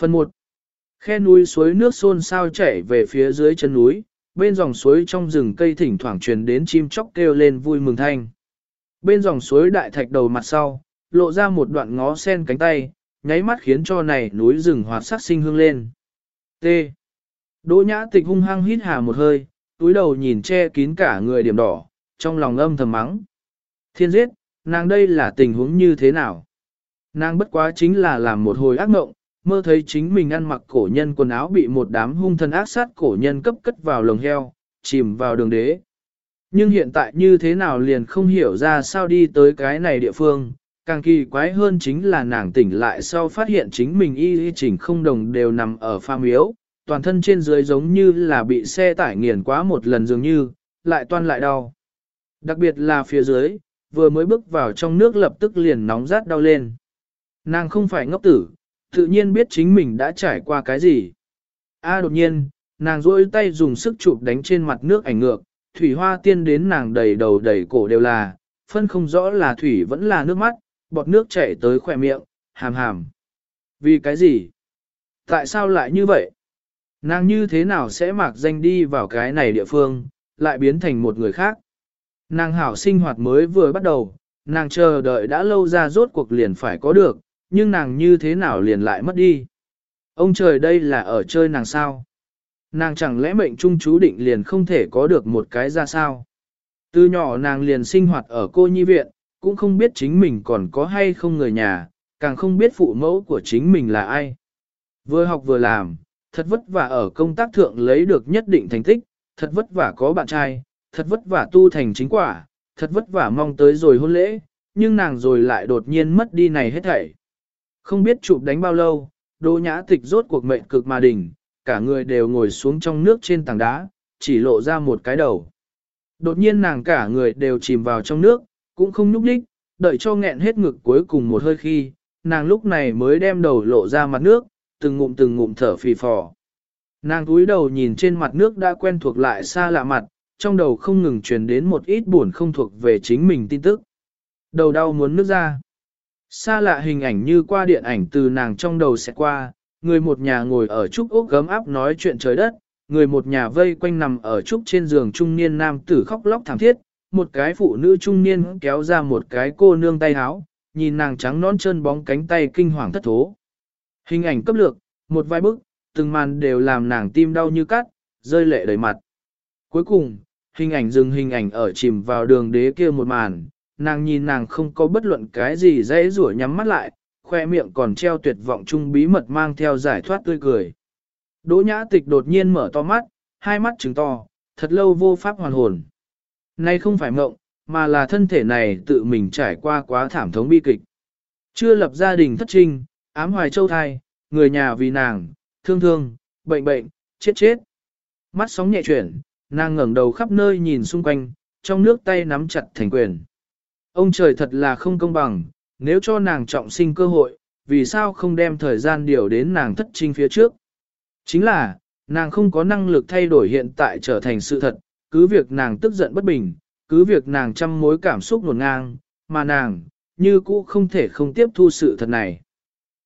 Phần 1. Khe núi suối nước xôn sao chảy về phía dưới chân núi, bên dòng suối trong rừng cây thỉnh thoảng truyền đến chim chóc kêu lên vui mừng thanh. Bên dòng suối đại thạch đầu mặt sau, lộ ra một đoạn ngó sen cánh tay, nháy mắt khiến cho này núi rừng hoạt sắc sinh hương lên. T. Đỗ nhã tịch hung hăng hít hà một hơi, túi đầu nhìn che kín cả người điểm đỏ, trong lòng âm thầm mắng. Thiên giết, nàng đây là tình huống như thế nào? Nàng bất quá chính là làm một hồi ác mộng, mơ thấy chính mình ăn mặc cổ nhân quần áo bị một đám hung thần ác sát cổ nhân cấp cất vào lồng heo, chìm vào đường đế. Nhưng hiện tại như thế nào liền không hiểu ra sao đi tới cái này địa phương, càng kỳ quái hơn chính là nàng tỉnh lại sau phát hiện chính mình y y chỉnh không đồng đều nằm ở pha miếu, toàn thân trên dưới giống như là bị xe tải nghiền quá một lần dường như, lại toan lại đau. Đặc biệt là phía dưới, vừa mới bước vào trong nước lập tức liền nóng rát đau lên. Nàng không phải ngốc tử, tự nhiên biết chính mình đã trải qua cái gì. A đột nhiên, nàng rôi tay dùng sức chụp đánh trên mặt nước ảnh ngược, thủy hoa tiên đến nàng đầy đầu đầy cổ đều là, phân không rõ là thủy vẫn là nước mắt, bọt nước chảy tới khỏe miệng, hàm hàm. Vì cái gì? Tại sao lại như vậy? Nàng như thế nào sẽ mặc danh đi vào cái này địa phương, lại biến thành một người khác? Nàng hảo sinh hoạt mới vừa bắt đầu, nàng chờ đợi đã lâu ra rốt cuộc liền phải có được, nhưng nàng như thế nào liền lại mất đi? Ông trời đây là ở chơi nàng sao? Nàng chẳng lẽ mệnh trung chú định liền không thể có được một cái ra sao? Từ nhỏ nàng liền sinh hoạt ở cô nhi viện, cũng không biết chính mình còn có hay không người nhà, càng không biết phụ mẫu của chính mình là ai. Vừa học vừa làm, thật vất vả ở công tác thượng lấy được nhất định thành tích, thật vất vả có bạn trai, thật vất vả tu thành chính quả, thật vất vả mong tới rồi hôn lễ, nhưng nàng rồi lại đột nhiên mất đi này hết thảy. Không biết chụp đánh bao lâu, đỗ nhã tịch rốt cuộc mệnh cực mà đỉnh, cả người đều ngồi xuống trong nước trên tảng đá, chỉ lộ ra một cái đầu. Đột nhiên nàng cả người đều chìm vào trong nước, cũng không nhúc nhích, đợi cho nghẹn hết ngực cuối cùng một hơi khi, nàng lúc này mới đem đầu lộ ra mặt nước, từng ngụm từng ngụm thở phì phò. Nàng cúi đầu nhìn trên mặt nước đã quen thuộc lại xa lạ mặt, trong đầu không ngừng truyền đến một ít buồn không thuộc về chính mình tin tức. Đầu đau muốn nước ra. Xa lạ hình ảnh như qua điện ảnh từ nàng trong đầu sẽ qua, người một nhà ngồi ở trúc ốc gấm áp nói chuyện trời đất, người một nhà vây quanh nằm ở trúc trên giường trung niên nam tử khóc lóc thảm thiết, một cái phụ nữ trung niên kéo ra một cái cô nương tay háo, nhìn nàng trắng nón chân bóng cánh tay kinh hoàng thất thố. Hình ảnh cấp lược, một vài bức, từng màn đều làm nàng tim đau như cắt, rơi lệ đầy mặt. Cuối cùng, hình ảnh dừng hình ảnh ở chìm vào đường đế kia một màn, nàng nhìn nàng không có bất luận cái gì dễ rủa nhắm mắt lại, khoe miệng còn treo tuyệt vọng chung bí mật mang theo giải thoát tươi cười. Đỗ nhã tịch đột nhiên mở to mắt, hai mắt trừng to, thật lâu vô pháp hoàn hồn. Nay không phải mộng, mà là thân thể này tự mình trải qua quá thảm thống bi kịch. Chưa lập gia đình thất trinh, ám hoài châu thai, người nhà vì nàng, thương thương, bệnh bệnh, chết chết. Mắt sóng nhẹ chuyển, nàng ngẩng đầu khắp nơi nhìn xung quanh, trong nước tay nắm chặt thành quyền. Ông trời thật là không công bằng, nếu cho nàng trọng sinh cơ hội, vì sao không đem thời gian điều đến nàng thất trinh phía trước. Chính là, nàng không có năng lực thay đổi hiện tại trở thành sự thật, cứ việc nàng tức giận bất bình, cứ việc nàng trăm mối cảm xúc nổn ngang, mà nàng, như cũ không thể không tiếp thu sự thật này.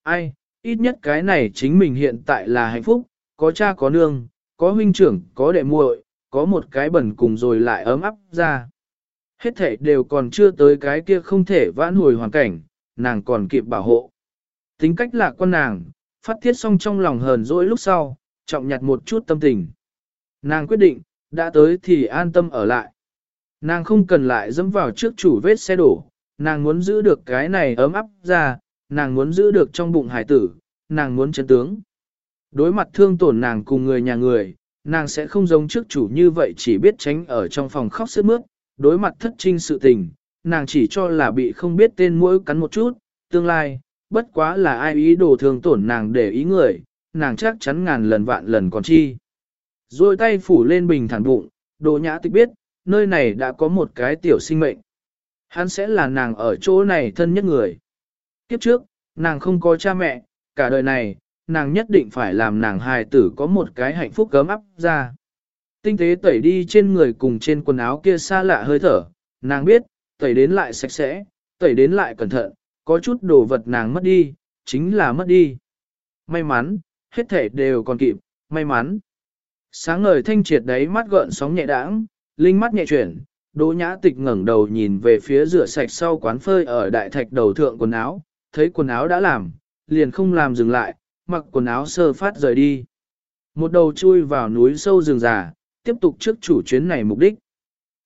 Ai, ít nhất cái này chính mình hiện tại là hạnh phúc, có cha có nương, có huynh trưởng, có đệ muội, có một cái bẩn cùng rồi lại ấm áp ra. Hết thể đều còn chưa tới cái kia không thể vãn hồi hoàn cảnh, nàng còn kịp bảo hộ. Tính cách lạc con nàng, phát tiết xong trong lòng hờn dỗi lúc sau, trọng nhặt một chút tâm tình. Nàng quyết định, đã tới thì an tâm ở lại. Nàng không cần lại dẫm vào trước chủ vết xe đổ, nàng muốn giữ được cái này ấm áp ra, nàng muốn giữ được trong bụng hải tử, nàng muốn chấn tướng. Đối mặt thương tổn nàng cùng người nhà người, nàng sẽ không giống trước chủ như vậy chỉ biết tránh ở trong phòng khóc sướt mướt, đối mặt thất trinh sự tình, nàng chỉ cho là bị không biết tên mũi cắn một chút, tương lai, bất quá là ai ý đồ thương tổn nàng để ý người, nàng chắc chắn ngàn lần vạn lần còn chi. Rồi tay phủ lên bình thản bụng, đồ nhã tịch biết, nơi này đã có một cái tiểu sinh mệnh. Hắn sẽ là nàng ở chỗ này thân nhất người. Kiếp trước, nàng không có cha mẹ, cả đời này, nàng nhất định phải làm nàng hài tử có một cái hạnh phúc cấm áp ra. Tinh tế tẩy đi trên người cùng trên quần áo kia xa lạ hơi thở, nàng biết, tẩy đến lại sạch sẽ, tẩy đến lại cẩn thận, có chút đồ vật nàng mất đi, chính là mất đi. may mắn, hết thể đều còn kịp, may mắn. Sáng ngời thanh triệt đấy mắt gợn sóng nhẹ đãng, linh mắt nhẹ chuyển, Đỗ Nhã Tịch ngẩng đầu nhìn về phía rửa sạch sau quán phơi ở đại thạch đầu thượng quần áo, thấy quần áo đã làm, liền không làm dừng lại, mặc quần áo sơ phát rời đi. Một đầu chui vào núi sâu rừng già, tiếp tục trước chủ chuyến này mục đích.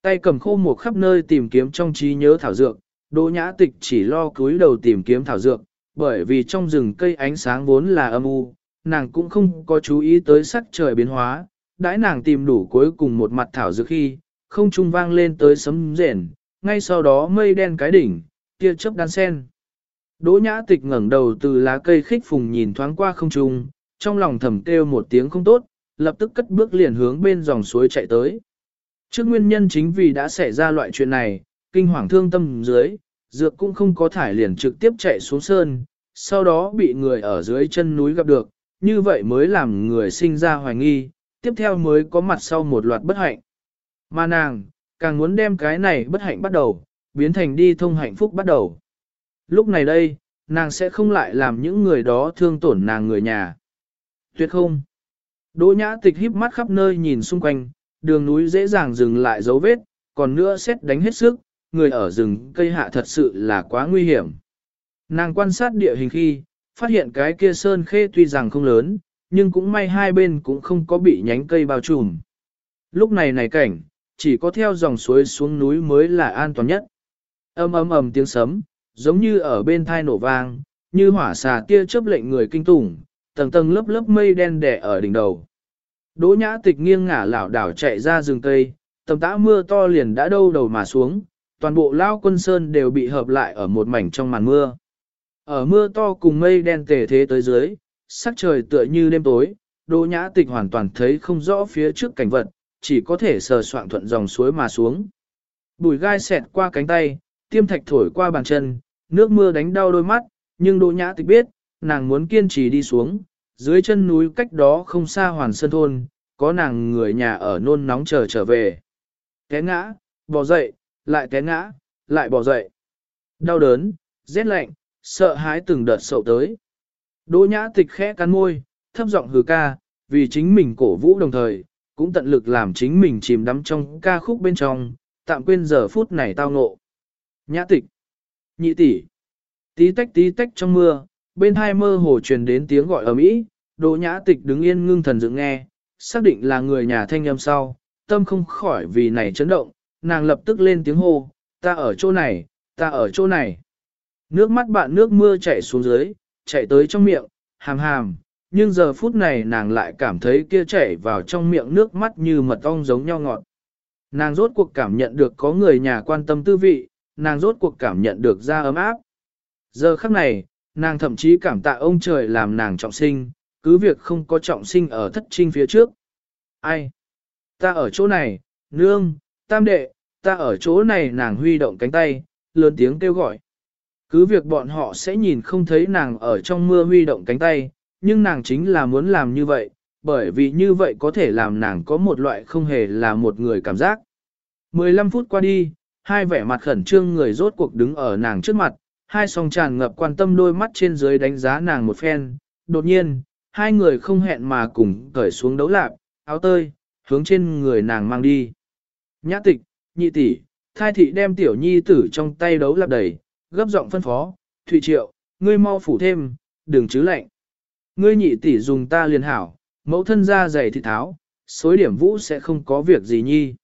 Tay cầm khô một khắp nơi tìm kiếm trong trí nhớ thảo dược, Đỗ Nhã Tịch chỉ lo cúi đầu tìm kiếm thảo dược, bởi vì trong rừng cây ánh sáng vốn là âm u, nàng cũng không có chú ý tới sắc trời biến hóa, đãi nàng tìm đủ cuối cùng một mặt thảo dược khi, không trung vang lên tới sấm rền, ngay sau đó mây đen cái đỉnh, tia chớp đan sen. Đỗ nhã tịch ngẩng đầu từ lá cây khích phùng nhìn thoáng qua không trung, trong lòng thầm kêu một tiếng không tốt, lập tức cất bước liền hướng bên dòng suối chạy tới. Trước nguyên nhân chính vì đã xảy ra loại chuyện này, kinh hoàng thương tâm dưới, dược cũng không có thải liền trực tiếp chạy xuống sơn, sau đó bị người ở dưới chân núi gặp được, như vậy mới làm người sinh ra hoài nghi, tiếp theo mới có mặt sau một loạt bất hạnh. Mà nàng, càng muốn đem cái này bất hạnh bắt đầu, biến thành đi thông hạnh phúc bắt đầu. Lúc này đây, nàng sẽ không lại làm những người đó thương tổn nàng người nhà. Tuyệt không. Đỗ nhã tịch híp mắt khắp nơi nhìn xung quanh, đường núi dễ dàng dừng lại dấu vết, còn nữa xét đánh hết sức, người ở rừng cây hạ thật sự là quá nguy hiểm. Nàng quan sát địa hình khi, phát hiện cái kia sơn khê tuy rằng không lớn, nhưng cũng may hai bên cũng không có bị nhánh cây bao trùm. Lúc này này cảnh, chỉ có theo dòng suối xuống núi mới là an toàn nhất. Âm ầm ầm tiếng sấm, giống như ở bên thai nổ vang, như hỏa xà tia chớp lệnh người kinh tủng, tầng tầng lớp lớp mây đen đè ở đỉnh đầu. Đỗ nhã tịch nghiêng ngả lảo đảo chạy ra rừng cây, tầm tã mưa to liền đã đâu đầu mà xuống, toàn bộ lao quân sơn đều bị hợp lại ở một mảnh trong màn mưa. Ở mưa to cùng mây đen tề thế tới dưới, sắc trời tựa như đêm tối, đỗ nhã tịch hoàn toàn thấy không rõ phía trước cảnh vật, chỉ có thể sờ soạn thuận dòng suối mà xuống. Bùi gai xẹt qua cánh tay, tiêm thạch thổi qua bàn chân, nước mưa đánh đau đôi mắt, nhưng Đỗ Nhã Tịch biết, nàng muốn kiên trì đi xuống, dưới chân núi cách đó không xa hoàn sơn thôn, có nàng người nhà ở nôn nóng chờ trở về. Té ngã, bỏ dậy, lại té ngã, lại bỏ dậy. Đau đớn, rét lạnh, sợ hãi từng đợt sậu tới. Đỗ Nhã Tịch khẽ cắn môi, thấp giọng hừ ca, vì chính mình cổ vũ đồng thời, cũng tận lực làm chính mình chìm đắm trong ca khúc bên trong, tạm quên giờ phút này tao ngộ. Nhã tịch, nhị tỷ, tí tách tí tách trong mưa, bên hai mơ hồ truyền đến tiếng gọi ở mỹ, Đỗ nhã tịch đứng yên ngưng thần dựng nghe, xác định là người nhà thanh âm sau, tâm không khỏi vì này chấn động, nàng lập tức lên tiếng hô, ta ở chỗ này, ta ở chỗ này. Nước mắt bạn nước mưa chảy xuống dưới, chảy tới trong miệng, hàm hàm, nhưng giờ phút này nàng lại cảm thấy kia chảy vào trong miệng nước mắt như mật ong giống nhau ngọt. Nàng rốt cuộc cảm nhận được có người nhà quan tâm tư vị, nàng rốt cuộc cảm nhận được da ấm áp. Giờ khắc này, nàng thậm chí cảm tạ ông trời làm nàng trọng sinh, cứ việc không có trọng sinh ở thất trinh phía trước. Ai? Ta ở chỗ này, nương, tam đệ, ta ở chỗ này nàng huy động cánh tay, lớn tiếng kêu gọi. Cứ việc bọn họ sẽ nhìn không thấy nàng ở trong mưa huy động cánh tay, nhưng nàng chính là muốn làm như vậy, bởi vì như vậy có thể làm nàng có một loại không hề là một người cảm giác. 15 phút qua đi, hai vẻ mặt khẩn trương người rốt cuộc đứng ở nàng trước mặt, hai song tràn ngập quan tâm đôi mắt trên dưới đánh giá nàng một phen. Đột nhiên, hai người không hẹn mà cùng cởi xuống đấu lạp áo tơi, hướng trên người nàng mang đi. Nhã tịch, nhị tỷ, thai thị đem tiểu nhi tử trong tay đấu lạp đầy gấp giọng phân phó, Thụy Triệu, ngươi mau phủ thêm, đừng chứ lạnh. Ngươi nhị tỷ dùng ta liền hảo, mẫu thân ra dày thì tháo, xối điểm vũ sẽ không có việc gì nhi.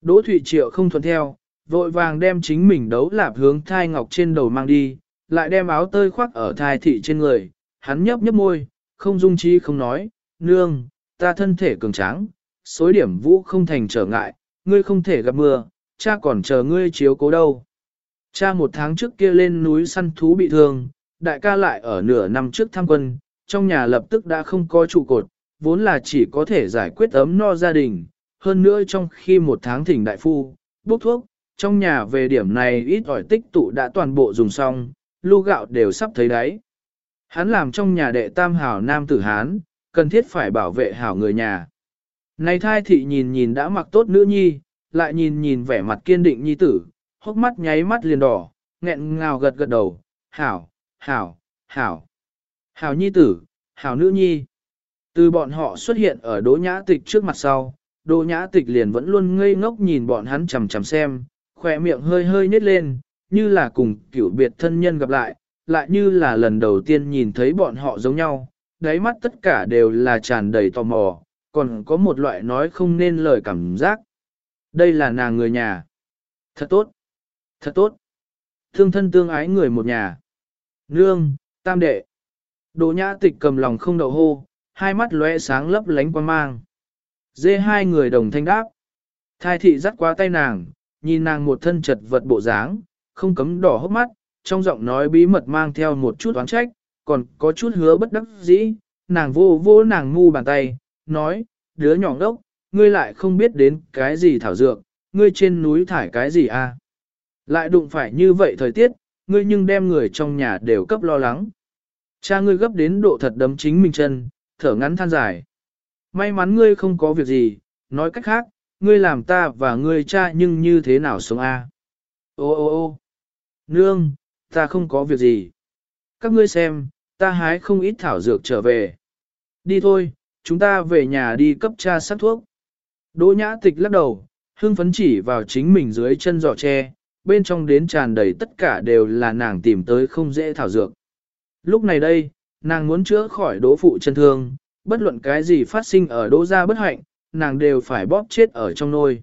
Đỗ Thụy Triệu không thuận theo, vội vàng đem chính mình đấu lạp hướng thai ngọc trên đầu mang đi, lại đem áo tơi khoác ở thai thị trên người, hắn nhấp nhấp môi, không dung trí không nói, nương, ta thân thể cường tráng, xối điểm vũ không thành trở ngại, ngươi không thể gặp mưa, cha còn chờ ngươi chiếu cố đâu. Cha một tháng trước kia lên núi săn thú bị thương, đại ca lại ở nửa năm trước tham quân, trong nhà lập tức đã không có trụ cột, vốn là chỉ có thể giải quyết ấm no gia đình, hơn nữa trong khi một tháng thỉnh đại phu, bốc thuốc, trong nhà về điểm này ít ỏi tích tụ đã toàn bộ dùng xong, lu gạo đều sắp thấy đấy. Hắn làm trong nhà đệ tam hảo nam tử Hán, cần thiết phải bảo vệ hảo người nhà. Này thai thị nhìn nhìn đã mặc tốt nữ nhi, lại nhìn nhìn vẻ mặt kiên định nhi tử, hốc mắt nháy mắt liền đỏ, nghẹn ngào gật gật đầu, hảo, hảo, hảo. Hảo nhi tử, hảo nữ nhi. Từ bọn họ xuất hiện ở đỗ nhã tịch trước mặt sau, đỗ nhã tịch liền vẫn luôn ngây ngốc nhìn bọn hắn chằm chằm xem, khỏe miệng hơi hơi nhếch lên, như là cùng cựu biệt thân nhân gặp lại, lại như là lần đầu tiên nhìn thấy bọn họ giống nhau, đáy mắt tất cả đều là tràn đầy tò mò, còn có một loại nói không nên lời cảm giác. Đây là nàng người nhà. Thật tốt. Thật tốt. Thương thân tương ái người một nhà. Nương, tam đệ. Đỗ nhã tịch cầm lòng không đậu hô, hai mắt lóe sáng lấp lánh quan mang. Dê hai người đồng thanh đáp. Thai thị dắt qua tay nàng, nhìn nàng một thân chật vật bộ dáng, không cấm đỏ hốc mắt, trong giọng nói bí mật mang theo một chút oán trách, còn có chút hứa bất đắc dĩ, nàng vô vô nàng ngu bàn tay, nói, đứa nhỏ đốc, ngươi lại không biết đến cái gì thảo dược, ngươi trên núi thải cái gì à. Lại đụng phải như vậy thời tiết, ngươi nhưng đem người trong nhà đều cấp lo lắng. Cha ngươi gấp đến độ thật đấm chính mình chân, thở ngắn than dài. May mắn ngươi không có việc gì, nói cách khác, ngươi làm ta và ngươi cha nhưng như thế nào sống a? À? Ô ô ô nương, ta không có việc gì. Các ngươi xem, ta hái không ít thảo dược trở về. Đi thôi, chúng ta về nhà đi cấp cha sắc thuốc. Đỗ nhã tịch lắc đầu, hương phấn chỉ vào chính mình dưới chân giỏ tre, bên trong đến tràn đầy tất cả đều là nàng tìm tới không dễ thảo dược. Lúc này đây, nàng muốn chữa khỏi đỗ phụ chân thương, bất luận cái gì phát sinh ở đỗ gia bất hạnh, nàng đều phải bóp chết ở trong nôi.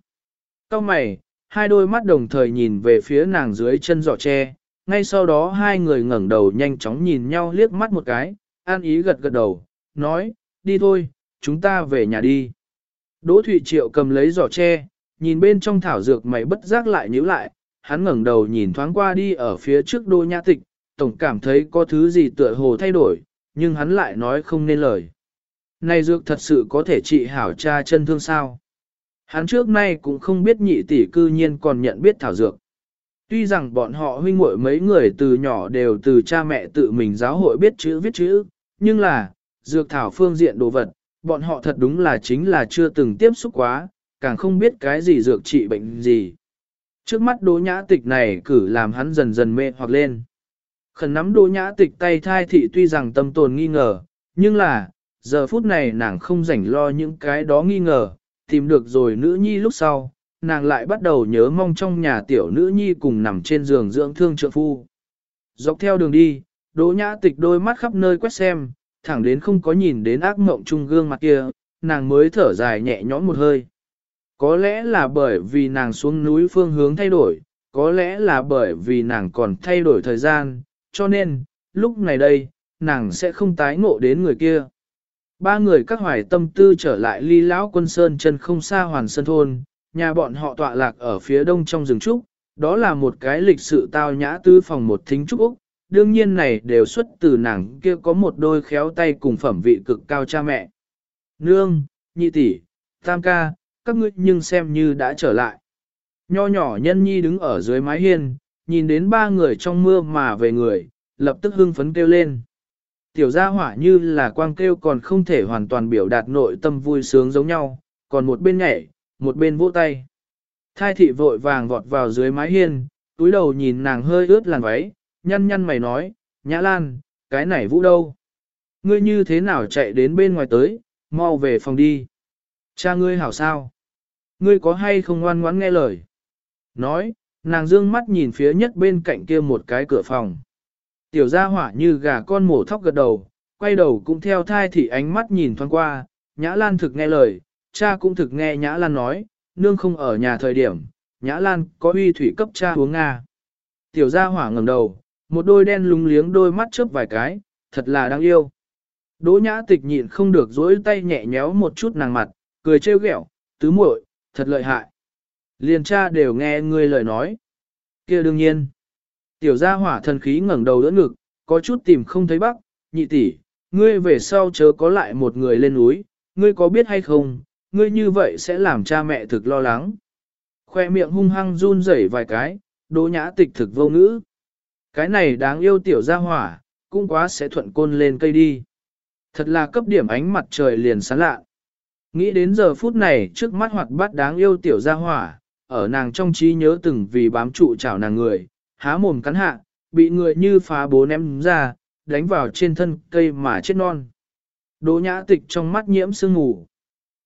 Cao mày, hai đôi mắt đồng thời nhìn về phía nàng dưới chân giỏ tre, ngay sau đó hai người ngẩng đầu nhanh chóng nhìn nhau liếc mắt một cái, an ý gật gật đầu, nói, đi thôi, chúng ta về nhà đi. Đỗ Thụy Triệu cầm lấy giỏ tre, nhìn bên trong thảo dược mày bất giác lại nhíu lại, hắn ngẩng đầu nhìn thoáng qua đi ở phía trước đô nhã tịch, tổng cảm thấy có thứ gì tựa hồ thay đổi, nhưng hắn lại nói không nên lời. Này dược thật sự có thể trị hảo cha chân thương sao? Hắn trước nay cũng không biết nhị tỷ cư nhiên còn nhận biết thảo dược. Tuy rằng bọn họ huynh muội mấy người từ nhỏ đều từ cha mẹ tự mình giáo hội biết chữ viết chữ, nhưng là, dược thảo phương diện đồ vật, bọn họ thật đúng là chính là chưa từng tiếp xúc quá, càng không biết cái gì dược trị bệnh gì. Trước mắt đỗ nhã tịch này cử làm hắn dần dần mê hoặc lên. Khẩn nắm đỗ nhã tịch tay thai thị tuy rằng tâm tồn nghi ngờ, nhưng là, giờ phút này nàng không rảnh lo những cái đó nghi ngờ, tìm được rồi nữ nhi lúc sau, nàng lại bắt đầu nhớ mong trong nhà tiểu nữ nhi cùng nằm trên giường dưỡng thương trượng phu. Dọc theo đường đi, đỗ nhã tịch đôi mắt khắp nơi quét xem, thẳng đến không có nhìn đến ác mộng trung gương mặt kia, nàng mới thở dài nhẹ nhõm một hơi. Có lẽ là bởi vì nàng xuống núi phương hướng thay đổi, có lẽ là bởi vì nàng còn thay đổi thời gian, cho nên, lúc này đây, nàng sẽ không tái ngộ đến người kia. Ba người các hoài tâm tư trở lại ly lão quân sơn chân không xa hoàn sơn thôn, nhà bọn họ tọa lạc ở phía đông trong rừng trúc, đó là một cái lịch sự tao nhã tư phòng một thính trúc Úc, đương nhiên này đều xuất từ nàng kia có một đôi khéo tay cùng phẩm vị cực cao cha mẹ. Nương, nhị tỷ, tam ca, các ngươi nhưng xem như đã trở lại. Nho nhỏ nhân nhi đứng ở dưới mái hiên, nhìn đến ba người trong mưa mà về người, lập tức hưng phấn kêu lên. Tiểu gia hỏa như là quang kêu còn không thể hoàn toàn biểu đạt nội tâm vui sướng giống nhau, còn một bên nhảy, một bên vỗ tay. Thai thị vội vàng vọt vào dưới mái hiên, túi đầu nhìn nàng hơi ướt làn váy, nhăn nhăn mày nói, Nhã Lan, cái này vũ đâu? Ngươi như thế nào chạy đến bên ngoài tới, mau về phòng đi. Cha ngươi hảo sao? Ngươi có hay không ngoan ngoãn nghe lời? Nói, nàng dương mắt nhìn phía nhất bên cạnh kia một cái cửa phòng. Tiểu gia hỏa như gà con mổ thóc gật đầu, quay đầu cũng theo thai thị ánh mắt nhìn thoáng qua, Nhã Lan thực nghe lời, cha cũng thực nghe Nhã Lan nói, nương không ở nhà thời điểm, Nhã Lan có uy thủy cấp cha uống Nga. Tiểu gia hỏa ngẩng đầu, một đôi đen lúng liếng đôi mắt chớp vài cái, thật là đáng yêu. Đỗ nhã tịch nhịn không được dối tay nhẹ nhéo một chút nàng mặt, cười trêu ghẹo, tứ muội, thật lợi hại. Liền cha đều nghe ngươi lời nói. kia đương nhiên. Tiểu gia hỏa thần khí ngẩng đầu đỡ ngực, có chút tìm không thấy bắc, nhị tỷ, ngươi về sau chớ có lại một người lên núi, ngươi có biết hay không, ngươi như vậy sẽ làm cha mẹ thực lo lắng. Khoe miệng hung hăng run rẩy vài cái, đỗ nhã tịch thực vô ngữ. Cái này đáng yêu tiểu gia hỏa, cũng quá sẽ thuận côn lên cây đi. Thật là cấp điểm ánh mặt trời liền sáng lạ. Nghĩ đến giờ phút này trước mắt hoạt bát đáng yêu tiểu gia hỏa, ở nàng trong trí nhớ từng vì bám trụ chảo nàng người, há mồm cắn hạ, bị người như phá bố ném ra, đánh vào trên thân cây mà chết non. Đỗ nhã tịch trong mắt nhiễm sương ngủ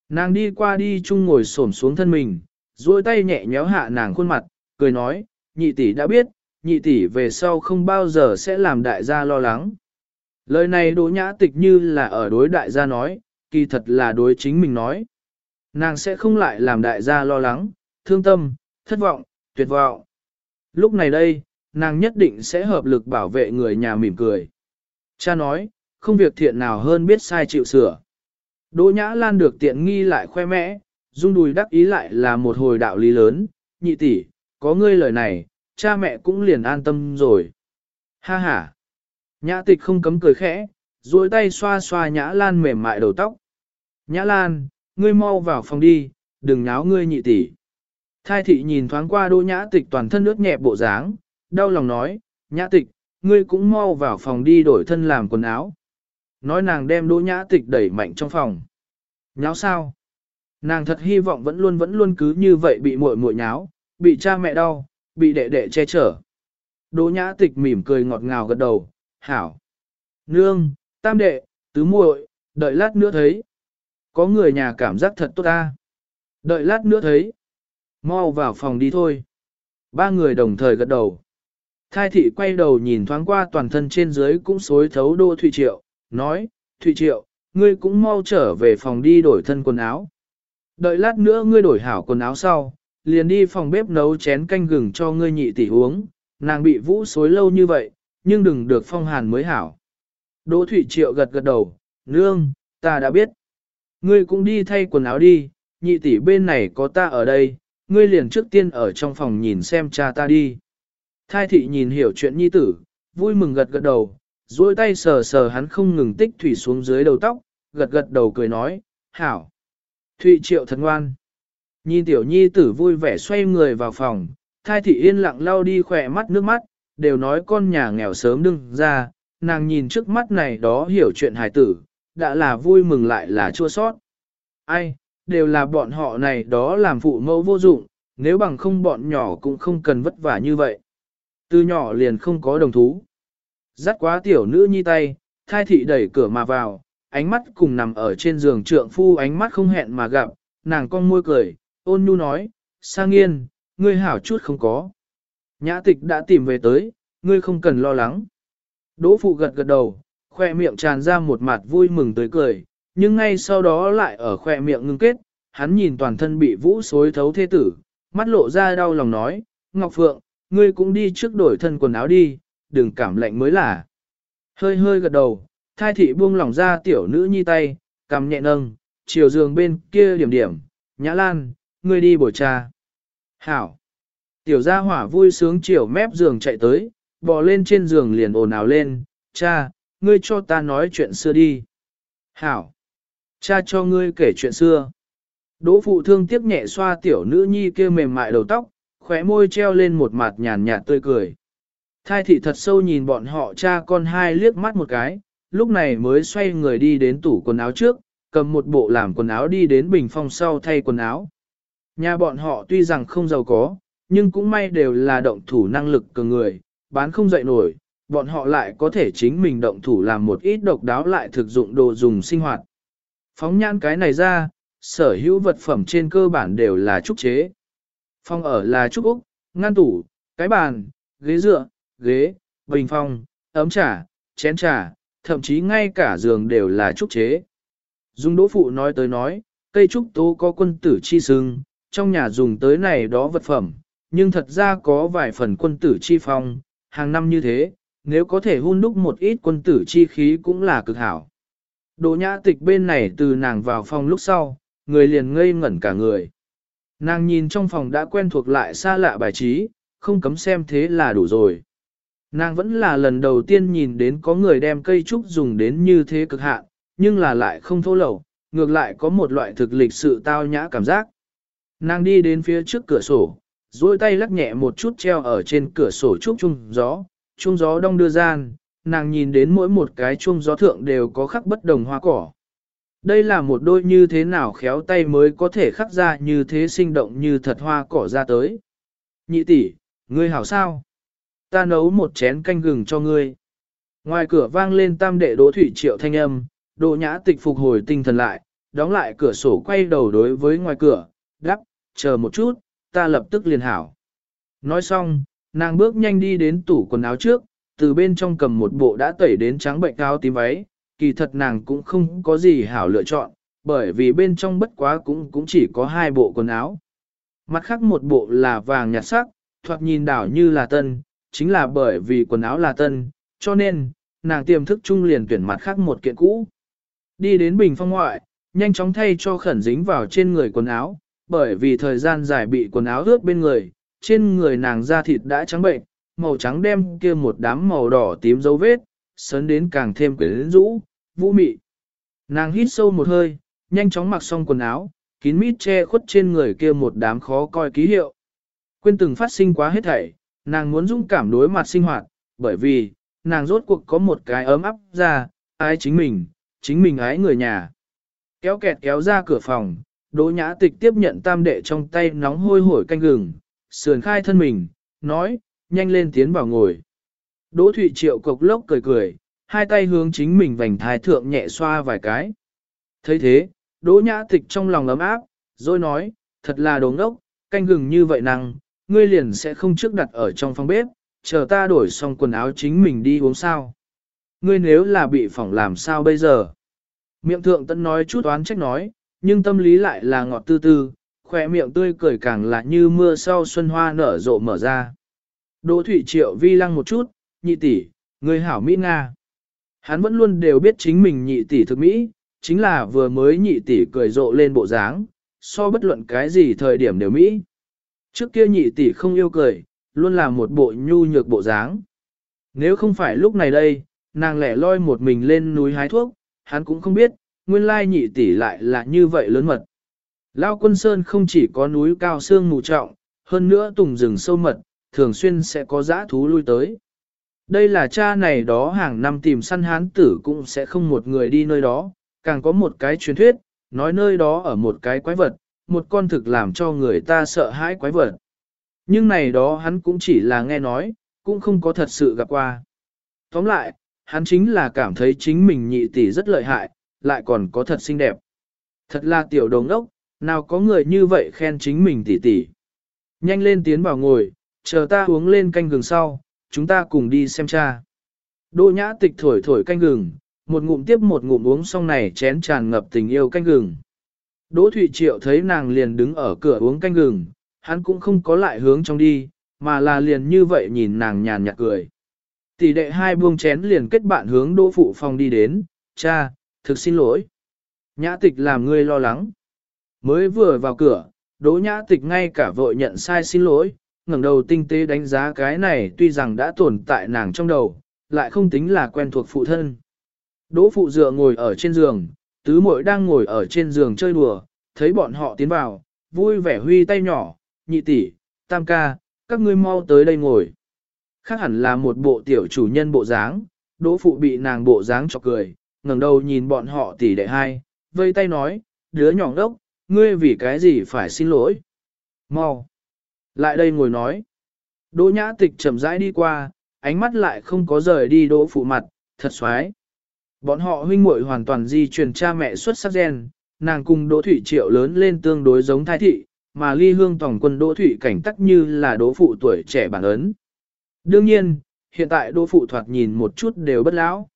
Nàng đi qua đi chung ngồi xổm xuống thân mình, duỗi tay nhẹ nhéo hạ nàng khuôn mặt, cười nói, nhị tỷ đã biết, nhị tỷ về sau không bao giờ sẽ làm đại gia lo lắng. Lời này đỗ nhã tịch như là ở đối đại gia nói, kỳ thật là đối chính mình nói. Nàng sẽ không lại làm đại gia lo lắng, thương tâm, thất vọng, tuyệt vọng. Lúc này đây, nàng nhất định sẽ hợp lực bảo vệ người nhà mỉm cười. Cha nói, không việc thiện nào hơn biết sai chịu sửa. Đỗ Nhã Lan được tiện nghi lại khoe mẽ, dung đùi đắc ý lại là một hồi đạo lý lớn, nhị tỷ, có ngươi lời này, cha mẹ cũng liền an tâm rồi. Ha ha. Nhã tịch không cấm cười khẽ, duỗi tay xoa xoa Nhã Lan mềm mại đầu tóc. Nhã Lan, ngươi mau vào phòng đi, đừng náo ngươi nhị tỷ. Thai thị nhìn thoáng qua đỗ nhã tịch toàn thân ướt nhẹ bộ dáng, đau lòng nói, nhã tịch, ngươi cũng mau vào phòng đi đổi thân làm quần áo. Nói nàng đem đỗ nhã tịch đẩy mạnh trong phòng. Nháo sao? Nàng thật hy vọng vẫn luôn vẫn luôn cứ như vậy bị muội muội nháo, bị cha mẹ đau, bị đệ đệ che chở. Đỗ nhã tịch mỉm cười ngọt ngào gật đầu, hảo. Nương, tam đệ, tứ muội, đợi lát nữa thấy. Có người nhà cảm giác thật tốt ta. Đợi lát nữa thấy. Mau vào phòng đi thôi. Ba người đồng thời gật đầu. Thai thị quay đầu nhìn thoáng qua toàn thân trên dưới cũng xối thấu đô Thụy Triệu, nói, Thụy Triệu, ngươi cũng mau trở về phòng đi đổi thân quần áo. Đợi lát nữa ngươi đổi hảo quần áo sau, liền đi phòng bếp nấu chén canh gừng cho ngươi nhị tỷ uống, nàng bị vũ xối lâu như vậy, nhưng đừng được phong hàn mới hảo. Đỗ Thụy Triệu gật gật đầu, nương, ta đã biết. Ngươi cũng đi thay quần áo đi, nhị tỷ bên này có ta ở đây, ngươi liền trước tiên ở trong phòng nhìn xem cha ta đi. Thai thị nhìn hiểu chuyện nhi tử, vui mừng gật gật đầu, duỗi tay sờ sờ hắn không ngừng tích thủy xuống dưới đầu tóc, gật gật đầu cười nói, hảo. Thụy triệu thật ngoan. Nhìn tiểu nhi tử vui vẻ xoay người vào phòng, thai thị yên lặng lau đi khỏe mắt nước mắt, đều nói con nhà nghèo sớm đừng ra, nàng nhìn trước mắt này đó hiểu chuyện hài tử, đã là vui mừng lại là chua sót. Ai, đều là bọn họ này đó làm phụ mẫu vô dụng, nếu bằng không bọn nhỏ cũng không cần vất vả như vậy. Từ nhỏ liền không có đồng thú. Dắt quá tiểu nữ nhi tay, thai thị đẩy cửa mà vào, ánh mắt cùng nằm ở trên giường trượng phu ánh mắt không hẹn mà gặp, nàng con môi cười, ôn nhu nói, sang yên, ngươi hảo chút không có. Nhã tịch đã tìm về tới, ngươi không cần lo lắng. Đỗ phụ gật gật đầu, khoe miệng tràn ra một mặt vui mừng tới cười, nhưng ngay sau đó lại ở khoe miệng ngưng kết, hắn nhìn toàn thân bị vũ xối thấu thế tử, mắt lộ ra đau lòng nói, Ngọc Phượng, ngươi cũng đi trước đổi thân quần áo đi, đừng cảm lạnh mới là. Hơi hơi gật đầu, thai thị buông lỏng ra tiểu nữ nhi tay, cầm nhẹ nâng, chiều giường bên kia điểm điểm, nhã lan, ngươi đi bồi trà. Hảo! Tiểu gia hỏa vui sướng chiều mép giường chạy tới, bò lên trên giường liền ồn ào lên, cha, ngươi cho ta nói chuyện xưa đi. Hảo! Cha cho ngươi kể chuyện xưa. Đỗ phụ thương tiếc nhẹ xoa tiểu nữ nhi kia mềm mại đầu tóc, khóe môi treo lên một mặt nhàn nhạt tươi cười. Thai thị thật sâu nhìn bọn họ cha con hai liếc mắt một cái, lúc này mới xoay người đi đến tủ quần áo trước, cầm một bộ làm quần áo đi đến bình phong sau thay quần áo. Nhà bọn họ tuy rằng không giàu có, nhưng cũng may đều là động thủ năng lực cường người, bán không dậy nổi, bọn họ lại có thể chính mình động thủ làm một ít độc đáo lại thực dụng đồ dùng sinh hoạt. Phóng nhãn cái này ra, sở hữu vật phẩm trên cơ bản đều là trúc chế. Phong ở là trúc úc, ngăn tủ, cái bàn, ghế dựa, ghế, bình phong, ấm trà, chén trà, thậm chí ngay cả giường đều là trúc chế. Dung đỗ phụ nói tới nói, cây trúc tố có quân tử chi sưng, trong nhà dùng tới này đó vật phẩm, nhưng thật ra có vài phần quân tử chi phong, hàng năm như thế, nếu có thể hun đúc một ít quân tử chi khí cũng là cực hảo. Đỗ nhã tịch bên này từ nàng vào phòng lúc sau, người liền ngây ngẩn cả người. Nàng nhìn trong phòng đã quen thuộc lại xa lạ bài trí, không cấm xem thế là đủ rồi. Nàng vẫn là lần đầu tiên nhìn đến có người đem cây trúc dùng đến như thế cực hạn, nhưng là lại không thô lẩu, ngược lại có một loại thực lịch sự tao nhã cảm giác. Nàng đi đến phía trước cửa sổ, duỗi tay lắc nhẹ một chút treo ở trên cửa sổ trúc chung gió, chung gió đông đưa gian, nàng nhìn đến mỗi một cái chuông gió thượng đều có khắc bất đồng hoa cỏ. Đây là một đôi như thế nào khéo tay mới có thể khắc ra như thế sinh động như thật hoa cỏ ra tới. Nhị tỷ, ngươi hảo sao? Ta nấu một chén canh gừng cho ngươi. Ngoài cửa vang lên tam đệ đỗ thủy triệu thanh âm, Đỗ nhã tịch phục hồi tinh thần lại, đóng lại cửa sổ quay đầu đối với ngoài cửa, đắp, chờ một chút, ta lập tức liền hảo. Nói xong, nàng bước nhanh đi đến tủ quần áo trước, từ bên trong cầm một bộ đã tẩy đến trắng bệnh áo tím váy, kỳ thật nàng cũng không có gì hảo lựa chọn, bởi vì bên trong bất quá cũng cũng chỉ có hai bộ quần áo. Mặt khác một bộ là vàng nhạt sắc, thoạt nhìn đảo như là tân, chính là bởi vì quần áo là tân, cho nên, nàng tiềm thức chung liền tuyển mặt khác một kiện cũ. Đi đến bình phong ngoại, nhanh chóng thay cho khẩn dính vào trên người quần áo, bởi vì thời gian dài bị quần áo ướt bên người, trên người nàng da thịt đã trắng bệnh, màu trắng đem kia một đám màu đỏ tím dấu vết, sớn đến càng thêm quyến rũ, vũ mị. Nàng hít sâu một hơi, nhanh chóng mặc xong quần áo, kín mít che khuất trên người kia một đám khó coi ký hiệu. Quên từng phát sinh quá hết thảy, nàng muốn dũng cảm đối mặt sinh hoạt, bởi vì, nàng rốt cuộc có một cái ấm áp ra, ái chính mình, chính mình ái người nhà. Kéo kẹt kéo ra cửa phòng, Đỗ Nhã Tịch tiếp nhận tam đệ trong tay nóng hôi hổi canh gừng, sườn khai thân mình, nói, nhanh lên tiến vào ngồi. Đỗ Thụy Triệu cộc lốc cười cười, hai tay hướng chính mình vành thái thượng nhẹ xoa vài cái. thấy thế, Đỗ Nhã Tịch trong lòng ấm áp, rồi nói, thật là đồ ngốc, canh gừng như vậy năng, ngươi liền sẽ không trước đặt ở trong phòng bếp, chờ ta đổi xong quần áo chính mình đi uống sao. Ngươi nếu là bị phỏng làm sao bây giờ? Miệng thượng tân nói chút oán trách nói, nhưng tâm lý lại là ngọt tư tư, khỏe miệng tươi cười càng là như mưa sau xuân hoa nở rộ mở ra. Đỗ Thụy Triệu vi lăng một chút, nhị tỷ, người hảo Mỹ Nga. Hắn vẫn luôn đều biết chính mình nhị tỷ thực Mỹ, chính là vừa mới nhị tỷ cười rộ lên bộ dáng, so bất luận cái gì thời điểm đều Mỹ. Trước kia nhị tỷ không yêu cười, luôn là một bộ nhu nhược bộ dáng. Nếu không phải lúc này đây, nàng lẻ loi một mình lên núi hái thuốc, hắn cũng không biết, nguyên lai nhị tỷ lại là như vậy lớn mật. Lao quân sơn không chỉ có núi cao sương mù trọng, hơn nữa tùng rừng sâu mật, thường xuyên sẽ có dã thú lui tới. Đây là cha này đó hàng năm tìm săn hán tử cũng sẽ không một người đi nơi đó, càng có một cái truyền thuyết, nói nơi đó ở một cái quái vật, một con thực làm cho người ta sợ hãi quái vật. Nhưng này đó hắn cũng chỉ là nghe nói, cũng không có thật sự gặp qua. Tóm lại, hắn chính là cảm thấy chính mình nhị tỷ rất lợi hại, lại còn có thật xinh đẹp. Thật là tiểu đồng ốc, nào có người như vậy khen chính mình tỷ tỷ. Nhanh lên tiến vào ngồi, chờ ta uống lên canh gừng sau, chúng ta cùng đi xem cha. Đỗ nhã tịch thổi thổi canh gừng, một ngụm tiếp một ngụm uống xong này chén tràn ngập tình yêu canh gừng. Đỗ Thụy Triệu thấy nàng liền đứng ở cửa uống canh gừng, hắn cũng không có lại hướng trong đi, mà là liền như vậy nhìn nàng nhàn nhạt cười. Tỷ đệ hai buông chén liền kết bạn hướng Đỗ Phụ Phong đi đến, cha, thực xin lỗi. Nhã tịch làm ngươi lo lắng. Mới vừa vào cửa, Đỗ Nhã tịch ngay cả vội nhận sai xin lỗi, ngẩng đầu tinh tế đánh giá cái này tuy rằng đã tồn tại nàng trong đầu, lại không tính là quen thuộc phụ thân. Đỗ phụ dựa ngồi ở trên giường, tứ muội đang ngồi ở trên giường chơi đùa, thấy bọn họ tiến vào, vui vẻ huy tay nhỏ, nhị tỷ, tam ca, các ngươi mau tới đây ngồi. Khác hẳn là một bộ tiểu chủ nhân bộ dáng, đỗ phụ bị nàng bộ dáng chọc cười, ngẩng đầu nhìn bọn họ tỷ đệ hai, vây tay nói, đứa nhỏ đốc, ngươi vì cái gì phải xin lỗi. Mau. Lại đây ngồi nói. Đỗ nhã tịch chậm rãi đi qua, ánh mắt lại không có rời đi đỗ phụ mặt, thật xoái. Bọn họ huynh muội hoàn toàn di truyền cha mẹ xuất sắc gen, nàng cùng đỗ thủy triệu lớn lên tương đối giống Thái thị, mà ly hương tổng quân đỗ thủy cảnh tắc như là đỗ phụ tuổi trẻ bản ấn. Đương nhiên, hiện tại đỗ phụ thoạt nhìn một chút đều bất lão.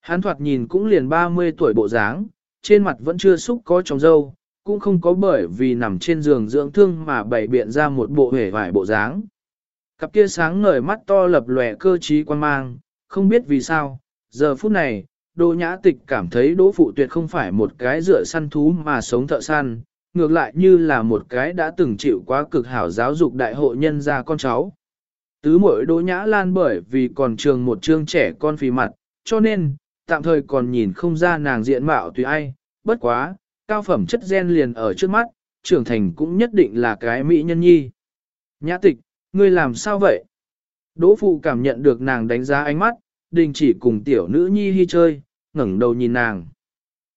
Hắn thoạt nhìn cũng liền 30 tuổi bộ dáng, trên mặt vẫn chưa xúc có trồng dâu, cũng không có bởi vì nằm trên giường dưỡng thương mà bày biện ra một bộ hể vải bộ dáng. Cặp kia sáng ngời mắt to lập lòe cơ trí quan mang, không biết vì sao, giờ phút này, Đỗ Nhã Tịch cảm thấy Đỗ Phụ Tuyệt không phải một cái dựa săn thú mà sống thợ săn, ngược lại như là một cái đã từng chịu quá cực hảo giáo dục đại hội nhân gia con cháu. Tứ mỗi Đỗ Nhã Lan bởi vì còn trường một trương trẻ con phì mặt, cho nên, tạm thời còn nhìn không ra nàng diện mạo tùy ai, bất quá, cao phẩm chất gen liền ở trước mắt, trưởng thành cũng nhất định là cái mỹ nhân nhi. Nhã tịch, ngươi làm sao vậy? Đỗ phụ cảm nhận được nàng đánh giá ánh mắt, đình chỉ cùng tiểu nữ nhi hy chơi, ngẩng đầu nhìn nàng.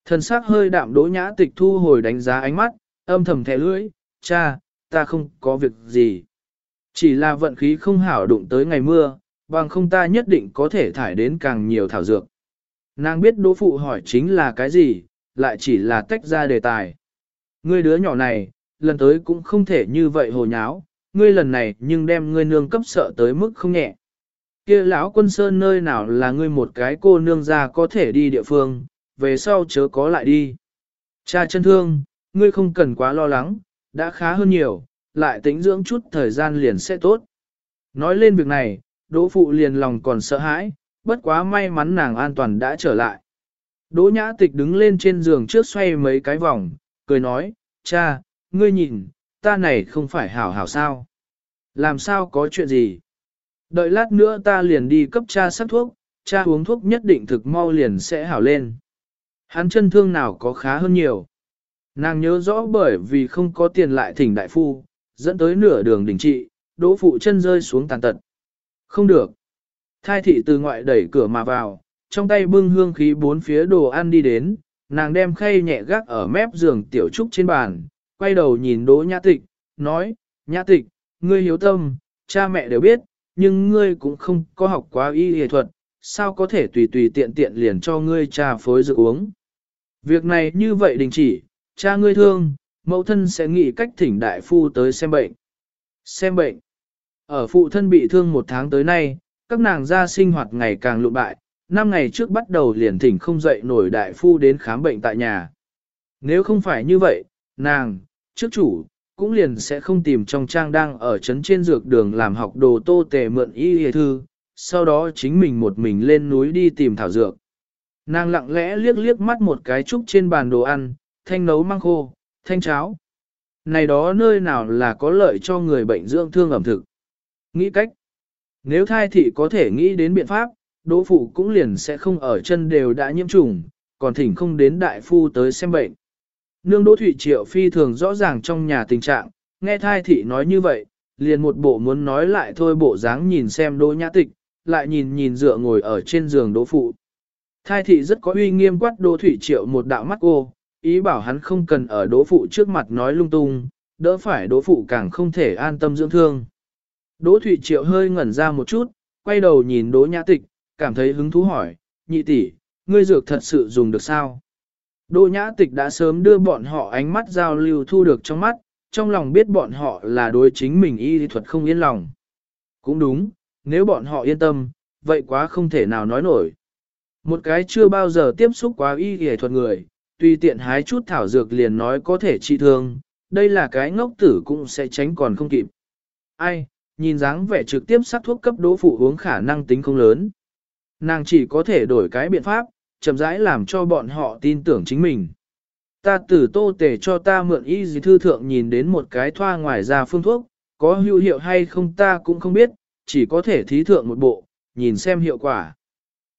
Thần sắc hơi đạm đỗ nhã tịch thu hồi đánh giá ánh mắt, âm thầm thẻ lưỡi, cha, ta không có việc gì. Chỉ là vận khí không hảo đụng tới ngày mưa, bằng không ta nhất định có thể thải đến càng nhiều thảo dược. Nàng biết đỗ phụ hỏi chính là cái gì, lại chỉ là tách ra đề tài. Ngươi đứa nhỏ này, lần tới cũng không thể như vậy hồ nháo, ngươi lần này nhưng đem ngươi nương cấp sợ tới mức không nhẹ. Kia lão quân sơn nơi nào là ngươi một cái cô nương ra có thể đi địa phương, về sau chớ có lại đi. Cha chân thương, ngươi không cần quá lo lắng, đã khá hơn nhiều, lại tĩnh dưỡng chút thời gian liền sẽ tốt. Nói lên việc này, đỗ phụ liền lòng còn sợ hãi, bất quá may mắn nàng an toàn đã trở lại. Đỗ nhã tịch đứng lên trên giường trước xoay mấy cái vòng, cười nói, cha, ngươi nhìn, ta này không phải hảo hảo sao. Làm sao có chuyện gì? Đợi lát nữa ta liền đi cấp cha sắc thuốc, cha uống thuốc nhất định thực mau liền sẽ hảo lên. Hắn chân thương nào có khá hơn nhiều. Nàng nhớ rõ bởi vì không có tiền lại thỉnh đại phu, dẫn tới nửa đường đình trị, đỗ phụ chân rơi xuống tàn tật. Không được. Thai thị từ ngoại đẩy cửa mà vào, trong tay bưng hương khí bốn phía đồ ăn đi đến, nàng đem khay nhẹ gác ở mép giường tiểu trúc trên bàn, quay đầu nhìn đỗ nhã tịch, nói, nhã tịch, ngươi hiếu tâm, cha mẹ đều biết, nhưng ngươi cũng không có học quá y y thuật, sao có thể tùy tùy tiện tiện liền cho ngươi cha phối dược uống. Việc này như vậy đình chỉ, cha ngươi thương, mẫu thân sẽ nghĩ cách thỉnh đại phu tới xem bệnh. Xem bệnh. Ở phụ thân bị thương một tháng tới nay, các nàng gia sinh hoạt ngày càng lụn bại, năm ngày trước bắt đầu liền thỉnh không dậy nổi đại phu đến khám bệnh tại nhà. Nếu không phải như vậy, nàng, trước chủ, cũng liền sẽ không tìm trong trang đang ở trấn trên dược đường làm học đồ tô tề mượn y hề thư, sau đó chính mình một mình lên núi đi tìm thảo dược. Nàng lặng lẽ liếc liếc mắt một cái trúc trên bàn đồ ăn, thanh nấu măng khô, thanh cháo. Này đó nơi nào là có lợi cho người bệnh dưỡng thương ẩm thực. Nghĩ cách. Nếu thai thị có thể nghĩ đến biện pháp, đỗ phụ cũng liền sẽ không ở chân đều đã nhiễm trùng, còn thỉnh không đến đại phu tới xem bệnh. Nương Đỗ Thụy Triệu phi thường rõ ràng trong nhà tình trạng, nghe thai thị nói như vậy, liền một bộ muốn nói lại thôi bộ dáng nhìn xem Đỗ Nhã Tịch, lại nhìn nhìn dựa ngồi ở trên giường Đỗ Phụ. Thai thị rất có uy nghiêm quát Đỗ Thủy Triệu một đạo mắt cô, ý bảo hắn không cần ở Đỗ Phụ trước mặt nói lung tung, đỡ phải Đỗ Phụ càng không thể an tâm dưỡng thương. Đỗ Thủy Triệu hơi ngẩn ra một chút, quay đầu nhìn Đỗ Nhã Tịch, cảm thấy hứng thú hỏi, nhị tỷ, ngươi dược thật sự dùng được sao? Đỗ Nhã Tịch đã sớm đưa bọn họ ánh mắt giao lưu thu được trong mắt, trong lòng biết bọn họ là đối chính mình y thuật không yên lòng. Cũng đúng, nếu bọn họ yên tâm, vậy quá không thể nào nói nổi. Một cái chưa bao giờ tiếp xúc quá y y thuật người, tùy tiện hái chút thảo dược liền nói có thể trị thương, đây là cái ngốc tử cũng sẽ tránh còn không kịp. Ai, nhìn dáng vẻ trực tiếp sắc thuốc cấp đỗ phụ uống khả năng tính không lớn. Nàng chỉ có thể đổi cái biện pháp, chậm rãi làm cho bọn họ tin tưởng chính mình. Ta tử tô tể cho ta mượn y dì thư thượng nhìn đến một cái thoa ngoài ra phương thuốc, có hữu hiệu hay không ta cũng không biết, chỉ có thể thí thượng một bộ, nhìn xem hiệu quả.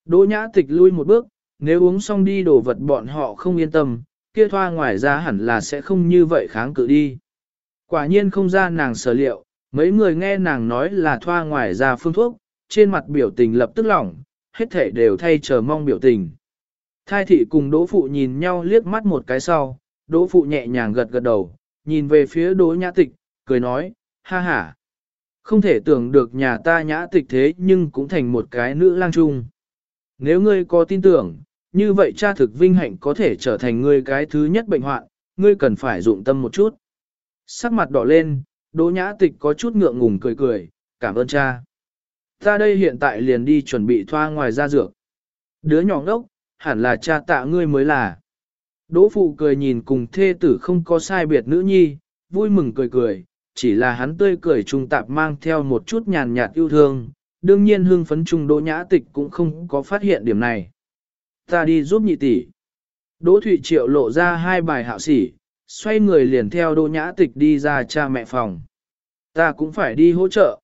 Đỗ nhã tịch lui một bước, nếu uống xong đi đồ vật bọn họ không yên tâm, kia thoa ngoài ra hẳn là sẽ không như vậy kháng cự đi. Quả nhiên không ra nàng sở liệu, mấy người nghe nàng nói là thoa ngoài ra phương thuốc, trên mặt biểu tình lập tức lỏng, hết thể đều thay chờ mong biểu tình. Thai thị cùng đỗ phụ nhìn nhau liếc mắt một cái sau, đỗ phụ nhẹ nhàng gật gật đầu, nhìn về phía đỗ nhã tịch, cười nói, ha ha. Không thể tưởng được nhà ta nhã tịch thế nhưng cũng thành một cái nữ lang trung. Nếu ngươi có tin tưởng, như vậy cha thực vinh hạnh có thể trở thành ngươi cái thứ nhất bệnh hoạn, ngươi cần phải dụng tâm một chút. Sắc mặt đỏ lên, đỗ nhã tịch có chút ngượng ngùng cười cười, cảm ơn cha. Ta đây hiện tại liền đi chuẩn bị thoa ngoài ra dược. Đứa nhỏ ngốc, hẳn là cha tạ ngươi mới là. Đỗ phụ cười nhìn cùng thê tử không có sai biệt nữ nhi, vui mừng cười cười, chỉ là hắn tươi cười trung tạp mang theo một chút nhàn nhạt yêu thương, đương nhiên hương phấn trung đỗ nhã tịch cũng không có phát hiện điểm này. Ta đi giúp nhị tỷ. Đỗ Thụy Triệu lộ ra hai bài hạo sỉ, xoay người liền theo đỗ nhã tịch đi ra cha mẹ phòng. Ta cũng phải đi hỗ trợ.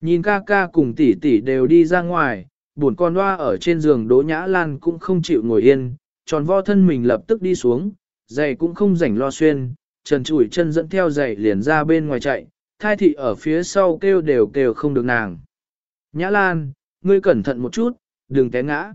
Nhìn ca ca cùng tỷ tỷ đều đi ra ngoài, buồn con hoa ở trên giường Đỗ Nhã Lan cũng không chịu ngồi yên, tròn vo thân mình lập tức đi xuống, giày cũng không rảnh lo xuyên, trần trụi chân dẫn theo giày liền ra bên ngoài chạy, thai thị ở phía sau kêu đều kêu không được nàng. Nhã Lan, ngươi cẩn thận một chút, đừng té ngã.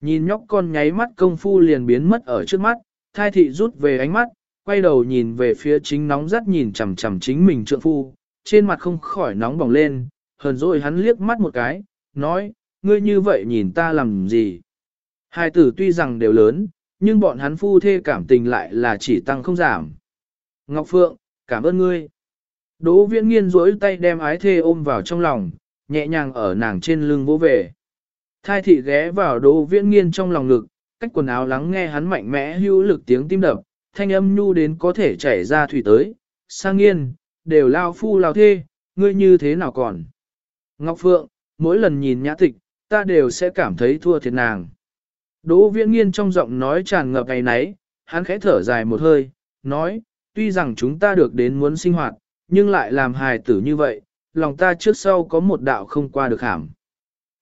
Nhìn nhóc con nháy mắt công phu liền biến mất ở trước mắt, thai thị rút về ánh mắt, quay đầu nhìn về phía chính nóng rất nhìn chằm chằm chính mình trượng phu, trên mặt không khỏi nóng bỏng lên, hờn rồi hắn liếc mắt một cái, nói, ngươi như vậy nhìn ta làm gì? Hai tử tuy rằng đều lớn, nhưng bọn hắn phu thê cảm tình lại là chỉ tăng không giảm. Ngọc Phượng, cảm ơn ngươi. Đỗ viễn nghiên rỗi tay đem ái thê ôm vào trong lòng, nhẹ nhàng ở nàng trên lưng vỗ về. Thai thị ghé vào đỗ viễn nghiên trong lòng ngực, cách quần áo lắng nghe hắn mạnh mẽ hữu lực tiếng tim đập, thanh âm nhu đến có thể chảy ra thủy tới. Sang nghiên, đều lao phu lao thê, ngươi như thế nào còn? Ngọc Phượng, mỗi lần nhìn nhã tịch, ta đều sẽ cảm thấy thua thiệt nàng. Đỗ viễn nghiên trong giọng nói tràn ngập ngày nấy, hắn khẽ thở dài một hơi, nói, tuy rằng chúng ta được đến muốn sinh hoạt, nhưng lại làm hài tử như vậy, lòng ta trước sau có một đạo không qua được hàm.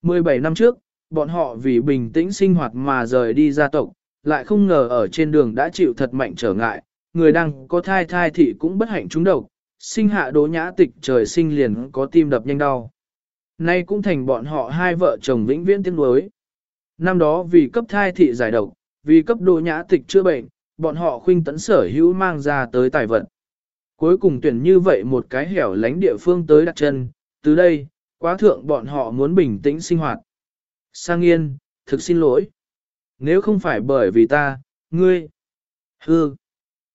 17 năm trước, bọn họ vì bình tĩnh sinh hoạt mà rời đi gia tộc, lại không ngờ ở trên đường đã chịu thật mạnh trở ngại, người đang có thai thai thị cũng bất hạnh trúng độc, sinh hạ đỗ nhã tịch trời sinh liền có tim đập nhanh đau. Nay cũng thành bọn họ hai vợ chồng vĩnh viễn tiếng đối. Năm đó vì cấp thai thị giải độc, vì cấp đồ nhã tịch chữa bệnh, bọn họ khuynh tấn sở hữu mang ra tới tài vật. Cuối cùng tuyển như vậy một cái hẻo lánh địa phương tới đặt chân, từ đây, quá thượng bọn họ muốn bình tĩnh sinh hoạt. Sang yên, thực xin lỗi. Nếu không phải bởi vì ta, ngươi, hư.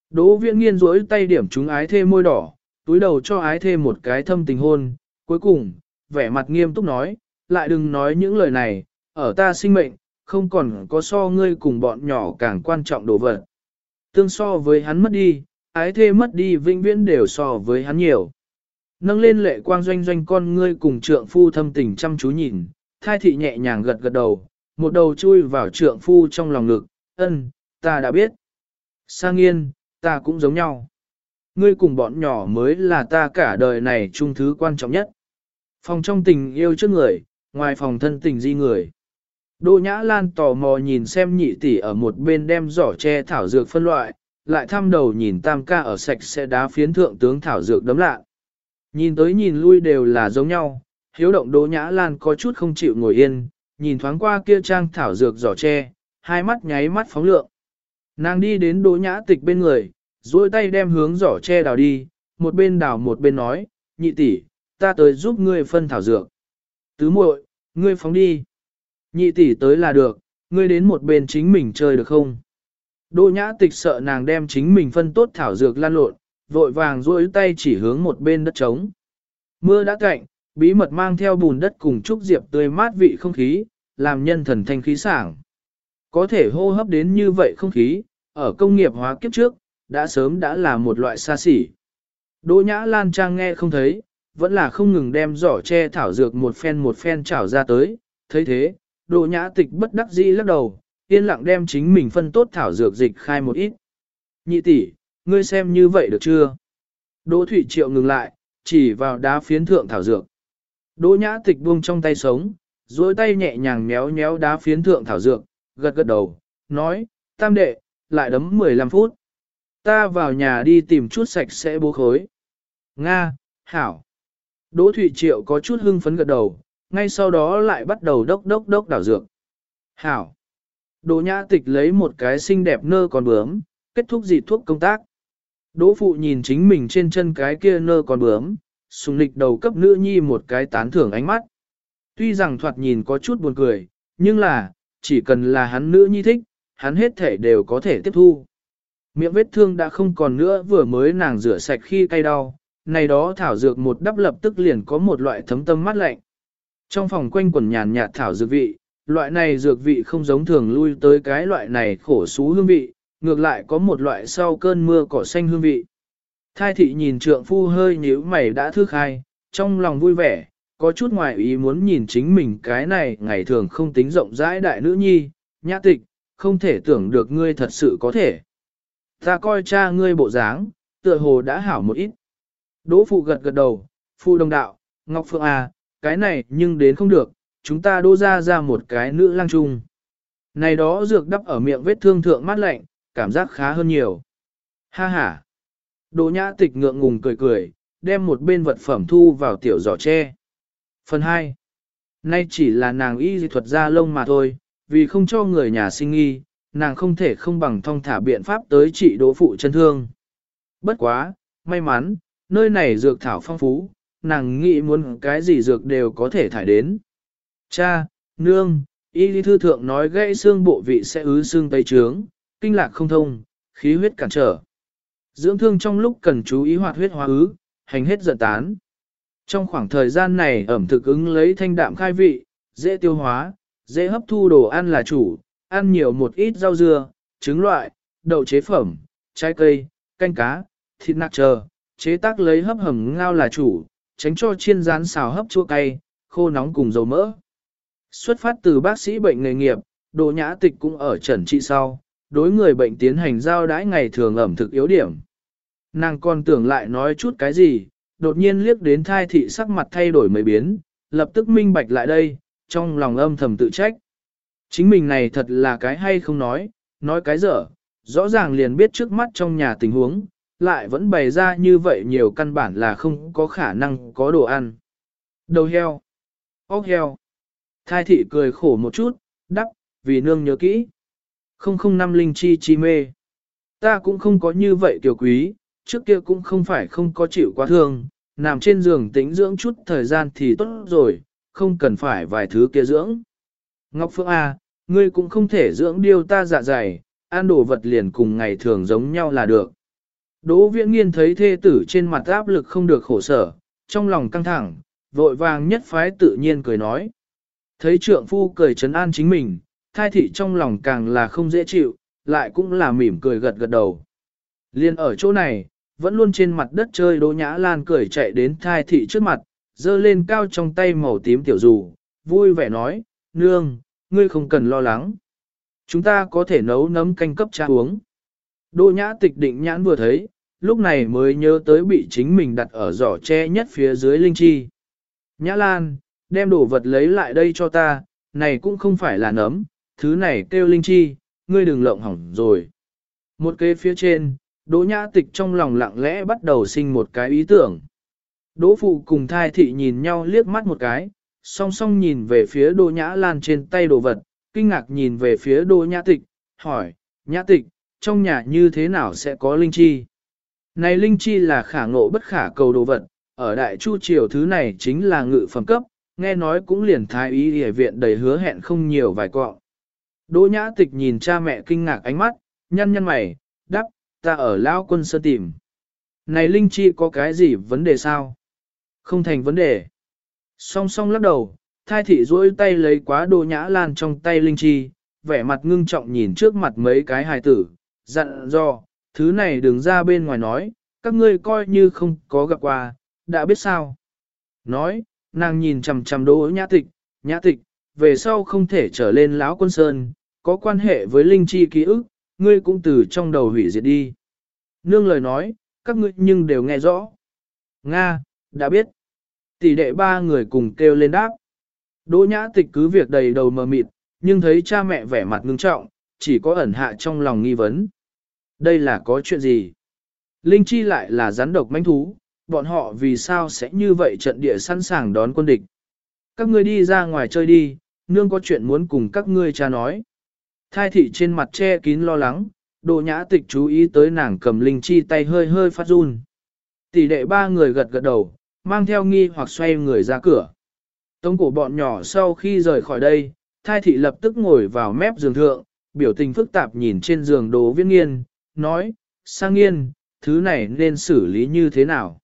Đỗ viễn nghiên rỗi tay điểm chúng ái thê môi đỏ, túi đầu cho ái thê một cái thâm tình hôn. Cuối cùng, vẻ mặt nghiêm túc nói, lại đừng nói những lời này, ở ta sinh mệnh, không còn có so ngươi cùng bọn nhỏ càng quan trọng đồ vật. Tương so với hắn mất đi, ái thê mất đi vĩnh viễn đều so với hắn nhiều. Nâng lên lệ quang doanh doanh con ngươi cùng trượng phu thâm tình chăm chú nhìn, thai thị nhẹ nhàng gật gật đầu, một đầu chui vào trượng phu trong lòng ngực, ân, ta đã biết. Sang yên, ta cũng giống nhau. Ngươi cùng bọn nhỏ mới là ta cả đời này chung thứ quan trọng nhất. Phòng trong tình yêu trước người, ngoài phòng thân tình di người. Đỗ Nhã Lan tò mò nhìn xem nhị tỷ ở một bên đem giỏ che thảo dược phân loại, lại thăm đầu nhìn tam ca ở sạch sẽ đá phiến thượng tướng thảo dược đấm lạ. Nhìn tới nhìn lui đều là giống nhau, hiếu động Đỗ Nhã Lan có chút không chịu ngồi yên, nhìn thoáng qua kia trang thảo dược giỏ che, hai mắt nháy mắt phóng lượng. Nàng đi đến Đỗ Nhã Tịch bên người, duỗi tay đem hướng giỏ che đào đi, một bên đào một bên nói, nhị tỷ, ta tới giúp ngươi phân thảo dược. Tứ muội, ngươi phóng đi. Nhị tỷ tới là được, ngươi đến một bên chính mình chơi được không? Đỗ nhã tịch sợ nàng đem chính mình phân tốt thảo dược lan lộn, vội vàng duỗi tay chỉ hướng một bên đất trống. Mưa đã cạnh, bí mật mang theo bùn đất cùng trúc diệp tươi mát vị không khí, làm nhân thần thanh khí sảng. Có thể hô hấp đến như vậy không khí, ở công nghiệp hóa kiếp trước, đã sớm đã là một loại xa xỉ. Đỗ nhã lan trang nghe không thấy, vẫn là không ngừng đem giỏ che thảo dược một phen một phen trảo ra tới, thấy thế, Đỗ nhã tịch bất đắc dĩ lắc đầu, yên lặng đem chính mình phân tốt thảo dược dịch khai một ít. Nhị tỷ, ngươi xem như vậy được chưa? Đỗ Thụy Triệu ngừng lại, chỉ vào đá phiến thượng thảo dược. Đỗ nhã tịch buông trong tay sống, duỗi tay nhẹ nhàng méo méo đá phiến thượng thảo dược, gật gật đầu, nói, tam đệ, lại đấm 15 phút. Ta vào nhà đi tìm chút sạch sẽ bố khối. Nga, Hảo. Đỗ Thụy Triệu có chút hưng phấn gật đầu, ngay sau đó lại bắt đầu đốc đốc đốc đảo dược. Hảo. Đỗ nhã tịch lấy một cái xinh đẹp nơ còn bướm, kết thúc dị thuốc công tác. Đỗ phụ nhìn chính mình trên chân cái kia nơ còn bướm, sùng lịch đầu cấp nữ nhi một cái tán thưởng ánh mắt. Tuy rằng thoạt nhìn có chút buồn cười, nhưng là, chỉ cần là hắn nữ nhi thích, hắn hết thể đều có thể tiếp thu. Miệng vết thương đã không còn nữa vừa mới nàng rửa sạch khi cay đau, này đó thảo dược một đắp lập tức liền có một loại thấm tâm mát lạnh. Trong phòng quanh quần nhàn nhạt thảo dược vị, loại này dược vị không giống thường lui tới cái loại này khổ xú hương vị, ngược lại có một loại sau cơn mưa cỏ xanh hương vị. Thai thị nhìn trượng phu hơi nhíu mày đã thư khai, trong lòng vui vẻ, có chút ngoài ý muốn nhìn chính mình cái này ngày thường không tính rộng rãi đại nữ nhi, nhã tịch, không thể tưởng được ngươi thật sự có thể. Ta coi cha ngươi bộ dáng, tựa hồ đã hảo một ít. Đỗ phụ gật gật đầu, phụ đồng đạo, Ngọc Phượng à, cái này nhưng đến không được, chúng ta đô ra ra một cái nữ lang trung. Này đó dược đắp ở miệng vết thương thượng mát lạnh, cảm giác khá hơn nhiều. Ha ha. Đỗ nhã tịch ngượng ngùng cười cười, đem một bên vật phẩm thu vào tiểu giỏ tre. Phần 2. Nay chỉ là nàng y dị thuật ra lông mà thôi, vì không cho người nhà sinh nghi, nàng không thể không bằng thong thả biện pháp tới trị đỗ phụ chân thương. Bất quá, may mắn, nơi này dược thảo phong phú, nàng nghĩ muốn cái gì dược đều có thể thải đến. Cha, nương, Y lý thư thượng nói gãy xương bộ vị sẽ ứ xương tây trướng, kinh lạc không thông, khí huyết cản trở. Dưỡng thương trong lúc cần chú ý hoạt huyết hóa ứ, hành hết giận tán. Trong khoảng thời gian này ẩm thực ứng lấy thanh đạm khai vị, dễ tiêu hóa, dễ hấp thu đồ ăn là chủ, ăn nhiều một ít rau dưa, trứng loại, đậu chế phẩm, trái cây, canh cá, thịt nạc chờ, chế tác lấy hấp hầm ngao là chủ, tránh cho chiên rán xào hấp chua cay, khô nóng cùng dầu mỡ. Xuất phát từ bác sĩ bệnh nghề nghiệp, Đỗ nhã tịch cũng ở trần trị sau, đối người bệnh tiến hành giao đãi ngày thường ẩm thực yếu điểm. Nàng còn tưởng lại nói chút cái gì, đột nhiên liếc đến thai thị sắc mặt thay đổi mấy biến, lập tức minh bạch lại đây, trong lòng âm thầm tự trách. Chính mình này thật là cái hay không nói, nói cái dở, rõ ràng liền biết trước mắt trong nhà tình huống, lại vẫn bày ra như vậy nhiều căn bản là không có khả năng có đồ ăn. Đầu heo, óc heo. Thai thị cười khổ một chút, đắp, vì nương nhớ kỹ. Không không năm linh chi chi mê. Ta cũng không có như vậy tiểu quý, trước kia cũng không phải không có chịu quá thương, nằm trên giường tĩnh dưỡng chút thời gian thì tốt rồi, không cần phải vài thứ kia dưỡng. Ngọc Phượng A, ngươi cũng không thể dưỡng điêu ta dạ dày, ăn đồ vật liền cùng ngày thường giống nhau là được. Đỗ viễn nghiên thấy thê tử trên mặt áp lực không được khổ sở, trong lòng căng thẳng, vội vàng nhất phái tự nhiên cười nói. Thấy trượng phu cười trấn an chính mình, thai thị trong lòng càng là không dễ chịu, lại cũng là mỉm cười gật gật đầu. Liên ở chỗ này, vẫn luôn trên mặt đất chơi Đỗ Nhã Lan cười chạy đến thai thị trước mặt, giơ lên cao trong tay màu tím tiểu dù, vui vẻ nói, nương, ngươi không cần lo lắng. Chúng ta có thể nấu nấm canh cấp cha uống. Đỗ Nhã tịch định nhãn vừa thấy, lúc này mới nhớ tới bị chính mình đặt ở giỏ tre nhất phía dưới linh chi. Nhã Lan, đem đồ vật lấy lại đây cho ta, này cũng không phải là nấm, thứ này kêu linh chi, ngươi đừng lộng hỏng rồi. Một kế phía trên, Đỗ Nhã Tịch trong lòng lặng lẽ bắt đầu sinh một cái ý tưởng. Đỗ Phụ cùng thai thị nhìn nhau liếc mắt một cái, song song nhìn về phía Đỗ Nhã Lan trên tay đồ vật, kinh ngạc nhìn về phía Đỗ Nhã Tịch, hỏi, Nhã Tịch, trong nhà như thế nào sẽ có linh chi? Này linh chi là khả ngộ bất khả cầu đồ vật, ở đại chu triều thứ này chính là ngự phẩm cấp, nghe nói cũng liền thái ý hề viện đầy hứa hẹn không nhiều vài cọ. Đỗ nhã tịch nhìn cha mẹ kinh ngạc ánh mắt, nhăn nhăn mày, đắp, ta ở Lao quân sơ tìm. Này Linh Chi có cái gì vấn đề sao? Không thành vấn đề. Song song lắc đầu, thai thị duỗi tay lấy quá đỗ nhã lan trong tay Linh Chi, vẻ mặt ngưng trọng nhìn trước mặt mấy cái hài tử, dặn dò, thứ này đừng ra bên ngoài nói, các ngươi coi như không có gặp qua, đã biết sao. Nói, nàng nhìn chằm chằm đỗ nhã tịch, nhã tịch, về sau không thể trở lên lão quân sơn, có quan hệ với linh chi ký ức, ngươi cũng từ trong đầu hủy diệt đi. Nương lời nói, các ngươi nhưng đều nghe rõ. Nga, đã biết. Tỷ đệ ba người cùng kêu lên đáp. Đỗ nhã tịch cứ việc đầy đầu mờ mịt, nhưng thấy cha mẹ vẻ mặt ngưng trọng, chỉ có ẩn hạ trong lòng nghi vấn. Đây là có chuyện gì? Linh chi lại là rắn độc manh thú, bọn họ vì sao sẽ như vậy trận địa sẵn sàng đón quân địch. Các ngươi đi ra ngoài chơi đi, nương có chuyện muốn cùng các ngươi cha nói. Thai thị trên mặt che kín lo lắng, đồ nhã tịch chú ý tới nàng cầm linh chi tay hơi hơi phát run. Tỷ đệ ba người gật gật đầu, mang theo nghi hoặc xoay người ra cửa. Tống cổ bọn nhỏ sau khi rời khỏi đây, thai thị lập tức ngồi vào mép giường thượng, biểu tình phức tạp nhìn trên giường đồ viên nghiên, nói, sang nghiên, thứ này nên xử lý như thế nào?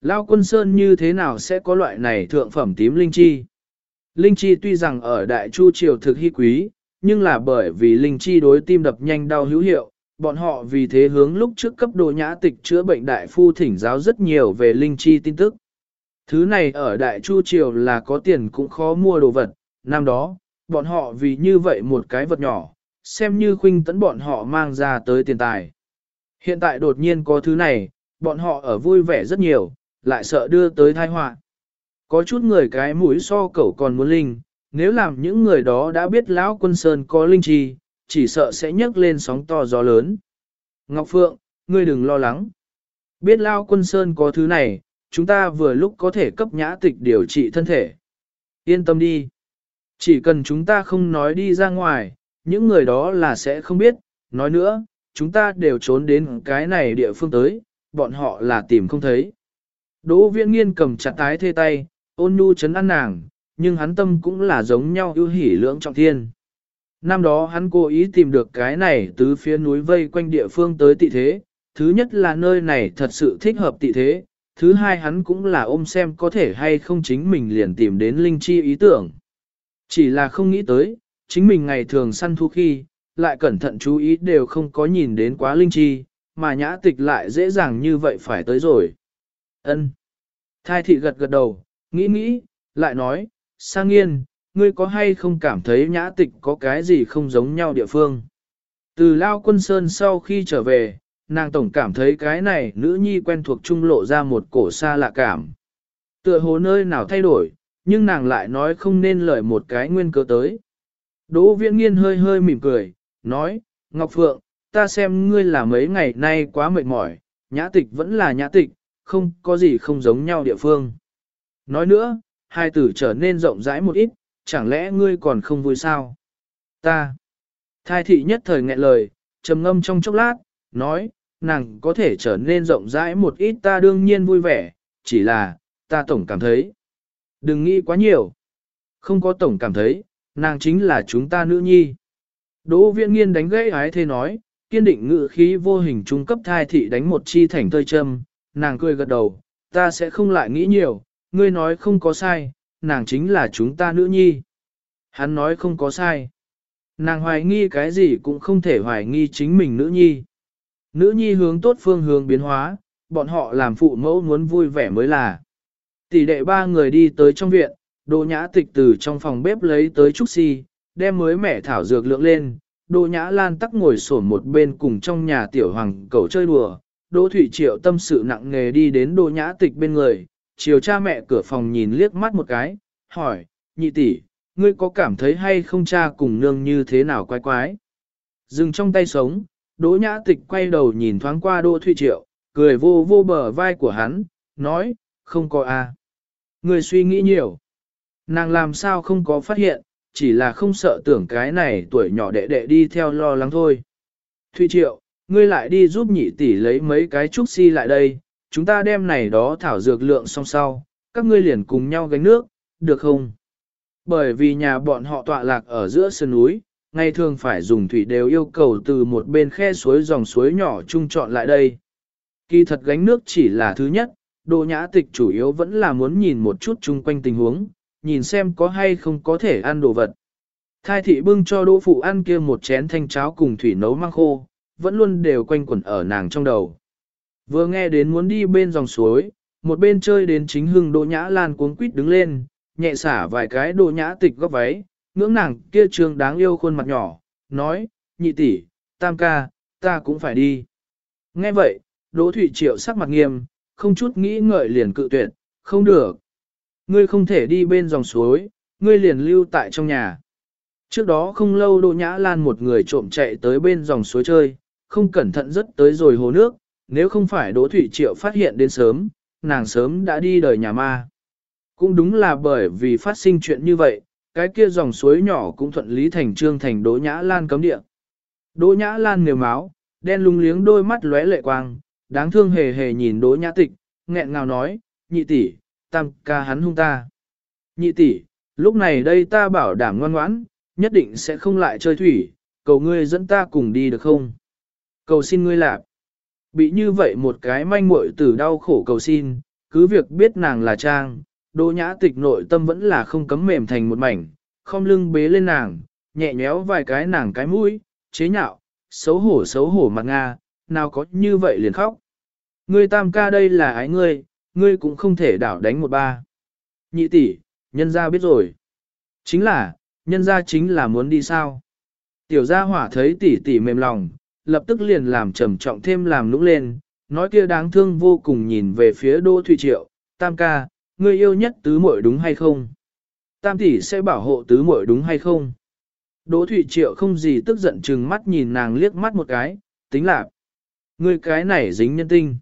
Lao quân sơn như thế nào sẽ có loại này thượng phẩm tím linh chi? Linh chi tuy rằng ở đại chu triều thực hy quý, nhưng là bởi vì linh chi đối tim đập nhanh đau hữu hiệu, bọn họ vì thế hướng lúc trước cấp đồ nhã tịch chữa bệnh đại phu thỉnh giáo rất nhiều về linh chi tin tức. Thứ này ở đại chu triều là có tiền cũng khó mua đồ vật, năm đó, bọn họ vì như vậy một cái vật nhỏ, xem như khuynh tấn bọn họ mang ra tới tiền tài. Hiện tại đột nhiên có thứ này, bọn họ ở vui vẻ rất nhiều, lại sợ đưa tới tai họa. Có chút người cái mũi so cẩu còn muốn linh, nếu làm những người đó đã biết lão quân sơn có linh chi, chỉ sợ sẽ nhấc lên sóng to gió lớn. Ngọc Phượng, ngươi đừng lo lắng. Biết lão quân sơn có thứ này, chúng ta vừa lúc có thể cấp nhã tịch điều trị thân thể. Yên tâm đi. Chỉ cần chúng ta không nói đi ra ngoài, những người đó là sẽ không biết. Nói nữa, chúng ta đều trốn đến cái này địa phương tới, bọn họ là tìm không thấy. Đỗ viễn nghiên cầm chặt tái thê tay, ôn nhu chấn an nàng, nhưng hắn tâm cũng là giống nhau ưu hỉ lưỡng trọng thiên. Năm đó hắn cố ý tìm được cái này từ phía núi vây quanh địa phương tới tị thế, thứ nhất là nơi này thật sự thích hợp tị thế, thứ hai hắn cũng là ôm xem có thể hay không chính mình liền tìm đến linh chi ý tưởng. Chỉ là không nghĩ tới, chính mình ngày thường săn thu khi, lại cẩn thận chú ý đều không có nhìn đến quá linh chi, mà nhã tịch lại dễ dàng như vậy phải tới rồi. ân Thai thị gật gật đầu, nghĩ nghĩ, lại nói, sang nghiên, ngươi có hay không cảm thấy nhã tịch có cái gì không giống nhau địa phương? Từ Lao Quân Sơn sau khi trở về, nàng tổng cảm thấy cái này nữ nhi quen thuộc trung lộ ra một cổ xa lạ cảm. Tựa hồ nơi nào thay đổi, nhưng nàng lại nói không nên lời một cái nguyên cớ tới. Đỗ viễn nghiên hơi hơi mỉm cười, nói, Ngọc Phượng, ta xem ngươi là mấy ngày nay quá mệt mỏi, nhã tịch vẫn là nhã tịch, không có gì không giống nhau địa phương. Nói nữa, hai tử trở nên rộng rãi một ít, chẳng lẽ ngươi còn không vui sao? Ta. Thai thị nhất thời nghẹn lời, trầm ngâm trong chốc lát, nói, nàng có thể trở nên rộng rãi một ít ta đương nhiên vui vẻ, chỉ là, ta tổng cảm thấy. Đừng nghĩ quá nhiều. Không có tổng cảm thấy, nàng chính là chúng ta nữ nhi. Đỗ viện nghiên đánh gãy ái thế nói, kiên định ngự khí vô hình trung cấp thai thị đánh một chi thành tơi châm, nàng cười gật đầu, ta sẽ không lại nghĩ nhiều, ngươi nói không có sai, nàng chính là chúng ta nữ nhi. Hắn nói không có sai. Nàng hoài nghi cái gì cũng không thể hoài nghi chính mình nữ nhi. Nữ nhi hướng tốt phương hướng biến hóa, bọn họ làm phụ mẫu muốn vui vẻ mới là. Tỷ đệ ba người đi tới trong viện, đồ nhã tịch từ trong phòng bếp lấy tới trúc si, đem mới mẻ thảo dược lượng lên. Đồ nhã lan tắc ngồi sổn một bên cùng trong nhà tiểu hoàng cầu chơi đùa. Đỗ Thủy Triệu tâm sự nặng nề đi đến đồ nhã tịch bên người, chiều cha mẹ cửa phòng nhìn liếc mắt một cái, hỏi, nhị tỷ, ngươi có cảm thấy hay không cha cùng nương như thế nào quái quái? Dừng trong tay sống, Đỗ Nhã Tịch quay đầu nhìn thoáng qua Đỗ Thụy Triệu, cười vô vô bờ vai của hắn, nói, không có a. À. Ngươi suy nghĩ nhiều. Nàng làm sao không có phát hiện, chỉ là không sợ tưởng cái này tuổi nhỏ đệ đệ đi theo lo lắng thôi. Thụy Triệu, ngươi lại đi giúp nhị tỷ lấy mấy cái trúc si lại đây, chúng ta đem này đó thảo dược lượng xong sau, các ngươi liền cùng nhau gánh nước, được không? Bởi vì nhà bọn họ tọa lạc ở giữa sơn núi, ngày thường phải dùng thủy đều yêu cầu từ một bên khe suối dòng suối nhỏ chung chọn lại đây. Kỳ thật gánh nước chỉ là thứ nhất, đồ nhã tịch chủ yếu vẫn là muốn nhìn một chút chung quanh tình huống, nhìn xem có hay không có thể ăn đồ vật. Thai thị bưng cho đỗ phụ ăn kia một chén thanh cháo cùng thủy nấu mang khô, vẫn luôn đều quanh quẩn ở nàng trong đầu. Vừa nghe đến muốn đi bên dòng suối, một bên chơi đến chính hưng đỗ nhã lan cuống quýt đứng lên, nhẹ xả vài cái đỗ nhã tịch góc váy, ngưỡng nàng kia trường đáng yêu khuôn mặt nhỏ, nói, nhị tỷ, tam ca, ta cũng phải đi. Nghe vậy, Đỗ thủy Triệu sắc mặt nghiêm, không chút nghĩ ngợi liền cự tuyệt, không được. Ngươi không thể đi bên dòng suối, ngươi liền lưu tại trong nhà. Trước đó không lâu Đỗ Nhã Lan một người trộm chạy tới bên dòng suối chơi, không cẩn thận rất tới rồi hồ nước, nếu không phải Đỗ Thụy Triệu phát hiện đến sớm, nàng sớm đã đi đời nhà ma. Cũng đúng là bởi vì phát sinh chuyện như vậy, cái kia dòng suối nhỏ cũng thuận lý thành trương thành Đỗ Nhã Lan cấm địa. Đỗ Nhã Lan nhiều máu, đen lung liếng đôi mắt lóe lệ quang, đáng thương hề hề nhìn Đỗ Nhã Tịch, nghẹn ngào nói, nhị tỷ, tam ca hắn hung ta. Nhị tỷ, lúc này đây ta bảo đảm ngoan ngoãn, nhất định sẽ không lại chơi thủy, cầu ngươi dẫn ta cùng đi được không? Cầu xin ngươi lạp. Bị như vậy một cái manh muội tử đau khổ cầu xin, cứ việc biết nàng là trang, đô nhã tịch nội tâm vẫn là không cấm mềm thành một mảnh, không lưng bế lên nàng, nhẹ nhéo vài cái nàng cái mũi, chế nhạo, xấu hổ xấu hổ mặt Nga, nào có như vậy liền khóc. Ngươi tam ca đây là ái ngươi, ngươi cũng không thể đảo đánh một ba. Nhị tỷ, nhân gia biết rồi. Chính là, nhân gia chính là muốn đi sao. Tiểu gia hỏa thấy tỷ tỷ mềm lòng, lập tức liền làm trầm trọng thêm làm nũng lên, nói kia đáng thương vô cùng nhìn về phía Đỗ Thụy Triệu, tam ca, ngươi yêu nhất tứ muội đúng hay không? Tam tỷ sẽ bảo hộ tứ muội đúng hay không? Đỗ Thụy Triệu không gì tức giận chừng mắt nhìn nàng liếc mắt một cái, tính là ngươi cái này dính nhân tinh.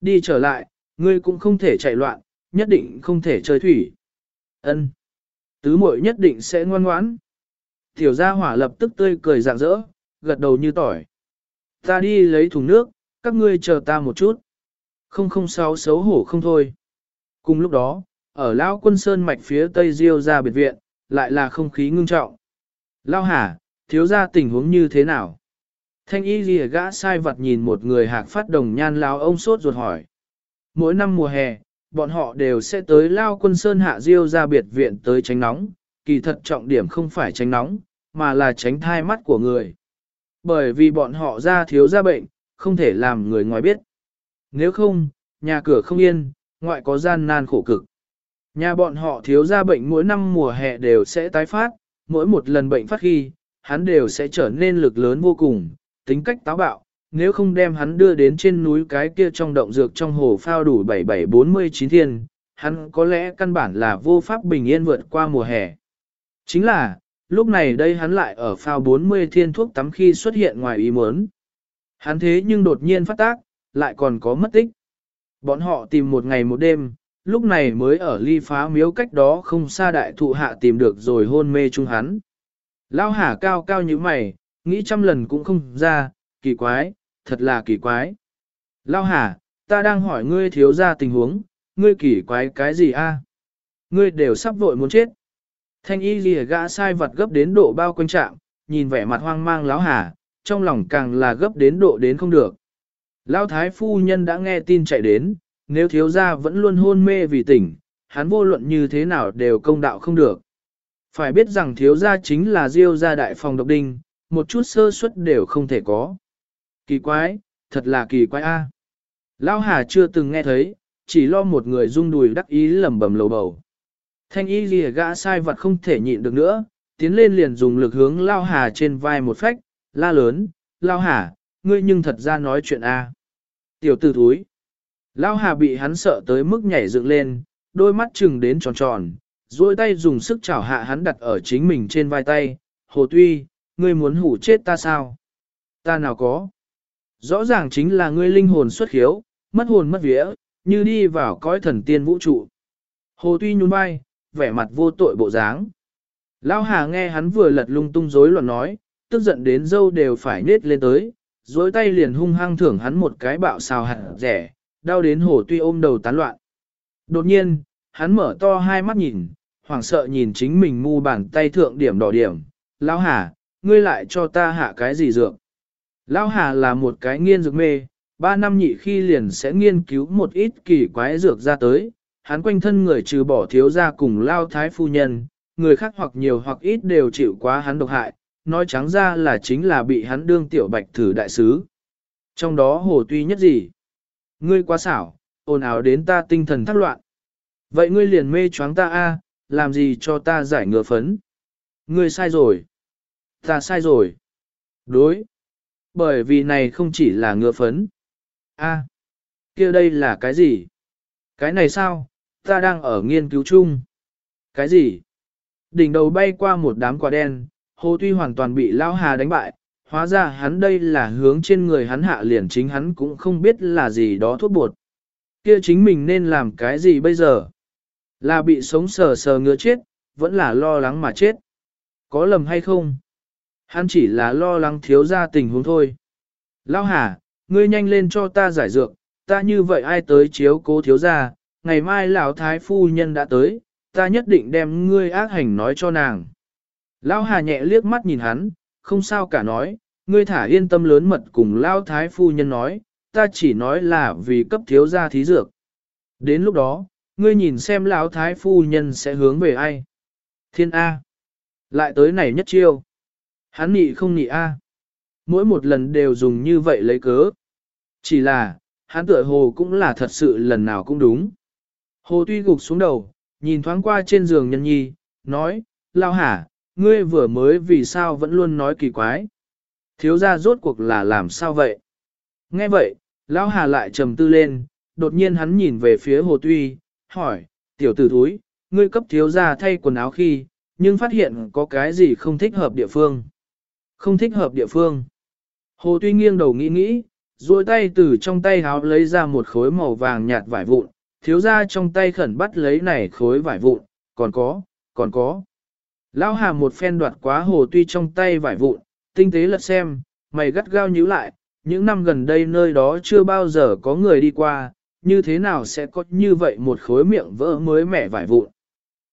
Đi trở lại, ngươi cũng không thể chạy loạn, nhất định không thể chơi thủy. Ân, Tứ muội nhất định sẽ ngoan ngoãn. Tiểu gia hỏa lập tức tươi cười rạng rỡ, gật đầu như tỏi. Ta đi lấy thùng nước, các ngươi chờ ta một chút. Không không sao xấu hổ không thôi. Cùng lúc đó, ở Lão quân sơn mạch phía tây diêu ra biệt viện, lại là không khí ngưng trọng. Lao hà, thiếu ra tình huống như thế nào? Thanh y ghi gã sai vật nhìn một người hạc phát đồng nhan lao ông sốt ruột hỏi. Mỗi năm mùa hè, bọn họ đều sẽ tới Lao quân sơn hạ diêu ra biệt viện tới tránh nóng, kỳ thật trọng điểm không phải tránh nóng, mà là tránh thai mắt của người. Bởi vì bọn họ ra thiếu ra bệnh, không thể làm người ngoài biết. Nếu không, nhà cửa không yên, ngoại có gian nan khổ cực. Nhà bọn họ thiếu ra bệnh mỗi năm mùa hè đều sẽ tái phát, mỗi một lần bệnh phát khi, hắn đều sẽ trở nên lực lớn vô cùng, tính cách táo bạo, nếu không đem hắn đưa đến trên núi cái kia trong động dược trong hồ phao đủ 7749 thiên, hắn có lẽ căn bản là vô pháp bình yên vượt qua mùa hè. Chính là, lúc này đây hắn lại ở phao 40 thiên thuốc tắm khi xuất hiện ngoài ý muốn. Hắn thế nhưng đột nhiên phát tác, lại còn có mất tích. Bọn họ tìm một ngày một đêm, lúc này mới ở ly phá miếu cách đó không xa đại thụ hạ tìm được rồi hôn mê chung hắn. Lao hả cao cao như mày, nghĩ trăm lần cũng không ra, kỳ quái, thật là kỳ quái. Lao hả, ta đang hỏi ngươi thiếu ra tình huống, ngươi kỳ quái cái gì a? Ngươi đều sắp vội muốn chết. Thanh y lìa gã sai vật gấp đến độ bao quanh trạm, nhìn vẻ mặt hoang mang lão hà, trong lòng càng là gấp đến độ đến không được. Lão thái phu nhân đã nghe tin chạy đến, nếu thiếu gia vẫn luôn hôn mê vì tỉnh, hắn vô luận như thế nào đều công đạo không được. Phải biết rằng thiếu gia chính là diêu gia đại phòng độc đinh, một chút sơ suất đều không thể có. Kỳ quái, thật là kỳ quái a. Lão Hà chưa từng nghe thấy, chỉ lo một người rung đùi đắc ý lẩm bẩm lầu bầu. Thanh y lìa gã sai vật không thể nhịn được nữa, tiến lên liền dùng lực hướng Lao Hà trên vai một phách, la lớn, Lao Hà, ngươi nhưng thật ra nói chuyện A. Tiểu tử thúi. Lao Hà bị hắn sợ tới mức nhảy dựng lên, đôi mắt chừng đến tròn tròn, duỗi tay dùng sức chảo hạ hắn đặt ở chính mình trên vai tay. Hồ Tuy, ngươi muốn hủ chết ta sao? Ta nào có? Rõ ràng chính là ngươi linh hồn xuất khiếu, mất hồn mất vía, như đi vào cõi thần tiên vũ trụ. Hồ Tuy nhún vai, vẻ mặt vô tội bộ dáng. Lão Hà nghe hắn vừa lật lung tung rối loạn nói, tức giận đến dâu đều phải nết lên tới, dối tay liền hung hăng thưởng hắn một cái bạo xào hạt rẻ, đau đến hồ tuy ôm đầu tán loạn. Đột nhiên, hắn mở to hai mắt nhìn, hoảng sợ nhìn chính mình mu bàn tay thượng điểm đỏ điểm. Lão Hà, ngươi lại cho ta hạ cái gì dược? Lão Hà là một cái nghiên dược mê, ba năm nhị khi liền sẽ nghiên cứu một ít kỳ quái dược ra tới. Hắn quanh thân người trừ bỏ thiếu ra cùng lao thái phu nhân, người khác hoặc nhiều hoặc ít đều chịu quá hắn độc hại, nói trắng ra là chính là bị hắn đương tiểu bạch thử đại sứ. Trong đó hồ tuy nhất gì? Ngươi quá xảo, ồn ào đến ta tinh thần thắc loạn. Vậy ngươi liền mê choáng ta a, làm gì cho ta giải ngừa phấn? Ngươi sai rồi. Ta sai rồi. Đối. Bởi vì này không chỉ là ngựa phấn. A. kia đây là cái gì? Cái này sao? Ta đang ở nghiên cứu chung. Cái gì? Đỉnh đầu bay qua một đám quả đen, Hồ Tuy hoàn toàn bị Lao Hà đánh bại, hóa ra hắn đây là hướng trên người hắn hạ liền chính hắn cũng không biết là gì đó thuốc bột. Kia chính mình nên làm cái gì bây giờ? Là bị sống sờ sờ ngứa chết, vẫn là lo lắng mà chết. Có lầm hay không? Hắn chỉ là lo lắng thiếu ra tình huống thôi. Lao Hà, ngươi nhanh lên cho ta giải dược, ta như vậy ai tới chiếu cố thiếu ra, ngày mai lão thái phu nhân đã tới, ta nhất định đem ngươi ác hành nói cho nàng. Lão Hà nhẹ liếc mắt nhìn hắn, không sao cả nói, ngươi thả yên tâm lớn mật cùng Lão Thái Phu Nhân nói, ta chỉ nói là vì cấp thiếu gia thí dược. Đến lúc đó, ngươi nhìn xem Lão Thái Phu Nhân sẽ hướng về ai. Thiên A. Lại tới này nhất chiêu. Hắn nị không nị A. À. Mỗi một lần đều dùng như vậy lấy cớ. Chỉ là, hắn tựa hồ cũng là thật sự lần nào cũng đúng. Hồ tuy gục xuống đầu, nhìn thoáng qua trên giường nhân nhi, nói, lao hả, ngươi vừa mới vì sao vẫn luôn nói kỳ quái. Thiếu gia rốt cuộc là làm sao vậy? Nghe vậy, lão hà lại trầm tư lên, đột nhiên hắn nhìn về phía hồ tuy, hỏi, tiểu tử thúi, ngươi cấp thiếu gia thay quần áo khi, nhưng phát hiện có cái gì không thích hợp địa phương. Không thích hợp địa phương. Hồ tuy nghiêng đầu nghĩ nghĩ, duỗi tay từ trong tay háo lấy ra một khối màu vàng nhạt vải vụn, thiếu gia trong tay khẩn bắt lấy này khối vải vụn, còn có, còn có. Lão hà một phen đoạt quá hồ tuy trong tay vải vụn, tinh tế lật xem, mày gắt gao nhíu lại, những năm gần đây nơi đó chưa bao giờ có người đi qua, như thế nào sẽ có như vậy một khối miệng vỡ mới mẻ vải vụn.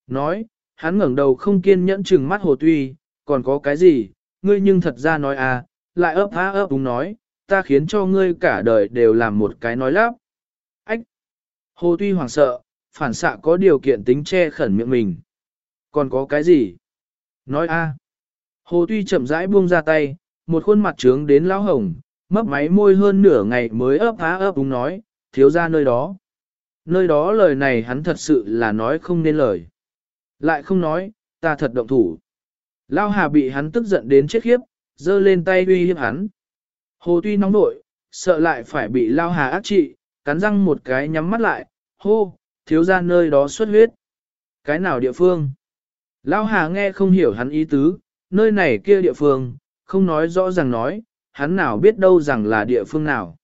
Nói, hắn ngẩng đầu không kiên nhẫn chừng mắt hồ tuy, còn có cái gì, ngươi nhưng thật ra nói à, lại ấp há ấp đúng nói, ta khiến cho ngươi cả đời đều làm một cái nói lắp. Ách! Hồ tuy hoảng sợ, phản xạ có điều kiện tính che khẩn miệng mình. Còn có cái gì? Nói a. Hồ tuy chậm rãi buông ra tay, một khuôn mặt trướng đến lão hồng, mấp máy môi hơn nửa ngày mới ấp há ấp đúng nói, thiếu ra nơi đó. Nơi đó lời này hắn thật sự là nói không nên lời. Lại không nói, ta thật động thủ. Lao Hà bị hắn tức giận đến chết khiếp, giơ lên tay uy hiếp hắn. Hồ tuy nóng nội, sợ lại phải bị Lao Hà ác trị, cắn răng một cái nhắm mắt lại, hô, thiếu ra nơi đó xuất huyết. Cái nào địa phương? Lao Hà nghe không hiểu hắn ý tứ, nơi này kia địa phương, không nói rõ ràng nói, hắn nào biết đâu rằng là địa phương nào.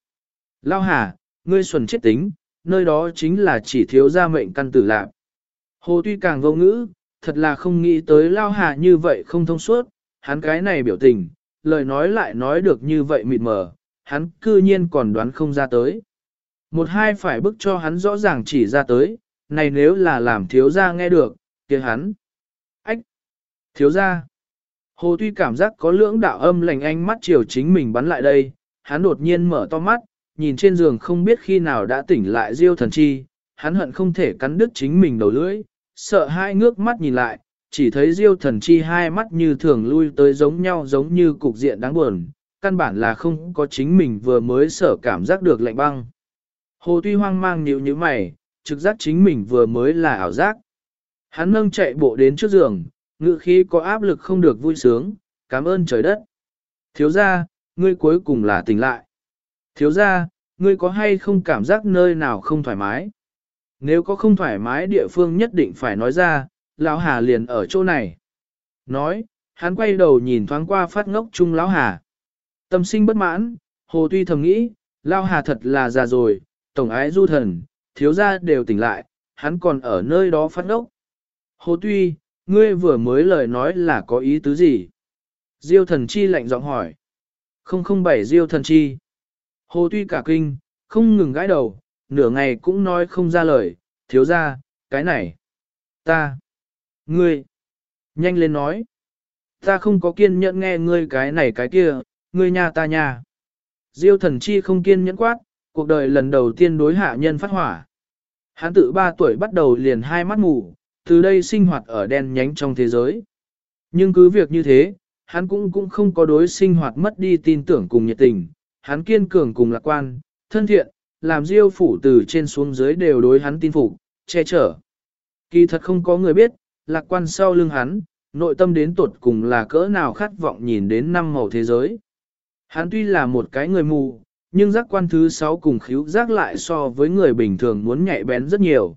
Lao Hà, ngươi xuẩn chết tính, nơi đó chính là chỉ thiếu gia mệnh căn tử lạc. Hồ tuy càng vô ngữ, thật là không nghĩ tới Lao Hà như vậy không thông suốt, hắn cái này biểu tình, lời nói lại nói được như vậy mịt mờ, hắn cư nhiên còn đoán không ra tới. Một hai phải bức cho hắn rõ ràng chỉ ra tới, này nếu là làm thiếu gia nghe được, kia hắn. Ách! Thiếu gia! Hồ tuy cảm giác có lưỡng đạo âm lành ánh mắt chiều chính mình bắn lại đây, hắn đột nhiên mở to mắt, nhìn trên giường không biết khi nào đã tỉnh lại diêu thần chi, hắn hận không thể cắn đứt chính mình đầu lưỡi, sợ hai ngước mắt nhìn lại, chỉ thấy diêu thần chi hai mắt như thường lui tới giống nhau giống như cục diện đáng buồn, căn bản là không có chính mình vừa mới sợ cảm giác được lạnh băng. Hồ tuy hoang mang nhíu như mày, trực giác chính mình vừa mới là ảo giác. Hắn nâng chạy bộ đến trước giường, ngự khí có áp lực không được vui sướng, cảm ơn trời đất. Thiếu ra, ngươi cuối cùng là tỉnh lại. Thiếu ra, ngươi có hay không cảm giác nơi nào không thoải mái? Nếu có không thoải mái địa phương nhất định phải nói ra, lão Hà liền ở chỗ này. Nói, hắn quay đầu nhìn thoáng qua phát ngốc chung lão Hà. Tâm sinh bất mãn, hồ tuy thầm nghĩ, lão Hà thật là già rồi, tổng ái du thần, thiếu gia đều tỉnh lại, hắn còn ở nơi đó phát ngốc. Hồ tuy, ngươi vừa mới lời nói là có ý tứ gì? Diêu thần chi lạnh giọng hỏi. Không không bảy diêu thần chi. Hồ tuy cả kinh, không ngừng gãi đầu, nửa ngày cũng nói không ra lời, thiếu ra, cái này. Ta. Ngươi. Nhanh lên nói. Ta không có kiên nhẫn nghe ngươi cái này cái kia, ngươi nhà ta nhà. Diêu thần chi không kiên nhẫn quát, cuộc đời lần đầu tiên đối hạ nhân phát hỏa. Hắn tự 3 tuổi bắt đầu liền hai mắt mù, từ đây sinh hoạt ở đen nhánh trong thế giới. Nhưng cứ việc như thế, hắn cũng cũng không có đối sinh hoạt mất đi tin tưởng cùng nhiệt tình, hắn kiên cường cùng lạc quan, thân thiện, làm diêu phủ từ trên xuống dưới đều đối hắn tin phục, che chở. Kỳ thật không có người biết, lạc quan sau lưng hắn, nội tâm đến tột cùng là cỡ nào khát vọng nhìn đến năm màu thế giới. Hắn tuy là một cái người mù, nhưng giác quan thứ sáu cùng khíu giác lại so với người bình thường muốn nhạy bén rất nhiều.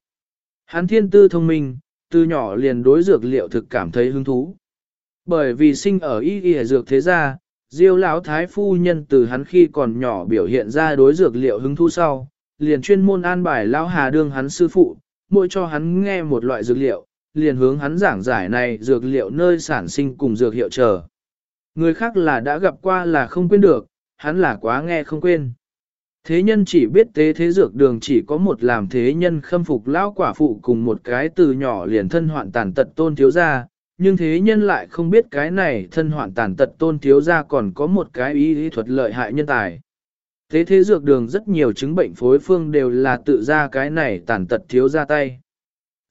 Hắn thiên tư thông minh, từ nhỏ liền đối dược liệu thực cảm thấy hứng thú. Bởi vì sinh ở y y dược thế gia, Diêu lão thái phu nhân từ hắn khi còn nhỏ biểu hiện ra đối dược liệu hứng thú sau, liền chuyên môn an bài lão Hà đương hắn sư phụ, mỗi cho hắn nghe một loại dược liệu, liền hướng hắn giảng giải này dược liệu nơi sản sinh cùng dược hiệu chờ. Người khác là đã gặp qua là không quên được, hắn là quá nghe không quên. Thế nhân chỉ biết tế thế dược đường chỉ có một làm thế nhân khâm phục lão quả phụ cùng một cái từ nhỏ liền thân hoạn tàn tật tôn thiếu gia, nhưng thế nhân lại không biết cái này thân hoạn tàn tật tôn thiếu gia còn có một cái ý lý thuật lợi hại nhân tài. Thế thế dược đường rất nhiều chứng bệnh phối phương đều là tự ra cái này tàn tật thiếu ra tay.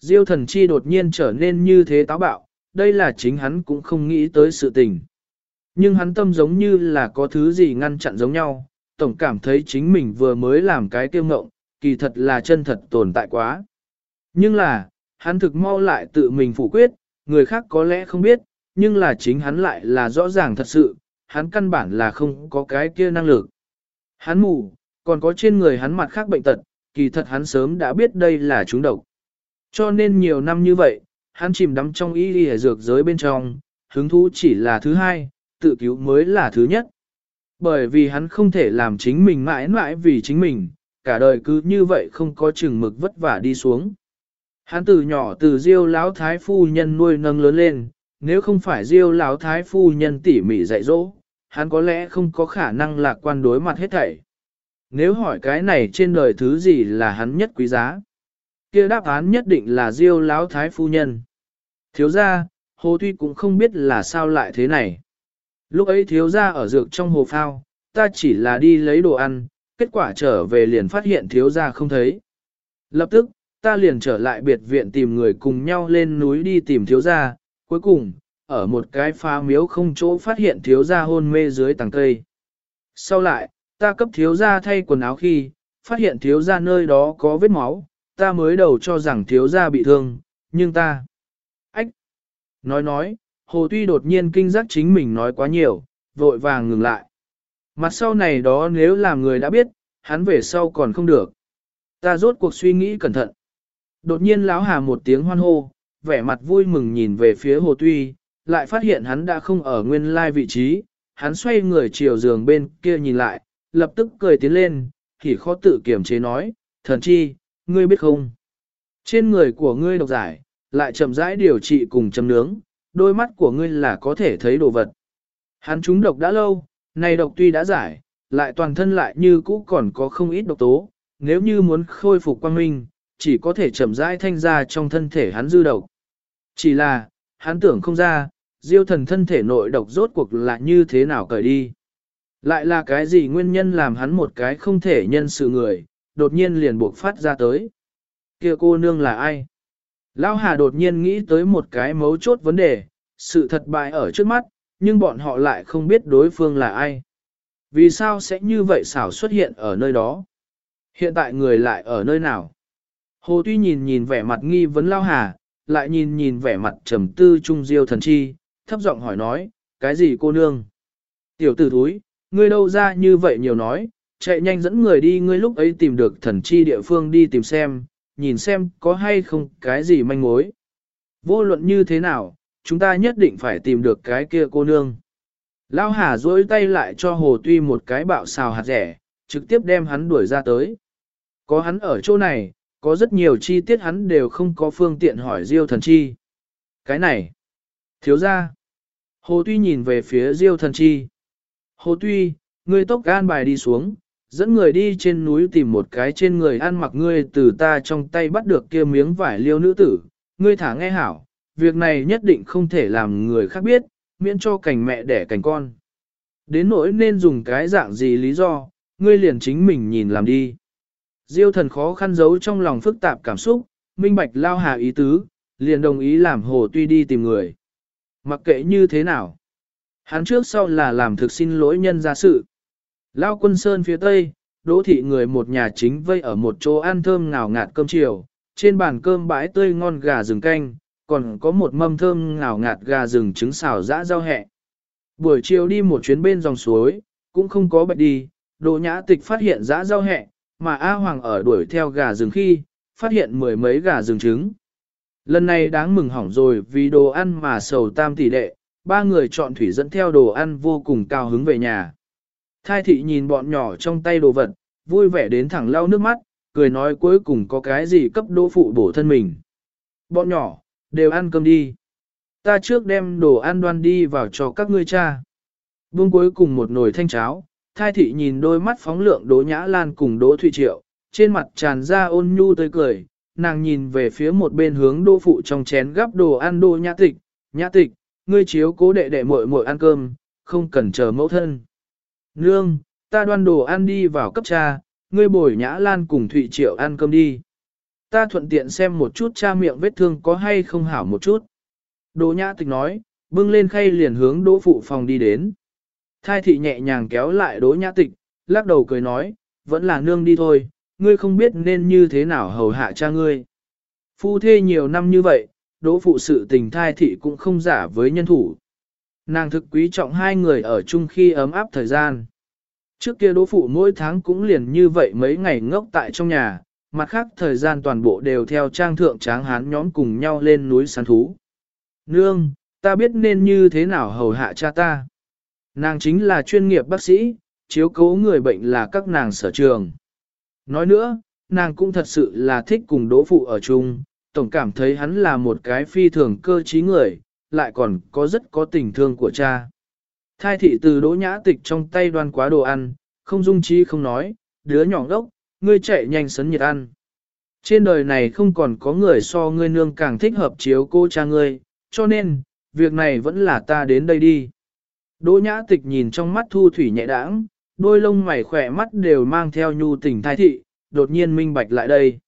Diêu thần chi đột nhiên trở nên như thế táo bạo, đây là chính hắn cũng không nghĩ tới sự tình. Nhưng hắn tâm giống như là có thứ gì ngăn chặn giống nhau, tổng cảm thấy chính mình vừa mới làm cái kiêu ngộng, kỳ thật là chân thật tồn tại quá. Nhưng là, hắn thực mau lại tự mình phủ quyết, người khác có lẽ không biết, nhưng là chính hắn lại là rõ ràng thật sự, hắn căn bản là không có cái kia năng lực. Hắn mù, còn có trên người hắn mặt khác bệnh tật, kỳ thật hắn sớm đã biết đây là chúng độc. Cho nên nhiều năm như vậy, hắn chìm đắm trong y y dược giới bên trong, hứng thú chỉ là thứ hai, tự cứu mới là thứ nhất. Bởi vì hắn không thể làm chính mình mãi mãi vì chính mình, cả đời cứ như vậy không có chừng mực vất vả đi xuống. Hắn từ nhỏ từ diêu lão thái phu nhân nuôi nâng lớn lên, nếu không phải diêu lão thái phu nhân tỉ mỉ dạy dỗ, hắn có lẽ không có khả năng lạc quan đối mặt hết thảy. Nếu hỏi cái này trên đời thứ gì là hắn nhất quý giá? kia đáp án nhất định là diêu lão thái phu nhân. Thiếu gia, hồ tuy cũng không biết là sao lại thế này. Lúc ấy thiếu gia ở dược trong hồ phao, ta chỉ là đi lấy đồ ăn, kết quả trở về liền phát hiện thiếu gia không thấy. Lập tức, ta liền trở lại biệt viện tìm người cùng nhau lên núi đi tìm thiếu gia, cuối cùng, ở một cái phá miếu không chỗ phát hiện thiếu gia hôn mê dưới tầng cây. Sau lại, ta cấp thiếu gia thay quần áo khi, phát hiện thiếu gia nơi đó có vết máu, ta mới đầu cho rằng thiếu gia bị thương, nhưng ta... Ách! Nói nói, hồ tuy đột nhiên kinh giác chính mình nói quá nhiều, vội vàng ngừng lại. Mặt sau này đó nếu làm người đã biết, hắn về sau còn không được. Ta rốt cuộc suy nghĩ cẩn thận. Đột nhiên lão hà một tiếng hoan hô, vẻ mặt vui mừng nhìn về phía hồ tuy, lại phát hiện hắn đã không ở nguyên lai vị trí, hắn xoay người chiều giường bên kia nhìn lại, lập tức cười tiến lên, thì khó tự kiểm chế nói, thần chi, ngươi biết không? Trên người của ngươi độc giải, lại chậm rãi điều trị cùng châm nướng, đôi mắt của ngươi là có thể thấy đồ vật. Hắn trúng độc đã lâu, nay độc tuy đã giải, lại toàn thân lại như cũ còn có không ít độc tố, nếu như muốn khôi phục quang minh, chỉ có thể chậm rãi thanh ra trong thân thể hắn dư độc. Chỉ là, hắn tưởng không ra, diêu thần thân thể nội độc rốt cuộc là như thế nào cởi đi. Lại là cái gì nguyên nhân làm hắn một cái không thể nhân sự người, đột nhiên liền buộc phát ra tới. kia cô nương là ai? Lão Hà đột nhiên nghĩ tới một cái mấu chốt vấn đề, sự thật bại ở trước mắt, nhưng bọn họ lại không biết đối phương là ai. Vì sao sẽ như vậy xảo xuất hiện ở nơi đó? Hiện tại người lại ở nơi nào? Hồ Tuy nhìn nhìn vẻ mặt nghi vấn Lao Hà, lại nhìn nhìn vẻ mặt trầm tư trung diêu thần chi, thấp giọng hỏi nói, cái gì cô nương? Tiểu tử thúi, ngươi đâu ra như vậy nhiều nói, chạy nhanh dẫn người đi ngươi lúc ấy tìm được thần chi địa phương đi tìm xem, nhìn xem có hay không cái gì manh mối. Vô luận như thế nào, chúng ta nhất định phải tìm được cái kia cô nương. Lao Hà duỗi tay lại cho Hồ Tuy một cái bạo xào hạt rẻ, trực tiếp đem hắn đuổi ra tới. Có hắn ở chỗ này, có rất nhiều chi tiết hắn đều không có phương tiện hỏi Diêu thần chi. Cái này, thiếu ra. Hồ Tuy nhìn về phía Diêu thần chi. Hồ Tuy, ngươi tốc gan bài đi xuống, dẫn người đi trên núi tìm một cái trên người ăn mặc ngươi từ ta trong tay bắt được kia miếng vải liêu nữ tử, ngươi thả nghe hảo, việc này nhất định không thể làm người khác biết, miễn cho cảnh mẹ đẻ cảnh con. Đến nỗi nên dùng cái dạng gì lý do, ngươi liền chính mình nhìn làm đi. Diêu thần khó khăn giấu trong lòng phức tạp cảm xúc, minh bạch lao hà ý tứ, liền đồng ý làm hồ tuy đi tìm người. Mặc kệ như thế nào, hắn trước sau là làm thực xin lỗi nhân ra sự. Lao quân sơn phía tây, đỗ thị người một nhà chính vây ở một chỗ ăn thơm ngào ngạt cơm chiều, trên bàn cơm bãi tươi ngon gà rừng canh, còn có một mâm thơm ngào ngạt gà rừng trứng xào dã rau hẹ. Buổi chiều đi một chuyến bên dòng suối, cũng không có bệnh đi, Đỗ Nhã Tịch phát hiện dã rau hẹ, mà A Hoàng ở đuổi theo gà rừng khi, phát hiện mười mấy gà rừng trứng. Lần này đáng mừng hỏng rồi vì đồ ăn mà sầu tam tỷ đệ, ba người chọn thủy dẫn theo đồ ăn vô cùng cao hứng về nhà. Thai thị nhìn bọn nhỏ trong tay đồ vật, vui vẻ đến thẳng lau nước mắt, cười nói cuối cùng có cái gì cấp đỗ phụ bổ thân mình. Bọn nhỏ, đều ăn cơm đi. Ta trước đem đồ ăn đoan đi vào cho các ngươi cha. Buông cuối cùng một nồi thanh cháo, thai thị nhìn đôi mắt phóng lượng đỗ nhã lan cùng đỗ thụy triệu, trên mặt tràn ra ôn nhu tươi cười, nàng nhìn về phía một bên hướng đỗ phụ trong chén gắp đồ ăn đỗ nhã tịch, nhã tịch, ngươi chiếu cố đệ đệ muội muội ăn cơm, không cần chờ mẫu thân. Nương, ta đoan đồ ăn đi vào cấp cha, ngươi bồi nhã lan cùng Thụy Triệu ăn cơm đi. Ta thuận tiện xem một chút cha miệng vết thương có hay không hảo một chút. Đỗ nhã tịch nói, bưng lên khay liền hướng đỗ phụ phòng đi đến. Thai thị nhẹ nhàng kéo lại đỗ nhã tịch, lắc đầu cười nói, vẫn là nương đi thôi, ngươi không biết nên như thế nào hầu hạ cha ngươi. Phu thê nhiều năm như vậy, đỗ phụ sự tình thai thị cũng không giả với nhân thủ. Nàng thực quý trọng hai người ở chung khi ấm áp thời gian. Trước kia đỗ phụ mỗi tháng cũng liền như vậy mấy ngày ngốc tại trong nhà, mặt khác thời gian toàn bộ đều theo trang thượng tráng hán nhóm cùng nhau lên núi săn thú. Nương, ta biết nên như thế nào hầu hạ cha ta. Nàng chính là chuyên nghiệp bác sĩ, chiếu cố người bệnh là các nàng sở trường. Nói nữa, nàng cũng thật sự là thích cùng đỗ phụ ở chung, tổng cảm thấy hắn là một cái phi thường cơ trí người, lại còn có rất có tình thương của cha. Thai thị từ đỗ nhã tịch trong tay đoan quá đồ ăn, không dung trí không nói, đứa nhỏ đốc, ngươi chạy nhanh sấn nhiệt ăn. Trên đời này không còn có người so ngươi nương càng thích hợp chiếu cô cha ngươi, cho nên, việc này vẫn là ta đến đây đi. Đỗ nhã tịch nhìn trong mắt thu thủy nhẹ đãng, đôi lông mày khỏe mắt đều mang theo nhu tình thai thị, đột nhiên minh bạch lại đây.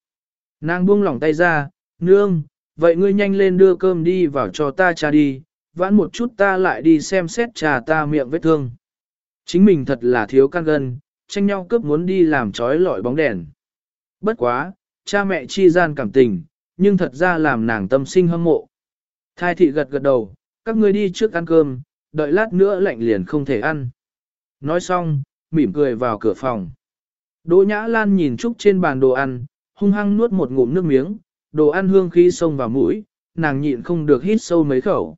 Nàng buông lỏng tay ra, nương, vậy ngươi nhanh lên đưa cơm đi vào cho ta cha đi, vãn một chút ta lại đi xem xét trà ta miệng vết thương. Chính mình thật là thiếu căn gân, tranh nhau cướp muốn đi làm trói lọi bóng đèn. Bất quá, cha mẹ chi gian cảm tình, nhưng thật ra làm nàng tâm sinh hâm mộ. Thai thị gật gật đầu, các ngươi đi trước ăn cơm, đợi lát nữa lạnh liền không thể ăn. Nói xong, mỉm cười vào cửa phòng. Đỗ Nhã Lan nhìn Trúc trên bàn đồ ăn, hung hăng nuốt một ngụm nước miếng, đồ ăn hương khí xông vào mũi, nàng nhịn không được hít sâu mấy khẩu.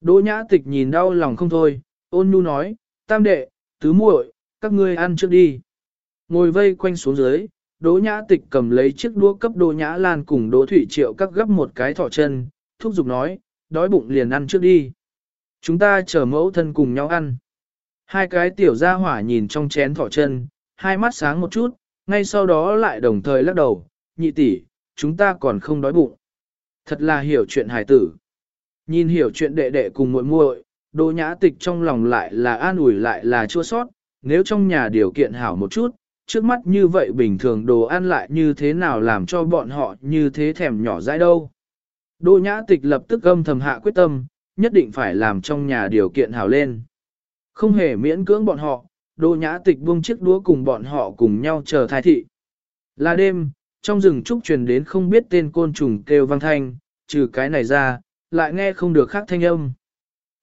Đỗ Nhã Tịch nhìn đau lòng không thôi, ôn nhu nói, tam đệ, tứ muội, các ngươi ăn trước đi. Ngồi vây quanh xuống dưới, Đỗ Nhã Tịch cầm lấy chiếc đũa cấp Đỗ Nhã Lan cùng Đỗ Thủy Triệu cắt gấp một cái thỏ chân, thúc giục nói, đói bụng liền ăn trước đi. Chúng ta chờ mẫu thân cùng nhau ăn. Hai cái tiểu gia hỏa nhìn trong chén thỏ chân, hai mắt sáng một chút, ngay sau đó lại đồng thời lắc đầu, nhị tỷ, chúng ta còn không đói bụng. Thật là hiểu chuyện hài tử. Nhìn hiểu chuyện đệ đệ cùng muội muội, Đỗ Nhã Tịch trong lòng lại là an ủi lại là chua sót, nếu trong nhà điều kiện hảo một chút, trước mắt như vậy bình thường đồ ăn lại như thế nào làm cho bọn họ như thế thèm nhỏ dãi đâu. Đỗ Nhã Tịch lập tức âm thầm hạ quyết tâm, nhất định phải làm trong nhà điều kiện hảo lên. Không hề miễn cưỡng bọn họ, Đỗ Nhã Tịch buông chiếc đũa cùng bọn họ cùng nhau chờ thai thị. Là đêm, trong rừng trúc truyền đến không biết tên côn trùng kêu vang thanh, trừ cái này ra, lại nghe không được khác thanh âm.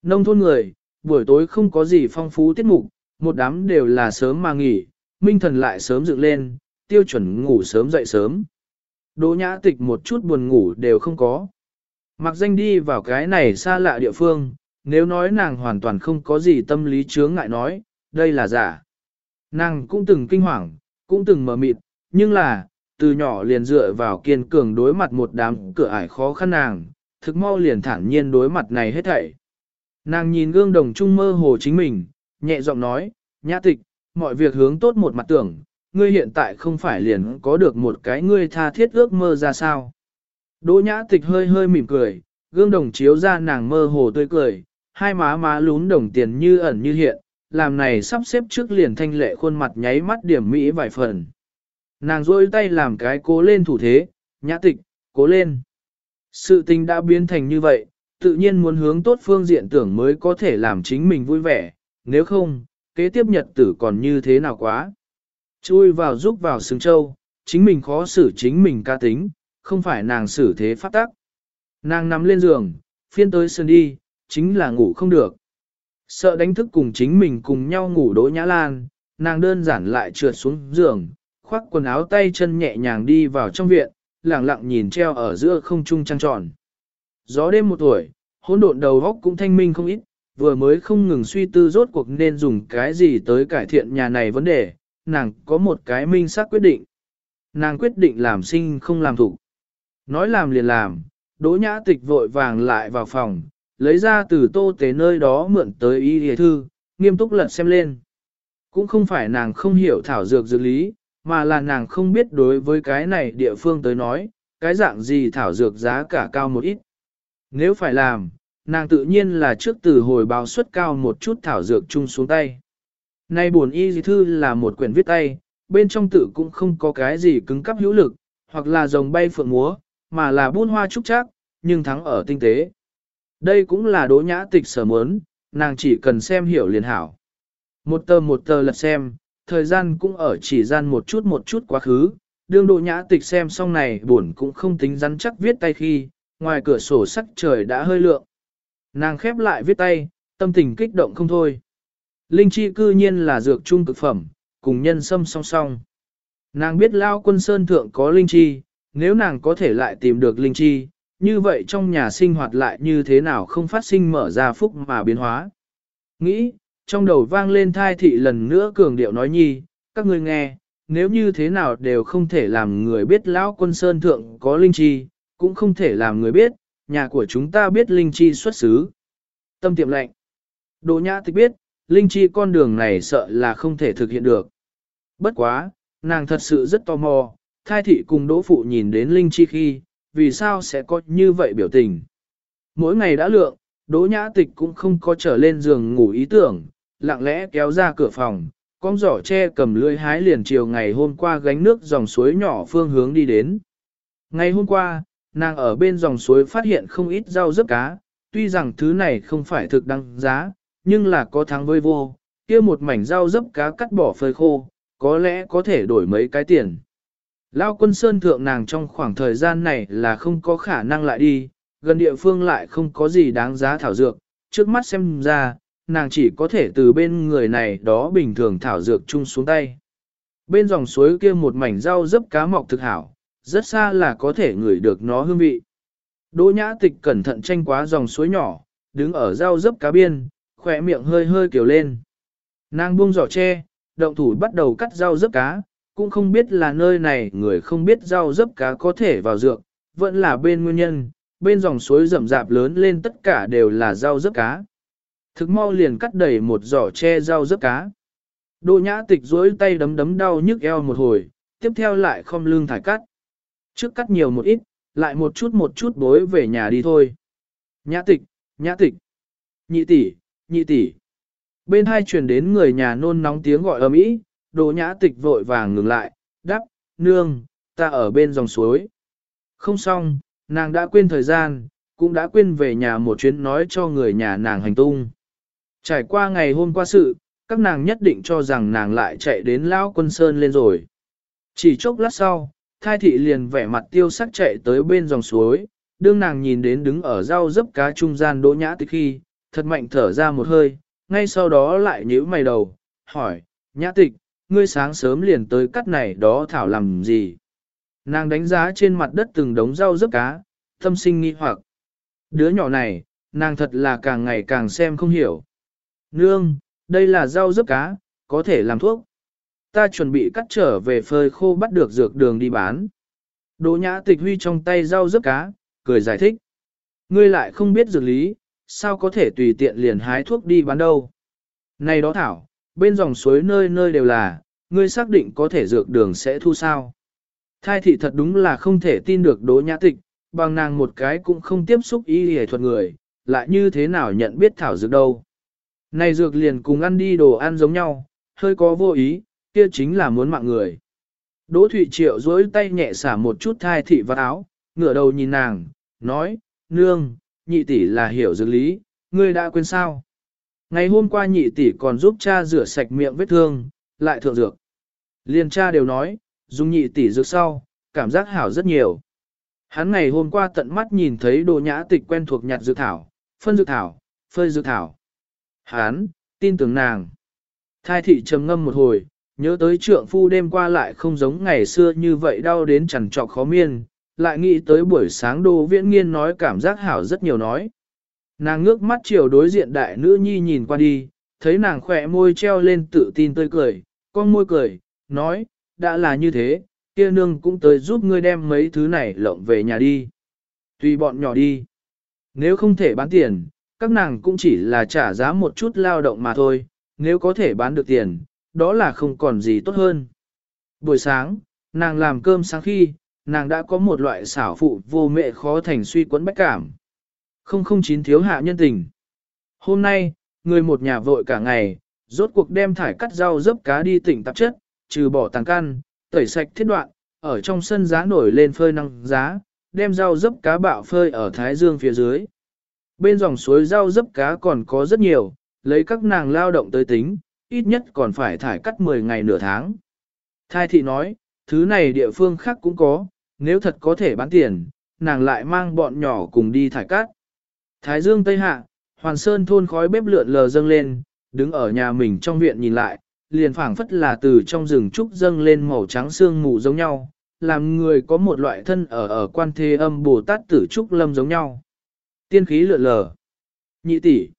Nông thôn người, buổi tối không có gì phong phú tiết mục, một đám đều là sớm mà nghỉ, minh thần lại sớm dựng lên, tiêu chuẩn ngủ sớm dậy sớm. Đỗ nhã tịch một chút buồn ngủ đều không có. Mặc danh đi vào cái này xa lạ địa phương, nếu nói nàng hoàn toàn không có gì tâm lý chướng ngại nói, đây là giả. Nàng cũng từng kinh hoàng, cũng từng mờ mịt, nhưng là, từ nhỏ liền dựa vào kiên cường đối mặt một đám cửa ải khó khăn nàng, thực mau liền thản nhiên đối mặt này hết thảy. Nàng nhìn gương đồng trung mơ hồ chính mình, nhẹ giọng nói, nhã tịch, mọi việc hướng tốt một mặt tưởng, ngươi hiện tại không phải liền có được một cái ngươi tha thiết ước mơ ra sao. Đỗ nhã tịch hơi hơi mỉm cười, gương đồng chiếu ra nàng mơ hồ tươi cười, hai má má lún đồng tiền như ẩn như hiện, làm này sắp xếp trước liền thanh lệ khuôn mặt nháy mắt điểm mỹ vài phần. Nàng rôi tay làm cái cố lên thủ thế, nhã tịch, cố lên. Sự tình đã biến thành như vậy, tự nhiên muốn hướng tốt phương diện tưởng mới có thể làm chính mình vui vẻ, nếu không, kế tiếp nhật tử còn như thế nào quá. Chui vào giúp vào xứng châu, chính mình khó xử chính mình ca tính, không phải nàng xử thế phát tắc. Nàng nằm lên giường, phiên tới sân đi, chính là ngủ không được. Sợ đánh thức cùng chính mình cùng nhau ngủ đỗ nhã lan, nàng đơn giản lại trượt xuống giường, khoác quần áo tay chân nhẹ nhàng đi vào trong viện, lặng lặng nhìn treo ở giữa không trung trăng tròn. Gió đêm một tuổi, hỗn độn đầu góc cũng thanh minh không ít, vừa mới không ngừng suy tư rốt cuộc nên dùng cái gì tới cải thiện nhà này vấn đề, nàng có một cái minh xác quyết định. Nàng quyết định làm sinh không làm thủ. Nói làm liền làm, đỗ nhã tịch vội vàng lại vào phòng, lấy ra từ tô tế nơi đó mượn tới y hề thư, nghiêm túc lật xem lên. Cũng không phải nàng không hiểu thảo dược dược lý, mà là nàng không biết đối với cái này địa phương tới nói, cái dạng gì thảo dược giá cả cao một ít. Nếu phải làm, nàng tự nhiên là trước từ hồi báo suất cao một chút thảo dược chung xuống tay. Nay buồn y dì thư là một quyển viết tay, bên trong tự cũng không có cái gì cứng cắp hữu lực, hoặc là rồng bay phượng múa, mà là buôn hoa trúc chắc, nhưng thắng ở tinh tế. Đây cũng là đỗ nhã tịch sở muốn, nàng chỉ cần xem hiểu liền hảo. Một tờ một tờ lật xem, thời gian cũng ở chỉ gian một chút một chút quá khứ, đương đỗ nhã tịch xem xong này buồn cũng không tính rắn chắc viết tay khi, ngoài cửa sổ sắc trời đã hơi lượng. Nàng khép lại viết tay, tâm tình kích động không thôi. Linh chi cư nhiên là dược trung cực phẩm, cùng nhân sâm song song. Nàng biết lao quân sơn thượng có linh chi, nếu nàng có thể lại tìm được linh chi, như vậy trong nhà sinh hoạt lại như thế nào không phát sinh mở ra phúc mà biến hóa. Nghĩ, trong đầu vang lên thai thị lần nữa cường điệu nói nhi, các ngươi nghe, nếu như thế nào đều không thể làm người biết lão quân sơn thượng có linh chi, cũng không thể làm người biết, nhà của chúng ta biết linh chi xuất xứ. Tâm tiệm lệnh. Đỗ nhã tịch biết, linh chi con đường này sợ là không thể thực hiện được. Bất quá, nàng thật sự rất tò mò, thai thị cùng đỗ phụ nhìn đến Linh Chi khi, vì sao sẽ có như vậy biểu tình. Mỗi ngày đã lượng, đỗ nhã tịch cũng không có trở lên giường ngủ ý tưởng, lặng lẽ kéo ra cửa phòng, con giỏ che cầm lưỡi hái liền chiều ngày hôm qua gánh nước dòng suối nhỏ phương hướng đi đến. Ngày hôm qua, nàng ở bên dòng suối phát hiện không ít rau rớp cá, tuy rằng thứ này không phải thực đăng giá, nhưng là có thắng với vô, kia một mảnh rau rớp cá cắt bỏ phơi khô, có lẽ có thể đổi mấy cái tiền. Lao quân sơn thượng nàng trong khoảng thời gian này là không có khả năng lại đi, gần địa phương lại không có gì đáng giá thảo dược, trước mắt xem ra, nàng chỉ có thể từ bên người này đó bình thường thảo dược chung xuống tay. Bên dòng suối kia một mảnh rau dấp cá mọc thực hảo, rất xa là có thể ngửi được nó hương vị. Đỗ nhã tịch cẩn thận tranh quá dòng suối nhỏ, đứng ở rau dấp cá biên, khỏe miệng hơi hơi kiểu lên. Nàng buông giỏ tre, động thủ bắt đầu cắt rau dấp cá, cũng không biết là nơi này người không biết rau dấp cá có thể vào dược, vẫn là bên nguyên nhân, bên dòng suối rậm rạp lớn lên tất cả đều là rau dấp cá. Thực mau liền cắt đầy một giỏ che rau dấp cá. Đỗ nhã tịch duỗi tay đấm đấm đau nhức eo một hồi, tiếp theo lại không lương thải cắt. Trước cắt nhiều một ít, lại một chút một chút bối về nhà đi thôi. Nhã tịch, nhã tịch, nhị tỷ, nhị tỷ. Bên hai truyền đến người nhà nôn nóng tiếng gọi ầm ĩ, Đỗ nhã tịch vội vàng ngừng lại, đáp, nương, ta ở bên dòng suối. Không xong, nàng đã quên thời gian, cũng đã quên về nhà một chuyến nói cho người nhà nàng hành tung. Trải qua ngày hôm qua sự, các nàng nhất định cho rằng nàng lại chạy đến Lão Quân Sơn lên rồi. Chỉ chốc lát sau, thai thị liền vẻ mặt tiêu sắc chạy tới bên dòng suối, đương nàng nhìn đến đứng ở rau dấp cá trung gian đỗ nhã tịch khi, thật mạnh thở ra một hơi, ngay sau đó lại nhíu mày đầu, hỏi, nhã tịch, ngươi sáng sớm liền tới cắt này đó thảo làm gì? Nàng đánh giá trên mặt đất từng đống rau dấp cá, tâm sinh nghi hoặc. Đứa nhỏ này, nàng thật là càng ngày càng xem không hiểu. Nương, đây là rau dấp cá, có thể làm thuốc. Ta chuẩn bị cắt trở về phơi khô bắt được dược đường đi bán. Đỗ nhã tịch huy trong tay rau dấp cá, cười giải thích. Ngươi lại không biết dược lý, sao có thể tùy tiện liền hái thuốc đi bán đâu. Này đó thảo, bên dòng suối nơi nơi đều là, ngươi xác định có thể dược đường sẽ thu sao. Thai thị thật đúng là không thể tin được đỗ nhã tịch, bằng nàng một cái cũng không tiếp xúc y hề thuật người, lại như thế nào nhận biết thảo dược đâu. Này dược liền cùng ăn đi đồ ăn giống nhau, hơi có vô ý, kia chính là muốn mạng người. Đỗ Thụy Triệu dối tay nhẹ xả một chút thai thị vào áo, ngửa đầu nhìn nàng, nói, nương, nhị tỷ là hiểu dược lý, ngươi đã quên sao. Ngày hôm qua nhị tỷ còn giúp cha rửa sạch miệng vết thương, lại thượng dược. Liên cha đều nói, dùng nhị tỷ dược sau, cảm giác hảo rất nhiều. Hắn ngày hôm qua tận mắt nhìn thấy đồ nhã tịch quen thuộc nhặt dược thảo, phân dược thảo, phơi dược thảo. Hắn, tin tưởng nàng. Thai thị trầm ngâm một hồi, nhớ tới trượng phu đêm qua lại không giống ngày xưa như vậy đau đến chằn trọc khó miên, lại nghĩ tới buổi sáng đồ viễn nghiên nói cảm giác hảo rất nhiều nói. Nàng ngước mắt chiều đối diện đại nữ nhi nhìn qua đi, thấy nàng khỏe môi treo lên tự tin tươi cười, con môi cười, nói, đã là như thế, kia nương cũng tới giúp ngươi đem mấy thứ này lộng về nhà đi. Tùy bọn nhỏ đi. Nếu không thể bán tiền, các nàng cũng chỉ là trả giá một chút lao động mà thôi, nếu có thể bán được tiền, đó là không còn gì tốt hơn. Buổi sáng, nàng làm cơm sáng khi, nàng đã có một loại xảo phụ vô mẹ khó thành suy quấn bách cảm. Không không chín thiếu hạ nhân tình. Hôm nay, người một nhà vội cả ngày, rốt cuộc đem thải cắt rau dấp cá đi tỉnh tạp chất, trừ bỏ tàng can, tẩy sạch thiết đoạn, ở trong sân giá nổi lên phơi năng giá, đem rau dấp cá bạo phơi ở thái dương phía dưới. Bên dòng suối rau dấp cá còn có rất nhiều, lấy các nàng lao động tới tính, ít nhất còn phải thải cắt 10 ngày nửa tháng. Thai thị nói, thứ này địa phương khác cũng có, nếu thật có thể bán tiền, nàng lại mang bọn nhỏ cùng đi thải cắt. Thái dương Tây Hạ, Hoàn Sơn thôn khói bếp lượn lờ dâng lên, đứng ở nhà mình trong viện nhìn lại, liền phảng phất là từ trong rừng trúc dâng lên màu trắng xương mù giống nhau, làm người có một loại thân ở ở quan thế âm Bồ Tát tử trúc lâm giống nhau. Tiên khí lượn lờ. Nhị tỷ.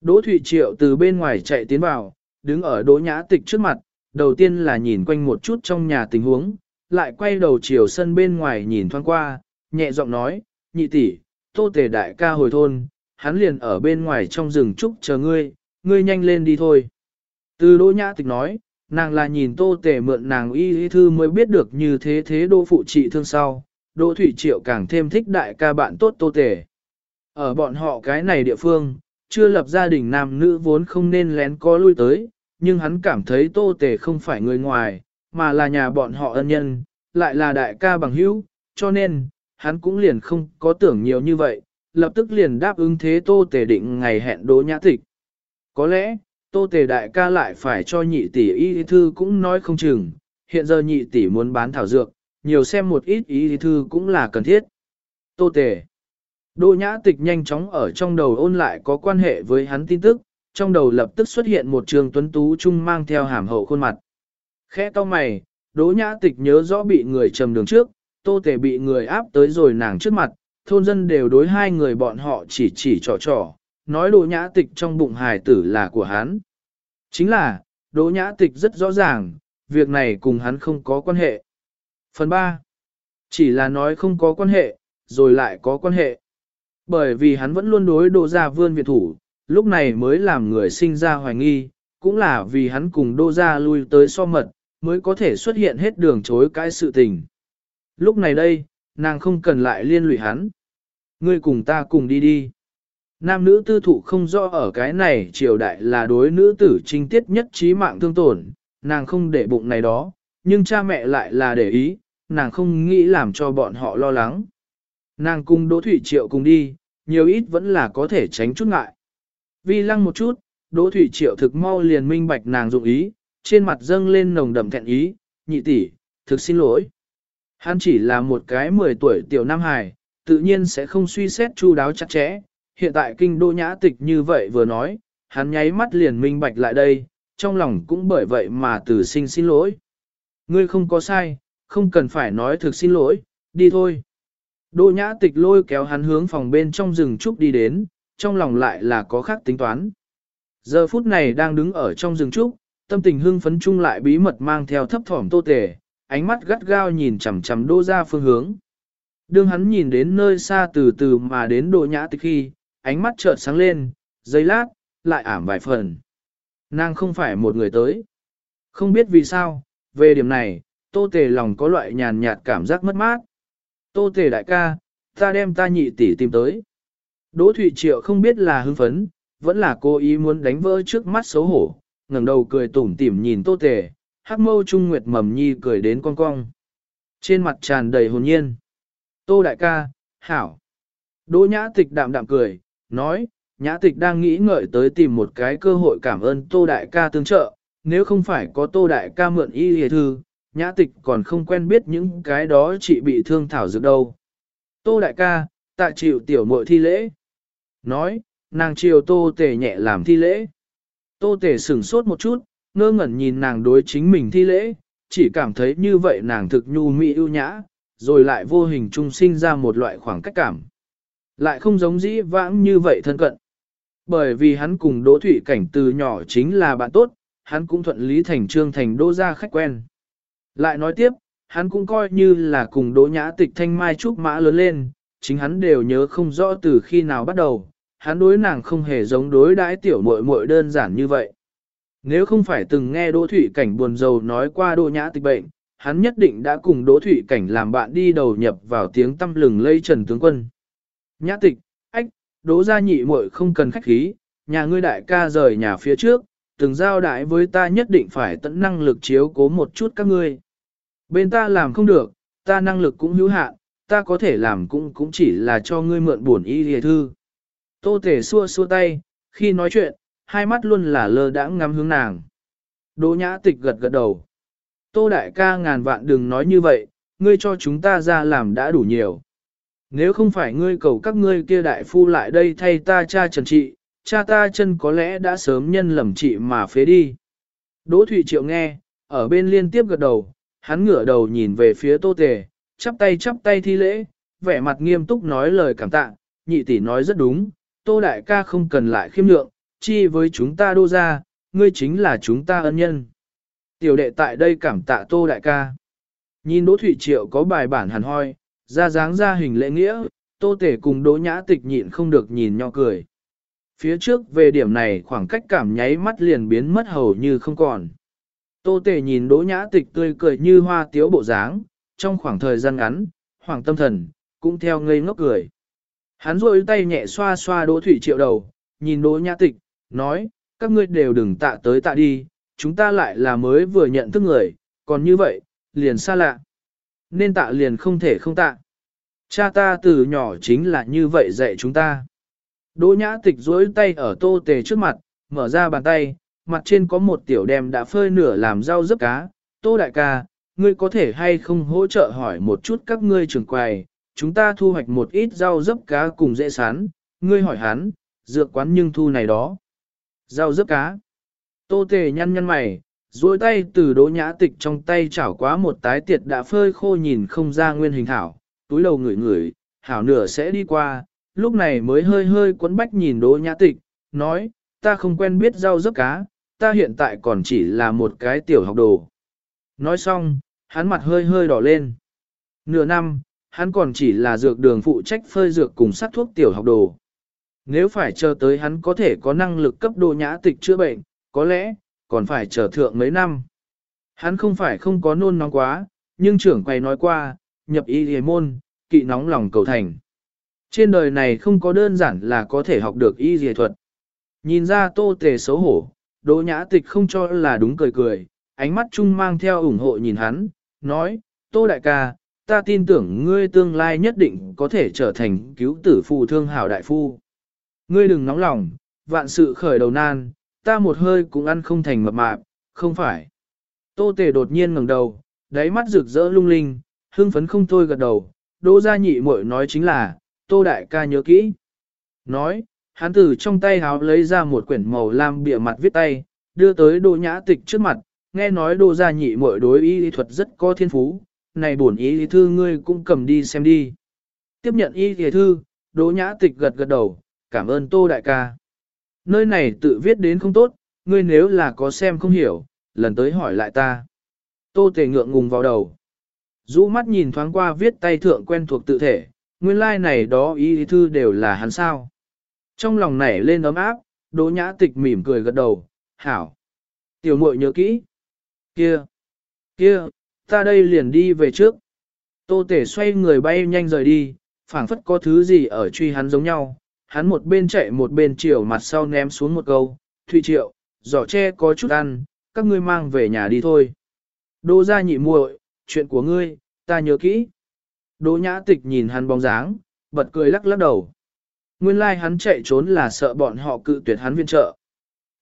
Đỗ Thụy Triệu từ bên ngoài chạy tiến vào, đứng ở Đỗ Nhã Tịch trước mặt, đầu tiên là nhìn quanh một chút trong nhà tình huống, lại quay đầu chiều sân bên ngoài nhìn thoáng qua, nhẹ giọng nói, nhị tỷ, tô tề đại ca hồi thôn, hắn liền ở bên ngoài trong rừng trúc chờ ngươi, ngươi nhanh lên đi thôi. Từ Đỗ Nhã Tịch nói, nàng là nhìn tô tề mượn nàng y y thư mới biết được như thế thế đô phụ trị thương sau, Đỗ thủy triệu càng thêm thích đại ca bạn tốt tô tề. Ở bọn họ cái này địa phương, chưa lập gia đình nam nữ vốn không nên lén có lui tới, nhưng hắn cảm thấy tô tề không phải người ngoài, mà là nhà bọn họ ân nhân, lại là đại ca bằng hữu, cho nên, hắn cũng liền không có tưởng nhiều như vậy, lập tức liền đáp ứng thế tô tề định ngày hẹn đỗ nhã tịch. Có lẽ, tô tề đại ca lại phải cho nhị tỷ y thư cũng nói không chừng, hiện giờ nhị tỷ muốn bán thảo dược, nhiều xem một ít y thư cũng là cần thiết. Tô tề. Đỗ nhã tịch nhanh chóng ở trong đầu ôn lại có quan hệ với hắn tin tức, trong đầu lập tức xuất hiện một trường tuấn tú trung mang theo hàm hậu khuôn mặt. Khẽ to mày, đỗ nhã tịch nhớ rõ bị người trầm đường trước, tô tề bị người áp tới rồi nàng trước mặt, thôn dân đều đối hai người bọn họ chỉ chỉ trò trò, nói đồ nhã tịch trong bụng hài tử là của hắn. Chính là, đồ nhã tịch rất rõ ràng, việc này cùng hắn không có quan hệ. Phần 3. Chỉ là nói không có quan hệ, rồi lại có quan hệ. Bởi vì hắn vẫn luôn đối Đô gia vươn việt thủ, lúc này mới làm người sinh ra hoài nghi, cũng là vì hắn cùng đô gia lui tới so mật, mới có thể xuất hiện hết đường chối cái sự tình. Lúc này đây, nàng không cần lại liên lụy hắn. Ngươi cùng ta cùng đi đi. Nam nữ tư thụ không rõ ở cái này triều đại là đối nữ tử trinh tiết nhất trí mạng thương tổn, nàng không để bụng này đó, nhưng cha mẹ lại là để ý, nàng không nghĩ làm cho bọn họ lo lắng. Nàng cùng Đỗ Thủy Triệu cùng đi, nhiều ít vẫn là có thể tránh chút ngại. Vi lăng một chút, Đỗ Thủy Triệu thực mau liền minh bạch nàng dụng ý, trên mặt dâng lên nồng đậm thẹn ý, nhị tỷ, thực xin lỗi. Hắn chỉ là một cái 10 tuổi tiểu nam hài, tự nhiên sẽ không suy xét chu đáo chặt chẽ. Hiện tại kinh đô nhã tịch như vậy vừa nói, hắn nháy mắt liền minh bạch lại đây, trong lòng cũng bởi vậy mà từ sinh xin lỗi. Ngươi không có sai, không cần phải nói thực xin lỗi, đi thôi. Đô nhã tịch lôi kéo hắn hướng phòng bên trong rừng trúc đi đến, trong lòng lại là có khác tính toán. Giờ phút này đang đứng ở trong rừng trúc, tâm tình hưng phấn chung lại bí mật mang theo thấp thỏm tô tề, ánh mắt gắt gao nhìn chằm chằm đô ra phương hướng. Đương hắn nhìn đến nơi xa từ từ mà đến độ nhã tịch khi, ánh mắt chợt sáng lên, giây lát, lại ảm vài phần. Nàng không phải một người tới. Không biết vì sao, về điểm này, tô tề lòng có loại nhàn nhạt cảm giác mất mát. Tô tề đại ca, ta đem ta nhị tỷ tìm tới. Đỗ Thụy Triệu không biết là hưng phấn, vẫn là cô ý muốn đánh vỡ trước mắt xấu hổ, ngẩng đầu cười tủm tỉm nhìn tô tề, hắc mâu trung nguyệt mầm nhi cười đến con cong. Trên mặt tràn đầy hồn nhiên. Tô đại ca, hảo. Đỗ nhã tịch đạm đạm cười, nói, nhã tịch đang nghĩ ngợi tới tìm một cái cơ hội cảm ơn tô đại ca tương trợ, nếu không phải có tô đại ca mượn y hề thư, nhã tịch còn không quen biết những cái đó chị bị thương thảo dược đâu. Tô đại ca, tạ chịu tiểu muội thi lễ. Nói, nàng chiều tô tể nhẹ làm thi lễ. Tô tể sửng sốt một chút, ngơ ngẩn nhìn nàng đối chính mình thi lễ, chỉ cảm thấy như vậy nàng thực nhu mỹ ưu nhã, rồi lại vô hình trung sinh ra một loại khoảng cách cảm. Lại không giống dĩ vãng như vậy thân cận. Bởi vì hắn cùng Đỗ Thụy Cảnh từ nhỏ chính là bạn tốt, hắn cũng thuận lý thành trương thành đô gia khách quen. Lại nói tiếp, hắn cũng coi như là cùng Đỗ Nhã Tịch thanh mai trúc mã lớn lên, chính hắn đều nhớ không rõ từ khi nào bắt đầu, hắn đối nàng không hề giống đối đãi tiểu muội muội đơn giản như vậy. Nếu không phải từng nghe Đỗ Thủy Cảnh buồn rầu nói qua Đỗ Nhã Tịch bệnh, hắn nhất định đã cùng Đỗ Thủy Cảnh làm bạn đi đầu nhập vào tiếng tâm lừng lây Trần Tướng Quân. Nhã Tịch, ách, Đỗ gia nhị muội không cần khách khí, nhà ngươi đại ca rời nhà phía trước, từng giao đại với ta nhất định phải tận năng lực chiếu cố một chút các ngươi. Bên ta làm không được, ta năng lực cũng hữu hạn, ta có thể làm cũng cũng chỉ là cho ngươi mượn buồn y lìa thư. Tô thể xua xua tay, khi nói chuyện, hai mắt luôn là lơ đãng ngắm hướng nàng. Đỗ nhã tịch gật gật đầu. Tô đại ca ngàn vạn đừng nói như vậy, ngươi cho chúng ta ra làm đã đủ nhiều. Nếu không phải ngươi cầu các ngươi kia đại phu lại đây thay ta cha trần trị, cha ta chân có lẽ đã sớm nhân lầm trị mà phế đi. Đỗ Thụy Triệu nghe, ở bên liên tiếp gật đầu, hắn ngửa đầu nhìn về phía tô tề, chắp tay chắp tay thi lễ, vẻ mặt nghiêm túc nói lời cảm tạ, nhị tỷ nói rất đúng, tô đại ca không cần lại khiêm lượng, chi với chúng ta đô ra, ngươi chính là chúng ta ân nhân. Tiểu đệ tại đây cảm tạ tô đại ca. Nhìn Đỗ Thụy Triệu có bài bản hẳn hoi, ra dáng ra hình lễ nghĩa, tô tể cùng Đỗ Nhã Tịch nhịn không được nhìn nhau cười. Phía trước về điểm này khoảng cách cảm nháy mắt liền biến mất hầu như không còn. Tô Tể nhìn đỗ nhã tịch tươi cười như hoa tiếu bộ dáng, trong khoảng thời gian ngắn, hoàng tâm thần, cũng theo ngây ngốc cười. Hắn rôi tay nhẹ xoa xoa đỗ thủy triệu đầu, nhìn đỗ nhã tịch, nói, các ngươi đều đừng tạ tới tạ đi, chúng ta lại là mới vừa nhận thức người, còn như vậy, liền xa lạ. Nên tạ liền không thể không tạ. Cha ta từ nhỏ chính là như vậy dạy chúng ta. Đỗ nhã tịch duỗi tay ở tô tề trước mặt, mở ra bàn tay, mặt trên có một tiểu đem đã phơi nửa làm rau dấp cá. Tô đại ca, ngươi có thể hay không hỗ trợ hỏi một chút các ngươi trưởng quầy, chúng ta thu hoạch một ít rau dấp cá cùng dễ sán, ngươi hỏi hắn, dược quán nhưng thu này đó. Rau dấp cá. Tô tề nhăn nhăn mày, duỗi tay từ đỗ nhã tịch trong tay chảo quá một tái tiệt đã phơi khô nhìn không ra nguyên hình hảo, túi đầu ngửi ngửi, hảo nửa sẽ đi qua, lúc này mới hơi hơi quấn bách nhìn đỗ nhã tịch, nói, ta không quen biết rau dấp cá, ta hiện tại còn chỉ là một cái tiểu học đồ. Nói xong, hắn mặt hơi hơi đỏ lên. Nửa năm, hắn còn chỉ là dược đường phụ trách phơi dược cùng sát thuốc tiểu học đồ. Nếu phải chờ tới hắn có thể có năng lực cấp đồ nhã tịch chữa bệnh, có lẽ, còn phải chờ thượng mấy năm. Hắn không phải không có nôn nóng quá, nhưng trưởng quầy nói qua, nhập y hề môn, kỵ nóng lòng cầu thành. Trên đời này không có đơn giản là có thể học được y dề thuật. Nhìn ra tô tề xấu hổ, đỗ nhã tịch không cho là đúng cười cười, ánh mắt chung mang theo ủng hộ nhìn hắn, nói, tô đại ca, ta tin tưởng ngươi tương lai nhất định có thể trở thành cứu tử phù thương hảo đại phu. Ngươi đừng nóng lòng, vạn sự khởi đầu nan, ta một hơi cũng ăn không thành mập mạp, không phải. Tô tề đột nhiên ngẩng đầu, đáy mắt rực rỡ lung linh, hưng phấn không thôi gật đầu, đỗ gia nhị muội nói chính là, tô đại ca nhớ kỹ. Nói, hắn từ trong tay háo lấy ra một quyển màu lam bìa mặt viết tay, đưa tới đỗ nhã tịch trước mặt, nghe nói đỗ gia nhị muội đối y thuật rất có thiên phú, này bổn y thư ngươi cũng cầm đi xem đi. Tiếp nhận y thư, đỗ nhã tịch gật gật đầu, cảm ơn tô đại ca. Nơi này tự viết đến không tốt, ngươi nếu là có xem không hiểu, lần tới hỏi lại ta. Tô tề ngượng ngùng vào đầu. Dũ mắt nhìn thoáng qua viết tay thượng quen thuộc tự thể, nguyên lai like này đó ý thư đều là hắn sao. Trong lòng nảy lên ấm áp, đỗ nhã tịch mỉm cười gật đầu, hảo. Tiểu muội nhớ kỹ. Kia, kia, ta đây liền đi về trước. Tô tể xoay người bay nhanh rời đi, phảng phất có thứ gì ở truy hắn giống nhau. Hắn một bên chạy một bên chiều mặt sau ném xuống một câu, Thụy Triệu, giỏ tre có chút ăn, các ngươi mang về nhà đi thôi. Đô ra nhị muội, chuyện của ngươi, ta nhớ kỹ. Đỗ nhã tịch nhìn hắn bóng dáng, bật cười lắc lắc đầu. Nguyên lai like hắn chạy trốn là sợ bọn họ cự tuyệt hắn viên trợ.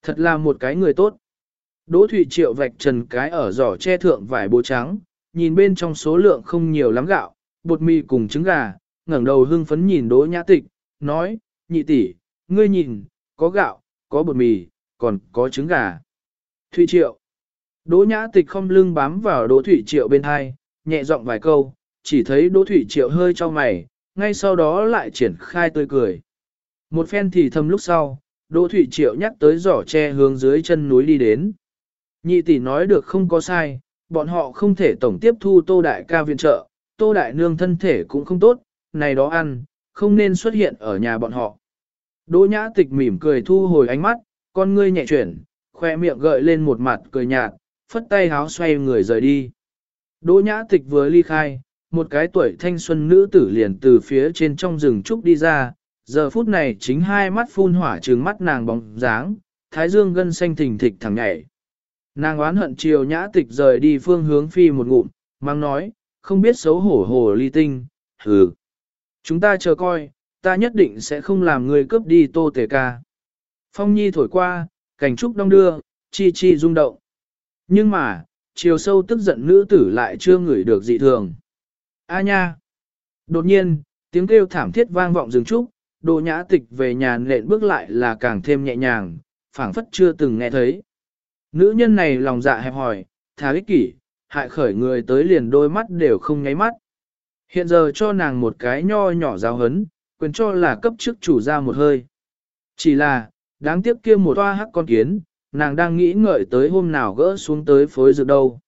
Thật là một cái người tốt. Đỗ Thụy Triệu vạch trần cái ở giỏ che thượng vải bố trắng, nhìn bên trong số lượng không nhiều lắm gạo, bột mì cùng trứng gà, ngẩng đầu hưng phấn nhìn Đỗ Nhã Tịch, nói, nhị tỷ, ngươi nhìn, có gạo, có bột mì, còn có trứng gà. Thụy Triệu. Đỗ Nhã Tịch không lưng bám vào Đỗ Thụy Triệu bên hai, nhẹ giọng vài câu, chỉ thấy Đỗ Thụy Triệu hơi cho mày, ngay sau đó lại triển khai tươi cười. Một phen thì thầm lúc sau, Đỗ Thụy Triệu nhắc tới giỏ tre hướng dưới chân núi đi đến. Nhị tỷ nói được không có sai, bọn họ không thể tổng tiếp thu Tô Đại ca viện trợ, Tô Đại nương thân thể cũng không tốt, này đó ăn, không nên xuất hiện ở nhà bọn họ. Đỗ Nhã Tịch mỉm cười thu hồi ánh mắt, con ngươi nhẹ chuyển, khoe miệng gợi lên một mặt cười nhạt, phất tay háo xoay người rời đi. Đỗ Nhã Tịch vừa ly khai, một cái tuổi thanh xuân nữ tử liền từ phía trên trong rừng trúc đi ra, giờ phút này chính hai mắt phun hỏa trừng mắt nàng bóng dáng, thái dương gân xanh thình thịch thẳng nhảy. Nàng oán hận chiều nhã tịch rời đi phương hướng phi một ngụm, mang nói, không biết xấu hổ hồ ly tinh, hừ. Chúng ta chờ coi, ta nhất định sẽ không làm người cướp đi tô tề ca. Phong nhi thổi qua, cảnh trúc đông đưa, chi chi rung động. Nhưng mà, chiều sâu tức giận nữ tử lại chưa ngửi được dị thường. A nha! Đột nhiên, tiếng kêu thảm thiết vang vọng rừng trúc, đồ nhã tịch về nhà nện bước lại là càng thêm nhẹ nhàng, phảng phất chưa từng nghe thấy. Nữ nhân này lòng dạ hẹp hỏi, thà ích kỷ, hại khởi người tới liền đôi mắt đều không nháy mắt. Hiện giờ cho nàng một cái nho nhỏ giáo hấn, quyền cho là cấp chức chủ ra một hơi. Chỉ là, đáng tiếc kia một toa hắc con kiến, nàng đang nghĩ ngợi tới hôm nào gỡ xuống tới phối dược đâu.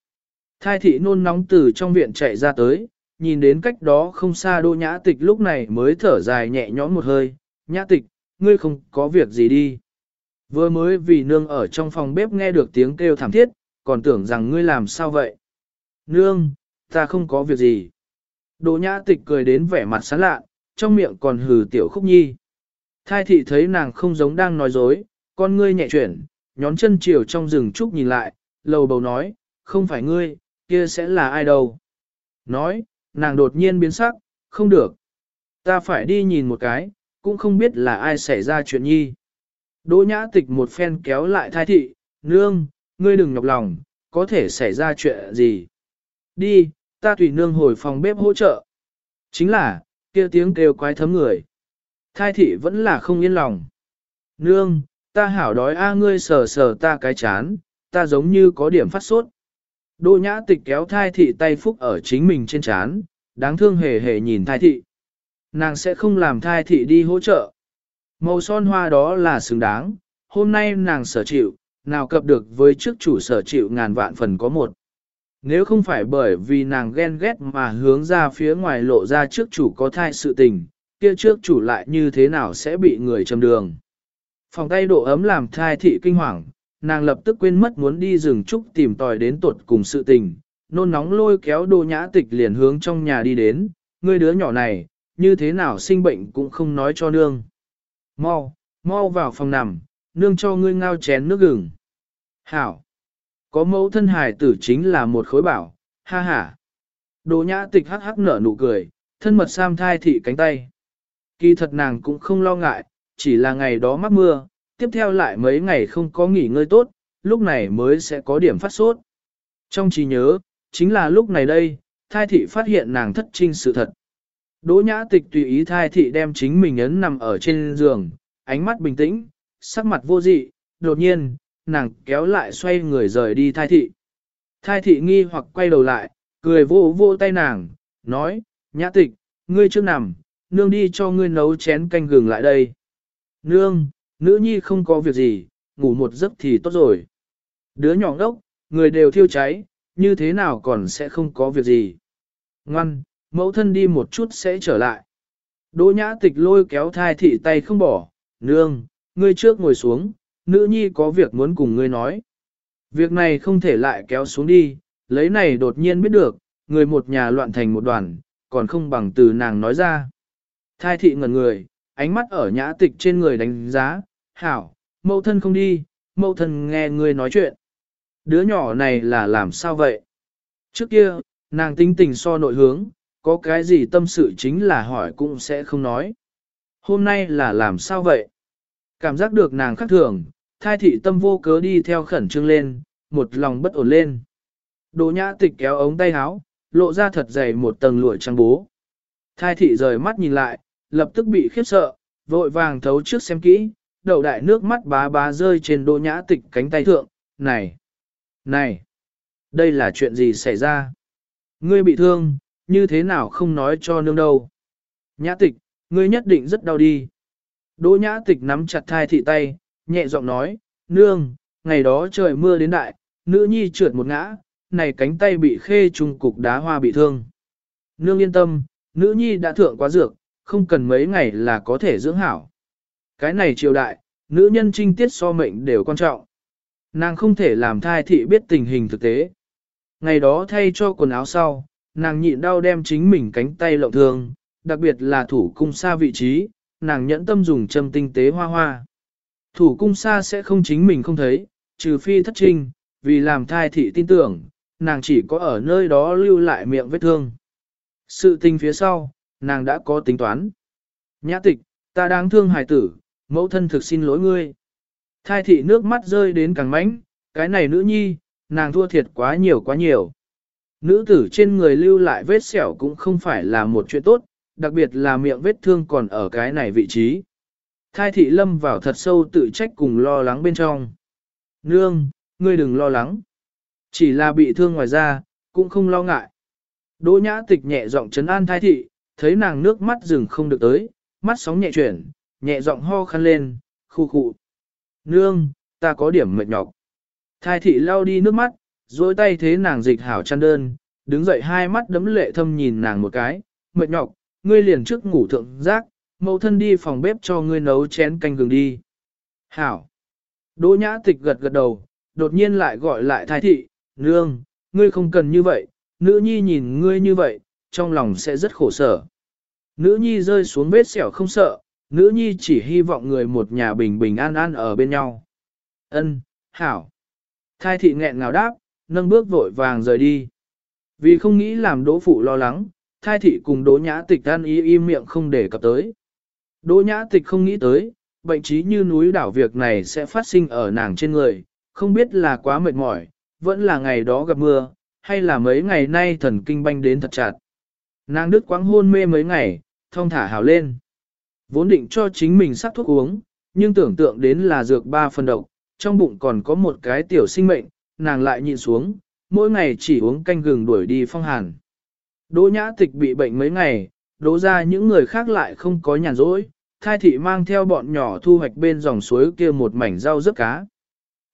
Thai thị nôn nóng từ trong viện chạy ra tới, nhìn đến cách đó không xa đô nhã tịch lúc này mới thở dài nhẹ nhõm một hơi, nhã tịch, ngươi không có việc gì đi. Vừa mới vì nương ở trong phòng bếp nghe được tiếng kêu thảm thiết, còn tưởng rằng ngươi làm sao vậy. Nương, ta không có việc gì. Đỗ nhã tịch cười đến vẻ mặt sán lạ, trong miệng còn hừ tiểu khúc nhi. Thai thị thấy nàng không giống đang nói dối, con ngươi nhẹ chuyển, nhón chân chiều trong rừng trúc nhìn lại, lầu bầu nói, không phải ngươi, kia sẽ là ai đâu. Nói, nàng đột nhiên biến sắc, không được. Ta phải đi nhìn một cái, cũng không biết là ai xảy ra chuyện nhi. Đỗ nhã tịch một phen kéo lại thai thị, nương, ngươi đừng nhọc lòng, có thể xảy ra chuyện gì. Đi, ta tùy nương hồi phòng bếp hỗ trợ. Chính là, kia tiếng kêu quái thấm người. Thai thị vẫn là không yên lòng. Nương, ta hảo đói a ngươi sờ sờ ta cái chán, ta giống như có điểm phát sốt. Đỗ nhã tịch kéo thai thị tay phúc ở chính mình trên chán, đáng thương hề hề nhìn thai thị. Nàng sẽ không làm thai thị đi hỗ trợ. Màu son hoa đó là xứng đáng, hôm nay nàng sở chịu, nào cập được với trước chủ sở chịu ngàn vạn phần có một. Nếu không phải bởi vì nàng ghen ghét mà hướng ra phía ngoài lộ ra trước chủ có thai sự tình, kia trước chủ lại như thế nào sẽ bị người châm đường. Phòng tay độ ấm làm thai thị kinh hoàng, nàng lập tức quên mất muốn đi rừng trúc tìm tòi đến tuột cùng sự tình, nôn nóng lôi kéo đồ nhã tịch liền hướng trong nhà đi đến, ngươi đứa nhỏ này, như thế nào sinh bệnh cũng không nói cho nương. Mau, mau vào phòng nằm, nương cho ngươi ngao chén nước gừng. Hảo, có mẫu thân hài tử chính là một khối bảo, ha ha. Đồ nhã tịch hắc hắc nở nụ cười, thân mật sam thai thị cánh tay. Kỳ thật nàng cũng không lo ngại, chỉ là ngày đó mắc mưa, tiếp theo lại mấy ngày không có nghỉ ngơi tốt, lúc này mới sẽ có điểm phát sốt. Trong trí nhớ, chính là lúc này đây, thai thị phát hiện nàng thất trinh sự thật. Đỗ nhã tịch tùy ý thai thị đem chính mình ấn nằm ở trên giường, ánh mắt bình tĩnh, sắc mặt vô dị, đột nhiên, nàng kéo lại xoay người rời đi thai thị. Thai thị nghi hoặc quay đầu lại, cười vô vô tay nàng, nói, nhã tịch, ngươi chưa nằm, nương đi cho ngươi nấu chén canh gừng lại đây. Nương, nữ nhi không có việc gì, ngủ một giấc thì tốt rồi. Đứa nhỏ ngốc, người đều thiêu cháy, như thế nào còn sẽ không có việc gì. Ngoan, mẫu thân đi một chút sẽ trở lại. Đỗ nhã tịch lôi kéo thai thị tay không bỏ, nương, ngươi trước ngồi xuống, nữ nhi có việc muốn cùng ngươi nói. Việc này không thể lại kéo xuống đi, lấy này đột nhiên biết được, người một nhà loạn thành một đoàn, còn không bằng từ nàng nói ra. Thai thị ngẩn người, ánh mắt ở nhã tịch trên người đánh giá, hảo, mẫu thân không đi, mẫu thân nghe ngươi nói chuyện. Đứa nhỏ này là làm sao vậy? Trước kia, nàng tinh tình so nội hướng, có cái gì tâm sự chính là hỏi cũng sẽ không nói. Hôm nay là làm sao vậy? Cảm giác được nàng khác thường, thai thị tâm vô cớ đi theo khẩn trương lên, một lòng bất ổn lên. Đồ nhã tịch kéo ống tay áo, lộ ra thật dày một tầng lụa trắng bố. Thai thị rời mắt nhìn lại, lập tức bị khiếp sợ, vội vàng thấu trước xem kỹ, đầu đại nước mắt bá bá rơi trên đồ nhã tịch cánh tay thượng, này, này, đây là chuyện gì xảy ra? Ngươi bị thương, như thế nào không nói cho nương đâu? Nhã tịch, ngươi nhất định rất đau đi. Đỗ nhã tịch nắm chặt thai thị tay, nhẹ giọng nói, nương, ngày đó trời mưa đến đại, nữ nhi trượt một ngã, này cánh tay bị khê trùng cục đá hoa bị thương. Nương yên tâm, nữ nhi đã thượng quá dược, không cần mấy ngày là có thể dưỡng hảo. Cái này triều đại, nữ nhân trinh tiết so mệnh đều quan trọng. Nàng không thể làm thai thị biết tình hình thực tế. Ngày đó thay cho quần áo sau, nàng nhịn đau đem chính mình cánh tay lộng thương, đặc biệt là thủ cung xa vị trí, nàng nhẫn tâm dùng châm tinh tế hoa hoa. Thủ cung xa sẽ không chính mình không thấy, trừ phi thất trinh, vì làm thai thị tin tưởng, nàng chỉ có ở nơi đó lưu lại miệng vết thương. Sự tình phía sau, nàng đã có tính toán. Nhã tịch, ta đáng thương hài tử, mẫu thân thực xin lỗi ngươi. Thai thị nước mắt rơi đến càng mánh, cái này nữ nhi, nàng thua thiệt quá nhiều quá nhiều. Nữ tử trên người lưu lại vết sẹo cũng không phải là một chuyện tốt, đặc biệt là miệng vết thương còn ở cái này vị trí. Thai thị lâm vào thật sâu tự trách cùng lo lắng bên trong. Nương, ngươi đừng lo lắng. Chỉ là bị thương ngoài da, cũng không lo ngại. Đỗ nhã tịch nhẹ giọng trấn an thai thị, thấy nàng nước mắt rừng không được tới, mắt sóng nhẹ chuyển, nhẹ giọng ho khăn lên, khu khụ. Nương, ta có điểm mệt nhọc. Thai thị lau đi nước mắt, dối tay thế nàng dịch hảo chăn đơn, đứng dậy hai mắt đấm lệ thâm nhìn nàng một cái, mệt nhọc, ngươi liền trước ngủ thượng giác, mẫu thân đi phòng bếp cho ngươi nấu chén canh gừng đi. Hảo. Đỗ nhã tịch gật gật đầu, đột nhiên lại gọi lại Thái thị, nương, ngươi không cần như vậy, nữ nhi nhìn ngươi như vậy, trong lòng sẽ rất khổ sở. Nữ nhi rơi xuống vết sẹo không sợ, nữ nhi chỉ hy vọng người một nhà bình bình an an ở bên nhau. Ân, hảo. Thái thị nghẹn ngào đáp, nâng bước vội vàng rời đi. Vì không nghĩ làm đỗ phụ lo lắng, Thái thị cùng đỗ nhã tịch ăn ý im miệng không để cập tới. Đỗ nhã tịch không nghĩ tới, bệnh trí như núi đảo việc này sẽ phát sinh ở nàng trên người, không biết là quá mệt mỏi, vẫn là ngày đó gặp mưa, hay là mấy ngày nay thần kinh banh đến thật chặt. Nàng đứt quãng hôn mê mấy ngày, thông thả hào lên. Vốn định cho chính mình sắc thuốc uống, nhưng tưởng tượng đến là dược ba phần độc, trong bụng còn có một cái tiểu sinh mệnh, nàng lại nhịn xuống, mỗi ngày chỉ uống canh gừng đuổi đi phong hàn. Đỗ nhã tịch bị bệnh mấy ngày, đố ra những người khác lại không có nhàn rỗi, thai thị mang theo bọn nhỏ thu hoạch bên dòng suối kia một mảnh rau rớt cá.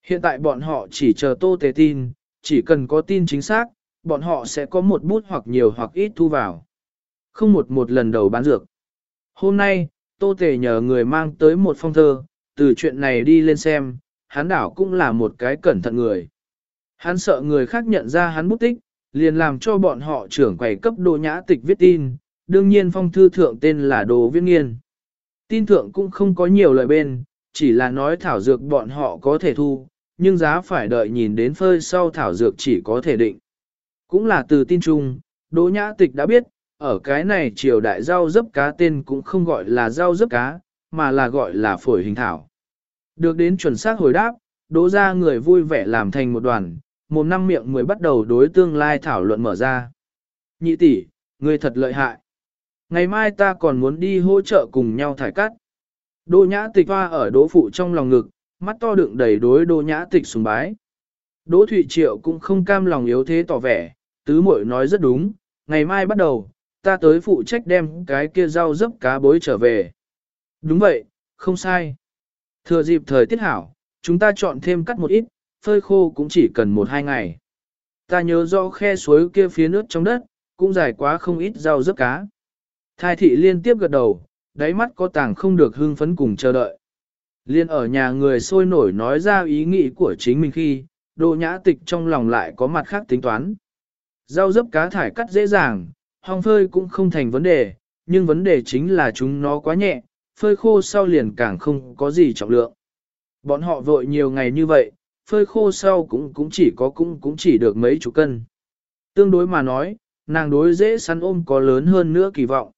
Hiện tại bọn họ chỉ chờ tô tề tin, chỉ cần có tin chính xác, bọn họ sẽ có một bút hoặc nhiều hoặc ít thu vào. Không một một lần đầu bán dược. Hôm nay, tô tề nhờ người mang tới một phong thơ, từ chuyện này đi lên xem, hắn đảo cũng là một cái cẩn thận người. Hắn sợ người khác nhận ra hắn bút tích, liền làm cho bọn họ trưởng quầy cấp đồ nhã tịch viết tin, đương nhiên phong thư thượng tên là đồ viết nghiên. Tin thượng cũng không có nhiều lời bên, chỉ là nói thảo dược bọn họ có thể thu, nhưng giá phải đợi nhìn đến phơi sau thảo dược chỉ có thể định. Cũng là từ tin chung, Đỗ Nhã Tịch đã biết, ở cái này triều đại rau dấp cá tên cũng không gọi là rau dấp cá, mà là gọi là phổi hình thảo. Được đến chuẩn xác hồi đáp, Đỗ ra người vui vẻ làm thành một đoàn, một năm miệng mới bắt đầu đối tương lai thảo luận mở ra. Nhị tỷ, người thật lợi hại. Ngày mai ta còn muốn đi hỗ trợ cùng nhau thải cắt. Đỗ nhã tịch hoa ở đỗ phụ trong lòng ngực, mắt to đựng đầy đối đỗ nhã tịch sùng bái. Đỗ Thụy Triệu cũng không cam lòng yếu thế tỏ vẻ, tứ muội nói rất đúng, ngày mai bắt đầu, ta tới phụ trách đem cái kia rau dấp cá bối trở về. Đúng vậy, không sai. Thừa dịp thời tiết hảo, chúng ta chọn thêm cắt một ít, phơi khô cũng chỉ cần một hai ngày. Ta nhớ rõ khe suối kia phía nước trong đất, cũng dài quá không ít rau dấp cá. Thai thị liên tiếp gật đầu, đáy mắt có tàng không được hưng phấn cùng chờ đợi. Liên ở nhà người sôi nổi nói ra ý nghĩ của chính mình khi, đồ nhã tịch trong lòng lại có mặt khác tính toán. Rau dấp cá thải cắt dễ dàng, hong phơi cũng không thành vấn đề, nhưng vấn đề chính là chúng nó quá nhẹ, phơi khô sau liền càng không có gì trọng lượng. Bọn họ vội nhiều ngày như vậy, phơi khô sau cũng cũng chỉ có cũng cũng chỉ được mấy chục cân. Tương đối mà nói, nàng đối dễ săn ôm có lớn hơn nữa kỳ vọng.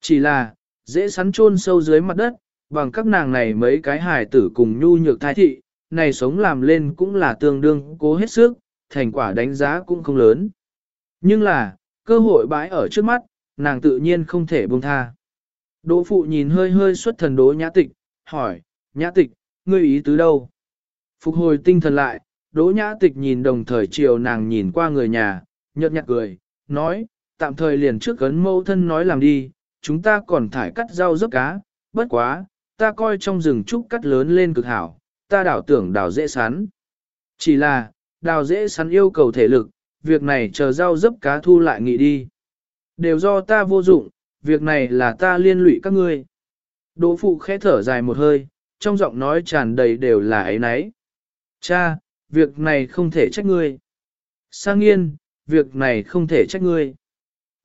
Chỉ là, dễ sắn chôn sâu dưới mặt đất, bằng các nàng này mấy cái hài tử cùng nhu nhược thái thị, này sống làm lên cũng là tương đương cố hết sức, thành quả đánh giá cũng không lớn. Nhưng là, cơ hội bãi ở trước mắt, nàng tự nhiên không thể buông tha. Đỗ phụ nhìn hơi hơi xuất thần đỗ nhã tịch, hỏi, nhã tịch, ngươi ý tứ đâu? Phục hồi tinh thần lại, đỗ nhã tịch nhìn đồng thời chiều nàng nhìn qua người nhà, nhợt nhạt cười, nói, tạm thời liền trước cấn mâu thân nói làm đi, chúng ta còn thải cắt rau rớt cá, bất quá, ta coi trong rừng trúc cắt lớn lên cực hảo, ta đảo tưởng đào dễ sắn. Chỉ là, đào dễ sắn yêu cầu thể lực, việc này chờ rau dấp cá thu lại nghỉ đi. Đều do ta vô dụng, việc này là ta liên lụy các ngươi. Đỗ phụ khẽ thở dài một hơi, trong giọng nói tràn đầy đều là ấy nấy. Cha, việc này không thể trách ngươi. Sang nghiên, việc này không thể trách ngươi.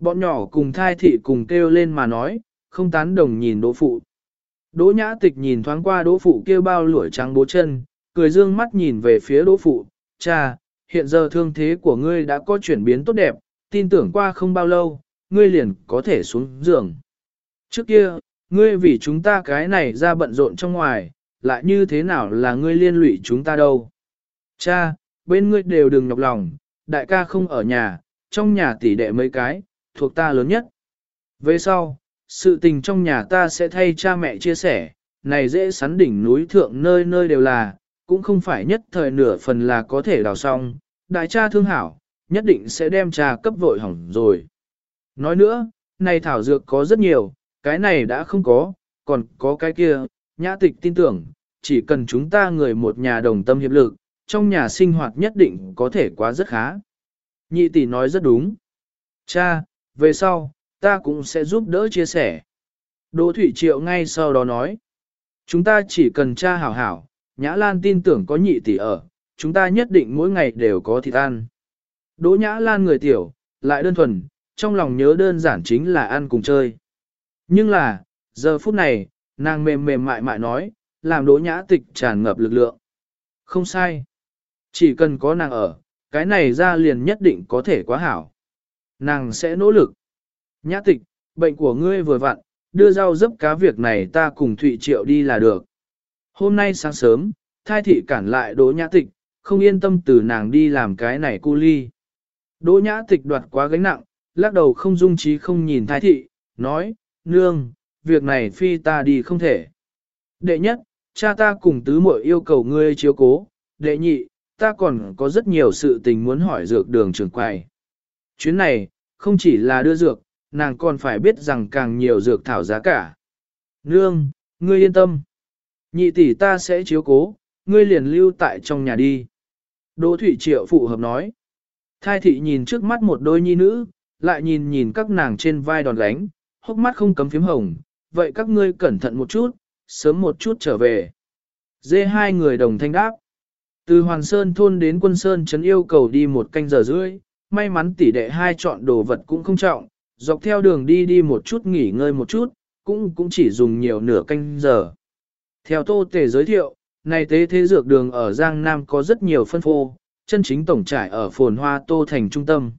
Bọn nhỏ cùng thai thị cùng kêu lên mà nói, không tán đồng nhìn đỗ phụ. Đỗ nhã tịch nhìn thoáng qua đỗ phụ kêu bao lũi trắng bố chân, cười dương mắt nhìn về phía đỗ phụ. Cha, hiện giờ thương thế của ngươi đã có chuyển biến tốt đẹp, tin tưởng qua không bao lâu, ngươi liền có thể xuống giường. Trước kia, ngươi vì chúng ta cái này ra bận rộn trong ngoài, lại như thế nào là ngươi liên lụy chúng ta đâu. Cha, bên ngươi đều đừng nhọc lòng, đại ca không ở nhà, trong nhà tỷ đệ mấy cái, thuộc ta lớn nhất. Về sau, sự tình trong nhà ta sẽ thay cha mẹ chia sẻ, này dễ sắn đỉnh núi thượng nơi nơi đều là, cũng không phải nhất thời nửa phần là có thể đào xong, đại cha thương hảo, nhất định sẽ đem cha cấp vội hỏng rồi. Nói nữa, này thảo dược có rất nhiều, cái này đã không có, còn có cái kia, nhã tịch tin tưởng, chỉ cần chúng ta người một nhà đồng tâm hiệp lực, trong nhà sinh hoạt nhất định có thể quá rất khá. Nhị tỷ nói rất đúng. Cha, về sau, ta cũng sẽ giúp đỡ chia sẻ. Đỗ Thủy Triệu ngay sau đó nói, chúng ta chỉ cần cha hảo hảo, Nhã Lan tin tưởng có nhị tỷ ở, chúng ta nhất định mỗi ngày đều có thịt ăn. Đỗ Nhã Lan người tiểu, lại đơn thuần, trong lòng nhớ đơn giản chính là ăn cùng chơi. Nhưng là, giờ phút này, nàng mềm mềm mại mại nói, làm Đỗ Nhã Tịch tràn ngập lực lượng. Không sai. Chỉ cần có nàng ở, cái này ra liền nhất định có thể quá hảo. Nàng sẽ nỗ lực. Nhã Tịch, bệnh của ngươi vừa vặn, đưa rau dấp cá việc này ta cùng Thụy Triệu đi là được. Hôm nay sáng sớm, thai thị cản lại Đỗ Nhã Tịch, không yên tâm từ nàng đi làm cái này cu ly. Đỗ Nhã Tịch đoạt quá gánh nặng, lắc đầu không dung trí không nhìn thai thị, nói, nương, việc này phi ta đi không thể. Đệ nhất, cha ta cùng tứ muội yêu cầu ngươi chiếu cố, đệ nhị, ta còn có rất nhiều sự tình muốn hỏi dược đường trường quầy. Chuyến này, không chỉ là đưa dược, nàng còn phải biết rằng càng nhiều dược thảo giá cả. Nương, ngươi yên tâm. Nhị tỷ ta sẽ chiếu cố, ngươi liền lưu tại trong nhà đi. Đỗ Thụy Triệu phụ hợp nói. Thai thị nhìn trước mắt một đôi nhi nữ, lại nhìn nhìn các nàng trên vai đòn gánh, hốc mắt không cấm phím hồng. Vậy các ngươi cẩn thận một chút, sớm một chút trở về. Dê hai người đồng thanh đáp. Từ Hoàn Sơn thôn đến quân Sơn trấn yêu cầu đi một canh giờ rưỡi, may mắn tỷ đệ hai chọn đồ vật cũng không trọng, dọc theo đường đi đi một chút nghỉ ngơi một chút, cũng cũng chỉ dùng nhiều nửa canh giờ. Theo Tô Tề giới thiệu, này tế thế dược đường ở Giang Nam có rất nhiều phân phô, chân chính tổng trải ở phồn hoa Tô Thành trung tâm.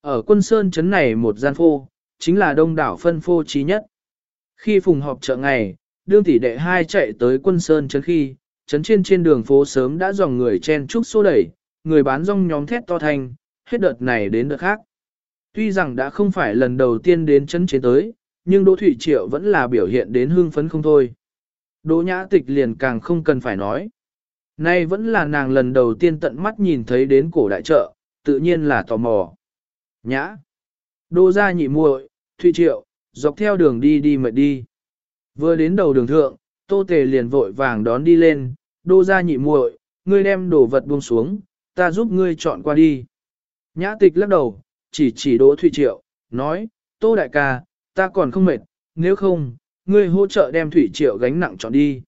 Ở quân Sơn trấn này một gian phô, chính là đông đảo phân phô trí nhất. Khi phùng họp chợ ngày, đương tỷ đệ hai chạy tới quân Sơn trấn khi, trấn trên trên đường phố sớm đã dòng người chen trúc xô đẩy, người bán rong nhóm thét to thành, hết đợt này đến đợt khác. Tuy rằng đã không phải lần đầu tiên đến chấn trên tới, nhưng Đỗ Thụy Triệu vẫn là biểu hiện đến hưng phấn không thôi. Đỗ nhã tịch liền càng không cần phải nói. Nay vẫn là nàng lần đầu tiên tận mắt nhìn thấy đến cổ đại chợ, tự nhiên là tò mò. Nhã. Đỗ ra nhị muội, Thụy Triệu, dọc theo đường đi đi mệt đi. Vừa đến đầu đường thượng, Tô Tề liền vội vàng đón đi lên, Đỗ ra nhị muội, ngươi đem đồ vật buông xuống, ta giúp ngươi chọn qua đi. Nhã tịch lắc đầu, chỉ chỉ Đỗ Thụy Triệu, nói, Tô Đại ca, ta còn không mệt, nếu không, ngươi hỗ trợ đem Thụy Triệu gánh nặng chọn đi.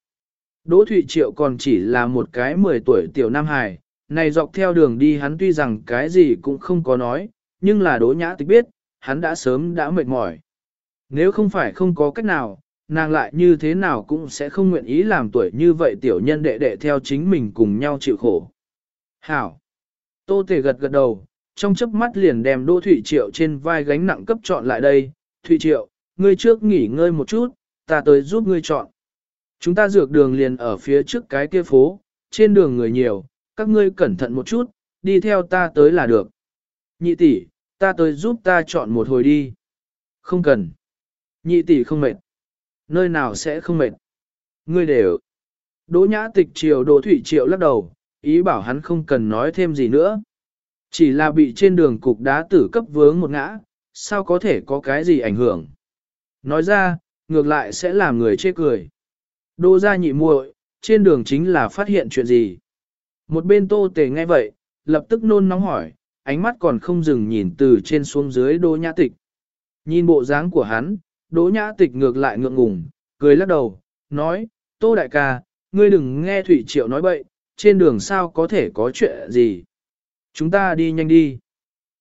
Đỗ Thụy Triệu còn chỉ là một cái 10 tuổi tiểu Nam Hải, này dọc theo đường đi hắn tuy rằng cái gì cũng không có nói, nhưng là Đỗ Nhã Tịch biết, hắn đã sớm đã mệt mỏi. Nếu không phải không có cách nào, nàng lại như thế nào cũng sẽ không nguyện ý làm tuổi như vậy tiểu nhân đệ đệ theo chính mình cùng nhau chịu khổ. Hảo! Tô Tề gật gật đầu, trong chớp mắt liền đem Đỗ Thụy Triệu trên vai gánh nặng cấp chọn lại đây. Thụy Triệu, ngươi trước nghỉ ngơi một chút, ta tới giúp ngươi chọn. Chúng ta dược đường liền ở phía trước cái kia phố, trên đường người nhiều, các ngươi cẩn thận một chút, đi theo ta tới là được. Nhị tỷ, ta tới giúp ta chọn một hồi đi. Không cần. Nhị tỷ không mệt. Nơi nào sẽ không mệt. Ngươi đều. Đỗ nhã tịch triều Đỗ Thụy Triệu lắc đầu, ý bảo hắn không cần nói thêm gì nữa. Chỉ là bị trên đường cục đá tử cấp vướng một ngã, sao có thể có cái gì ảnh hưởng. Nói ra, ngược lại sẽ làm người chê cười. Đô ra nhị muội, trên đường chính là phát hiện chuyện gì. Một bên tô tề nghe vậy, lập tức nôn nóng hỏi, ánh mắt còn không dừng nhìn từ trên xuống dưới đô nhã tịch. Nhìn bộ dáng của hắn, đỗ nhã tịch ngược lại ngượng ngùng, cười lắc đầu, nói, tô đại ca, ngươi đừng nghe Thủy Triệu nói bậy, trên đường sao có thể có chuyện gì. Chúng ta đi nhanh đi.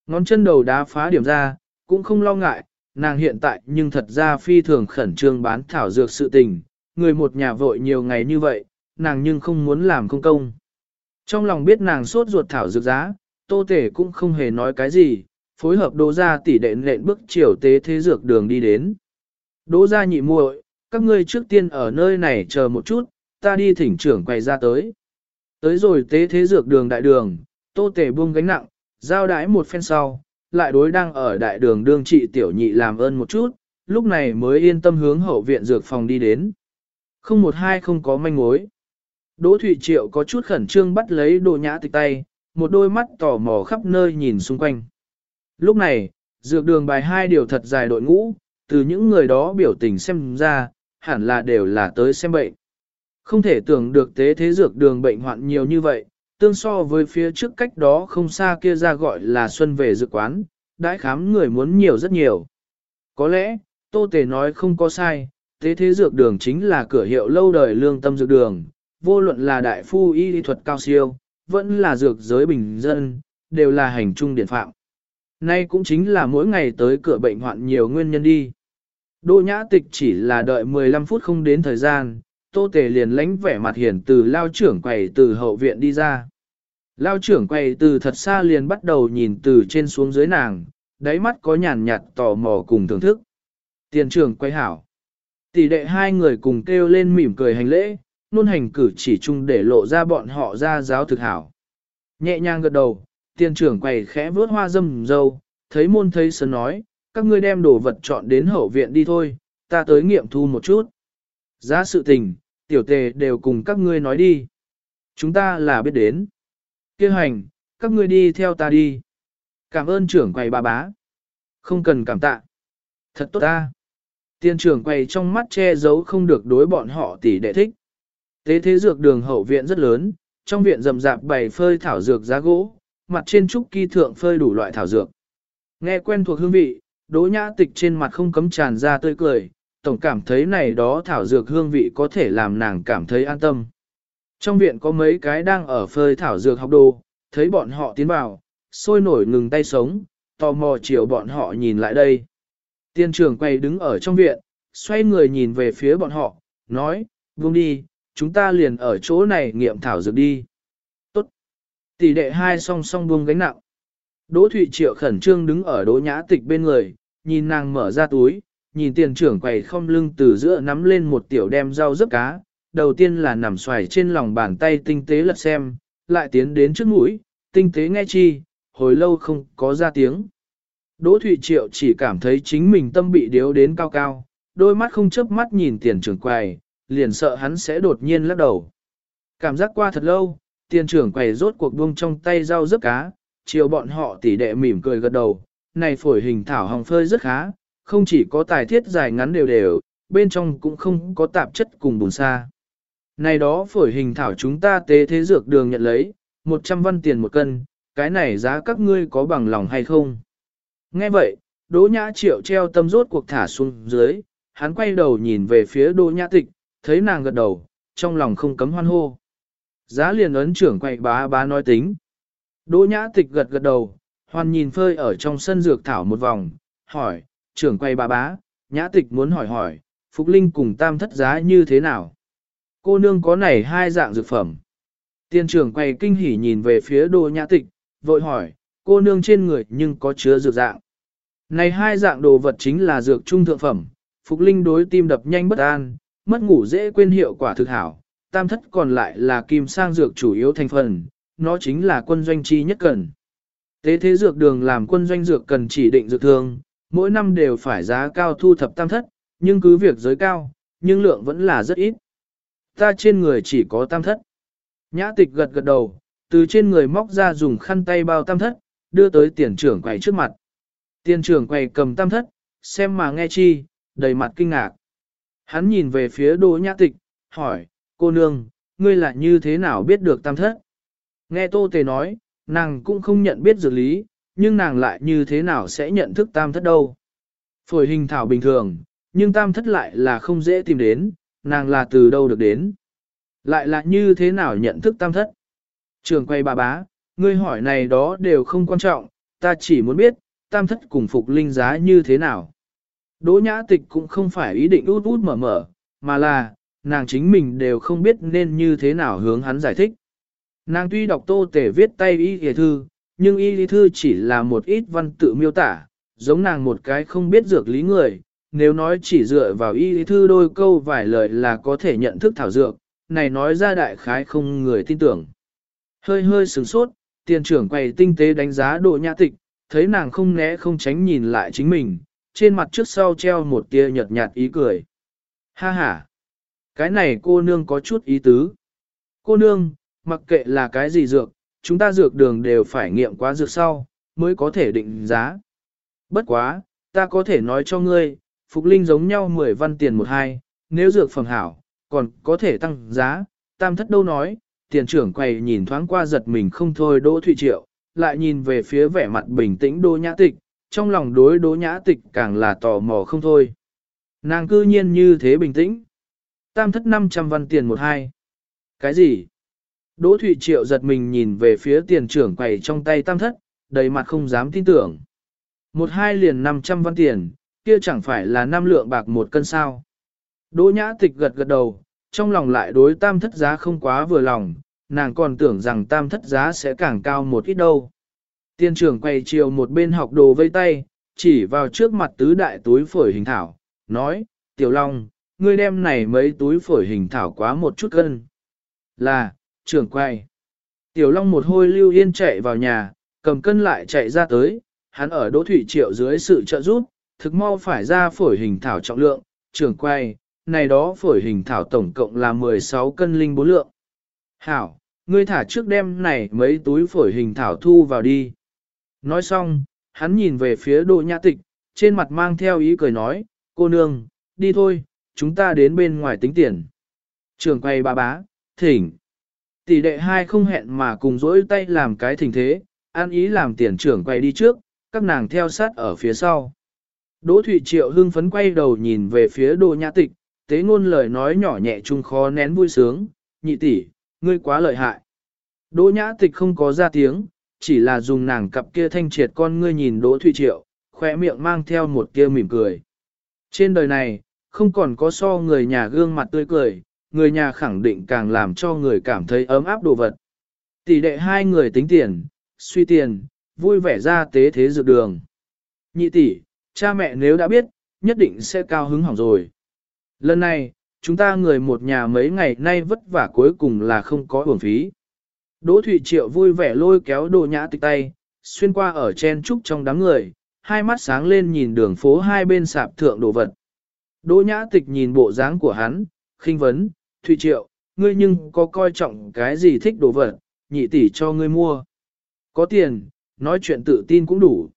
Ngón chân đầu đá phá điểm ra, cũng không lo ngại, nàng hiện tại nhưng thật ra phi thường khẩn trương bán thảo dược sự tình, người một nhà vội nhiều ngày như vậy, nàng nhưng không muốn làm công công. Trong lòng biết nàng sốt ruột thảo dược giá, tô tể cũng không hề nói cái gì, phối hợp đỗ ra tỉ đệ lệnh bước chiều tế thế dược đường đi đến. Đỗ ra nhị muội, các ngươi trước tiên ở nơi này chờ một chút, ta đi thỉnh trưởng quay ra tới. Tới rồi tế thế dược đường đại đường, tô Tề buông gánh nặng, giao đái một phen sau, lại đối đang ở đại đường đương trị tiểu nhị làm ơn một chút, lúc này mới yên tâm hướng hậu viện dược phòng đi đến. Không một hai không có manh mối. Đỗ Thụy Triệu có chút khẩn trương bắt lấy đồ nhã tịch tay, một đôi mắt tò mò khắp nơi nhìn xung quanh. Lúc này, dược đường bài hai điều thật dài đội ngũ, từ những người đó biểu tình xem ra, hẳn là đều là tới xem bệnh. Không thể tưởng được tế thế dược đường bệnh hoạn nhiều như vậy, tương so với phía trước cách đó không xa kia ra gọi là xuân về dự quán, đãi khám người muốn nhiều rất nhiều. Có lẽ, Tô Tề nói không có sai, thế thế dược đường chính là cửa hiệu lâu đời lương tâm dược đường, vô luận là đại phu y lý thuật cao siêu, vẫn là dược giới bình dân, đều là hành trung điển phạm. Nay cũng chính là mỗi ngày tới cửa bệnh hoạn nhiều nguyên nhân đi. Đỗ nhã tịch chỉ là đợi 15 phút không đến thời gian, tô tề liền lánh vẻ mặt hiền từ lao trưởng quầy từ hậu viện đi ra. Lao trưởng quầy từ thật xa liền bắt đầu nhìn từ trên xuống dưới nàng, đáy mắt có nhàn nhạt tò mò cùng thưởng thức. Tiền trưởng quay hảo. Tỷ đệ hai người cùng kêu lên mỉm cười hành lễ, nôn hành cử chỉ chung để lộ ra bọn họ ra giáo thực hảo. Nhẹ nhàng gật đầu, tiền trưởng quầy khẽ vớt hoa dâm dâu, thấy môn thấy sơn nói, các ngươi đem đồ vật chọn đến hậu viện đi thôi, ta tới nghiệm thu một chút. Giá sự tình, tiểu tề đều cùng các ngươi nói đi. Chúng ta là biết đến. Kêu hành, các ngươi đi theo ta đi. Cảm ơn trưởng quầy bà bá. Không cần cảm tạ. Thật tốt ta. Tiên trưởng quầy trong mắt che giấu không được đối bọn họ tỷ đệ thích. Tế thế dược đường hậu viện rất lớn, trong viện rầm rạp bày phơi thảo dược giá gỗ, mặt trên trúc kỳ thượng phơi đủ loại thảo dược. Nghe quen thuộc hương vị, đỗ nhã tịch trên mặt không cấm tràn ra tươi cười, tổng cảm thấy này đó thảo dược hương vị có thể làm nàng cảm thấy an tâm. Trong viện có mấy cái đang ở phơi thảo dược học đồ, thấy bọn họ tiến vào, sôi nổi ngừng tay sống, tò mò chiều bọn họ nhìn lại đây. Tiên trưởng quay đứng ở trong viện, xoay người nhìn về phía bọn họ, nói, buông đi, chúng ta liền ở chỗ này nghiệm thảo dược đi. Tốt. Tỷ đệ hai song song buông gánh nặng. Đỗ Thụy Triệu khẩn trương đứng ở đỗ nhã tịch bên người, nhìn nàng mở ra túi, nhìn tiền trưởng quầy không lưng từ giữa nắm lên một tiểu đem rau rớp cá, đầu tiên là nằm xoài trên lòng bàn tay tinh tế lật xem, lại tiến đến trước mũi, tinh tế nghe chi, hồi lâu không có ra tiếng. Đỗ Thụy Triệu chỉ cảm thấy chính mình tâm bị điếu đến cao cao, đôi mắt không chớp mắt nhìn tiền trưởng quầy, liền sợ hắn sẽ đột nhiên lắc đầu. Cảm giác qua thật lâu, tiền trưởng quầy rốt cuộc buông trong tay rau rớp cá, chiều bọn họ tỉ đệ mỉm cười gật đầu, này phổi hình thảo hồng phơi rất khá, không chỉ có tài thiết dài ngắn đều đều, bên trong cũng không có tạp chất cùng bùn xa. Này đó phổi hình thảo chúng ta tế thế dược đường nhận lấy, 100 văn tiền một cân, cái này giá các ngươi có bằng lòng hay không? Nghe vậy, Đỗ Nhã Triệu treo tâm rốt cuộc thả xuống dưới, hắn quay đầu nhìn về phía Đỗ Nhã Tịch, thấy nàng gật đầu, trong lòng không cấm hoan hô. Giá liền ấn trưởng quay bá bá nói tính. Đỗ Nhã Tịch gật gật đầu, hoan nhìn phơi ở trong sân dược thảo một vòng, hỏi, trưởng quay bá bá, Nhã Tịch muốn hỏi hỏi, Phục Linh cùng tam thất giá như thế nào? Cô nương có này hai dạng dược phẩm. Tiên trưởng quay kinh hỉ nhìn về phía đồ Nhã Tịch, vội hỏi, cô nương trên người nhưng có chứa dược dạng. Này hai dạng đồ vật chính là dược trung thượng phẩm, Phục Linh đối tim đập nhanh bất an, mất ngủ dễ quên hiệu quả thực hảo, tam thất còn lại là kim sang dược chủ yếu thành phần, nó chính là quân doanh chi nhất cần. Tế thế dược đường làm quân doanh dược cần chỉ định dược thường, mỗi năm đều phải giá cao thu thập tam thất, nhưng cứ việc giới cao, nhưng lượng vẫn là rất ít. Ta trên người chỉ có tam thất. Nhã tịch gật gật đầu, từ trên người móc ra dùng khăn tay bao tam thất, đưa tới tiền trưởng quầy trước mặt. Tiền trưởng quầy cầm tam thất, xem mà nghe chi, đầy mặt kinh ngạc. Hắn nhìn về phía đỗ nhã tịch, hỏi, cô nương, ngươi là như thế nào biết được tam thất? Nghe tô tề nói, nàng cũng không nhận biết dược lý, nhưng nàng lại như thế nào sẽ nhận thức tam thất đâu. Phổi hình thảo bình thường, nhưng tam thất lại là không dễ tìm đến, nàng là từ đâu được đến. Lại là như thế nào nhận thức tam thất? Trường quay bà bá, ngươi hỏi này đó đều không quan trọng, ta chỉ muốn biết, tam thất cùng phục linh giá như thế nào. Đỗ nhã tịch cũng không phải ý định út út mở mở, mà là, nàng chính mình đều không biết nên như thế nào hướng hắn giải thích. Nàng tuy đọc tô tể viết tay y y thư, nhưng y lý thư chỉ là một ít văn tự miêu tả, giống nàng một cái không biết dược lý người. Nếu nói chỉ dựa vào y lý thư đôi câu vài lời là có thể nhận thức thảo dược, này nói ra đại khái không người tin tưởng. Hơi hơi sửng sốt, tiền trưởng quầy tinh tế đánh giá độ nhã tịch, thấy nàng không né không tránh nhìn lại chính mình, trên mặt trước sau treo một tia nhợt nhạt ý cười. Ha ha! Cái này cô nương có chút ý tứ. Cô nương, mặc kệ là cái gì dược, chúng ta dược đường đều phải nghiệm quá dược sau, mới có thể định giá. Bất quá, ta có thể nói cho ngươi, Phục Linh giống nhau 10 văn tiền một hai, nếu dược phẩm hảo, còn có thể tăng giá, tam thất đâu nói, tiền trưởng quầy nhìn thoáng qua giật mình không thôi Đỗ Thụy Triệu, lại nhìn về phía vẻ mặt bình tĩnh Đỗ Nhã Tịch, trong lòng đối Đỗ Nhã Tịch càng là tò mò không thôi. Nàng cư nhiên như thế bình tĩnh. Tam thất 500 văn tiền một hai. Cái gì? Đỗ Thụy Triệu giật mình nhìn về phía tiền trưởng quầy trong tay tam thất, đầy mặt không dám tin tưởng. Một hai liền 500 văn tiền, kia chẳng phải là năm lượng bạc một cân sao. Đỗ nhã tịch gật gật đầu, trong lòng lại đối tam thất giá không quá vừa lòng, nàng còn tưởng rằng tam thất giá sẽ càng cao một ít đâu. Tiên trưởng quay chiều một bên học đồ vây tay, chỉ vào trước mặt tứ đại túi phổi hình thảo, nói, Tiểu Long, ngươi đem này mấy túi phổi hình thảo quá một chút cân. Là, trưởng quay. Tiểu Long một hôi lưu yên chạy vào nhà, cầm cân lại chạy ra tới, hắn ở Đỗ Thủy Triệu dưới sự trợ giúp, thực mau phải ra phổi hình thảo trọng lượng, trưởng quay, này đó phổi hình thảo tổng cộng là 16 cân linh bốn lượng. Hảo, ngươi thả trước đem này mấy túi phổi hình thảo thu vào đi. Nói xong, hắn nhìn về phía Đỗ Nhã Tịch, trên mặt mang theo ý cười nói, cô nương, đi thôi, chúng ta đến bên ngoài tính tiền. Trường quay ba bá, thỉnh. Tỷ đệ hai không hẹn mà cùng dỗi tay làm cái thình thế, an ý làm tiền trưởng quay đi trước, các nàng theo sát ở phía sau. Đỗ Thụy Triệu hưng phấn quay đầu nhìn về phía Đỗ Nhã Tịch, tế ngôn lời nói nhỏ nhẹ chung khó nén vui sướng, nhị tỷ, ngươi quá lợi hại. Đỗ Nhã Tịch không có ra tiếng, chỉ là dùng nàng cặp kia thanh triệt con ngươi nhìn Đỗ Thụy Triệu, khỏe miệng mang theo một kia mỉm cười. Trên đời này, không còn có so người nhà gương mặt tươi cười, người nhà khẳng định càng làm cho người cảm thấy ấm áp đồ vật. Tỷ đệ hai người tính tiền, suy tiền, vui vẻ ra tế thế dược đường. Nhị tỷ, cha mẹ nếu đã biết, nhất định sẽ cao hứng hỏng rồi. Lần này, chúng ta người một nhà mấy ngày nay vất vả cuối cùng là không có uổng phí. Đỗ Thụy Triệu vui vẻ lôi kéo đồ nhã tịch tay, xuyên qua ở chen trúc trong đám người, hai mắt sáng lên nhìn đường phố hai bên sạp thượng đồ vật. Đỗ nhã tịch nhìn bộ dáng của hắn, khinh vấn, Thụy Triệu, ngươi nhưng có coi trọng cái gì thích đồ vật, nhị tỷ cho ngươi mua. Có tiền, nói chuyện tự tin cũng đủ.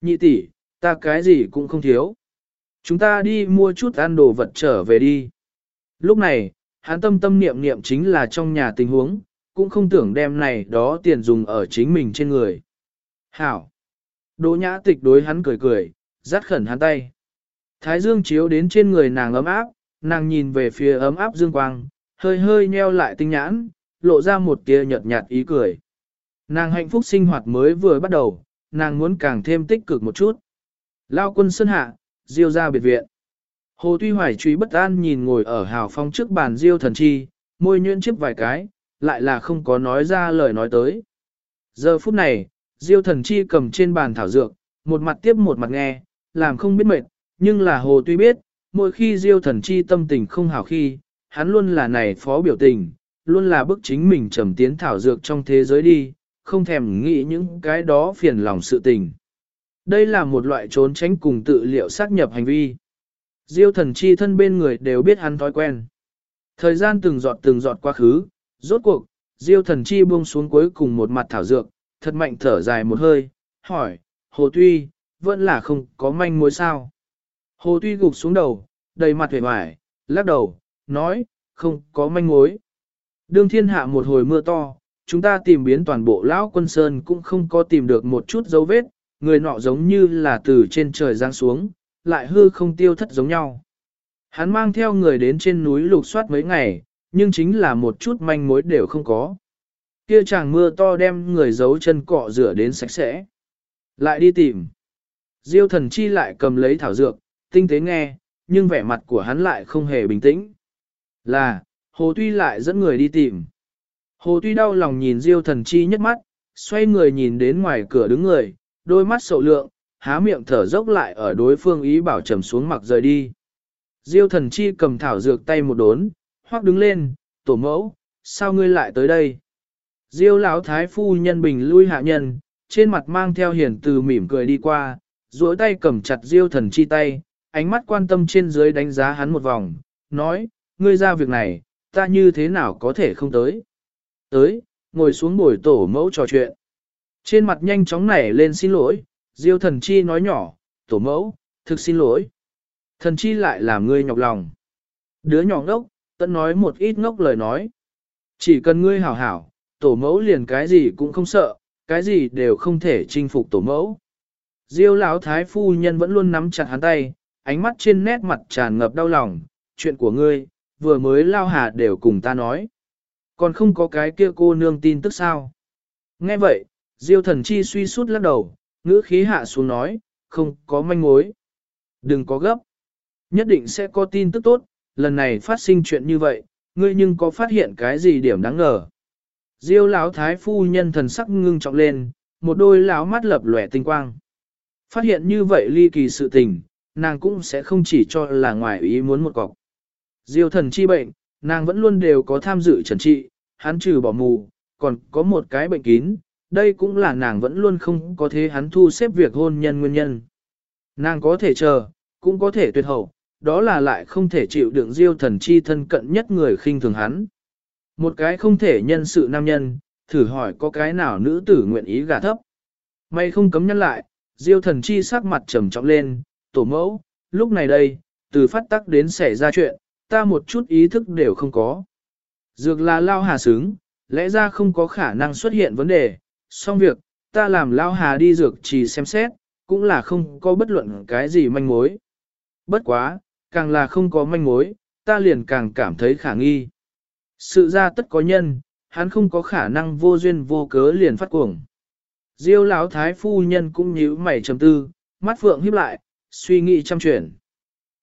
Nhị tỷ, ta cái gì cũng không thiếu. Chúng ta đi mua chút ăn đồ vật trở về đi. Lúc này, hắn tâm tâm niệm niệm chính là trong nhà tình huống, cũng không tưởng đem này đó tiền dùng ở chính mình trên người. Hảo! Đỗ nhã tịch đối hắn cười cười, dắt khẩn hắn tay. Thái dương chiếu đến trên người nàng ấm áp, nàng nhìn về phía ấm áp dương quang, hơi hơi nheo lại tinh nhãn, lộ ra một tia nhợt nhạt ý cười. Nàng hạnh phúc sinh hoạt mới vừa bắt đầu, nàng muốn càng thêm tích cực một chút. Lao quân sân hạ, diêu ra biệt viện. Hồ Tuy Hoài truy bất an nhìn ngồi ở hào phong trước bàn diêu thần chi, môi nhuyễn chiếc vài cái, lại là không có nói ra lời nói tới. Giờ phút này, diêu thần chi cầm trên bàn thảo dược, một mặt tiếp một mặt nghe, làm không biết mệt, nhưng là hồ tuy biết, mỗi khi diêu thần chi tâm tình không hảo khi, hắn luôn là này phó biểu tình, luôn là bức chính mình trầm tiến thảo dược trong thế giới đi, không thèm nghĩ những cái đó phiền lòng sự tình. Đây là một loại trốn tránh cùng tự liệu xác nhập hành vi. Diêu thần chi thân bên người đều biết hắn thói quen. Thời gian từng giọt từng giọt quá khứ, rốt cuộc, diêu thần chi buông xuống cuối cùng một mặt thảo dược, thật mạnh thở dài một hơi, hỏi, hồ tuy, vẫn là không có manh mối sao. Hồ tuy gục xuống đầu, đầy mặt vẻ vải, lắc đầu, nói, không có manh mối. Đương thiên hạ một hồi mưa to, chúng ta tìm biến toàn bộ lão quân sơn cũng không có tìm được một chút dấu vết, người nọ giống như là từ trên trời giáng xuống, lại hư không tiêu thất giống nhau. Hắn mang theo người đến trên núi lục soát mấy ngày, nhưng chính là một chút manh mối đều không có. Kia chàng mưa to đem người giấu chân cọ rửa đến sạch sẽ. Lại đi tìm. Diêu thần chi lại cầm lấy thảo dược, tinh tế nghe, nhưng vẻ mặt của hắn lại không hề bình tĩnh. Là, hồ tuy lại dẫn người đi tìm. Hồ tuy đau lòng nhìn diêu thần chi nhất mắt, xoay người nhìn đến ngoài cửa đứng người, đôi mắt sầu lượng, há miệng thở dốc lại ở đối phương ý bảo trầm xuống mặc rời đi. Diêu thần chi cầm thảo dược tay một đốn, hoắc đứng lên, tổ mẫu, sao ngươi lại tới đây? Diêu lão thái phu nhân bình lui hạ nhân, trên mặt mang theo hiền từ mỉm cười đi qua, duỗi tay cầm chặt diêu thần chi tay, ánh mắt quan tâm trên dưới đánh giá hắn một vòng, nói, ngươi ra việc này, ta như thế nào có thể không tới? Tới, ngồi xuống bồi tổ mẫu trò chuyện. Trên mặt nhanh chóng nảy lên xin lỗi, diêu thần chi nói nhỏ, tổ mẫu, thực xin lỗi. Thần chi lại làm ngươi nhọc lòng. Đứa nhỏ ngốc, tận nói một ít ngốc lời nói. Chỉ cần ngươi hảo hảo, tổ mẫu liền cái gì cũng không sợ, cái gì đều không thể chinh phục tổ mẫu. Diêu lão thái phu nhân vẫn luôn nắm chặt hắn tay, ánh mắt trên nét mặt tràn ngập đau lòng, chuyện của ngươi, vừa mới lao hà đều cùng ta nói. Còn không có cái kia cô nương tin tức sao? Nghe vậy, Diêu thần chi suy sút lắc đầu, ngữ khí hạ xuống nói, không có manh mối. Đừng có gấp. Nhất định sẽ có tin tức tốt, lần này phát sinh chuyện như vậy, ngươi nhưng có phát hiện cái gì điểm đáng ngờ. Diêu lão thái phu nhân thần sắc ngưng trọng lên, một đôi lão mắt lập lòe tinh quang. Phát hiện như vậy ly kỳ sự tình, nàng cũng sẽ không chỉ cho là ngoài ý muốn một cọc. Diêu thần chi bệnh, nàng vẫn luôn đều có tham dự trần trị, hắn trừ bỏ mù, còn có một cái bệnh kín, đây cũng là nàng vẫn luôn không có thế hắn thu xếp việc hôn nhân nguyên nhân. Nàng có thể chờ, cũng có thể tuyệt hậu, đó là lại không thể chịu đựng diêu thần chi thân cận nhất người khinh thường hắn. Một cái không thể nhân sự nam nhân, thử hỏi có cái nào nữ tử nguyện ý gả thấp. May không cấm nhân lại, diêu thần chi sắc mặt trầm trọng lên, tổ mẫu, lúc này đây, từ phát tắc đến xảy ra chuyện, ta một chút ý thức đều không có. Dược là lao hà xứng, lẽ ra không có khả năng xuất hiện vấn đề, xong việc, ta làm lao hà đi dược chỉ xem xét, cũng là không có bất luận cái gì manh mối. Bất quá, càng là không có manh mối, ta liền càng cảm thấy khả nghi. Sự ra tất có nhân, hắn không có khả năng vô duyên vô cớ liền phát cuồng. Diêu lão thái phu nhân cũng nhíu mày trầm tư, mắt phượng híp lại, suy nghĩ chăm chuyển.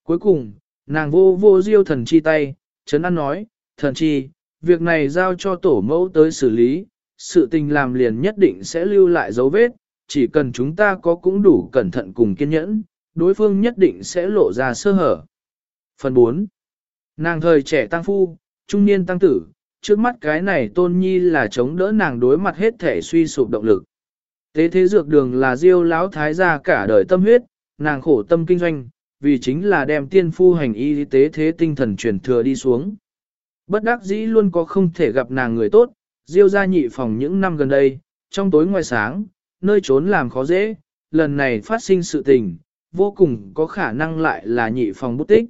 Cuối cùng, nàng vô vô diêu thần chi tay, chấn an nói, thần chi, việc này giao cho tổ mẫu tới xử lý, sự tình làm liền nhất định sẽ lưu lại dấu vết, chỉ cần chúng ta có cũng đủ cẩn thận cùng kiên nhẫn, đối phương nhất định sẽ lộ ra sơ hở. Phần 4. Nàng thời trẻ tăng phu, trung niên tăng tử, trước mắt cái này tôn nhi là chống đỡ nàng đối mặt hết thể suy sụp động lực. Tế thế dược đường là diêu lão thái gia cả đời tâm huyết, nàng khổ tâm kinh doanh, vì chính là đem tiên phu hành y tế thế tinh thần truyền thừa đi xuống. Bất đắc dĩ luôn có không thể gặp nàng người tốt, diêu gia nhị phòng những năm gần đây, trong tối ngoài sáng, nơi trốn làm khó dễ, lần này phát sinh sự tình, vô cùng có khả năng lại là nhị phòng bút tích.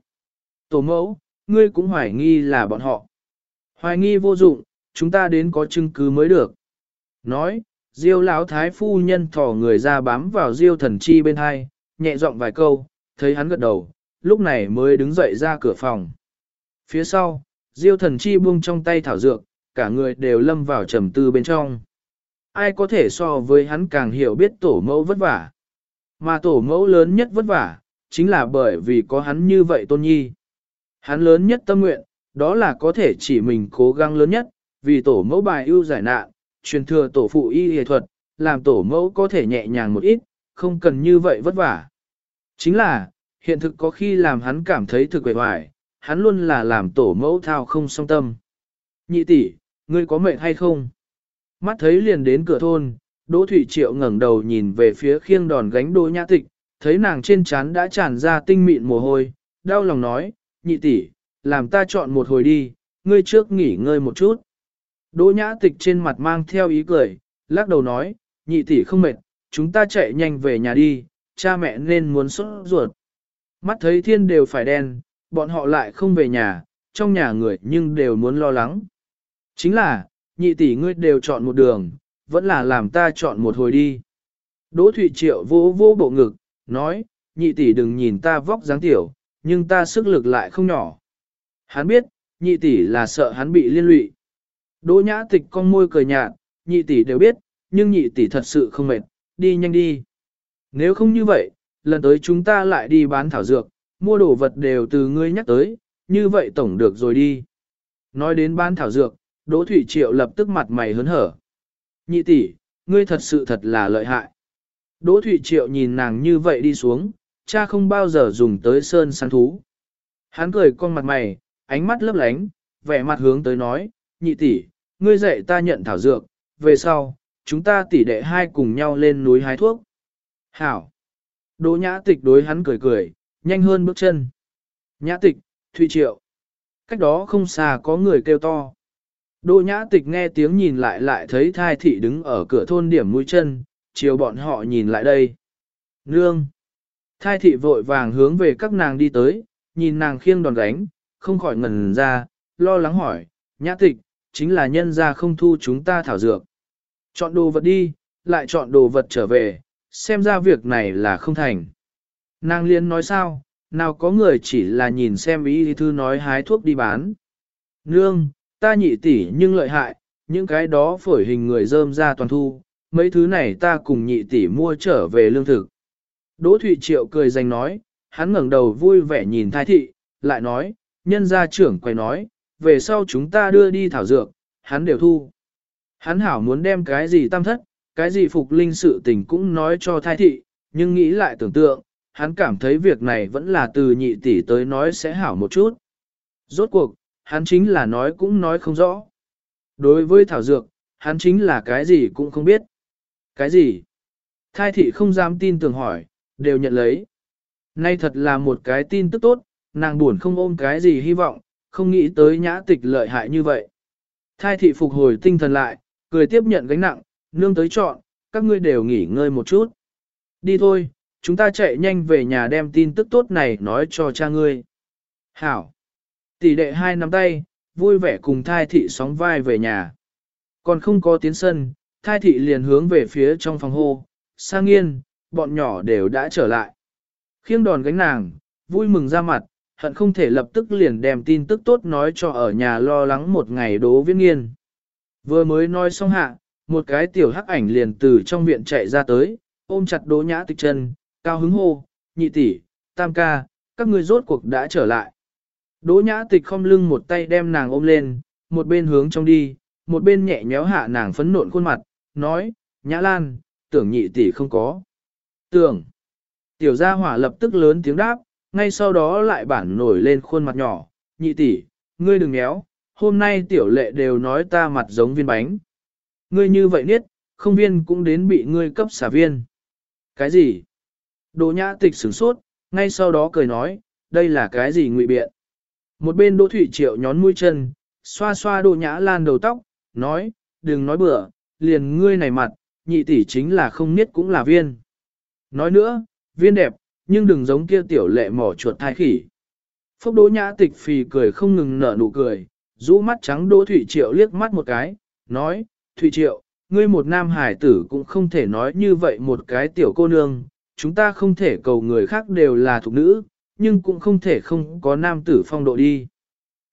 Tổ mẫu, ngươi cũng hoài nghi là bọn họ. Hoài nghi vô dụng, chúng ta đến có chứng cứ mới được. Nói, Diêu lão thái phu nhân thỏ người ra bám vào Diêu thần chi bên hai, nhẹ giọng vài câu, thấy hắn gật đầu, lúc này mới đứng dậy ra cửa phòng. Phía sau, Diêu thần chi buông trong tay thảo dược, cả người đều lâm vào trầm tư bên trong. Ai có thể so với hắn càng hiểu biết tổ mẫu vất vả. Mà tổ mẫu lớn nhất vất vả, chính là bởi vì có hắn như vậy tôn nhi. Hắn lớn nhất tâm nguyện, đó là có thể chỉ mình cố gắng lớn nhất, vì tổ mẫu bài ưu giải nạn, truyền thừa tổ phụ y y thuật, làm tổ mẫu có thể nhẹ nhàng một ít, không cần như vậy vất vả. Chính là, hiện thực có khi làm hắn cảm thấy thực quệ hoài, hắn luôn là làm tổ mẫu thao không song tâm. Nhị tỷ, ngươi có mệnh hay không? Mắt thấy liền đến cửa thôn, Đỗ Thủy Triệu ngẩng đầu nhìn về phía khiêng đòn gánh Đỗ Nhã Tịch, thấy nàng trên trán đã tràn ra tinh mịn mồ hôi, đau lòng nói, nhị tỷ, làm ta chọn một hồi đi, ngươi trước nghỉ ngơi một chút. Đỗ Nhã Tịch trên mặt mang theo ý cười, lắc đầu nói, nhị tỷ không mệt, chúng ta chạy nhanh về nhà đi, cha mẹ nên muốn sốt ruột. Mắt thấy thiên đều phải đen, bọn họ lại không về nhà, trong nhà người nhưng đều muốn lo lắng. Chính là, nhị tỷ ngươi đều chọn một đường, vẫn là làm ta chọn một hồi đi. Đỗ Thụy Triệu vô vô bộ ngực, nói, nhị tỷ đừng nhìn ta vóc dáng tiểu, nhưng ta sức lực lại không nhỏ. Hắn biết, nhị tỷ là sợ hắn bị liên lụy. Đỗ nhã tịch con môi cười nhạt, nhị tỷ đều biết, nhưng nhị tỷ thật sự không mệt, đi nhanh đi. Nếu không như vậy, lần tới chúng ta lại đi bán thảo dược, mua đồ vật đều từ ngươi nhắc tới, như vậy tổng được rồi đi. Nói đến bán thảo dược, Đỗ Thủy Triệu lập tức mặt mày hớn hở. Nhị tỷ, ngươi thật sự thật là lợi hại. Đỗ Thụy Triệu nhìn nàng như vậy đi xuống, cha không bao giờ dùng tới sơn săn thú. Hắn cười con mặt mày, ánh mắt lấp lánh, vẻ mặt hướng tới nói, nhị tỷ, ngươi dạy ta nhận thảo dược, về sau, chúng ta tỷ đệ hai cùng nhau lên núi hái thuốc. Hảo! Đỗ nhã tịch đối hắn cười cười, nhanh hơn bước chân. Nhã tịch, Thụy Triệu. Cách đó không xa có người kêu to. Đỗ nhã tịch nghe tiếng nhìn lại lại thấy thai thị đứng ở cửa thôn điểm mũi chân, chiều bọn họ nhìn lại đây. Nương! Thai thị vội vàng hướng về các nàng đi tới, nhìn nàng khiêng đòn gánh, không khỏi ngần ra, lo lắng hỏi, nhã tịch, chính là nhân ra không thu chúng ta thảo dược. Chọn đồ vật đi, lại chọn đồ vật trở về, xem ra việc này là không thành. Nàng liên nói sao, nào có người chỉ là nhìn xem ý thư nói hái thuốc đi bán. Nương, Ta nhị tỷ nhưng lợi hại, những cái đó phổi hình người dơm ra toàn thu, mấy thứ này ta cùng nhị tỷ mua trở về lương thực. Đỗ Thụy Triệu cười danh nói, hắn ngẩng đầu vui vẻ nhìn Thái thị, lại nói, nhân gia trưởng quay nói, về sau chúng ta đưa đi thảo dược, hắn đều thu. Hắn hảo muốn đem cái gì tam thất, cái gì phục linh sự tình cũng nói cho Thái thị, nhưng nghĩ lại tưởng tượng, hắn cảm thấy việc này vẫn là từ nhị tỷ tới nói sẽ hảo một chút. Rốt cuộc, hắn chính là nói cũng nói không rõ. Đối với thảo dược, hắn chính là cái gì cũng không biết. Cái gì? Thái thị không dám tin tưởng hỏi, đều nhận lấy. Nay thật là một cái tin tức tốt, nàng buồn không ôm cái gì hy vọng, không nghĩ tới nhã tịch lợi hại như vậy. Thái thị phục hồi tinh thần lại, cười tiếp nhận gánh nặng, nương tới chọn, các ngươi đều nghỉ ngơi một chút. Đi thôi, chúng ta chạy nhanh về nhà đem tin tức tốt này nói cho cha ngươi. Hảo. Tỷ đệ hai nắm tay, vui vẻ cùng thai thị sóng vai về nhà. Còn không có tiến sân, thai thị liền hướng về phía trong phòng hô, sang nghiên, bọn nhỏ đều đã trở lại. Khiêng đòn gánh nàng, vui mừng ra mặt, hận không thể lập tức liền đem tin tức tốt nói cho ở nhà lo lắng một ngày đố viết nghiên. Vừa mới nói xong hạ, một cái tiểu hắc ảnh liền từ trong viện chạy ra tới, ôm chặt đỗ nhã tịch chân, cao hứng hô, nhị tỷ, tam ca, các ngươi rốt cuộc đã trở lại. Đỗ nhã tịch không lưng một tay đem nàng ôm lên, một bên hướng trong đi, một bên nhẹ nhéo hạ nàng phấn nộn khuôn mặt, nói, nhã lan, tưởng nhị tỷ không có. Tưởng, tiểu gia hỏa lập tức lớn tiếng đáp, ngay sau đó lại bản nổi lên khuôn mặt nhỏ, nhị tỷ, ngươi đừng nhéo, hôm nay tiểu lệ đều nói ta mặt giống viên bánh. Ngươi như vậy niết, không viên cũng đến bị ngươi cấp xả viên. Cái gì? Đỗ nhã tịch sửng sốt, ngay sau đó cười nói, đây là cái gì ngụy biện? Một bên Đỗ Thụy Triệu nhón mũi chân, xoa xoa Đỗ Nhã Lan đầu tóc, nói, đừng nói bừa, liền ngươi này mặt, nhị tỷ chính là không niết cũng là viên. Nói nữa, viên đẹp, nhưng đừng giống kia tiểu lệ mỏ chuột thai khỉ. Phúc Đỗ Nhã tịch phì cười không ngừng nở nụ cười, rũ mắt trắng Đỗ Thụy Triệu liếc mắt một cái, nói, Thụy Triệu, ngươi một nam hải tử cũng không thể nói như vậy một cái tiểu cô nương, chúng ta không thể cầu người khác đều là thuộc nữ, nhưng cũng không thể không có nam tử phong độ đi.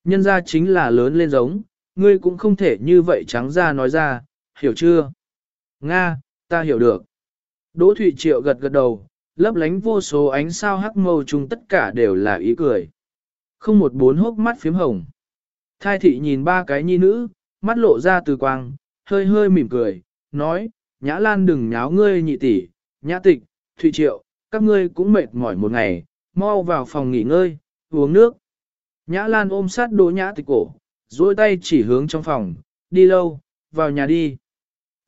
Nhân ra chính là lớn lên giống, ngươi cũng không thể như vậy trắng ra nói ra, hiểu chưa? Nga, ta hiểu được. Đỗ Thụy Triệu gật gật đầu, lấp lánh vô số ánh sao hắc màu chung tất cả đều là ý cười. Không một bốn hốc mắt phím hồng. Thai thị nhìn ba cái nhi nữ, mắt lộ ra từ quang, hơi hơi mỉm cười, nói, Nhã Lan đừng nháo ngươi nhị tỷ, Nhã Tịch, Thụy Triệu, các ngươi cũng mệt mỏi một ngày, mau vào phòng nghỉ ngơi, uống nước. Nhã Lan ôm sát Đỗ Nhã Tịch cổ, duỗi tay chỉ hướng trong phòng, đi lâu, vào nhà đi.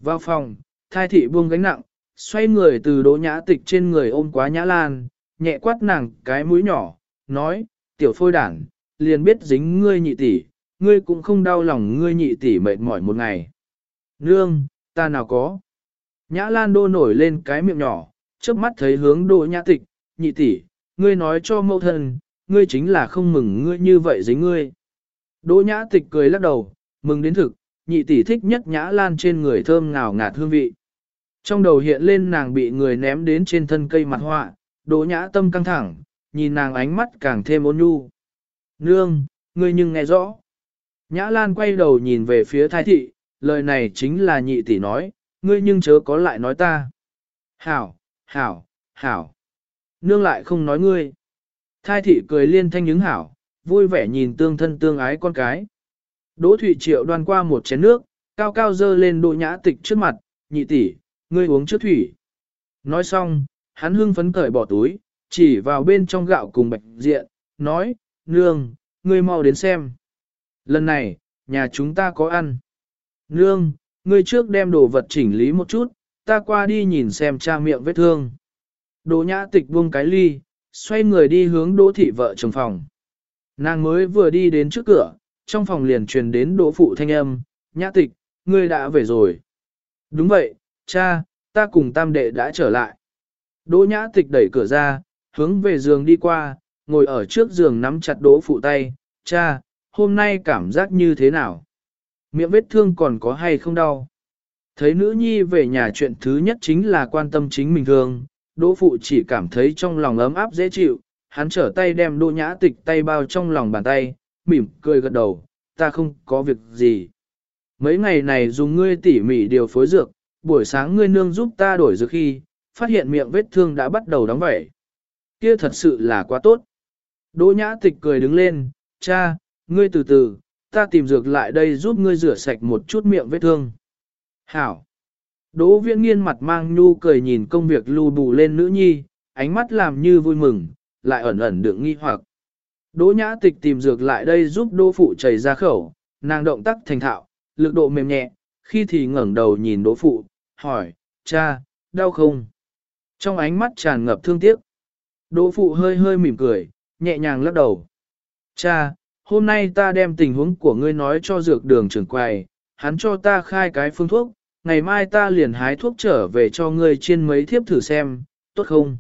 Vào phòng, thai thị buông gánh nặng, xoay người từ Đỗ Nhã Tịch trên người ôm quá Nhã Lan, nhẹ quát nàng cái mũi nhỏ, nói, tiểu phôi đảng, liền biết dính ngươi nhị tỷ, ngươi cũng không đau lòng ngươi nhị tỷ mệt mỏi một ngày. Nương, ta nào có. Nhã Lan đô nổi lên cái miệng nhỏ, trước mắt thấy hướng Đỗ Nhã Tịch, nhị tỷ, ngươi nói cho mẫu thân, ngươi chính là không mừng ngươi như vậy dính ngươi. Đỗ nhã tịch cười lắc đầu, mừng đến thực, nhị tỷ thích nhất nhã lan trên người thơm ngào ngạt hương vị. Trong đầu hiện lên nàng bị người ném đến trên thân cây mặt họa, đỗ nhã tâm căng thẳng, nhìn nàng ánh mắt càng thêm ôn nhu. Nương, ngươi nhưng nghe rõ. Nhã lan quay đầu nhìn về phía thái thị, lời này chính là nhị tỷ nói, ngươi nhưng chớ có lại nói ta. Hảo, hảo, hảo nương lại không nói ngươi. Thái thị cười liên thanh những hảo, vui vẻ nhìn tương thân tương ái con cái. Đỗ Thụy Triệu đoan qua một chén nước, cao cao dơ lên đỗ nhã tịch trước mặt, nhị tỷ, ngươi uống trước thủy. Nói xong, hắn hưng phấn cởi bỏ túi, chỉ vào bên trong gạo cùng bạch diện, nói, nương, ngươi mau đến xem. Lần này, nhà chúng ta có ăn. Nương, ngươi trước đem đồ vật chỉnh lý một chút, ta qua đi nhìn xem cha miệng vết thương. Đỗ nhã tịch buông cái ly, xoay người đi hướng đỗ thị vợ chồng phòng. Nàng mới vừa đi đến trước cửa, trong phòng liền truyền đến đỗ phụ thanh âm, nhã tịch, ngươi đã về rồi. Đúng vậy, cha, ta cùng tam đệ đã trở lại. Đỗ nhã tịch đẩy cửa ra, hướng về giường đi qua, ngồi ở trước giường nắm chặt đỗ phụ tay, cha, hôm nay cảm giác như thế nào? Miệng vết thương còn có hay không đau? Thấy nữ nhi về nhà chuyện thứ nhất chính là quan tâm chính mình thương, Đỗ phụ chỉ cảm thấy trong lòng ấm áp dễ chịu, hắn trở tay đem đỗ nhã tịch tay bao trong lòng bàn tay, mỉm cười gật đầu, ta không có việc gì. Mấy ngày này dùng ngươi tỉ mỉ điều phối dược, buổi sáng ngươi nương giúp ta đổi dược khi, phát hiện miệng vết thương đã bắt đầu đóng vẩy. Kia thật sự là quá tốt. Đỗ nhã tịch cười đứng lên, cha, ngươi từ từ, ta tìm dược lại đây giúp ngươi rửa sạch một chút miệng vết thương. Hảo. Đỗ viễn nghiên mặt mang nhu cười nhìn công việc lưu bù lên nữ nhi, ánh mắt làm như vui mừng, lại ẩn ẩn đựng nghi hoặc. Đỗ nhã tịch tìm dược lại đây giúp đỗ phụ chảy ra khẩu, nàng động tác thành thạo, lực độ mềm nhẹ, khi thì ngẩng đầu nhìn đỗ phụ, hỏi, cha, đau không? Trong ánh mắt tràn ngập thương tiếc. Đỗ phụ hơi hơi mỉm cười, nhẹ nhàng lắc đầu. Cha, hôm nay ta đem tình huống của ngươi nói cho dược đường trưởng quầy, hắn cho ta khai cái phương thuốc, ngày mai ta liền hái thuốc trở về cho ngươi chiên mấy thiếp thử xem, tốt không?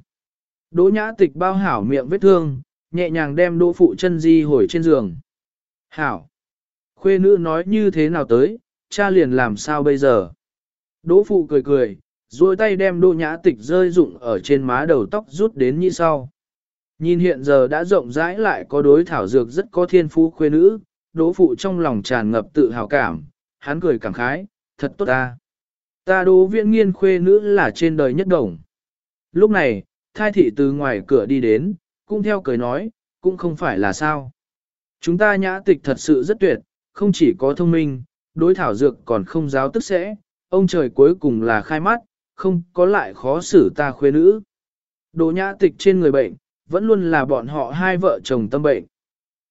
Đỗ nhã tịch bao hảo miệng vết thương, nhẹ nhàng đem đỗ phụ chân di hồi trên giường. Hảo! Khuê nữ nói như thế nào tới, cha liền làm sao bây giờ? Đỗ phụ cười cười, duỗi tay đem đỗ nhã tịch rơi rụng ở trên má đầu tóc rút đến như sau. Nhìn hiện giờ đã rộng rãi lại có đối thảo dược rất có thiên phú khuê nữ, đỗ phụ trong lòng tràn ngập tự hào cảm, hắn cười cảm khái, thật tốt ta. Ta đỗ viện nghiên khuê nữ là trên đời nhất đồng. Lúc này, thai thị từ ngoài cửa đi đến, cũng theo cười nói, cũng không phải là sao. Chúng ta nhã tịch thật sự rất tuyệt, không chỉ có thông minh, đối thảo dược còn không giáo tức sẽ, ông trời cuối cùng là khai mắt, không có lại khó xử ta khuê nữ. Đồ nhã tịch trên người bệnh, vẫn luôn là bọn họ hai vợ chồng tâm bệnh.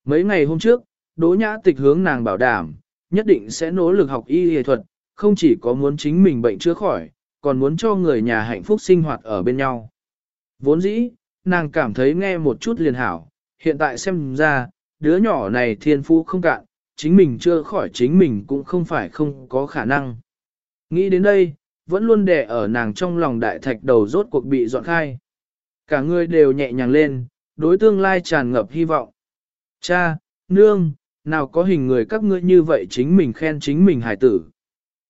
Mấy ngày hôm trước, Đỗ Nhã Tịch hướng nàng bảo đảm, nhất định sẽ nỗ lực học y y thuật, không chỉ có muốn chính mình bệnh chữa khỏi, còn muốn cho người nhà hạnh phúc sinh hoạt ở bên nhau. Vốn dĩ, nàng cảm thấy nghe một chút liền hảo, hiện tại xem ra, đứa nhỏ này thiên phú không cạn, chính mình chưa khỏi chính mình cũng không phải không có khả năng. Nghĩ đến đây, vẫn luôn đè ở nàng trong lòng đại thạch đầu rốt cuộc bị dọn khai. Cả người đều nhẹ nhàng lên, đối tương lai tràn ngập hy vọng. Cha, nương, nào có hình người các ngươi như vậy chính mình khen chính mình hải tử.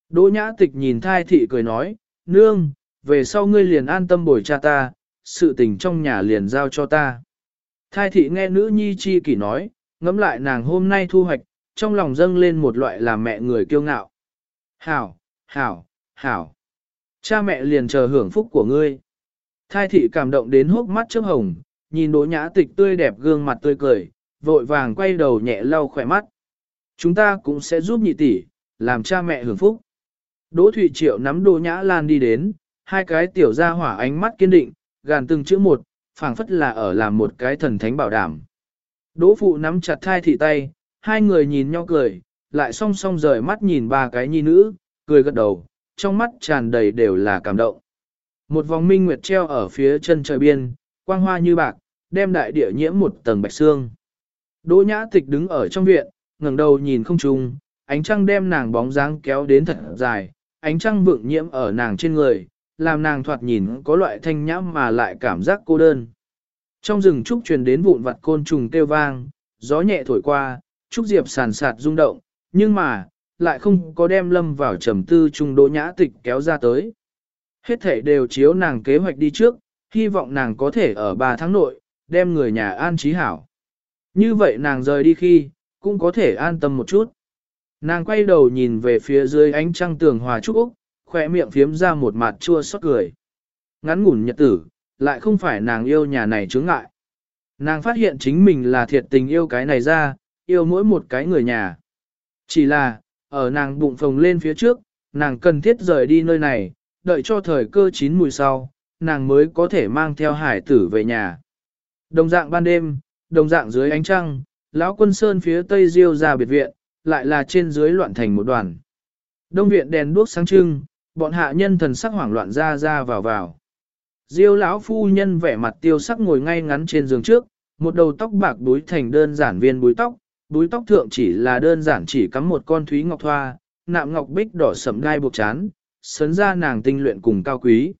Đỗ nhã tịch nhìn thai thị cười nói, nương, về sau ngươi liền an tâm bồi cha ta, sự tình trong nhà liền giao cho ta. Thai thị nghe nữ nhi chi kỷ nói, ngẫm lại nàng hôm nay thu hoạch, trong lòng dâng lên một loại làm mẹ người kiêu ngạo. Hảo, hảo, hảo. Cha mẹ liền chờ hưởng phúc của ngươi. Thai thị cảm động đến hốc mắt trước hồng, nhìn đỗ nhã tịch tươi đẹp gương mặt tươi cười, vội vàng quay đầu nhẹ lau khỏe mắt. Chúng ta cũng sẽ giúp nhị tỷ, làm cha mẹ hưởng phúc. Đỗ Thụy Triệu nắm đỗ nhã lan đi đến, hai cái tiểu ra hỏa ánh mắt kiên định, gàn từng chữ một, phảng phất là ở làm một cái thần thánh bảo đảm. Đỗ phụ nắm chặt thai thị tay, hai người nhìn nhau cười, lại song song rời mắt nhìn ba cái nhi nữ, cười gật đầu, trong mắt tràn đầy đều là cảm động. Một vòng minh nguyệt treo ở phía chân trời biên, quang hoa như bạc, đem đại địa nhiễm một tầng bạch xương. Đỗ nhã tịch đứng ở trong viện, ngẩng đầu nhìn không trung, ánh trăng đem nàng bóng dáng kéo đến thật dài, ánh trăng vượng nhiễm ở nàng trên người, làm nàng thoạt nhìn có loại thanh nhã mà lại cảm giác cô đơn. Trong rừng trúc truyền đến vụn vặt côn trùng kêu vang, gió nhẹ thổi qua, trúc diệp sàn sạt rung động, nhưng mà, lại không có đem lâm vào trầm tư trung đỗ nhã tịch kéo ra tới. Hết thể đều chiếu nàng kế hoạch đi trước, hy vọng nàng có thể ở 3 tháng nội, đem người nhà an trí hảo. Như vậy nàng rời đi khi, cũng có thể an tâm một chút. Nàng quay đầu nhìn về phía dưới ánh trăng tường hòa trúc Úc, khỏe miệng phiếm ra một mặt chua xót cười. Ngắn ngủn nhật tử, lại không phải nàng yêu nhà này chướng ngại. Nàng phát hiện chính mình là thiệt tình yêu cái này ra, yêu mỗi một cái người nhà. Chỉ là, ở nàng bụng phồng lên phía trước, nàng cần thiết rời đi nơi này, đợi cho thời cơ chín mùi sau, nàng mới có thể mang theo hải tử về nhà. Đồng dạng ban đêm, đồng dạng dưới ánh trăng, lão quân sơn phía tây diêu ra biệt viện, lại là trên dưới loạn thành một đoàn. Đông viện đèn đuốc sáng trưng, bọn hạ nhân thần sắc hoảng loạn ra ra vào vào. Diêu lão phu nhân vẻ mặt tiêu sắc ngồi ngay ngắn trên giường trước, một đầu tóc bạc búi thành đơn giản viên búi tóc, búi tóc thượng chỉ là đơn giản chỉ cắm một con thúy ngọc thoa, nạm ngọc bích đỏ sẫm gai buộc chán, sấn ra nàng tinh luyện cùng cao quý.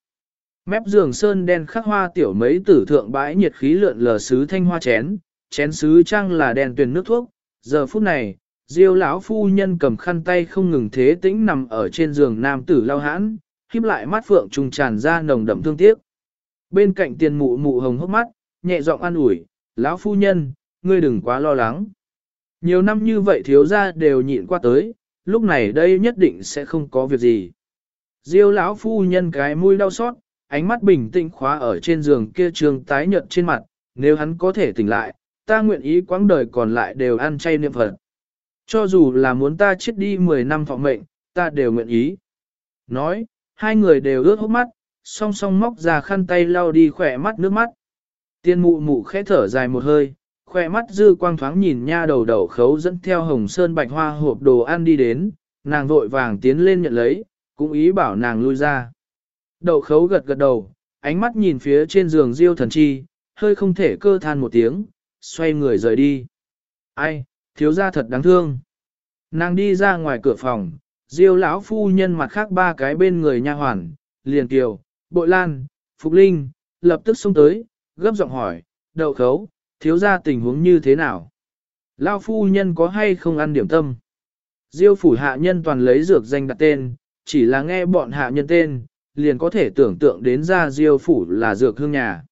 Mép giường sơn đen khắc hoa tiểu mấy tử thượng bãi nhiệt khí lượn lờ sứ thanh hoa chén, chén sứ trang là đèn tuyền nước thuốc. Giờ phút này, Diêu lão phu nhân cầm khăn tay không ngừng thế tĩnh nằm ở trên giường nam tử lao hãn, khép lại mắt phượng trùng tràn ra nồng đậm thương tiếc. Bên cạnh tiền mụ mụ hồng hốc mắt, nhẹ giọng an ủi, lão phu nhân, ngươi đừng quá lo lắng. Nhiều năm như vậy thiếu gia đều nhịn qua tới, lúc này đây nhất định sẽ không có việc gì. Diêu lão phu nhân cái mũi đau xót, ánh mắt bình tĩnh khóa ở trên giường kia trường tái nhợt trên mặt, nếu hắn có thể tỉnh lại, ta nguyện ý quãng đời còn lại đều ăn chay niệm Phật. Cho dù là muốn ta chết đi 10 năm thọ mệnh, ta đều nguyện ý. Nói, hai người đều ướt hốc mắt, song song móc ra khăn tay lau đi khỏe mắt nước mắt. Tiên mụ mụ khẽ thở dài một hơi, khỏe mắt dư quang thoáng nhìn nha đầu đầu khấu dẫn theo hồng sơn bạch hoa hộp đồ ăn đi đến, nàng vội vàng tiến lên nhận lấy, cũng ý bảo nàng lui ra. Đậu khấu gật gật đầu, ánh mắt nhìn phía trên giường diêu thần chi, hơi không thể cơ than một tiếng, xoay người rời đi. Ai, thiếu gia thật đáng thương. Nàng đi ra ngoài cửa phòng, diêu lão phu nhân mặt khác ba cái bên người nha hoàn, liền kiều, bội lan, phục linh, lập tức xông tới, gấp giọng hỏi, đậu khấu, thiếu gia tình huống như thế nào? Lão phu nhân có hay không ăn điểm tâm? Diêu phủ hạ nhân toàn lấy dược danh đặt tên, chỉ là nghe bọn hạ nhân tên, liền có thể tưởng tượng đến ra diêu phủ là dược hương nhà.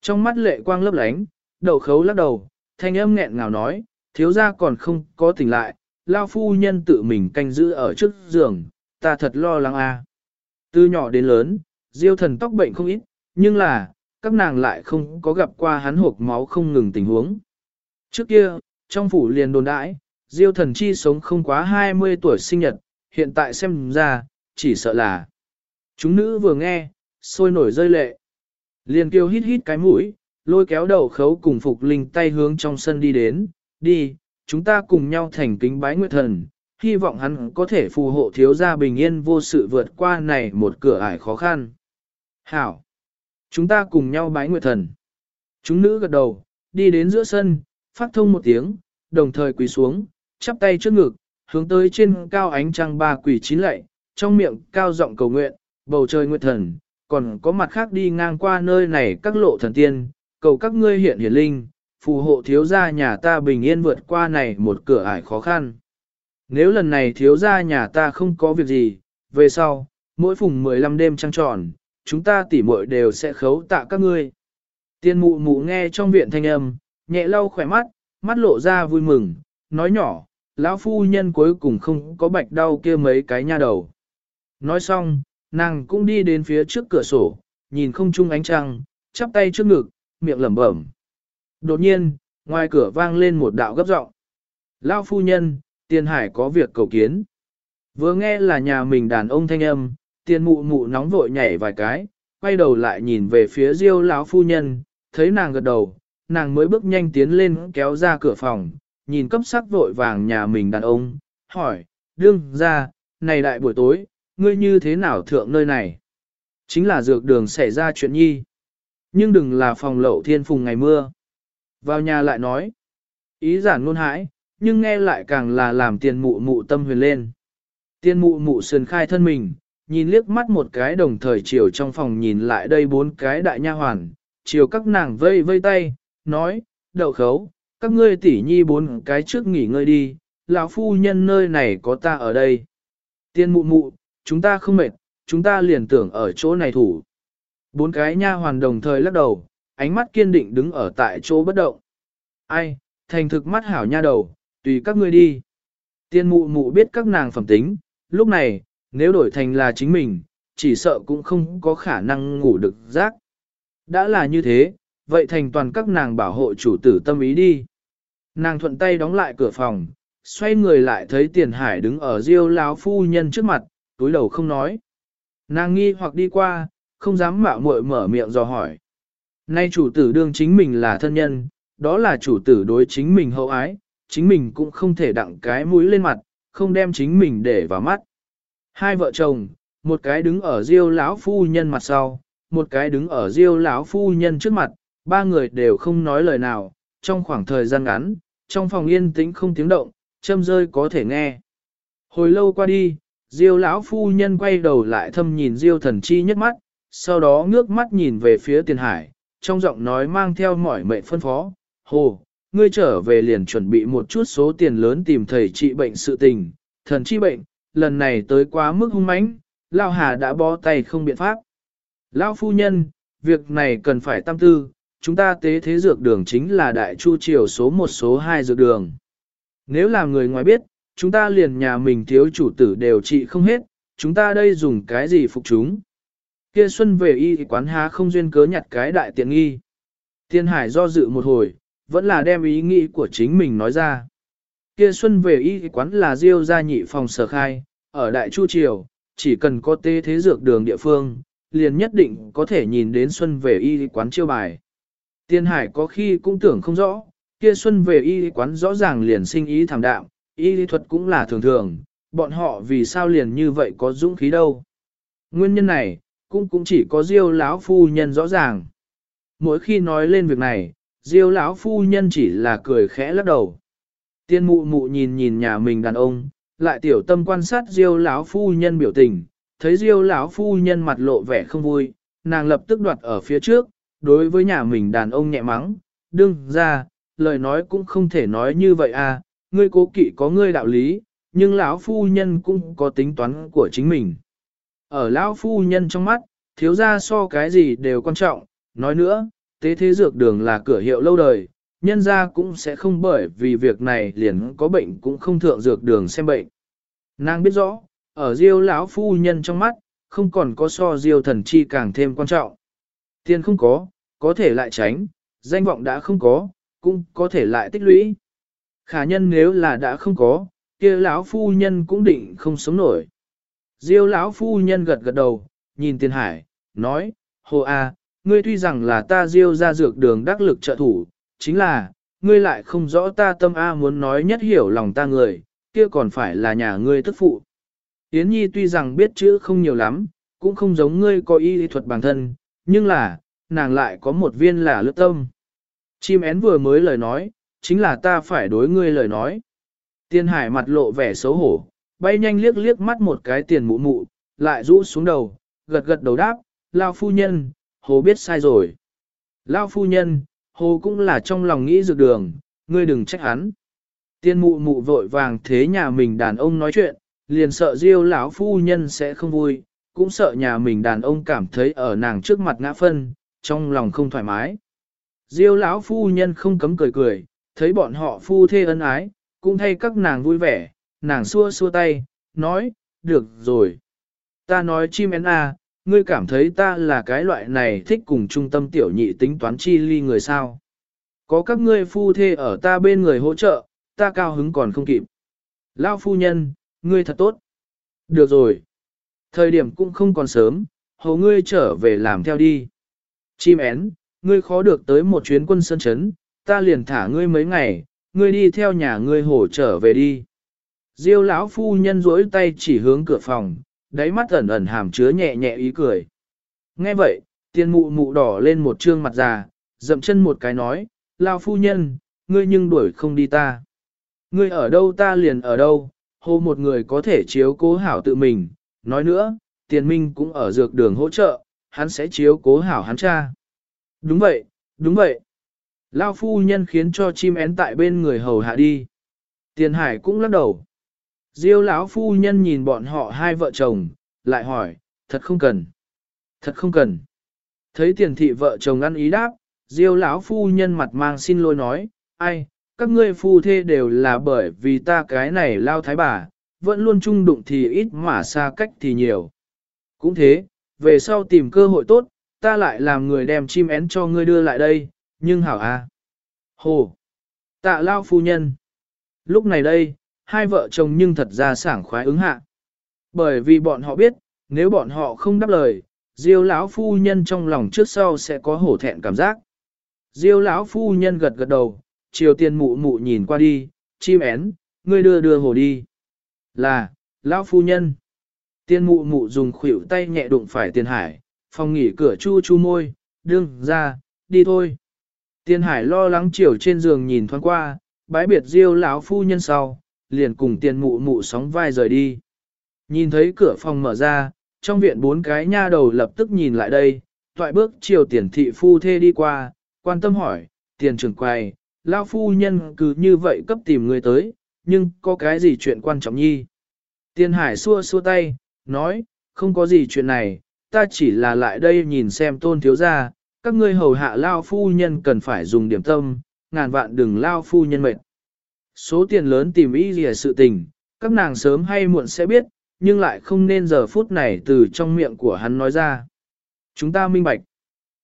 Trong mắt lệ quang lấp lánh, đầu khấu lắc đầu, thanh âm nghẹn ngào nói, thiếu gia còn không có tỉnh lại, lao phu nhân tự mình canh giữ ở trước giường, ta thật lo lắng a. Từ nhỏ đến lớn, diêu thần tóc bệnh không ít, nhưng là, các nàng lại không có gặp qua hắn hộp máu không ngừng tình huống. Trước kia, trong phủ liền đồn đãi, diêu thần chi sống không quá 20 tuổi sinh nhật, hiện tại xem ra, chỉ sợ là. Chúng nữ vừa nghe, sôi nổi rơi lệ. Liền kêu hít hít cái mũi, lôi kéo đầu khấu cùng Phục Linh tay hướng trong sân đi đến, đi, chúng ta cùng nhau thành kính bái nguyệt thần, hy vọng hắn có thể phù hộ thiếu gia bình yên vô sự vượt qua này một cửa ải khó khăn. Hảo! Chúng ta cùng nhau bái nguyệt thần. Chúng nữ gật đầu, đi đến giữa sân, phát thông một tiếng, đồng thời quỳ xuống, chắp tay trước ngực, hướng tới trên cao ánh trăng ba quỷ chín lạy, trong miệng cao giọng cầu nguyện, bầu trời nguyệt thần, còn có mặt khác đi ngang qua nơi này các lộ thần tiên, cầu các ngươi hiện hiển linh, phù hộ thiếu gia nhà ta bình yên vượt qua này một cửa ải khó khăn. Nếu lần này thiếu gia nhà ta không có việc gì, về sau, mỗi phùng 15 đêm trăng tròn, chúng ta tỉ muội đều sẽ khấu tạ các ngươi. Tiên mụ mụ nghe trong viện thanh âm, nhẹ lau khỏe mắt, mắt lộ ra vui mừng, nói nhỏ, lão phu nhân cuối cùng không có bạch đau kia mấy cái nha đầu. Nói xong, nàng cũng đi đến phía trước cửa sổ, nhìn không chung ánh trăng, chắp tay trước ngực, miệng lẩm bẩm. Đột nhiên, ngoài cửa vang lên một đạo gấp giọng. Lão phu nhân, tiền hải có việc cầu kiến. Vừa nghe là nhà mình đàn ông thanh âm, tiền mụ mụ nóng vội nhảy vài cái, quay đầu lại nhìn về phía diêu lão phu nhân, thấy nàng gật đầu, nàng mới bước nhanh tiến lên kéo ra cửa phòng, nhìn cấp sắc vội vàng nhà mình đàn ông, hỏi, đương ra, này đại buổi tối, ngươi như thế nào thượng nơi này? Chính là dược đường xảy ra chuyện nhi. Nhưng đừng là phòng lậu thiên phùng ngày mưa. Vào nhà lại nói. Ý giản ngôn hãi, nhưng nghe lại càng là làm tiền mụ mụ tâm huyền lên. Tiền mụ mụ sườn khai thân mình, nhìn liếc mắt một cái đồng thời chiều trong phòng nhìn lại đây bốn cái đại nha hoàn, chiều các nàng vây vây tay, nói, đậu khấu, các ngươi tỉ nhi bốn cái trước nghỉ ngơi đi, lão phu nhân nơi này có ta ở đây. Tiên mụ mụ, chúng ta không mệt, chúng ta liền tưởng ở chỗ này thủ. Bốn cái nha hoàn đồng thời lắc đầu, ánh mắt kiên định đứng ở tại chỗ bất động. Ai, thành thực mắt hảo nha đầu, tùy các ngươi đi. Tiên mụ mụ biết các nàng phẩm tính, lúc này, nếu đổi thành là chính mình, chỉ sợ cũng không có khả năng ngủ được giấc. Đã là như thế, vậy thành toàn các nàng bảo hộ chủ tử tâm ý đi. Nàng thuận tay đóng lại cửa phòng, xoay người lại thấy tiền hải đứng ở diêu lão phu nhân trước mặt, túi đầu không nói. Nàng nghi hoặc đi qua, không dám mạo muội mở miệng dò hỏi. Nay chủ tử đương chính mình là thân nhân, đó là chủ tử đối chính mình hậu ái, chính mình cũng không thể đặng cái mũi lên mặt, không đem chính mình để vào mắt. Hai vợ chồng, một cái đứng ở diêu lão phu nhân mặt sau, một cái đứng ở diêu lão phu nhân trước mặt, ba người đều không nói lời nào, trong khoảng thời gian ngắn, trong phòng yên tĩnh không tiếng động, châm rơi có thể nghe. Hồi lâu qua đi, diêu lão phu nhân quay đầu lại thâm nhìn diêu thần chi nhất mắt, sau đó ngước mắt nhìn về phía tiền hải, trong giọng nói mang theo mỏi mệnh phân phó, hồ, ngươi trở về liền chuẩn bị một chút số tiền lớn tìm thầy trị bệnh sự tình, thần chi bệnh, lần này tới quá mức hung mãnh, Lao Hà đã bó tay không biện pháp. lão phu nhân, việc này cần phải tam tư, chúng ta tế thế dược đường chính là đại chu triều số một số hai dược đường. Nếu là người ngoài biết, chúng ta liền nhà mình thiếu chủ tử đều trị không hết, chúng ta đây dùng cái gì phục chúng. Kia xuân về y quán há không duyên cớ nhặt cái đại tiện nghi. Tiên hải do dự một hồi, vẫn là đem ý nghĩ của chính mình nói ra. Kia xuân về y quán là diêu gia nhị phòng sở khai, ở Đại Chu Triều, chỉ cần có tê thế dược đường địa phương, liền nhất định có thể nhìn đến xuân về y quán chiêu bài. Tiên hải có khi cũng tưởng không rõ, kia xuân về y quán rõ ràng liền sinh ý thảm đạm, y lý thuật cũng là thường thường, bọn họ vì sao liền như vậy có dũng khí đâu. Nguyên nhân này, cũng cũng chỉ có diêu lão phu nhân rõ ràng. Mỗi khi nói lên việc này, diêu lão phu nhân chỉ là cười khẽ lắc đầu. Tiên mụ mụ nhìn nhìn nhà mình đàn ông, lại tiểu tâm quan sát diêu lão phu nhân biểu tình, thấy diêu lão phu nhân mặt lộ vẻ không vui, nàng lập tức đoạt ở phía trước, đối với nhà mình đàn ông nhẹ mắng, đương ra, lời nói cũng không thể nói như vậy à, ngươi cố kỵ có ngươi đạo lý, nhưng lão phu nhân cũng có tính toán của chính mình. Ở lão phu nhân trong mắt, thiếu gia so cái gì đều quan trọng, nói nữa, tế thế dược đường là cửa hiệu lâu đời, nhân gia cũng sẽ không bởi vì việc này liền có bệnh cũng không thượng dược đường xem bệnh. Nàng biết rõ, ở diêu lão phu nhân trong mắt, không còn có so diêu thần chi càng thêm quan trọng. Tiền không có, có thể lại tránh, danh vọng đã không có, cũng có thể lại tích lũy. Khả nhân nếu là đã không có, kia lão phu nhân cũng định không sống nổi. Diêu lão phu nhân gật gật đầu, nhìn Tiền Hải, nói, Hồ A, ngươi tuy rằng là ta diêu ra dược đường đắc lực trợ thủ, chính là, ngươi lại không rõ ta tâm A muốn nói nhất hiểu lòng ta người, kia còn phải là nhà ngươi tức phụ. Yến Nhi tuy rằng biết chữ không nhiều lắm, cũng không giống ngươi có y lý thuật bản thân, nhưng là, nàng lại có một viên là lướt tâm. Chim én vừa mới lời nói, chính là ta phải đối ngươi lời nói. Tiên hải mặt lộ vẻ xấu hổ, bay nhanh liếc liếc mắt một cái tiền mụ mụ, lại rũ xuống đầu, gật gật đầu đáp, lao phu nhân, hồ biết sai rồi. Lao phu nhân, hồ cũng là trong lòng nghĩ dược đường, ngươi đừng trách hắn. Tiên mụ mụ vội vàng thế nhà mình đàn ông nói chuyện, liền sợ diêu lão phu nhân sẽ không vui, cũng sợ nhà mình đàn ông cảm thấy ở nàng trước mặt ngã phân, trong lòng không thoải mái. Diêu lão phu nhân không cấm cười cười, thấy bọn họ phu thê ân ái, cũng thay các nàng vui vẻ, nàng xua xua tay, nói, được rồi. Ta nói chim én a, ngươi cảm thấy ta là cái loại này thích cùng trung tâm tiểu nhị tính toán chi ly người sao. Có các ngươi phu thê ở ta bên người hỗ trợ, ta cao hứng còn không kịp. Lao phu nhân, ngươi thật tốt. Được rồi. Thời điểm cũng không còn sớm, hầu ngươi trở về làm theo đi. Chim én, ngươi khó được tới một chuyến quân sân chấn, ta liền thả ngươi mấy ngày, ngươi đi theo nhà ngươi hổ trở về đi. Diêu lão phu nhân duỗi tay chỉ hướng cửa phòng, đáy mắt ẩn ẩn hàm chứa nhẹ nhẹ ý cười. Nghe vậy, tiên mụ mụ đỏ lên một trương mặt già, dậm chân một cái nói, lão phu nhân, ngươi nhưng đuổi không đi ta. Ngươi ở đâu ta liền ở đâu, hô một người có thể chiếu cố hảo tự mình, nói nữa, tiền minh cũng ở dược đường hỗ trợ, hắn sẽ chiếu cố hảo hắn cha. Đúng vậy, đúng vậy. Lao phu nhân khiến cho chim én tại bên người hầu hạ đi. Tiền hải cũng lắc đầu. Diêu lão phu nhân nhìn bọn họ hai vợ chồng, lại hỏi, thật không cần. Thật không cần. Thấy tiền thị vợ chồng ăn ý đáp, Diêu lão phu nhân mặt mang xin lỗi nói, ai, các ngươi phu thê đều là bởi vì ta cái này lao thái bà, vẫn luôn chung đụng thì ít mà xa cách thì nhiều. Cũng thế, về sau tìm cơ hội tốt, ta lại làm người đem chim én cho ngươi đưa lại đây, nhưng hảo à. Hồ! Tạ lao phu nhân! Lúc này đây, hai vợ chồng nhưng thật ra sảng khoái ứng hạ. Bởi vì bọn họ biết, nếu bọn họ không đáp lời, Diêu lão phu nhân trong lòng trước sau sẽ có hổ thẹn cảm giác. Diêu lão phu nhân gật gật đầu, chiều tiền mụ mụ nhìn qua đi, chim én, ngươi đưa đưa hồ đi. Là, lão phu nhân. Tiên mụ mụ dùng khuỷu tay nhẹ đụng phải tiền hải, phòng nghỉ cửa chu chu môi, đương ra, đi thôi. Tiên hải lo lắng chiều trên giường nhìn thoáng qua, bái biệt diêu lão phu nhân sau, liền cùng tiền mụ mụ sóng vai rời đi. Nhìn thấy cửa phòng mở ra, trong viện bốn cái nha đầu lập tức nhìn lại đây, toại bước chiều tiền thị phu thê đi qua, quan tâm hỏi, tiền trưởng quầy, lão phu nhân cứ như vậy cấp tìm người tới, nhưng có cái gì chuyện quan trọng nhi? Tiền hải xua xua tay, nói, không có gì chuyện này, ta chỉ là lại đây nhìn xem tôn thiếu gia, các ngươi hầu hạ lao phu nhân cần phải dùng điểm tâm, ngàn vạn đừng lao phu nhân mệt. Số tiền lớn tìm ý gì sự tình, các nàng sớm hay muộn sẽ biết, nhưng lại không nên giờ phút này từ trong miệng của hắn nói ra. Chúng ta minh bạch.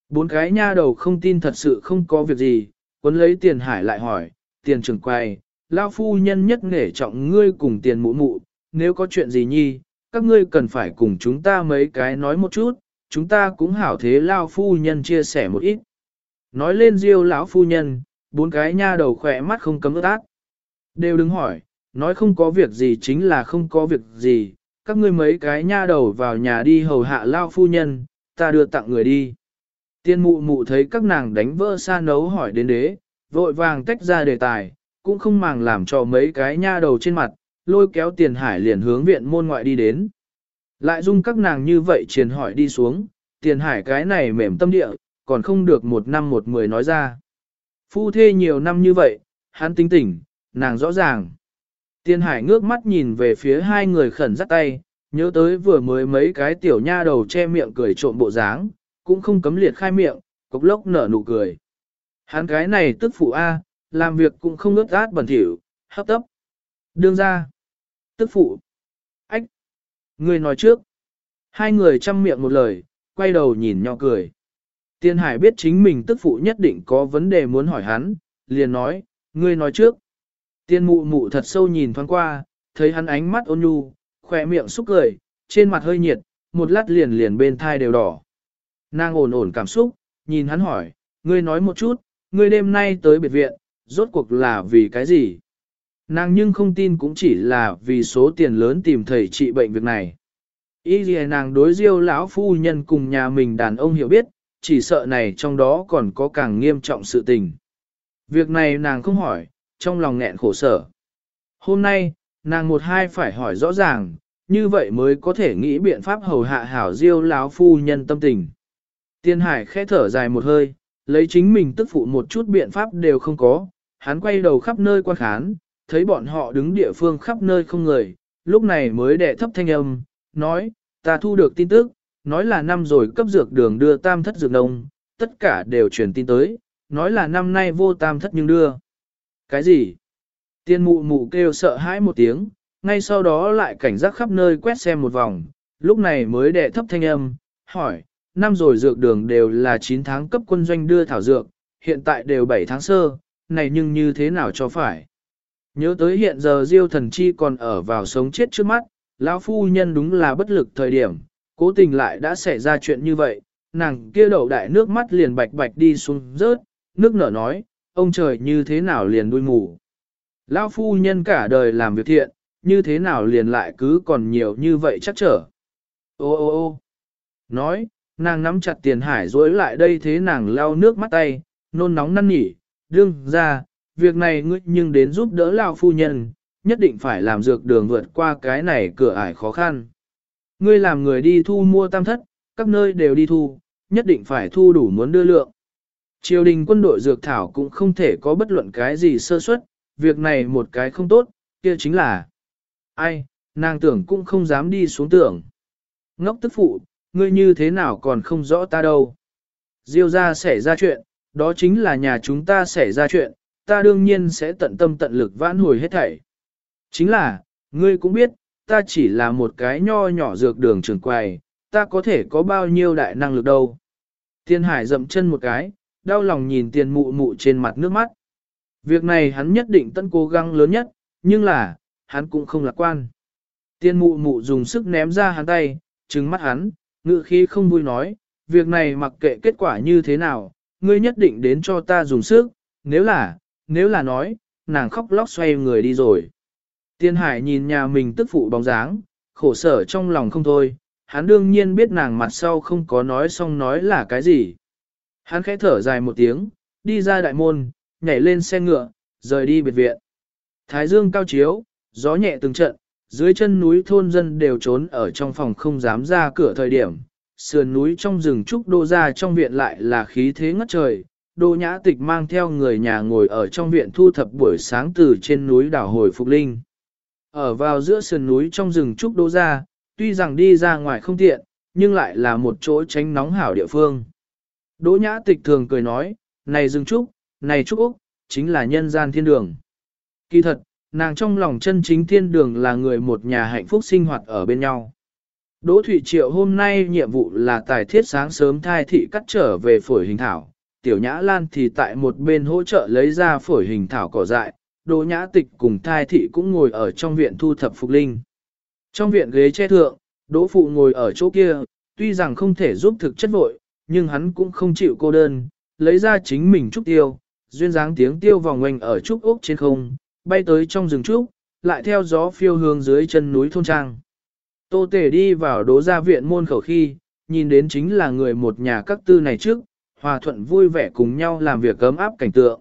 Bốn cái nha đầu không tin thật sự không có việc gì, quấn lấy tiền hải lại hỏi, tiền trưởng quay, lao phu nhân nhất nghề trọng ngươi cùng tiền mụ mụ, nếu có chuyện gì nhi, các ngươi cần phải cùng chúng ta mấy cái nói một chút, chúng ta cũng hảo thế lao phu nhân chia sẻ một ít. Nói lên diêu lão phu nhân, bốn cái nha đầu khỏe mắt không cấm ướt át. Đều đứng hỏi, nói không có việc gì chính là không có việc gì, các ngươi mấy cái nha đầu vào nhà đi hầu hạ lao phu nhân, ta đưa tặng người đi. Tiên mụ mụ thấy các nàng đánh vỡ xa nấu hỏi đến đế, vội vàng tách ra đề tài, cũng không màng làm cho mấy cái nha đầu trên mặt, lôi kéo tiền hải liền hướng viện môn ngoại đi đến. Lại dung các nàng như vậy triền hỏi đi xuống, tiền hải cái này mềm tâm địa, còn không được một năm một mười nói ra. Phu thê nhiều năm như vậy, hắn tính tỉnh, nàng rõ ràng. Tiền hải ngước mắt nhìn về phía hai người khẩn dắt tay, nhớ tới vừa mới mấy cái tiểu nha đầu che miệng cười trộm bộ dáng, cũng không cấm liệt khai miệng, cốc lốc nở nụ cười. Hắn cái này tức phụ A, làm việc cũng không ướt át bẩn thỉu, hấp tấp. Đương ra. Tức phụ. Ách. Người nói trước. Hai người chăm miệng một lời, quay đầu nhìn nhau cười. Tiên Hải biết chính mình tức phụ nhất định có vấn đề muốn hỏi hắn, liền nói, ngươi nói trước. Tiên mụ mụ thật sâu nhìn thoáng qua, thấy hắn ánh mắt ôn nhu, khỏe miệng xúc cười, trên mặt hơi nhiệt, một lát liền liền bên thai đều đỏ. Nàng ổn ổn cảm xúc, nhìn hắn hỏi, ngươi nói một chút, ngươi đêm nay tới biệt viện, rốt cuộc là vì cái gì? Nàng nhưng không tin cũng chỉ là vì số tiền lớn tìm thầy trị bệnh việc này. Ý gì nàng đối diêu lão phu nhân cùng nhà mình đàn ông hiểu biết, chỉ sợ này trong đó còn có càng nghiêm trọng sự tình. Việc này nàng không hỏi, trong lòng nghẹn khổ sở. Hôm nay, nàng một hai phải hỏi rõ ràng, như vậy mới có thể nghĩ biện pháp hầu hạ hảo diêu lão phu nhân tâm tình. Tiên hải khẽ thở dài một hơi, lấy chính mình tức phụ một chút biện pháp đều không có, hắn quay đầu khắp nơi quan khán, thấy bọn họ đứng địa phương khắp nơi không người, lúc này mới đệ thấp thanh âm, nói, ta thu được tin tức, nói là năm rồi cấp dược đường đưa tam thất dược nông, tất cả đều truyền tin tới, nói là năm nay vô tam thất nhưng đưa. Cái gì? Tiên mụ mụ kêu sợ hãi một tiếng, ngay sau đó lại cảnh giác khắp nơi quét xem một vòng, lúc này mới đệ thấp thanh âm, hỏi, năm rồi dược đường đều là 9 tháng cấp quân doanh đưa thảo dược, hiện tại đều 7 tháng sơ, này nhưng như thế nào cho phải? Nhớ tới hiện giờ Diêu thần chi còn ở vào sống chết trước mắt, lão phu nhân đúng là bất lực thời điểm, cố tình lại đã xảy ra chuyện như vậy, nàng kia đậu đại nước mắt liền bạch bạch đi xuống rớt, nước nở nói, ông trời như thế nào liền đuôi mù. Lão phu nhân cả đời làm việc thiện, như thế nào liền lại cứ còn nhiều như vậy chắc trở. Ô ô ô nói, nàng nắm chặt tiền hải dối lại đây thế nàng lau nước mắt tay, nôn nóng năn nỉ, đương ra, việc này ngươi nhưng đến giúp đỡ lão phu nhân, nhất định phải làm dược đường vượt qua cái này cửa ải khó khăn. Ngươi làm người đi thu mua tam thất, các nơi đều đi thu, nhất định phải thu đủ muốn đưa lượng. Triều đình quân đội dược thảo cũng không thể có bất luận cái gì sơ suất, việc này một cái không tốt, kia chính là ai, nàng tưởng cũng không dám đi xuống tưởng. Ngốc tức phụ, ngươi như thế nào còn không rõ ta đâu. Diêu ra xảy ra chuyện, đó chính là nhà chúng ta xảy ra chuyện, ta đương nhiên sẽ tận tâm tận lực vãn hồi hết thảy. Chính là, ngươi cũng biết, ta chỉ là một cái nho nhỏ dược đường trường quầy, ta có thể có bao nhiêu đại năng lực đâu. Tiên hải dậm chân một cái, đau lòng nhìn tiền mụ mụ trên mặt nước mắt. Việc này hắn nhất định tận cố gắng lớn nhất, nhưng là, hắn cũng không lạc quan. Tiên mụ mụ dùng sức ném ra hắn tay, trừng mắt hắn, ngự khí không vui nói, việc này mặc kệ kết quả như thế nào, ngươi nhất định đến cho ta dùng sức, nếu là, nếu là nói, nàng khóc lóc xoay người đi rồi. Tiên hải nhìn nhà mình tức phụ bóng dáng, khổ sở trong lòng không thôi, hắn đương nhiên biết nàng mặt sau không có nói xong nói là cái gì. Hắn khẽ thở dài một tiếng, đi ra đại môn, nhảy lên xe ngựa, rời đi biệt viện. Thái dương cao chiếu, gió nhẹ từng trận, dưới chân núi thôn dân đều trốn ở trong phòng không dám ra cửa thời điểm. Sườn núi trong rừng trúc đô ra trong viện lại là khí thế ngất trời, đô nhã tịch mang theo người nhà ngồi ở trong viện thu thập buổi sáng từ trên núi đảo hồi Phục Linh. Ở vào giữa sườn núi trong rừng trúc đô ra, tuy rằng đi ra ngoài không tiện, nhưng lại là một chỗ tránh nóng hảo địa phương. Đỗ nhã tịch thường cười nói, này rừng trúc, này trúc Úc, chính là nhân gian thiên đường. Kỳ thật, nàng trong lòng chân chính thiên đường là người một nhà hạnh phúc sinh hoạt ở bên nhau. Đỗ Thụy Triệu hôm nay nhiệm vụ là tài thiết sáng sớm thai thị cắt trở về phổi hình thảo, Tiểu Nhã Lan thì tại một bên hỗ trợ lấy ra phổi hình thảo cỏ dại, Đỗ Nhã Tịch cùng thai thị cũng ngồi ở trong viện thu thập phục linh. Trong viện ghế che thượng, Đỗ Phụ ngồi ở chỗ kia, tuy rằng không thể giúp thực chất vội, nhưng hắn cũng không chịu cô đơn, lấy ra chính mình trúc tiêu, duyên dáng tiếng tiêu vòng ngoanh ở trúc ốc trên không, bay tới trong rừng trúc, lại theo gió phiêu hướng dưới chân núi thôn trang. Tô Tể đi vào đố gia viện môn khẩu khi, nhìn đến chính là người một nhà các tư này trước, hòa thuận vui vẻ cùng nhau làm việc cấm áp cảnh tượng.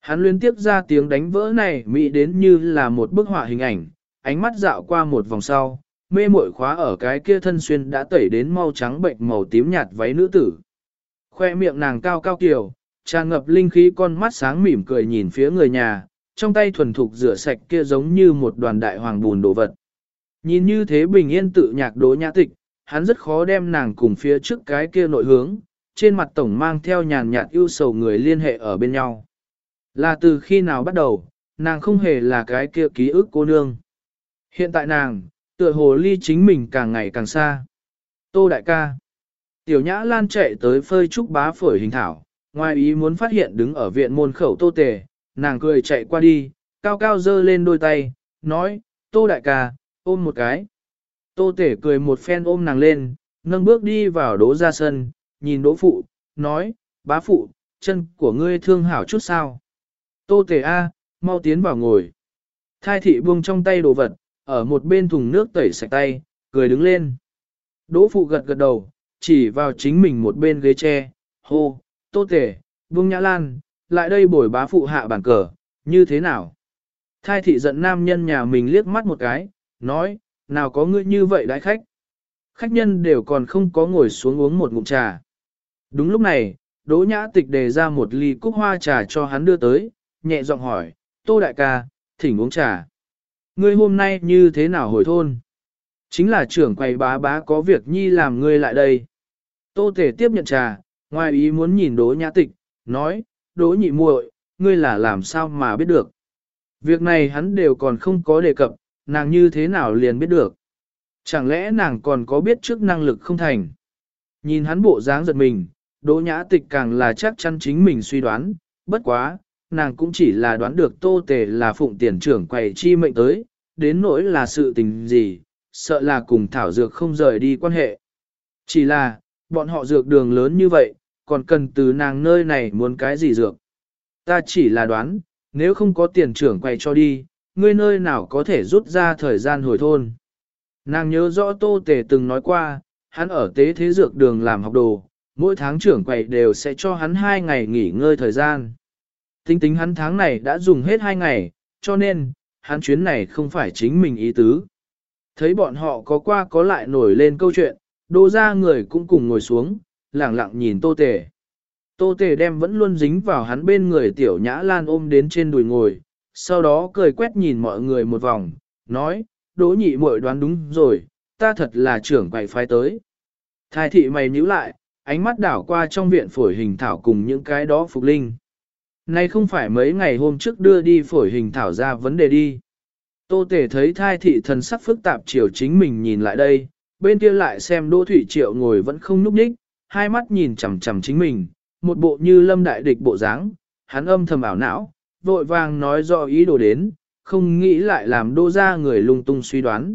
Hắn liên tiếp ra tiếng đánh vỡ này mỹ đến như là một bức họa hình ảnh, ánh mắt dạo qua một vòng sau, mê muội khóa ở cái kia thân xuyên đã tẩy đến màu trắng bệnh màu tím nhạt váy nữ tử. Khoe miệng nàng cao cao kiều, tràn ngập linh khí con mắt sáng mỉm cười nhìn phía người nhà, trong tay thuần thục rửa sạch kia giống như một đoàn đại hoàng bùn đồ vật. Nhìn như thế bình yên tự nhạc đố nhã tịch, hắn rất khó đem nàng cùng phía trước cái kia nội hướng, trên mặt tổng mang theo nhàn nhạt ưu sầu người liên hệ ở bên nhau. Là từ khi nào bắt đầu, nàng không hề là cái kia ký ức cô nương. Hiện tại nàng, tựa hồ ly chính mình càng ngày càng xa. Tô đại ca. Tiểu nhã lan chạy tới phơi trúc bá phổi hình thảo, ngoài ý muốn phát hiện đứng ở viện môn khẩu tô tề, nàng cười chạy qua đi, cao cao dơ lên đôi tay, nói, tô đại ca, ôm một cái. Tô tể cười một phen ôm nàng lên, nâng bước đi vào đố ra sân, nhìn đỗ phụ, nói, bá phụ, chân của ngươi thương hảo chút sao. Tô tề A, mau tiến vào ngồi. Thai thị buông trong tay đồ vật, ở một bên thùng nước tẩy sạch tay, cười đứng lên. Đỗ phụ gật gật đầu, chỉ vào chính mình một bên ghế tre, hô, tô tề buông nhã lan, lại đây bồi bá phụ hạ bản cờ, như thế nào? Thai thị giận nam nhân nhà mình liếc mắt một cái, nói, nào có ngươi như vậy đãi khách. Khách nhân đều còn không có ngồi xuống uống một ngụm trà. Đúng lúc này, Đỗ Nhã Tịch đề ra một ly cúc hoa trà cho hắn đưa tới, nhẹ giọng hỏi, Tô Đại ca, thỉnh uống trà. Ngươi hôm nay như thế nào hồi thôn? Chính là trưởng quầy bá bá có việc nhi làm ngươi lại đây. Tô Tể tiếp nhận trà, ngoài ý muốn nhìn Đỗ Nhã Tịch, nói, Đỗ nhị muội, ngươi là làm sao mà biết được. Việc này hắn đều còn không có đề cập, nàng như thế nào liền biết được. Chẳng lẽ nàng còn có biết trước năng lực không thành. Nhìn hắn bộ dáng giật mình, Đỗ Nhã Tịch càng là chắc chắn chính mình suy đoán, bất quá, nàng cũng chỉ là đoán được Tô Tề là phụng tiền trưởng quầy chi mệnh tới, đến nỗi là sự tình gì, sợ là cùng Thảo Dược không rời đi quan hệ. Chỉ là, bọn họ dược đường lớn như vậy, còn cần từ nàng nơi này muốn cái gì dược. Ta chỉ là đoán, nếu không có tiền trưởng quầy cho đi, ngươi nơi nào có thể rút ra thời gian hồi thôn. Nàng nhớ rõ Tô Tề từng nói qua, hắn ở tế thế dược đường làm học đồ, mỗi tháng trưởng quầy đều sẽ cho hắn hai ngày nghỉ ngơi thời gian. Tính tính hắn tháng này đã dùng hết hai ngày, cho nên, hắn chuyến này không phải chính mình ý tứ. Thấy bọn họ có qua có lại nổi lên câu chuyện, đô ra người cũng cùng ngồi xuống, lặng lặng nhìn Tô Tề. Tô Tề đem vẫn luôn dính vào hắn bên người tiểu nhã lan ôm đến trên đùi ngồi, sau đó cười quét nhìn mọi người một vòng, nói, đỗ nhị muội đoán đúng rồi, ta thật là trưởng quầy phái tới. Thái thị mày nhíu lại, ánh mắt đảo qua trong viện phổi hình thảo cùng những cái đó phục linh. Nay không phải mấy ngày hôm trước đưa đi phổi hình thảo ra vấn đề đi. Tô tể thấy thai thị thần sắc phức tạp chiều chính mình nhìn lại đây, bên kia lại xem Đỗ Thủy Triệu ngồi vẫn không núp ních, hai mắt nhìn chằm chằm chính mình, một bộ như lâm đại địch bộ dáng, hắn âm thầm ảo não, vội vàng nói rõ ý đồ đến, không nghĩ lại làm đô ra người lung tung suy đoán.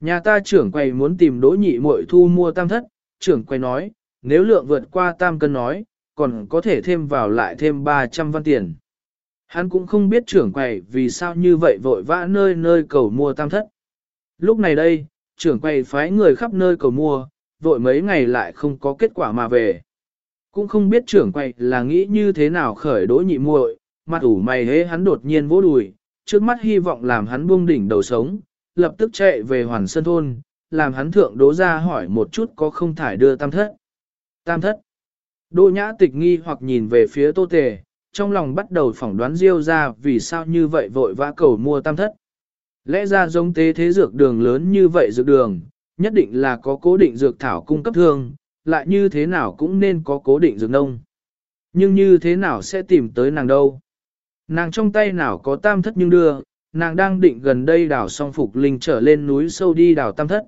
Nhà ta trưởng quầy muốn tìm đỗ nhị muội thu mua tam thất, trưởng quầy nói, nếu lượng vượt qua tam cân nói, còn có thể thêm vào lại thêm 300 văn tiền. Hắn cũng không biết trưởng quầy vì sao như vậy vội vã nơi nơi cầu mua tam thất. Lúc này đây, trưởng quầy phái người khắp nơi cầu mua, vội mấy ngày lại không có kết quả mà về. Cũng không biết trưởng quầy là nghĩ như thế nào khởi đỗ nhị muội, mặt ủ mày hế hắn đột nhiên vỗ đùi, trước mắt hy vọng làm hắn buông đỉnh đầu sống, lập tức chạy về hoàn sơn thôn, làm hắn thượng đỗ ra hỏi một chút có không thải đưa tam thất. Tam thất. Đỗ nhã tịch nghi hoặc nhìn về phía tô tề, trong lòng bắt đầu phỏng đoán diêu ra vì sao như vậy vội vã cầu mua tam thất. Lẽ ra giống tế thế dược đường lớn như vậy dược đường, nhất định là có cố định dược thảo cung cấp thương, lại như thế nào cũng nên có cố định dược nông. Nhưng như thế nào sẽ tìm tới nàng đâu? Nàng trong tay nào có tam thất nhưng đưa, nàng đang định gần đây đảo song phục linh trở lên núi sâu đi đảo tam thất.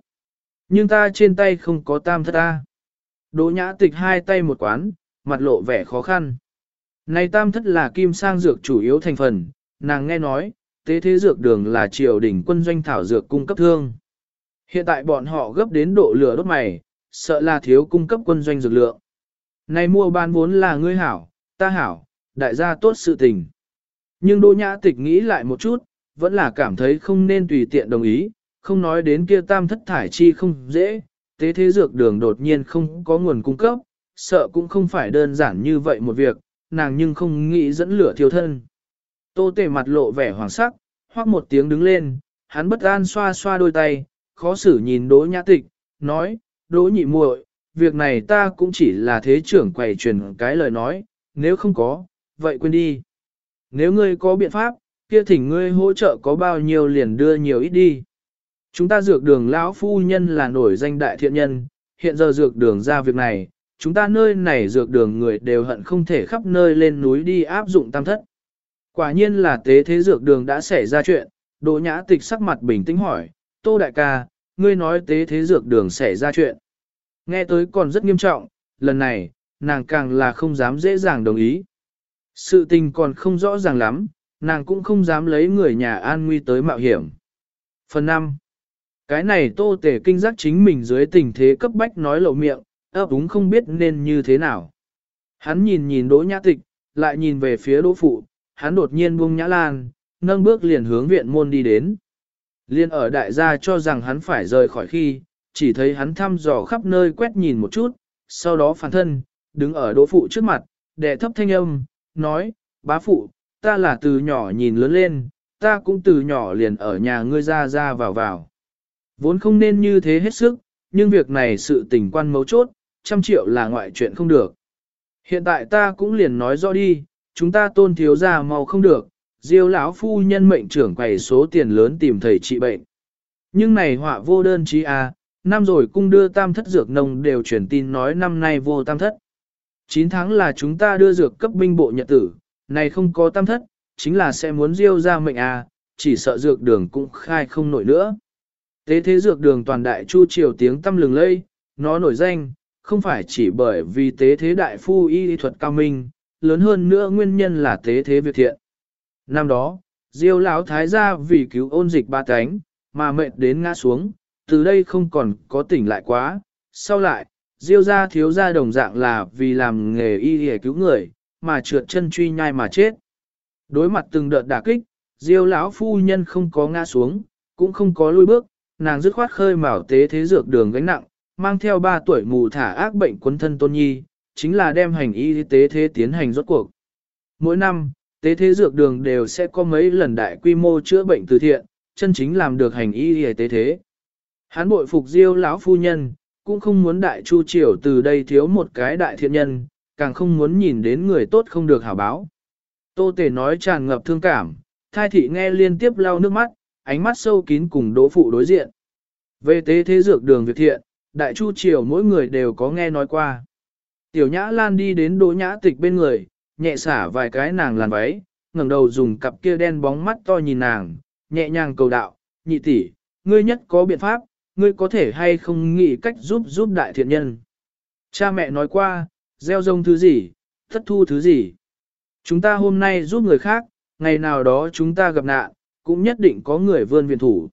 Nhưng ta trên tay không có tam thất ta. Đỗ nhã tịch hai tay một quán, mặt lộ vẻ khó khăn. Này tam thất là kim sang dược chủ yếu thành phần, nàng nghe nói, tế thế dược đường là triều đỉnh quân doanh thảo dược cung cấp thương. Hiện tại bọn họ gấp đến độ lửa đốt mày, sợ là thiếu cung cấp quân doanh dược lượng. Này mua bán vốn là ngươi hảo, ta hảo, đại gia tốt sự tình. Nhưng Đỗ Nhã Tịch nghĩ lại một chút, vẫn là cảm thấy không nên tùy tiện đồng ý, không nói đến kia tam thất thải chi không dễ, tế thế dược đường đột nhiên không có nguồn cung cấp, sợ cũng không phải đơn giản như vậy một việc, nàng nhưng không nghĩ dẫn lửa thiêu thân. Tô tề mặt lộ vẻ hoàng sắc, hoác một tiếng đứng lên, hắn bất an xoa xoa đôi tay, khó xử nhìn đỗ nhã tịch, nói, đỗ nhị muội, việc này ta cũng chỉ là thế trưởng quầy truyền cái lời nói, nếu không có, vậy quên đi. Nếu ngươi có biện pháp, kia thỉnh ngươi hỗ trợ có bao nhiêu liền đưa nhiều ít đi. Chúng ta dược đường lão phu nhân là nổi danh đại thiện nhân, hiện giờ dược đường ra việc này, chúng ta nơi này dược đường người đều hận không thể khắp nơi lên núi đi áp dụng tam thất. Quả nhiên là tế thế dược đường đã xảy ra chuyện, Đỗ Nhã Tịch sắc mặt bình tĩnh hỏi, Tô Đại ca, ngươi nói tế thế dược đường xảy ra chuyện. Nghe tới còn rất nghiêm trọng, lần này, nàng càng là không dám dễ dàng đồng ý. Sự tình còn không rõ ràng lắm, nàng cũng không dám lấy người nhà an nguy tới mạo hiểm. Phần 5. Cái này tô tể kinh giác chính mình dưới tình thế cấp bách nói lộ miệng, ấp úng không biết nên như thế nào. Hắn nhìn nhìn đỗ nhã tịch, lại nhìn về phía đỗ phụ, hắn đột nhiên buông nhã lan, nâng bước liền hướng viện môn đi đến. Liên ở đại gia cho rằng hắn phải rời khỏi khi, chỉ thấy hắn thăm dò khắp nơi quét nhìn một chút, sau đó phản thân, đứng ở đỗ phụ trước mặt, đệ thấp thanh âm, nói, bá phụ, ta là từ nhỏ nhìn lớn lên, ta cũng từ nhỏ liền ở nhà ngươi ra ra vào vào. Vốn không nên như thế hết sức, nhưng việc này sự tình quan mấu chốt, trăm triệu là ngoại chuyện không được. Hiện tại ta cũng liền nói rõ đi, chúng ta tôn thiếu gia mau không được, diêu lão phu nhân mệnh trưởng quầy số tiền lớn tìm thầy trị bệnh. Nhưng này họa vô đơn chí à, năm rồi cung đưa tam thất dược nông đều truyền tin nói năm nay vô tam thất. 9 tháng là chúng ta đưa dược cấp binh bộ nhật tử, này không có tam thất, chính là sẽ muốn diêu ra mệnh à, chỉ sợ dược đường cũng khai không nổi nữa. Tế thế dược đường toàn đại chu triều tiếng tâm lừng lây, nó nổi danh, không phải chỉ bởi vì tế thế đại phu y thuật cao minh, lớn hơn nữa nguyên nhân là tế thế việc thiện. Năm đó, diêu lão thái gia vì cứu ôn dịch ba cánh, mà mệt đến ngã xuống, từ đây không còn có tỉnh lại quá, sau lại, diêu gia thiếu gia đồng dạng là vì làm nghề y để cứu người, mà trượt chân truy nhai mà chết. Đối mặt từng đợt đả kích, diêu lão phu nhân không có ngã xuống, cũng không có lui bước, nàng dứt khoát khơi mào tế thế dược đường gánh nặng, mang theo 3 tuổi mù thả ác bệnh quấn thân tôn nhi, chính là đem hành y tế thế tiến hành rốt cuộc. Mỗi năm, tế thế dược đường đều sẽ có mấy lần đại quy mô chữa bệnh từ thiện, chân chính làm được hành y tế thế. Hán bội phục diêu lão phu nhân, cũng không muốn đại chu triều từ đây thiếu một cái đại thiện nhân, càng không muốn nhìn đến người tốt không được hảo báo. Tô Tề nói tràn ngập thương cảm, thai thị nghe liên tiếp lau nước mắt, ánh mắt sâu kín cùng đỗ phụ đối diện. Về tế thế dược đường Việt thiện, đại chu triều mỗi người đều có nghe nói qua. Tiểu nhã lan đi đến đỗ nhã tịch bên người, nhẹ xả vài cái nàng làn váy, ngẩng đầu dùng cặp kia đen bóng mắt to nhìn nàng, nhẹ nhàng cầu đạo, nhị tỷ, ngươi nhất có biện pháp, ngươi có thể hay không nghĩ cách giúp giúp đại thiện nhân. Cha mẹ nói qua, gieo rông thứ gì, thất thu thứ gì. Chúng ta hôm nay giúp người khác, ngày nào đó chúng ta gặp nạn, cũng nhất định có người vươn viện thủ.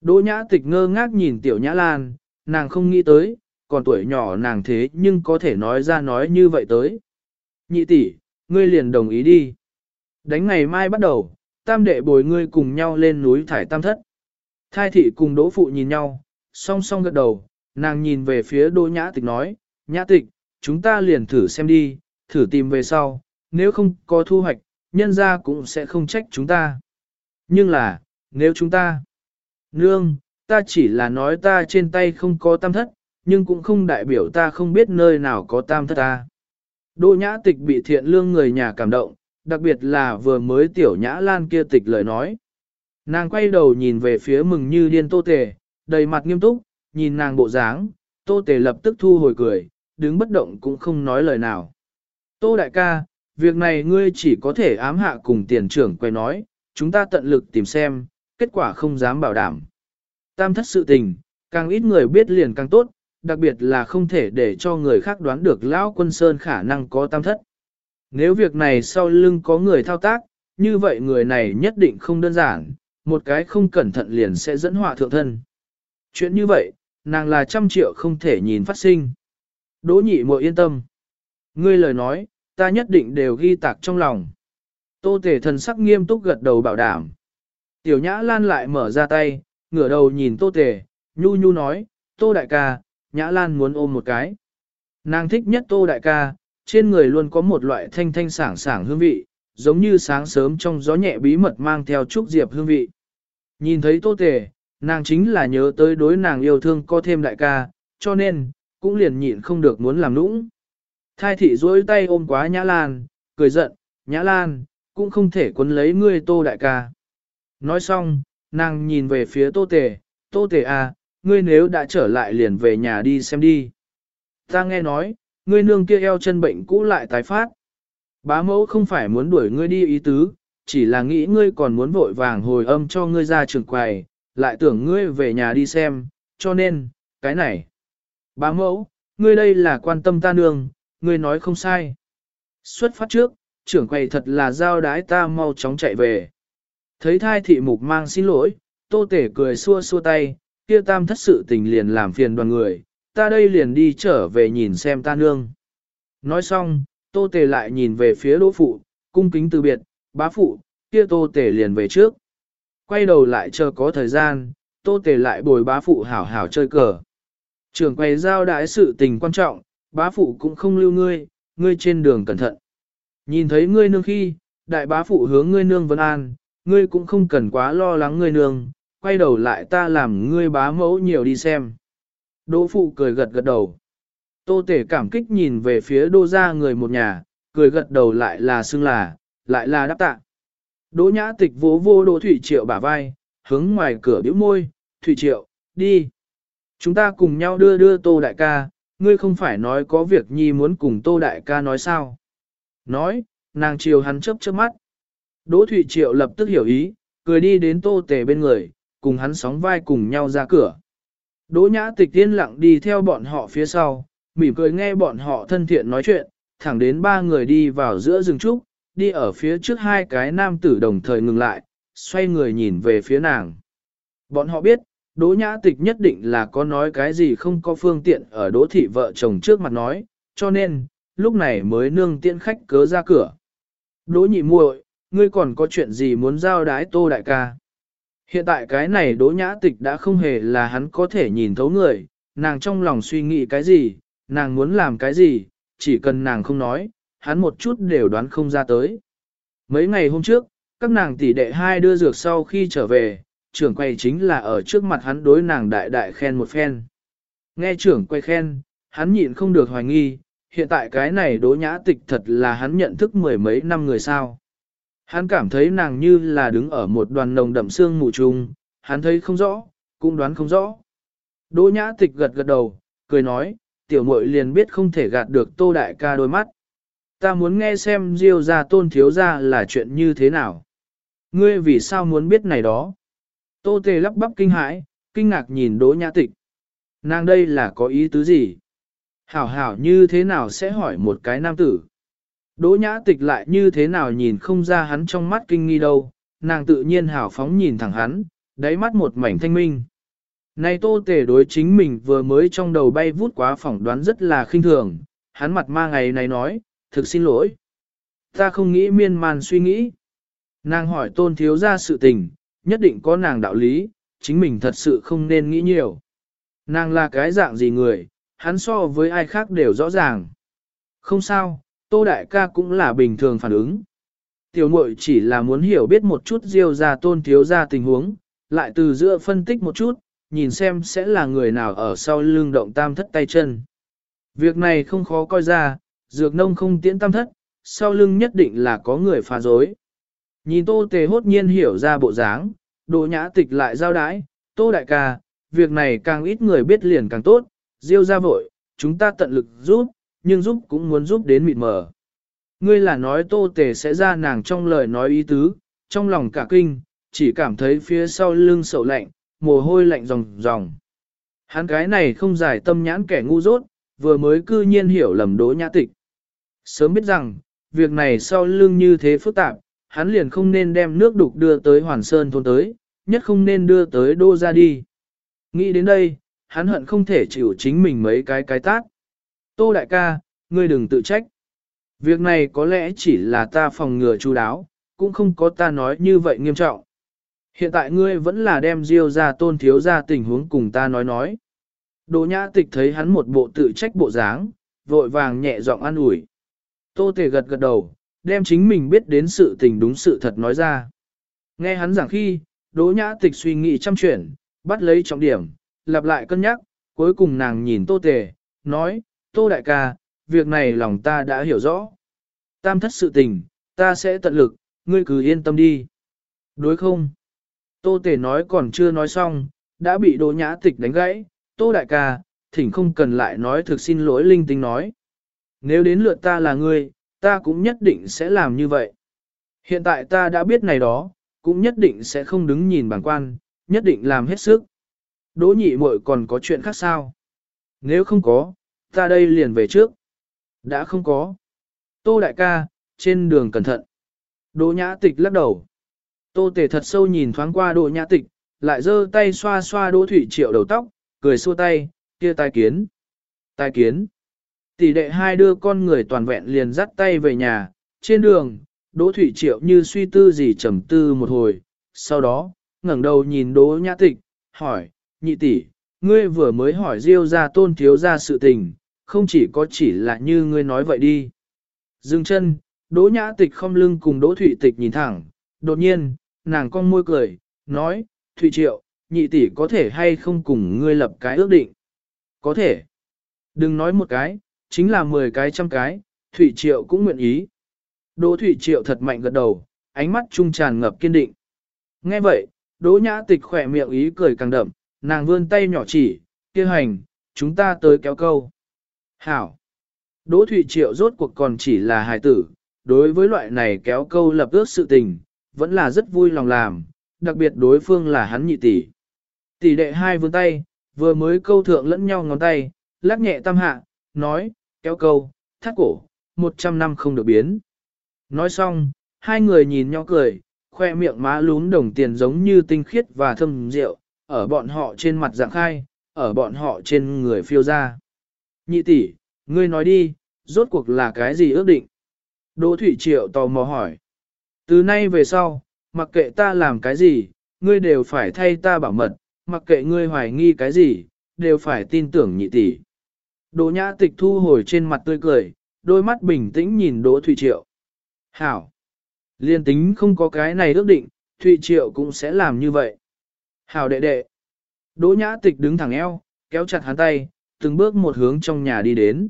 Đỗ nhã tịch ngơ ngác nhìn tiểu nhã lan, nàng không nghĩ tới, còn tuổi nhỏ nàng thế nhưng có thể nói ra nói như vậy tới. Nhị tỷ, ngươi liền đồng ý đi. Đánh ngày mai bắt đầu, tam đệ bồi ngươi cùng nhau lên núi thải tam thất. Thai thị cùng đỗ phụ nhìn nhau, song song gật đầu, nàng nhìn về phía đỗ nhã tịch nói, nhã tịch, chúng ta liền thử xem đi, thử tìm về sau, nếu không có thu hoạch, nhân ra cũng sẽ không trách chúng ta. Nhưng là, nếu chúng ta, nương, ta chỉ là nói ta trên tay không có tam thất, nhưng cũng không đại biểu ta không biết nơi nào có tam thất ta. Đỗ nhã tịch bị thiện lương người nhà cảm động, đặc biệt là vừa mới tiểu nhã lan kia tịch lời nói. Nàng quay đầu nhìn về phía mừng như điên tô tề, đầy mặt nghiêm túc, nhìn nàng bộ dáng, tô tề lập tức thu hồi cười, đứng bất động cũng không nói lời nào. Tô đại ca, việc này ngươi chỉ có thể ám hạ cùng tiền trưởng quay nói, chúng ta tận lực tìm xem, kết quả không dám bảo đảm. Tam thất sự tình, càng ít người biết liền càng tốt, đặc biệt là không thể để cho người khác đoán được Lão Quân Sơn khả năng có tam thất. Nếu việc này sau lưng có người thao tác, như vậy người này nhất định không đơn giản, một cái không cẩn thận liền sẽ dẫn họa thượng thân. Chuyện như vậy, nàng là trăm triệu không thể nhìn phát sinh. Đỗ nhị muội yên tâm. Ngươi lời nói, ta nhất định đều ghi tạc trong lòng. Tô tể thần sắc nghiêm túc gật đầu bảo đảm. Tiểu nhã lan lại mở ra tay, ngửa đầu nhìn tô tể, nhu nhu nói, tô đại ca, nhã lan muốn ôm một cái. Nàng thích nhất tô đại ca, trên người luôn có một loại thanh thanh sảng sảng hương vị, giống như sáng sớm trong gió nhẹ bí mật mang theo chút diệp hương vị. Nhìn thấy tô tể, nàng chính là nhớ tới đối nàng yêu thương có thêm đại ca, cho nên, cũng liền nhịn không được muốn làm nũng. Thai thị duỗi tay ôm quá Nhã Lan, cười giận, Nhã Lan, cũng không thể quấn lấy ngươi tô đại ca. Nói xong, nàng nhìn về phía tô tề, tô tề à, ngươi nếu đã trở lại liền về nhà đi xem đi. Ta nghe nói, ngươi nương kia eo chân bệnh cũ lại tái phát. Bá mẫu không phải muốn đuổi ngươi đi ý tứ, chỉ là nghĩ ngươi còn muốn vội vàng hồi âm cho ngươi ra trường quầy, lại tưởng ngươi về nhà đi xem, cho nên, cái này. Bá mẫu, ngươi đây là quan tâm ta nương, ngươi nói không sai. Xuất phát trước, trưởng quầy thật là giao đái ta mau chóng chạy về. Thấy thai thị mục mang xin lỗi, tô tể cười xua xua tay, kia tam thất sự tình liền làm phiền đoàn người, ta đây liền đi trở về nhìn xem ta nương. Nói xong, tô tể lại nhìn về phía đỗ phụ, cung kính từ biệt, bá phụ, kia tô tể liền về trước. Quay đầu lại chờ có thời gian, tô tể lại bồi bá phụ hảo hảo chơi cờ. Trưởng quầy giao đái sự tình quan trọng, bá phụ cũng không lưu ngươi, ngươi trên đường cẩn thận. Nhìn thấy ngươi nương khi, đại bá phụ hướng ngươi nương vân an, ngươi cũng không cần quá lo lắng ngươi nương, quay đầu lại ta làm ngươi bá mẫu nhiều đi xem. Đỗ phụ cười gật gật đầu. Tô tể cảm kích nhìn về phía đô gia người một nhà, cười gật đầu lại là xưng là, lại là đáp tạ. Đỗ nhã tịch vỗ vô đỗ thủy triệu bả vai, hướng ngoài cửa biểu môi, thủy triệu, đi. Chúng ta cùng nhau đưa đưa tô đại ca, ngươi không phải nói có việc nhi muốn cùng tô đại ca nói sao. Nói, nàng chiều hắn chớp chớp mắt. Đỗ Thụy Triệu lập tức hiểu ý, cười đi đến tô tề bên người, cùng hắn sóng vai cùng nhau ra cửa. Đỗ nhã tịch tiên lặng đi theo bọn họ phía sau, mỉm cười nghe bọn họ thân thiện nói chuyện, thẳng đến ba người đi vào giữa rừng trúc, đi ở phía trước hai cái nam tử đồng thời ngừng lại, xoay người nhìn về phía nàng. Bọn họ biết, Đỗ nhã tịch nhất định là có nói cái gì không có phương tiện ở đỗ thị vợ chồng trước mặt nói, cho nên, lúc này mới nương tiễn khách cớ ra cửa. Đỗ nhị muội, ngươi còn có chuyện gì muốn giao đái tô đại ca? Hiện tại cái này đỗ nhã tịch đã không hề là hắn có thể nhìn thấu người, nàng trong lòng suy nghĩ cái gì, nàng muốn làm cái gì, chỉ cần nàng không nói, hắn một chút đều đoán không ra tới. Mấy ngày hôm trước, các nàng tỷ đệ hai đưa dược sau khi trở về, trưởng quay chính là ở trước mặt hắn đối nàng đại đại khen một phen. Nghe trưởng quay khen, hắn nhịn không được hoài nghi, hiện tại cái này đỗ nhã tịch thật là hắn nhận thức mười mấy năm người sao. Hắn cảm thấy nàng như là đứng ở một đoàn nồng đậm xương mù trùng, hắn thấy không rõ, cũng đoán không rõ. Đỗ nhã tịch gật gật đầu, cười nói, tiểu muội liền biết không thể gạt được tô đại ca đôi mắt. Ta muốn nghe xem diêu ra tôn thiếu ra là chuyện như thế nào. Ngươi vì sao muốn biết này đó? Tô tề lắp bắp kinh hãi, kinh ngạc nhìn đỗ nhã tịch. Nàng đây là có ý tứ gì? Hảo hảo như thế nào sẽ hỏi một cái nam tử? Đỗ nhã tịch lại như thế nào nhìn không ra hắn trong mắt kinh nghi đâu, nàng tự nhiên hảo phóng nhìn thẳng hắn, đáy mắt một mảnh thanh minh. Này tô tề đối chính mình vừa mới trong đầu bay vút quá phỏng đoán rất là khinh thường, hắn mặt ma ngày này nói, thực xin lỗi. Ta không nghĩ miên man suy nghĩ. Nàng hỏi tôn thiếu ra sự tình, nhất định có nàng đạo lý, chính mình thật sự không nên nghĩ nhiều. Nàng là cái dạng gì người, hắn so với ai khác đều rõ ràng. Không sao, Tô Đại ca cũng là bình thường phản ứng. Tiểu muội chỉ là muốn hiểu biết một chút diêu gia tôn thiếu gia tình huống, lại từ giữa phân tích một chút, nhìn xem sẽ là người nào ở sau lưng động tam thất tay chân. Việc này không khó coi ra, dược nông không tiễn tam thất, sau lưng nhất định là có người phá dối. Nhìn tô tề hốt nhiên hiểu ra bộ dáng, độ nhã tịch lại giao đái, tô đại ca, việc này càng ít người biết liền càng tốt, diêu ra vội, chúng ta tận lực giúp, nhưng giúp cũng muốn giúp đến mịt mờ. Ngươi là nói tô tề sẽ ra nàng trong lời nói ý tứ, trong lòng cả kinh, chỉ cảm thấy phía sau lưng sầu lạnh, mồ hôi lạnh ròng ròng. Hắn cái này không giải tâm nhãn kẻ ngu dốt, vừa mới cư nhiên hiểu lầm đỗ nhã tịch. Sớm biết rằng, việc này sau lưng như thế phức tạp, hắn liền không nên đem nước đục đưa tới Hoàn Sơn thôn tới, nhất không nên đưa tới đô ra đi. Nghĩ đến đây, hắn hận không thể chịu chính mình mấy cái cái tát. Tô đại ca, ngươi đừng tự trách. Việc này có lẽ chỉ là ta phòng ngừa chú đáo, cũng không có ta nói như vậy nghiêm trọng. Hiện tại ngươi vẫn là đem diêu ra tôn thiếu ra tình huống cùng ta nói nói. Đỗ nhã tịch thấy hắn một bộ tự trách bộ dáng, vội vàng nhẹ giọng an ủi. Tô tề gật gật đầu, đem chính mình biết đến sự tình đúng sự thật nói ra. Nghe hắn giảng khi, đỗ nhã tịch suy nghĩ chăm chuyển, bắt lấy trọng điểm, lặp lại cân nhắc, cuối cùng nàng nhìn tô tề, nói, tô đại ca, việc này lòng ta đã hiểu rõ. Tam thất sự tình, ta sẽ tận lực, ngươi cứ yên tâm đi. Đối không? Tô tề nói còn chưa nói xong, đã bị đỗ nhã tịch đánh gãy, tô đại ca, thỉnh không cần lại nói thực xin lỗi linh tinh nói. Nếu đến lượt ta là ngươi, ta cũng nhất định sẽ làm như vậy. Hiện tại ta đã biết này đó, cũng nhất định sẽ không đứng nhìn bản quan, nhất định làm hết sức. Đỗ nhị muội còn có chuyện khác sao? Nếu không có, ta đây liền về trước. Đã không có. Tô đại ca, trên đường cẩn thận. Đỗ nhã tịch lắc đầu. Tô tề thật sâu nhìn thoáng qua đỗ nhã tịch, lại giơ tay xoa xoa đỗ thủy triệu đầu tóc, cười xua tay, kia tai kiến. Tai kiến. Tỷ đệ hai đưa con người toàn vẹn liền dắt tay về nhà, trên đường, Đỗ Thủy Triệu như suy tư gì trầm tư một hồi, sau đó, ngẩng đầu nhìn Đỗ Nhã Tịch, hỏi, nhị tỷ, ngươi vừa mới hỏi Diêu ra tôn thiếu ra sự tình, không chỉ có chỉ là như ngươi nói vậy đi. Dừng chân, Đỗ Nhã Tịch không lưng cùng Đỗ Thụy Tịch nhìn thẳng, đột nhiên, nàng cong môi cười, nói, Thụy Triệu, nhị tỷ có thể hay không cùng ngươi lập cái ước định? Có thể. Đừng nói một cái, chính là 10 cái trăm cái, Thụy Triệu cũng nguyện ý. Đỗ Thụy Triệu thật mạnh gật đầu, ánh mắt trung tràn ngập kiên định. Nghe vậy, Đỗ Nhã Tịch khỏe miệng ý cười càng đậm, nàng vươn tay nhỏ chỉ, kia hành, chúng ta tới kéo câu. Hảo! Đỗ Thụy Triệu rốt cuộc còn chỉ là hài tử, đối với loại này kéo câu lập ước sự tình, vẫn là rất vui lòng làm, đặc biệt đối phương là hắn nhị tỷ. Tỷ đệ hai vươn tay, vừa mới câu thượng lẫn nhau ngón tay, lắc nhẹ tam hạ, nói, kéo câu, thắt cổ, một trăm năm không được biến. Nói xong, hai người nhìn nhau cười, khoe miệng má lún đồng tiền giống như tinh khiết và thâm rượu, ở bọn họ trên mặt dạng khai, ở bọn họ trên người phiêu ra. Nhị tỷ, ngươi nói đi, rốt cuộc là cái gì ước định? Đỗ Thủy Triệu tò mò hỏi. Từ nay về sau, mặc kệ ta làm cái gì, ngươi đều phải thay ta bảo mật, mặc kệ ngươi hoài nghi cái gì, đều phải tin tưởng nhị tỷ. Đỗ nhã tịch thu hồi trên mặt tươi cười, đôi mắt bình tĩnh nhìn Đỗ Thụy Triệu. Hảo! Liên tính không có cái này ước định, Thụy Triệu cũng sẽ làm như vậy. Hảo đệ đệ! Đỗ nhã tịch đứng thẳng eo, kéo chặt hắn tay, từng bước một hướng trong nhà đi đến.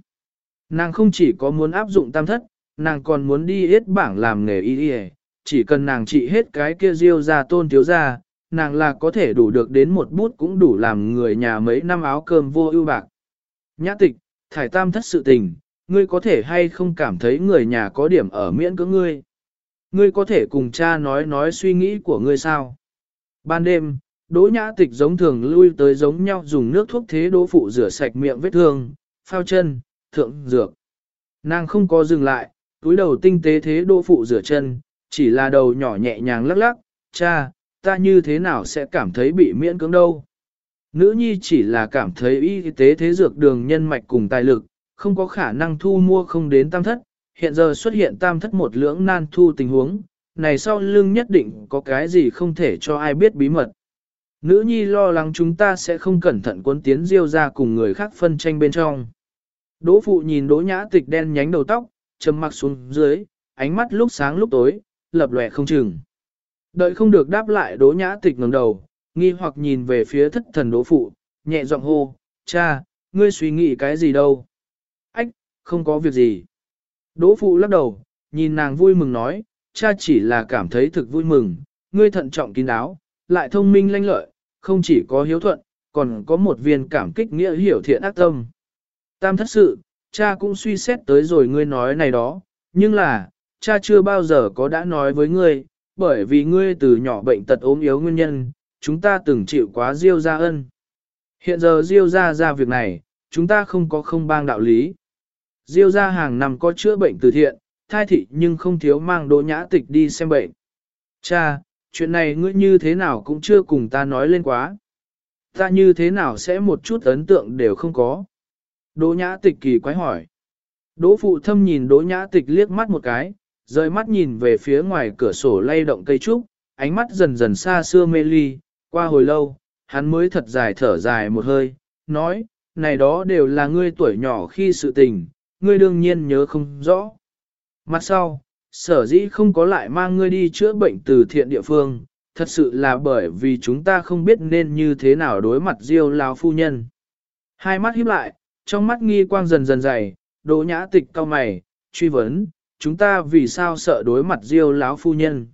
Nàng không chỉ có muốn áp dụng tam thất, nàng còn muốn đi hết bảng làm nghề y y chỉ cần nàng trị hết cái kia riêu ra tôn thiếu ra, nàng là có thể đủ được đến một bút cũng đủ làm người nhà mấy năm áo cơm vô ưu bạc. Nhã tịch, thải tam thất sự tình, ngươi có thể hay không cảm thấy người nhà có điểm ở miễn cưỡng ngươi. Ngươi có thể cùng cha nói nói suy nghĩ của ngươi sao. Ban đêm, đỗ nhã tịch giống thường lui tới giống nhau dùng nước thuốc thế đỗ phụ rửa sạch miệng vết thương, phao chân, thượng dược. Nàng không có dừng lại, túi đầu tinh tế thế đỗ phụ rửa chân, chỉ là đầu nhỏ nhẹ nhàng lắc lắc, cha, ta như thế nào sẽ cảm thấy bị miễn cưỡng đâu. Nữ nhi chỉ là cảm thấy y tế thế dược đường nhân mạch cùng tài lực, không có khả năng thu mua không đến tam thất, hiện giờ xuất hiện tam thất một lưỡng nan thu tình huống, này sau lưng nhất định có cái gì không thể cho ai biết bí mật. Nữ nhi lo lắng chúng ta sẽ không cẩn thận cuốn tiến diêu ra cùng người khác phân tranh bên trong. Đỗ phụ nhìn đỗ nhã tịch đen nhánh đầu tóc, châm mặc xuống dưới, ánh mắt lúc sáng lúc tối, lập lòe không chừng. Đợi không được đáp lại đỗ nhã tịch ngẩng đầu, nghi hoặc nhìn về phía thất thần đỗ phụ, nhẹ giọng hô, cha, ngươi suy nghĩ cái gì đâu? Ách, không có việc gì. Đỗ phụ lắc đầu, nhìn nàng vui mừng nói, cha chỉ là cảm thấy thực vui mừng, ngươi thận trọng kín đáo, lại thông minh lanh lợi, không chỉ có hiếu thuận, còn có một viên cảm kích nghĩa hiểu thiện ác tâm. Tam thất sự, cha cũng suy xét tới rồi ngươi nói này đó, nhưng là, cha chưa bao giờ có đã nói với ngươi, bởi vì ngươi từ nhỏ bệnh tật ốm yếu nguyên nhân, chúng ta từng chịu quá diêu ra ân. Hiện giờ diêu ra ra việc này, chúng ta không có không bang đạo lý. Diêu ra hàng năm có chữa bệnh từ thiện, thai thị nhưng không thiếu mang đỗ nhã tịch đi xem bệnh. Cha, chuyện này ngươi như thế nào cũng chưa cùng ta nói lên quá. Ta như thế nào sẽ một chút ấn tượng đều không có. Đỗ nhã tịch kỳ quái hỏi. Đỗ phụ thâm nhìn đỗ nhã tịch liếc mắt một cái, rời mắt nhìn về phía ngoài cửa sổ lay động cây trúc, ánh mắt dần dần xa xưa mê ly, qua hồi lâu, hắn mới thật dài thở dài một hơi, nói, này đó đều là ngươi tuổi nhỏ khi sự tình, ngươi đương nhiên nhớ không rõ. Mặt sau, sở dĩ không có lại mang ngươi đi chữa bệnh từ thiện địa phương, thật sự là bởi vì chúng ta không biết nên như thế nào đối mặt diêu lão phu nhân. Hai mắt híp lại, trong mắt nghi quang dần dần dày, đỗ nhã tịch cau mày, truy vấn, chúng ta vì sao sợ đối mặt diêu lão phu nhân.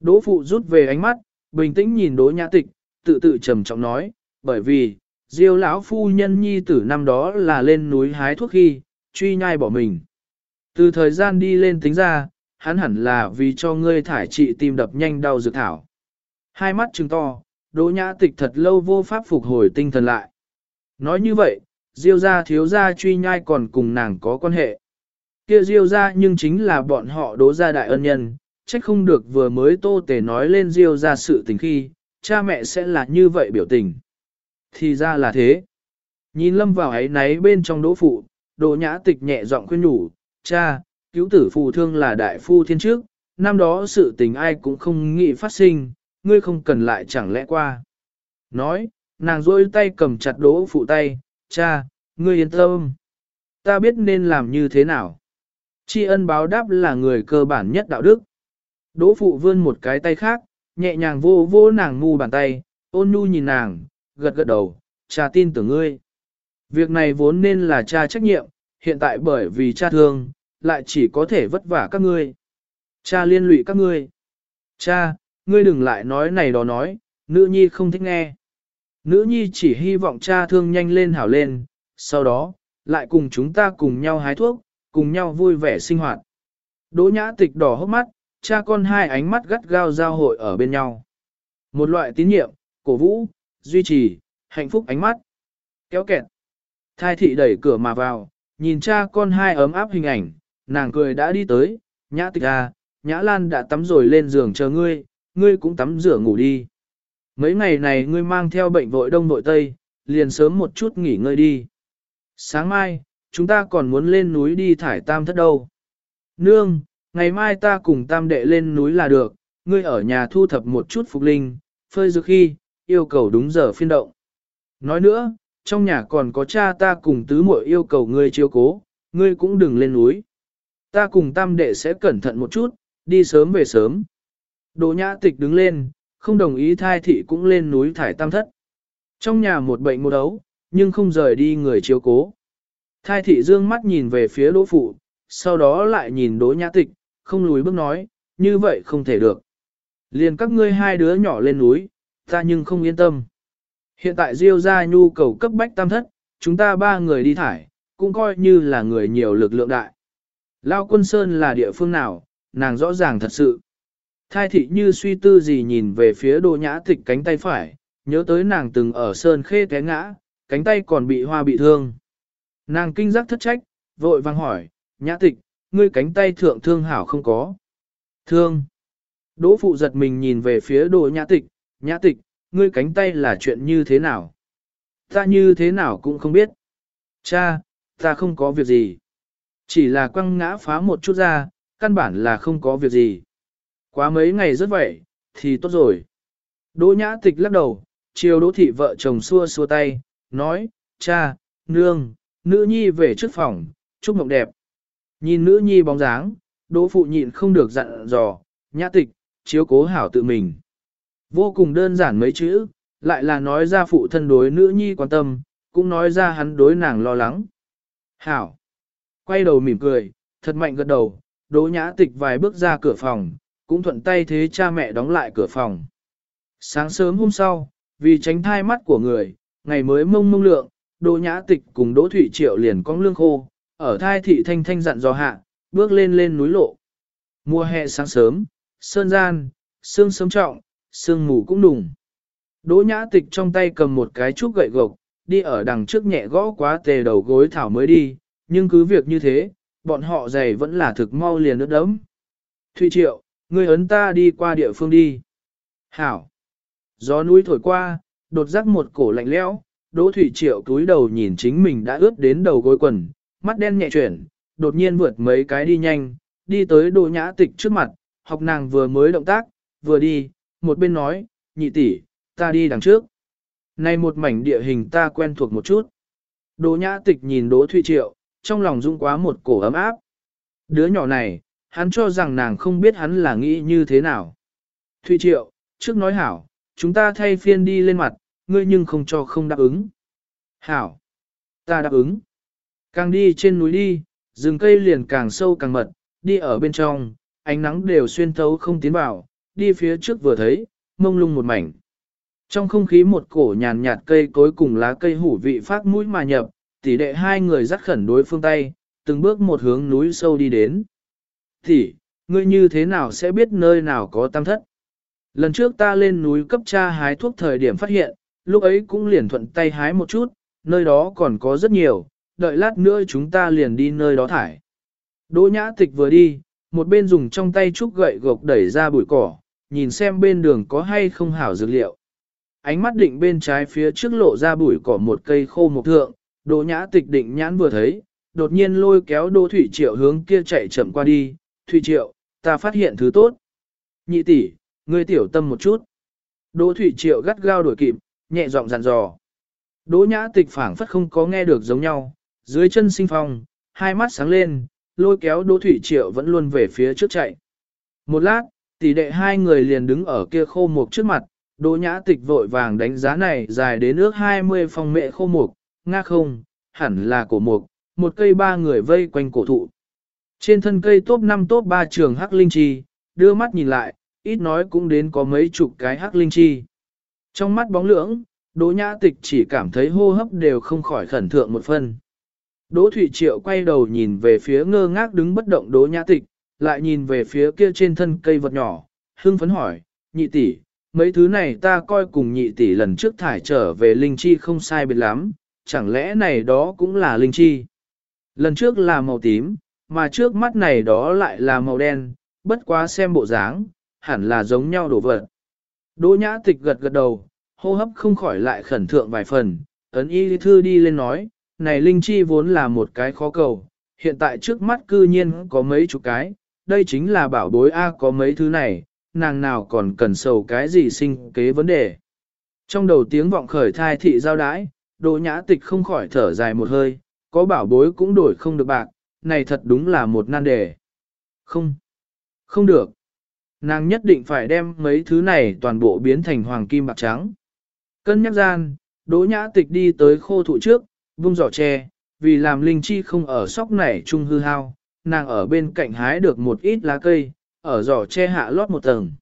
Đỗ phụ rút về ánh mắt, bình tĩnh nhìn đỗ nhã tịch, tự tự trầm trọng nói, bởi vì, diêu lão phu nhân nhi tử năm đó là lên núi hái thuốc khi, truy nhai bỏ mình. Từ thời gian đi lên tính ra, hắn hẳn là vì cho ngươi thải trị tim đập nhanh đau dược thảo. Hai mắt trừng to, đỗ nhã tịch thật lâu vô pháp phục hồi tinh thần lại. Nói như vậy, diêu gia thiếu gia truy nhai còn cùng nàng có quan hệ. Kia diêu gia nhưng chính là bọn họ đỗ gia đại ân nhân, trách không được vừa mới tô tề nói lên diêu gia sự tình khi, cha mẹ sẽ là như vậy biểu tình. Thì ra là thế. Nhìn lâm vào ấy náy bên trong đỗ phụ, đỗ nhã tịch nhẹ giọng khuyên nhủ, cha, cứu tử phù thương là đại phu thiên trước, năm đó sự tình ai cũng không nghĩ phát sinh, ngươi không cần lại chẳng lẽ qua. Nói, nàng rôi tay cầm chặt đỗ phụ tay, cha, ngươi yên tâm. Ta biết nên làm như thế nào. Tri ân báo đáp là người cơ bản nhất đạo đức. Đỗ phụ vươn một cái tay khác, nhẹ nhàng vô vô nàng ngu bàn tay, ôn nhu nhìn nàng, gật gật đầu, cha tin tưởng ngươi. Việc này vốn nên là cha trách nhiệm, hiện tại bởi vì cha thương, lại chỉ có thể vất vả các ngươi. Cha liên lụy các ngươi. Cha, ngươi đừng lại nói này đó nói, nữ nhi không thích nghe. Nữ nhi chỉ hy vọng cha thương nhanh lên hảo lên, sau đó, lại cùng chúng ta cùng nhau hái thuốc, cùng nhau vui vẻ sinh hoạt. Đỗ nhã tịch đỏ hốc mắt, cha con hai ánh mắt gắt gao giao hội ở bên nhau. Một loại tín nhiệm, cổ vũ, duy trì, hạnh phúc ánh mắt. Kéo kẹt. Thai thị đẩy cửa mà vào, nhìn cha con hai ấm áp hình ảnh, nàng cười đã đi tới, nhã tịch à, nhã lan đã tắm rồi lên giường chờ ngươi, ngươi cũng tắm rửa ngủ đi. Mấy ngày này ngươi mang theo bệnh vội đông vội tây, liền sớm một chút nghỉ ngơi đi. Sáng mai, chúng ta còn muốn lên núi đi thải tam thất đâu. Nương, ngày mai ta cùng tam đệ lên núi là được, ngươi ở nhà thu thập một chút phục linh, phơi dược khi, yêu cầu đúng giờ phiên động. Nói nữa, trong nhà còn có cha ta cùng tứ muội yêu cầu ngươi chiếu cố, ngươi cũng đừng lên núi. Ta cùng tam đệ sẽ cẩn thận một chút, đi sớm về sớm. Đỗ nhã tịch đứng lên, không đồng ý thai thị cũng lên núi thải tam thất. Trong nhà một bệnh một đấu, nhưng không rời đi người chiếu cố. Thai thị dương mắt nhìn về phía đỗ phụ, sau đó lại nhìn đỗ nhã tịch, không lùi bước nói, như vậy không thể được. Liền các ngươi hai đứa nhỏ lên núi, ta nhưng không yên tâm. Hiện tại Diêu ra nhu cầu cấp bách tam thất, chúng ta ba người đi thải, cũng coi như là người nhiều lực lượng đại. Lao quân sơn là địa phương nào, nàng rõ ràng thật sự. Thai thị như suy tư gì nhìn về phía đồ nhã tịch cánh tay phải, nhớ tới nàng từng ở sơn khê té ngã, cánh tay còn bị hoa bị thương. Nàng kinh giác thất trách, vội vang hỏi, nhã tịch, ngươi cánh tay thượng thương hảo không có. Thương. Đỗ phụ giật mình nhìn về phía đồ nhã tịch, nhã tịch, ngươi cánh tay là chuyện như thế nào? Ta như thế nào cũng không biết. Cha, ta không có việc gì. Chỉ là quăng ngã phá một chút ra, căn bản là không có việc gì. Quá mấy ngày rất vậy, thì tốt rồi. Đỗ nhã tịch lắc đầu, chiều đỗ thị vợ chồng xua xua tay, nói, cha, nương, nữ nhi về trước phòng, chúc mộng đẹp. Nhìn nữ nhi bóng dáng, đỗ phụ nhịn không được dặn dò, nhã tịch, chiếu cố hảo tự mình. Vô cùng đơn giản mấy chữ, lại là nói ra phụ thân đối nữ nhi quan tâm, cũng nói ra hắn đối nàng lo lắng. Hảo. Quay đầu mỉm cười, thật mạnh gật đầu, đỗ nhã tịch vài bước ra cửa phòng, cũng thuận tay thế cha mẹ đóng lại cửa phòng. Sáng sớm hôm sau, vì tránh thai mắt của người, ngày mới mông mông lượng, đỗ nhã tịch cùng đỗ thủy triệu liền cong lương khô, ở thai thị thanh thanh dặn dò hạ, bước lên lên núi lộ. Mùa hè sáng sớm, sơn gian, sương sớm trọng, sương mù cũng đùng. Đỗ nhã tịch trong tay cầm một cái trúc gậy gộc, đi ở đằng trước nhẹ gõ quá tề đầu gối thảo mới đi, nhưng cứ việc như thế, bọn họ giày vẫn là thực mau liền ướt đẫm. Thụy triệu, người ấn ta đi qua địa phương đi. Hảo. Gió núi thổi qua, đột giác một cổ lạnh lẽo, Đỗ Thủy Triệu túi đầu nhìn chính mình đã ướt đến đầu gối quần, mắt đen nhẹ chuyển, đột nhiên vượt mấy cái đi nhanh, đi tới Đỗ Nhã Tịch trước mặt, học nàng vừa mới động tác, vừa đi, một bên nói, nhị tỷ, ta đi đằng trước. Này một mảnh địa hình ta quen thuộc một chút. Đỗ Nhã Tịch nhìn Đỗ Thủy Triệu, trong lòng dũng quá một cổ ấm áp. Đứa nhỏ này, hắn cho rằng nàng không biết hắn là nghĩ như thế nào. Thụy Triệu, trước nói hảo, chúng ta thay phiên đi lên mặt, ngươi nhưng không cho không đáp ứng. Hảo, ta đáp ứng. Càng đi trên núi đi, rừng cây liền càng sâu càng mật, đi ở bên trong, ánh nắng đều xuyên thấu không tiến vào, đi phía trước vừa thấy, mông lung một mảnh. Trong không khí một cổ nhàn nhạt cây cối cùng lá cây hủ vị phát mũi mà nhập, tỷ đệ hai người dắt khẩn đối phương tay, từng bước một hướng núi sâu đi đến. Tỷ, ngươi như thế nào sẽ biết nơi nào có tam thất? Lần trước ta lên núi cấp cha hái thuốc thời điểm phát hiện, lúc ấy cũng liền thuận tay hái một chút, nơi đó còn có rất nhiều, đợi lát nữa chúng ta liền đi nơi đó thải. Đỗ nhã tịch vừa đi, một bên dùng trong tay trúc gậy gộc đẩy ra bụi cỏ, nhìn xem bên đường có hay không hảo dược liệu. Ánh mắt định bên trái phía trước lộ ra bụi cỏ một cây khô một thượng, đỗ nhã tịch định nhãn vừa thấy, đột nhiên lôi kéo đỗ thủy triệu hướng kia chạy chậm qua đi, thủy triệu, ta phát hiện thứ tốt. Nhị tỷ, ngươi tiểu tâm một chút. Đỗ thủy triệu gắt gao đuổi kịp, nhẹ giọng dặn dò. Đỗ nhã tịch phảng phất không có nghe được giống nhau, dưới chân sinh phong, hai mắt sáng lên, lôi kéo Đỗ Thủy Triệu vẫn luôn về phía trước chạy. Một lát, tỷ đệ hai người liền đứng ở kia khô mục trước mặt, Đỗ nhã tịch vội vàng đánh giá này dài đến ước 20 phong mệ khô mục, nga không, hẳn là cổ mục, một cây ba người vây quanh cổ thụ. Trên thân cây top 5 top 3 trường hắc linh chi, đưa mắt nhìn lại, ít nói cũng đến có mấy chục cái hắc linh chi. Trong mắt bóng lưỡng, Đỗ Nhã Tịch chỉ cảm thấy hô hấp đều không khỏi khẩn thượng một phần. Đỗ Thụy Triệu quay đầu nhìn về phía ngơ ngác đứng bất động Đỗ Nhã Tịch, lại nhìn về phía kia trên thân cây vật nhỏ, hưng phấn hỏi, nhị tỷ, mấy thứ này ta coi cùng nhị tỷ lần trước thải trở về linh chi không sai biệt lắm, chẳng lẽ này đó cũng là linh chi? Lần trước là màu tím, mà trước mắt này đó lại là màu đen, bất quá xem bộ dáng, hẳn là giống nhau đổ vật. Đỗ nhã tịch gật gật đầu, hô hấp không khỏi lại khẩn thượng vài phần, ấn y thư đi lên nói, này linh chi vốn là một cái khó cầu, hiện tại trước mắt cư nhiên có mấy chục cái, đây chính là bảo bối A có mấy thứ này, nàng nào còn cần sầu cái gì sinh kế vấn đề. Trong đầu tiếng vọng khởi thai thị giao đái, Đỗ nhã tịch không khỏi thở dài một hơi, có bảo bối cũng đổi không được bạc, này thật đúng là một nan đề. Không, không được. Nàng nhất định phải đem mấy thứ này toàn bộ biến thành hoàng kim bạc trắng. Cân nhắc gian, đỗ nhã tịch đi tới khô thụ trước, vung giỏ tre, vì làm linh chi không ở sóc nảy trung hư hao, nàng ở bên cạnh hái được một ít lá cây, ở giỏ tre hạ lót một tầng.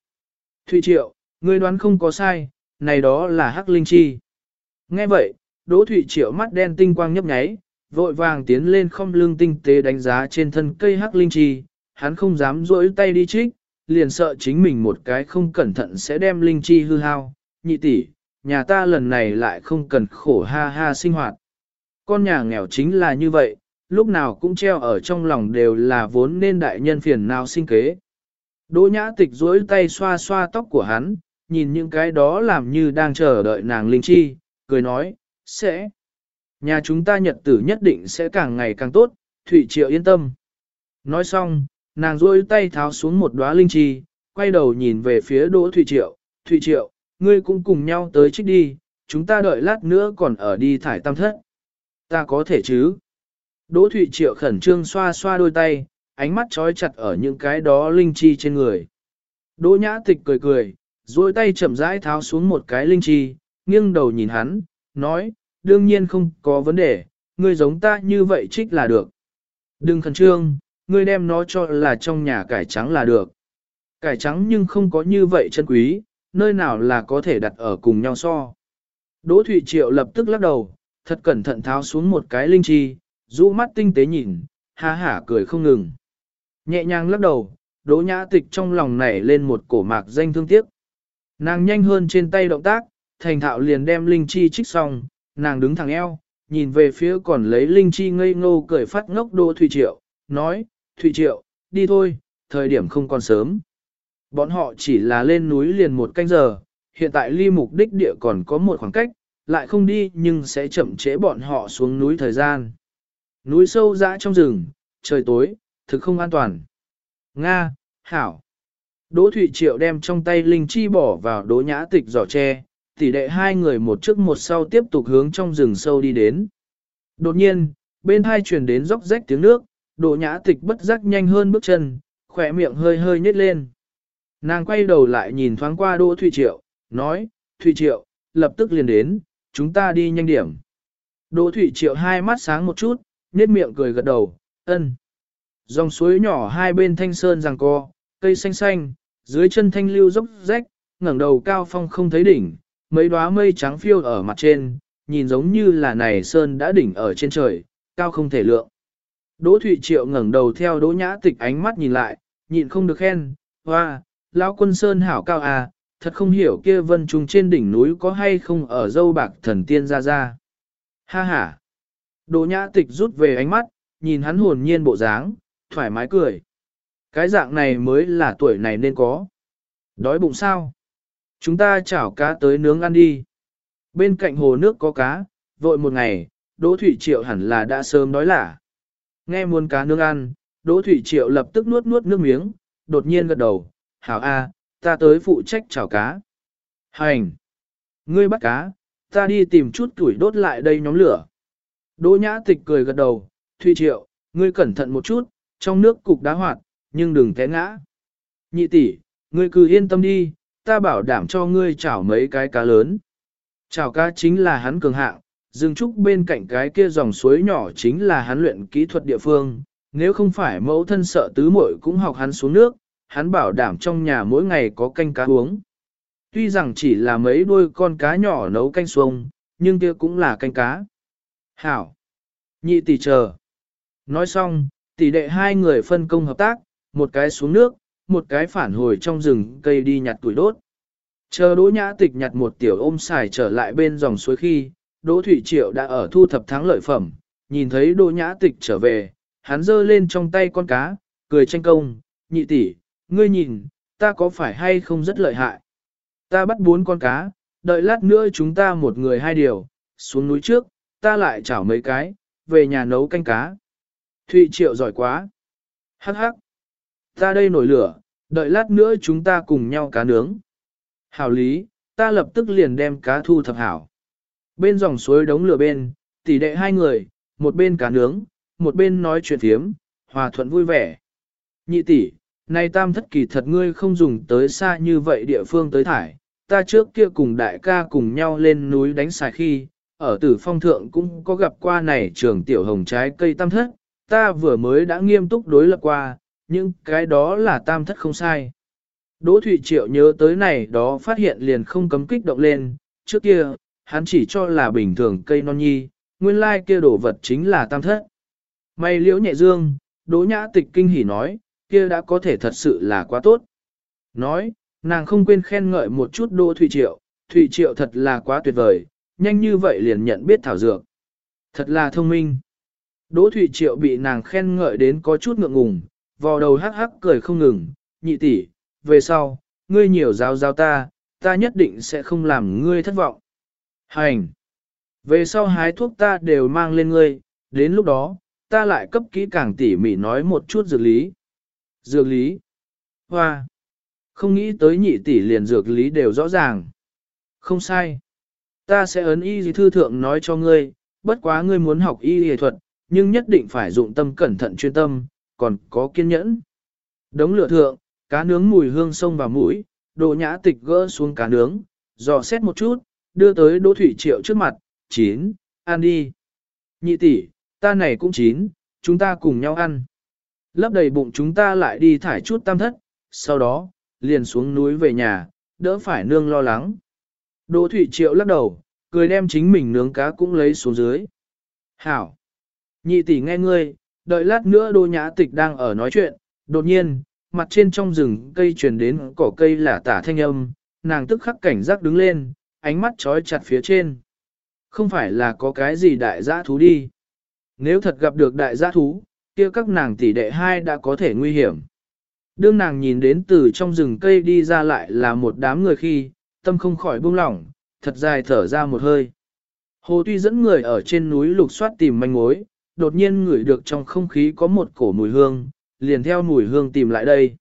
Thụy triệu, ngươi đoán không có sai, này đó là hắc linh chi. Nghe vậy, đỗ thụy triệu mắt đen tinh quang nhấp nháy, vội vàng tiến lên không lưng tinh tế đánh giá trên thân cây hắc linh chi, hắn không dám rỗi tay đi trích, liền sợ chính mình một cái không cẩn thận sẽ đem linh chi hư hao, nhị tỷ, nhà ta lần này lại không cần khổ ha ha sinh hoạt. Con nhà nghèo chính là như vậy, lúc nào cũng treo ở trong lòng đều là vốn nên đại nhân phiền nào sinh kế. Đỗ nhã tịch duỗi tay xoa xoa tóc của hắn, nhìn những cái đó làm như đang chờ đợi nàng linh chi, cười nói, sẽ. Nhà chúng ta nhật tử nhất định sẽ càng ngày càng tốt, Thụy Triệu yên tâm. Nói xong, nàng duỗi tay tháo xuống một đóa linh chi, quay đầu nhìn về phía Đỗ Thụy Triệu, Thụy Triệu, ngươi cũng cùng nhau tới trích đi, chúng ta đợi lát nữa còn ở đi thải tam thất. Ta có thể chứ? Đỗ Thụy Triệu khẩn trương xoa xoa đôi tay, ánh mắt trói chặt ở những cái đó linh chi trên người. Đỗ Nhã Tịch cười cười, duỗi tay chậm rãi tháo xuống một cái linh chi, nghiêng đầu nhìn hắn, nói, đương nhiên không có vấn đề, ngươi giống ta như vậy trích là được. Đừng khẩn trương, ngươi đem nó cho là trong nhà cải trắng là được. Cải trắng nhưng không có như vậy chân quý, nơi nào là có thể đặt ở cùng nhau so. Đỗ Thụy Triệu lập tức lắc đầu, thật cẩn thận tháo xuống một cái linh chi, rũ mắt tinh tế nhìn, ha hả cười không ngừng. Nhẹ nhàng lắc đầu, đỗ nhã tịch trong lòng nảy lên một cổ mạc danh thương tiếc. Nàng nhanh hơn trên tay động tác, thành thạo liền đem linh chi trích xong, nàng đứng thẳng eo, nhìn về phía còn lấy linh chi ngây ngô cười phát ngốc đô Thủy Triệu, nói, Thủy Triệu, đi thôi, thời điểm không còn sớm. Bọn họ chỉ là lên núi liền một canh giờ, hiện tại ly mục đích địa còn có một khoảng cách, lại không đi nhưng sẽ chậm trễ bọn họ xuống núi thời gian. Núi sâu dã trong rừng, trời tối, thực không an toàn. Nga, Hảo. Đỗ Thụy Triệu đem trong tay linh chi bỏ vào đỗ nhã tịch giỏ tre, tỷ đệ hai người một trước một sau tiếp tục hướng trong rừng sâu đi đến. Đột nhiên, bên hai truyền đến róc rách tiếng nước, đỗ nhã tịch bất giác nhanh hơn bước chân, khỏe miệng hơi hơi nhếch lên. Nàng quay đầu lại nhìn thoáng qua đỗ Thụy Triệu, nói, Thụy Triệu, lập tức liền đến, chúng ta đi nhanh điểm. Đỗ Thụy Triệu hai mắt sáng một chút, nhếch miệng cười gật đầu, ân. Dòng suối nhỏ hai bên thanh sơn giằng co, cây xanh xanh, dưới chân thanh lưu dốc rách, ngẩng đầu cao phong không thấy đỉnh, mấy đóa mây trắng phiêu ở mặt trên, nhìn giống như là này sơn đã đỉnh ở trên trời, cao không thể lượng. Đỗ Thụy Triệu ngẩng đầu theo Đỗ Nhã Tịch ánh mắt nhìn lại, nhịn không được khen, hoa, lão quân sơn hảo cao à, thật không hiểu kia vân trùng trên đỉnh núi có hay không ở dâu bạc thần tiên ra ra. Ha ha. Đỗ Nhã Tịch rút về ánh mắt, nhìn hắn hồn nhiên bộ dáng, thoải mái cười. Cái dạng này mới là tuổi này nên có. Đói bụng sao? Chúng ta chảo cá tới nướng ăn đi. Bên cạnh hồ nước có cá, vội một ngày, Đỗ Thủy Triệu hẳn là đã sớm đói lả. Nghe muốn cá nướng ăn, Đỗ Thủy Triệu lập tức nuốt nuốt nước miếng, đột nhiên gật đầu, hảo a, ta tới phụ trách chảo cá. Hành! Ngươi bắt cá, ta đi tìm chút tuổi đốt lại đây nhóm lửa. Đỗ Nhã Tịch cười gật đầu, Thủy Triệu, ngươi cẩn thận một chút, trong nước cục đá hoạt, nhưng đừng té ngã. Nhị tỷ, ngươi cứ yên tâm đi, ta bảo đảm cho ngươi chảo mấy cái cá lớn. Chảo cá chính là hắn cường hạng, dừng trúc bên cạnh cái kia dòng suối nhỏ chính là hắn luyện kỹ thuật địa phương, nếu không phải mẫu thân sợ tứ muội cũng học hắn xuống nước, hắn bảo đảm trong nhà mỗi ngày có canh cá uống. Tuy rằng chỉ là mấy đuôi con cá nhỏ nấu canh xuông, nhưng kia cũng là canh cá. Hảo! Nhị tỷ chờ. Nói xong, tỷ đệ hai người phân công hợp tác, một cái xuống nước, một cái phản hồi trong rừng cây đi nhặt tuổi đốt. Chờ Đỗ Nhã Tịch nhặt một tiểu ôm xài trở lại bên dòng suối khi, Đỗ Thủy Triệu đã ở thu thập thắng lợi phẩm, nhìn thấy Đỗ Nhã Tịch trở về, hắn giơ lên trong tay con cá, cười tranh công, nhị tỷ, ngươi nhìn, ta có phải hay không rất lợi hại. Ta bắt bốn con cá, đợi lát nữa chúng ta một người hai điều, xuống núi trước, ta lại chảo mấy cái, về nhà nấu canh cá. Thụy Triệu giỏi quá. Hắc hắc. Ta đây nổi lửa, đợi lát nữa chúng ta cùng nhau cá nướng. Hảo lý, ta lập tức liền đem cá thu thập hảo. Bên dòng suối đống lửa bên, tỷ đệ hai người, một bên cá nướng, một bên nói chuyện thiếm, hòa thuận vui vẻ. Nhị tỷ, nay tam thất kỳ thật ngươi không dùng tới xa như vậy địa phương tới thải, ta trước kia cùng đại ca cùng nhau lên núi đánh xài khi, ở tử phong thượng cũng có gặp qua này trường tiểu hồng trái cây tam thất, ta vừa mới đã nghiêm túc đối lập qua, nhưng cái đó là tam thất không sai. Đỗ Thụy Triệu nhớ tới này đó phát hiện liền không cấm kích động lên, trước kia, hắn chỉ cho là bình thường cây non nhi, nguyên lai kia đổ vật chính là tam thất. May liễu nhẹ dương, Đỗ Nhã Tịch kinh hỉ nói, kia đã có thể thật sự là quá tốt. Nói, nàng không quên khen ngợi một chút Đỗ Thụy Triệu, Thụy Triệu thật là quá tuyệt vời, nhanh như vậy liền nhận biết thảo dược. Thật là thông minh. Đỗ Thụy Triệu bị nàng khen ngợi đến có chút ngượng ngùng, vò đầu hắc hắc cười không ngừng, nhị tỷ, về sau, ngươi nhiều giáo giáo ta, ta nhất định sẽ không làm ngươi thất vọng. Hành! Về sau hái thuốc ta đều mang lên ngươi, đến lúc đó, ta lại cấp kỹ càng tỉ mỉ nói một chút dược lý. Dược lý? Hoa! Không nghĩ tới nhị tỷ liền dược lý đều rõ ràng. Không sai. Ta sẽ ấn y thư thượng nói cho ngươi, bất quá ngươi muốn học y y thuật, nhưng nhất định phải dụng tâm cẩn thận chuyên tâm, còn có kiên nhẫn. Đống lửa thượng, cá nướng mùi hương sông vào mũi, đồ nhã tịch gỡ xuống cá nướng, dò xét một chút, đưa tới đỗ thủy triệu trước mặt, chín, ăn đi. Nhị tỷ, ta này cũng chín, chúng ta cùng nhau ăn. Lấp đầy bụng chúng ta lại đi thải chút tam thất, sau đó, liền xuống núi về nhà, đỡ phải nương lo lắng. Đỗ thủy triệu lắc đầu, cười đem chính mình nướng cá cũng lấy xuống dưới. Hảo! Nhị tỷ nghe ngươi, đợi lát nữa đô nhã tịch đang ở nói chuyện, đột nhiên, mặt trên trong rừng cây truyền đến cỏ cây là tả thanh âm, nàng tức khắc cảnh giác đứng lên, ánh mắt trói chặt phía trên. Không phải là có cái gì đại giã thú đi. Nếu thật gặp được đại giã thú, kia các nàng tỷ đệ hai đã có thể nguy hiểm. Đương nàng nhìn đến từ trong rừng cây đi ra lại là một đám người khi, tâm không khỏi buông lỏng, thật dài thở ra một hơi. Hồ tuy dẫn người ở trên núi lục soát tìm manh mối, đột nhiên ngửi được trong không khí có một cổ mùi hương, liền theo mùi hương tìm lại đây.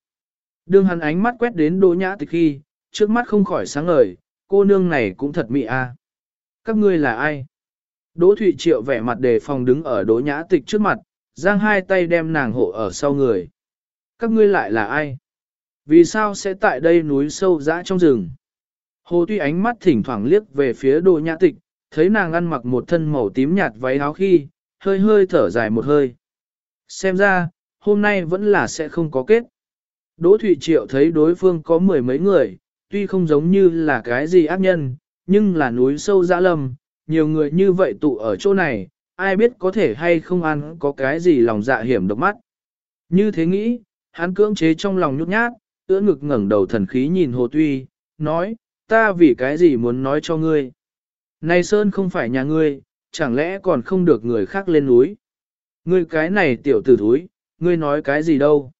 Đương hắn ánh mắt quét đến đỗ nhã tịch khi, trước mắt không khỏi sáng ngời, cô nương này cũng thật mị a. Các ngươi là ai? Đỗ Thụy Triệu vẻ mặt đề phòng đứng ở đỗ nhã tịch trước mặt, giang hai tay đem nàng hộ ở sau người. Các ngươi lại là ai? Vì sao sẽ tại đây núi sâu dã trong rừng? Hồ tuy ánh mắt thỉnh thoảng liếc về phía đỗ nhã tịch, thấy nàng ăn mặc một thân màu tím nhạt váy áo khi, hơi hơi thở dài một hơi. Xem ra, hôm nay vẫn là sẽ không có kết. Đỗ Thụy Triệu thấy đối phương có mười mấy người, tuy không giống như là cái gì ác nhân, nhưng là núi sâu dã lâm, nhiều người như vậy tụ ở chỗ này, ai biết có thể hay không ăn có cái gì lòng dạ hiểm độc mắt. Như thế nghĩ, hắn cưỡng chế trong lòng nhút nhát, ưỡn ngực ngẩng đầu thần khí nhìn Hồ Tuy, nói, ta vì cái gì muốn nói cho ngươi. Này Sơn không phải nhà ngươi, chẳng lẽ còn không được người khác lên núi. Ngươi cái này tiểu tử thúi, ngươi nói cái gì đâu.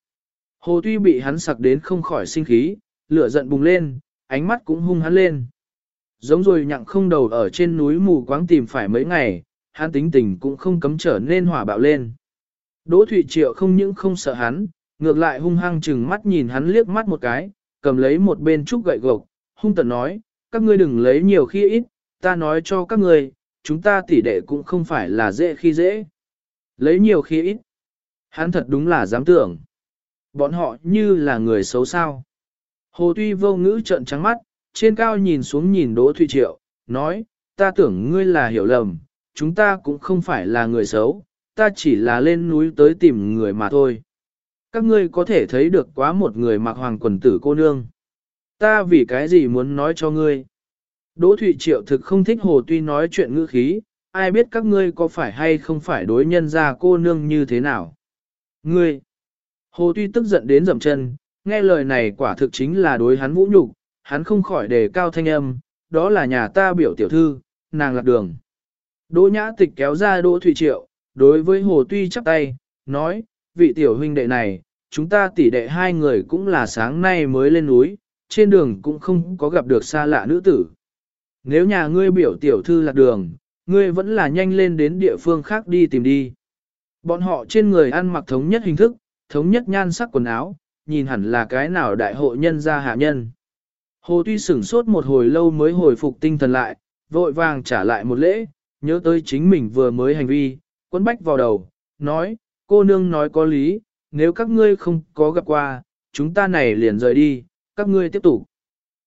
Hồ Tuy bị hắn sặc đến không khỏi sinh khí, lửa giận bùng lên, ánh mắt cũng hung hắn lên. Giống rồi nhặng không đầu ở trên núi mù quáng tìm phải mấy ngày, hắn tính tình cũng không cấm trở nên hỏa bạo lên. Đỗ Thụy Triệu không những không sợ hắn, ngược lại hung hăng chừng mắt nhìn hắn liếc mắt một cái, cầm lấy một bên trúc gậy gộc, hung tận nói, các ngươi đừng lấy nhiều khi ít, ta nói cho các ngươi, chúng ta tỷ đệ cũng không phải là dễ khi dễ. Lấy nhiều khi ít. Hắn thật đúng là dám tưởng. Bọn họ như là người xấu sao. Hồ Tuy vô ngữ trợn trắng mắt, trên cao nhìn xuống nhìn Đỗ Thụy Triệu, nói, ta tưởng ngươi là hiểu lầm, chúng ta cũng không phải là người xấu, ta chỉ là lên núi tới tìm người mà thôi. Các ngươi có thể thấy được quá một người mặc hoàng quần tử cô nương. Ta vì cái gì muốn nói cho ngươi? Đỗ Thụy Triệu thực không thích Hồ Tuy nói chuyện ngữ khí, ai biết các ngươi có phải hay không phải đối nhân ra cô nương như thế nào? Ngươi! Hồ Tuy tức giận đến dậm chân, nghe lời này quả thực chính là đối hắn vũ nhục, hắn không khỏi đề cao thanh âm, đó là nhà ta biểu tiểu thư, nàng lạc đường. Đỗ nhã tịch kéo ra Đỗ Thụy Triệu, đối với Hồ Tuy chắp tay, nói, vị tiểu huynh đệ này, chúng ta tỷ đệ hai người cũng là sáng nay mới lên núi, trên đường cũng không có gặp được xa lạ nữ tử. Nếu nhà ngươi biểu tiểu thư lạc đường, ngươi vẫn là nhanh lên đến địa phương khác đi tìm đi. Bọn họ trên người ăn mặc thống nhất hình thức, thống nhất nhan sắc quần áo, nhìn hẳn là cái nào đại hộ nhân gia hạ nhân. Hồ tuy sửng sốt một hồi lâu mới hồi phục tinh thần lại, vội vàng trả lại một lễ, nhớ tới chính mình vừa mới hành vi, quấn bách vào đầu, nói, cô nương nói có lý, nếu các ngươi không có gặp qua, chúng ta này liền rời đi, các ngươi tiếp tục.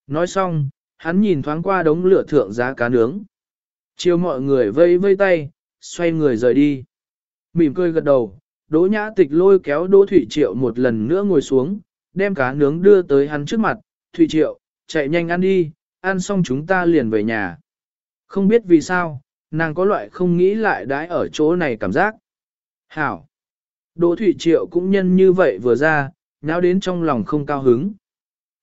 Nói xong, hắn nhìn thoáng qua đống lửa thượng giá cá nướng. Chiều mọi người vây vây tay, xoay người rời đi. Mỉm cười gật đầu, Đỗ Nhã Tịch lôi kéo Đỗ Thủy Triệu một lần nữa ngồi xuống, đem cá nướng đưa tới hắn trước mặt, Thủy Triệu, chạy nhanh ăn đi, ăn xong chúng ta liền về nhà. Không biết vì sao, nàng có loại không nghĩ lại đãi ở chỗ này cảm giác. Hảo! Đỗ Thủy Triệu cũng nhân như vậy vừa ra, nháo đến trong lòng không cao hứng.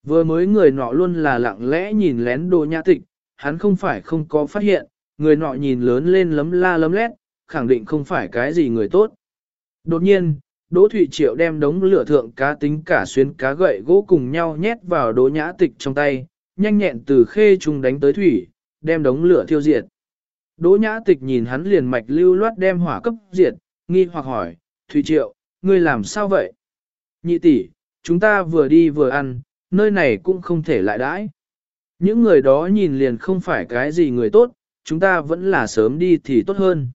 Vừa mới người nọ luôn là lặng lẽ nhìn lén Đỗ Nhã Tịch, hắn không phải không có phát hiện, người nọ nhìn lớn lên lấm la lấm lét, khẳng định không phải cái gì người tốt. Đột nhiên, Đỗ Thụy Triệu đem đống lửa thượng cá tính cả xuyến cá gậy gỗ cùng nhau nhét vào đỗ nhã tịch trong tay, nhanh nhẹn từ khê trùng đánh tới thủy, đem đống lửa thiêu diệt. Đỗ nhã tịch nhìn hắn liền mạch lưu loát đem hỏa cấp diệt, nghi hoặc hỏi, Thụy Triệu, ngươi làm sao vậy? Nhị tỷ, chúng ta vừa đi vừa ăn, nơi này cũng không thể lại đãi. Những người đó nhìn liền không phải cái gì người tốt, chúng ta vẫn là sớm đi thì tốt hơn.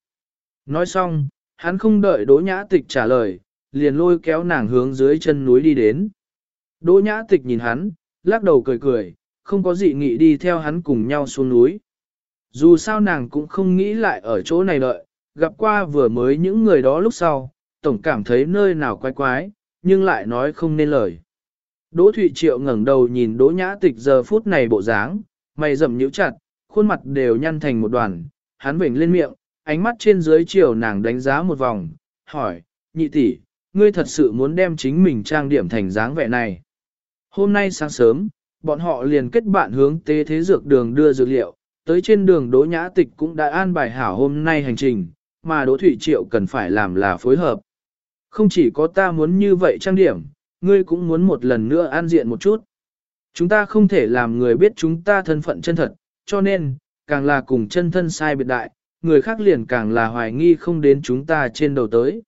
Nói xong, hắn không đợi Đỗ Nhã Tịch trả lời, liền lôi kéo nàng hướng dưới chân núi đi đến. Đỗ Nhã Tịch nhìn hắn, lắc đầu cười cười, không có gì nghị đi theo hắn cùng nhau xuống núi. Dù sao nàng cũng không nghĩ lại ở chỗ này đợi, gặp qua vừa mới những người đó lúc sau, tổng cảm thấy nơi nào quái quái, nhưng lại nói không nên lời. Đỗ Thụy Triệu ngẩng đầu nhìn Đỗ Nhã Tịch giờ phút này bộ dáng, mày rậm nhíu chặt, khuôn mặt đều nhăn thành một đoàn, hắn vểnh lên miệng, ánh mắt trên dưới chiều nàng đánh giá một vòng, hỏi, nhị tỷ, ngươi thật sự muốn đem chính mình trang điểm thành dáng vẻ này. Hôm nay sáng sớm, bọn họ liền kết bạn hướng tế thế dược đường đưa dược liệu, tới trên đường Đỗ Nhã Tịch cũng đã an bài hảo hôm nay hành trình, mà Đỗ Thủy Triệu cần phải làm là phối hợp. Không chỉ có ta muốn như vậy trang điểm, ngươi cũng muốn một lần nữa an diện một chút. Chúng ta không thể làm người biết chúng ta thân phận chân thật, cho nên, càng là cùng chân thân sai biệt đại, người khác liền càng là hoài nghi không đến chúng ta trên đầu tới.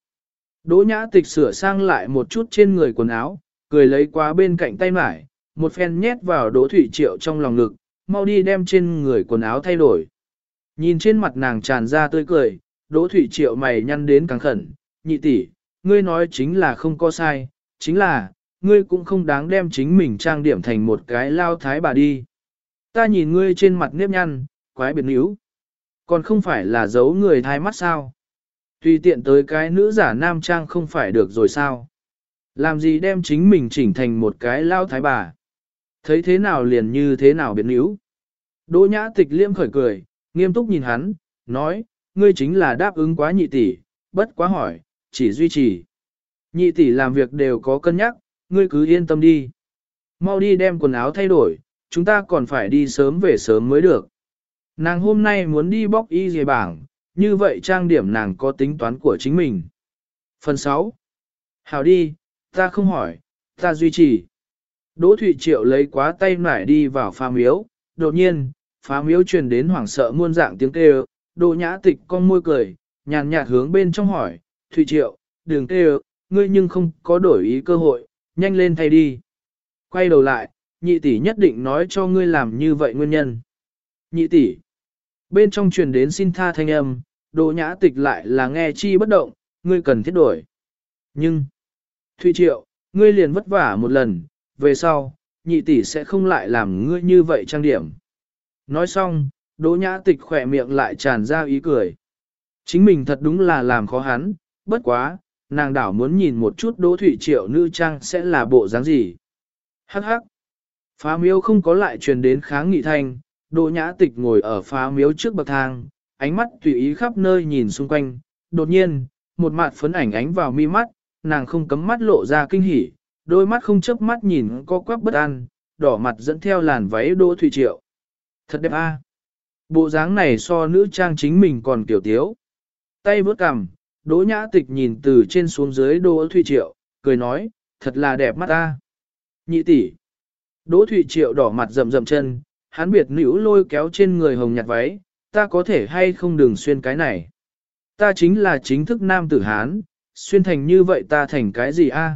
Đỗ nhã tịch sửa sang lại một chút trên người quần áo, cười lấy qua bên cạnh tay mải, một phen nhét vào đỗ thủy triệu trong lòng ngực, mau đi đem trên người quần áo thay đổi. Nhìn trên mặt nàng tràn ra tươi cười, đỗ thủy triệu mày nhăn đến càng khẩn, nhị tỷ, ngươi nói chính là không có sai, chính là, ngươi cũng không đáng đem chính mình trang điểm thành một cái lao thái bà đi. Ta nhìn ngươi trên mặt nếp nhăn, quái biệt níu. Còn không phải là giấu người thai mắt sao? Tùy tiện tới cái nữ giả nam trang không phải được rồi sao? Làm gì đem chính mình chỉnh thành một cái lao thái bà? Thấy thế nào liền như thế nào biệt níu? Đỗ nhã tịch liêm khởi cười, nghiêm túc nhìn hắn, nói, ngươi chính là đáp ứng quá nhị tỷ, bất quá hỏi, chỉ duy trì. Nhị tỷ làm việc đều có cân nhắc, ngươi cứ yên tâm đi. Mau đi đem quần áo thay đổi, chúng ta còn phải đi sớm về sớm mới được. Nàng hôm nay muốn đi bóc y dề bảng, như vậy trang điểm nàng có tính toán của chính mình. Phần 6. Hào đi, ta không hỏi, ta duy trì. Đỗ Thụy Triệu lấy quá tay nải đi vào phá miếu, đột nhiên, phá miếu truyền đến hoảng sợ muôn dạng tiếng kêu, Đỗ Nhã Tịch con môi cười, nhàn nhạt hướng bên trong hỏi, Thụy Triệu, đừng kêu, ngươi nhưng không có đổi ý cơ hội, nhanh lên thay đi. Quay đầu lại, nhị tỷ nhất định nói cho ngươi làm như vậy nguyên nhân. Nhị tỷ. Bên trong truyền đến xin tha thanh âm, đồ nhã tịch lại là nghe chi bất động, ngươi cần thiết đổi. Nhưng, Thụy Triệu, ngươi liền vất vả một lần, về sau, nhị tỷ sẽ không lại làm ngươi như vậy trang điểm. Nói xong, đỗ nhã tịch khỏe miệng lại tràn ra ý cười. Chính mình thật đúng là làm khó hắn, bất quá, nàng đảo muốn nhìn một chút đỗ thủy triệu nữ trang sẽ là bộ dáng gì. Hắc hắc. Phá miếu không có lại truyền đến kháng nghị thanh, đỗ nhã tịch ngồi ở phá miếu trước bậc thang, ánh mắt tùy ý khắp nơi nhìn xung quanh, đột nhiên, một mặt phấn ảnh ánh vào mi mắt, nàng không cấm mắt lộ ra kinh hỉ, đôi mắt không chớp mắt nhìn co quắp bất an, đỏ mặt dẫn theo làn váy đỗ thủy triệu. Thật đẹp a. Bộ dáng này so nữ trang chính mình còn tiểu tiếu. Tay vớt cằm, Đỗ Nhã Tịch nhìn từ trên xuống dưới Đỗ Thụy Triệu, cười nói, thật là đẹp mắt ta. Nhị tỷ. Đỗ Thụy Triệu đỏ mặt rậm rậm chân, hắn biệt nữ lôi kéo trên người hồng nhạt váy, ta có thể hay không đừng xuyên cái này. Ta chính là chính thức nam tử Hán, xuyên thành như vậy ta thành cái gì a?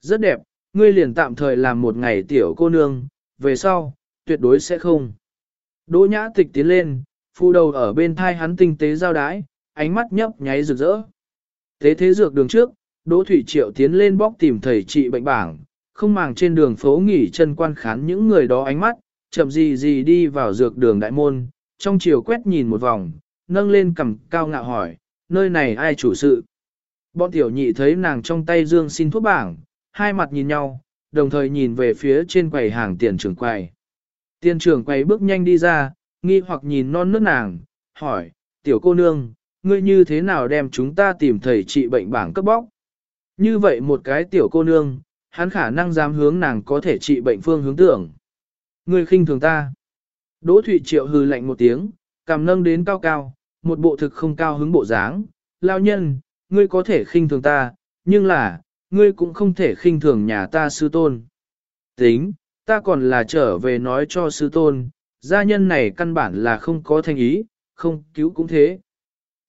Rất đẹp, ngươi liền tạm thời làm một ngày tiểu cô nương, về sau, tuyệt đối sẽ không. Đỗ Nhã Tịch tiến lên, phu đầu ở bên thai hắn tinh tế giao đái, ánh mắt nhấp nháy rực rỡ. Tế thế dược đường trước, Đỗ Thủy Triệu tiến lên bóc tìm thầy trị bệnh bảng, không màng trên đường phố nghỉ chân quan khán những người đó ánh mắt, chậm gì gì đi vào dược đường đại môn, trong chiều quét nhìn một vòng, nâng lên cầm cao ngạo hỏi, nơi này ai chủ sự. Bọn tiểu nhị thấy nàng trong tay dương xin thuốc bảng, hai mặt nhìn nhau, đồng thời nhìn về phía trên quầy hàng tiền trưởng quầy. Tiền trưởng quầy bước nhanh đi ra, nghi hoặc nhìn non nước nàng, hỏi, tiểu cô nương, ngươi như thế nào đem chúng ta tìm thầy trị bệnh bảng cấp bóc. Như vậy một cái tiểu cô nương, hắn khả năng dám hướng nàng có thể trị bệnh phương hướng tưởng. Ngươi khinh thường ta. Đỗ Thụy Triệu hừ lạnh một tiếng, cảm nâng đến cao cao, một bộ thực không cao hứng bộ dáng. Lao nhân, ngươi có thể khinh thường ta, nhưng là, ngươi cũng không thể khinh thường nhà ta sư tôn. Tính, ta còn là trở về nói cho sư tôn, gia nhân này căn bản là không có thành ý, không cứu cũng thế.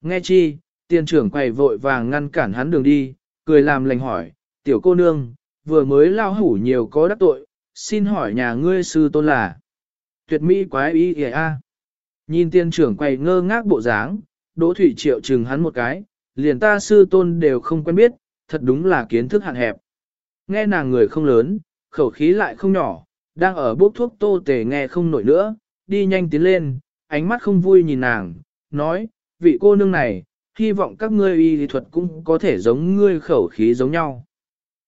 Nghe chi, tiền trưởng quầy vội vàng ngăn cản hắn đường đi, cười làm lành hỏi, tiểu cô nương, vừa mới lao hủ nhiều có đắc tội, xin hỏi nhà ngươi sư tôn là. Tuyệt mỹ quái ý kìa a. Nhìn tiên trưởng quầy ngơ ngác bộ dáng, Đỗ Thủy Triệu chừng hắn một cái, liền ta sư tôn đều không quen biết, thật đúng là kiến thức hạn hẹp. Nghe nàng người không lớn, khẩu khí lại không nhỏ, đang ở bốc thuốc tô tề nghe không nổi nữa, đi nhanh tiến lên, ánh mắt không vui nhìn nàng, nói, vị cô nương này, hy vọng các ngươi y lý thuật cũng có thể giống ngươi khẩu khí giống nhau.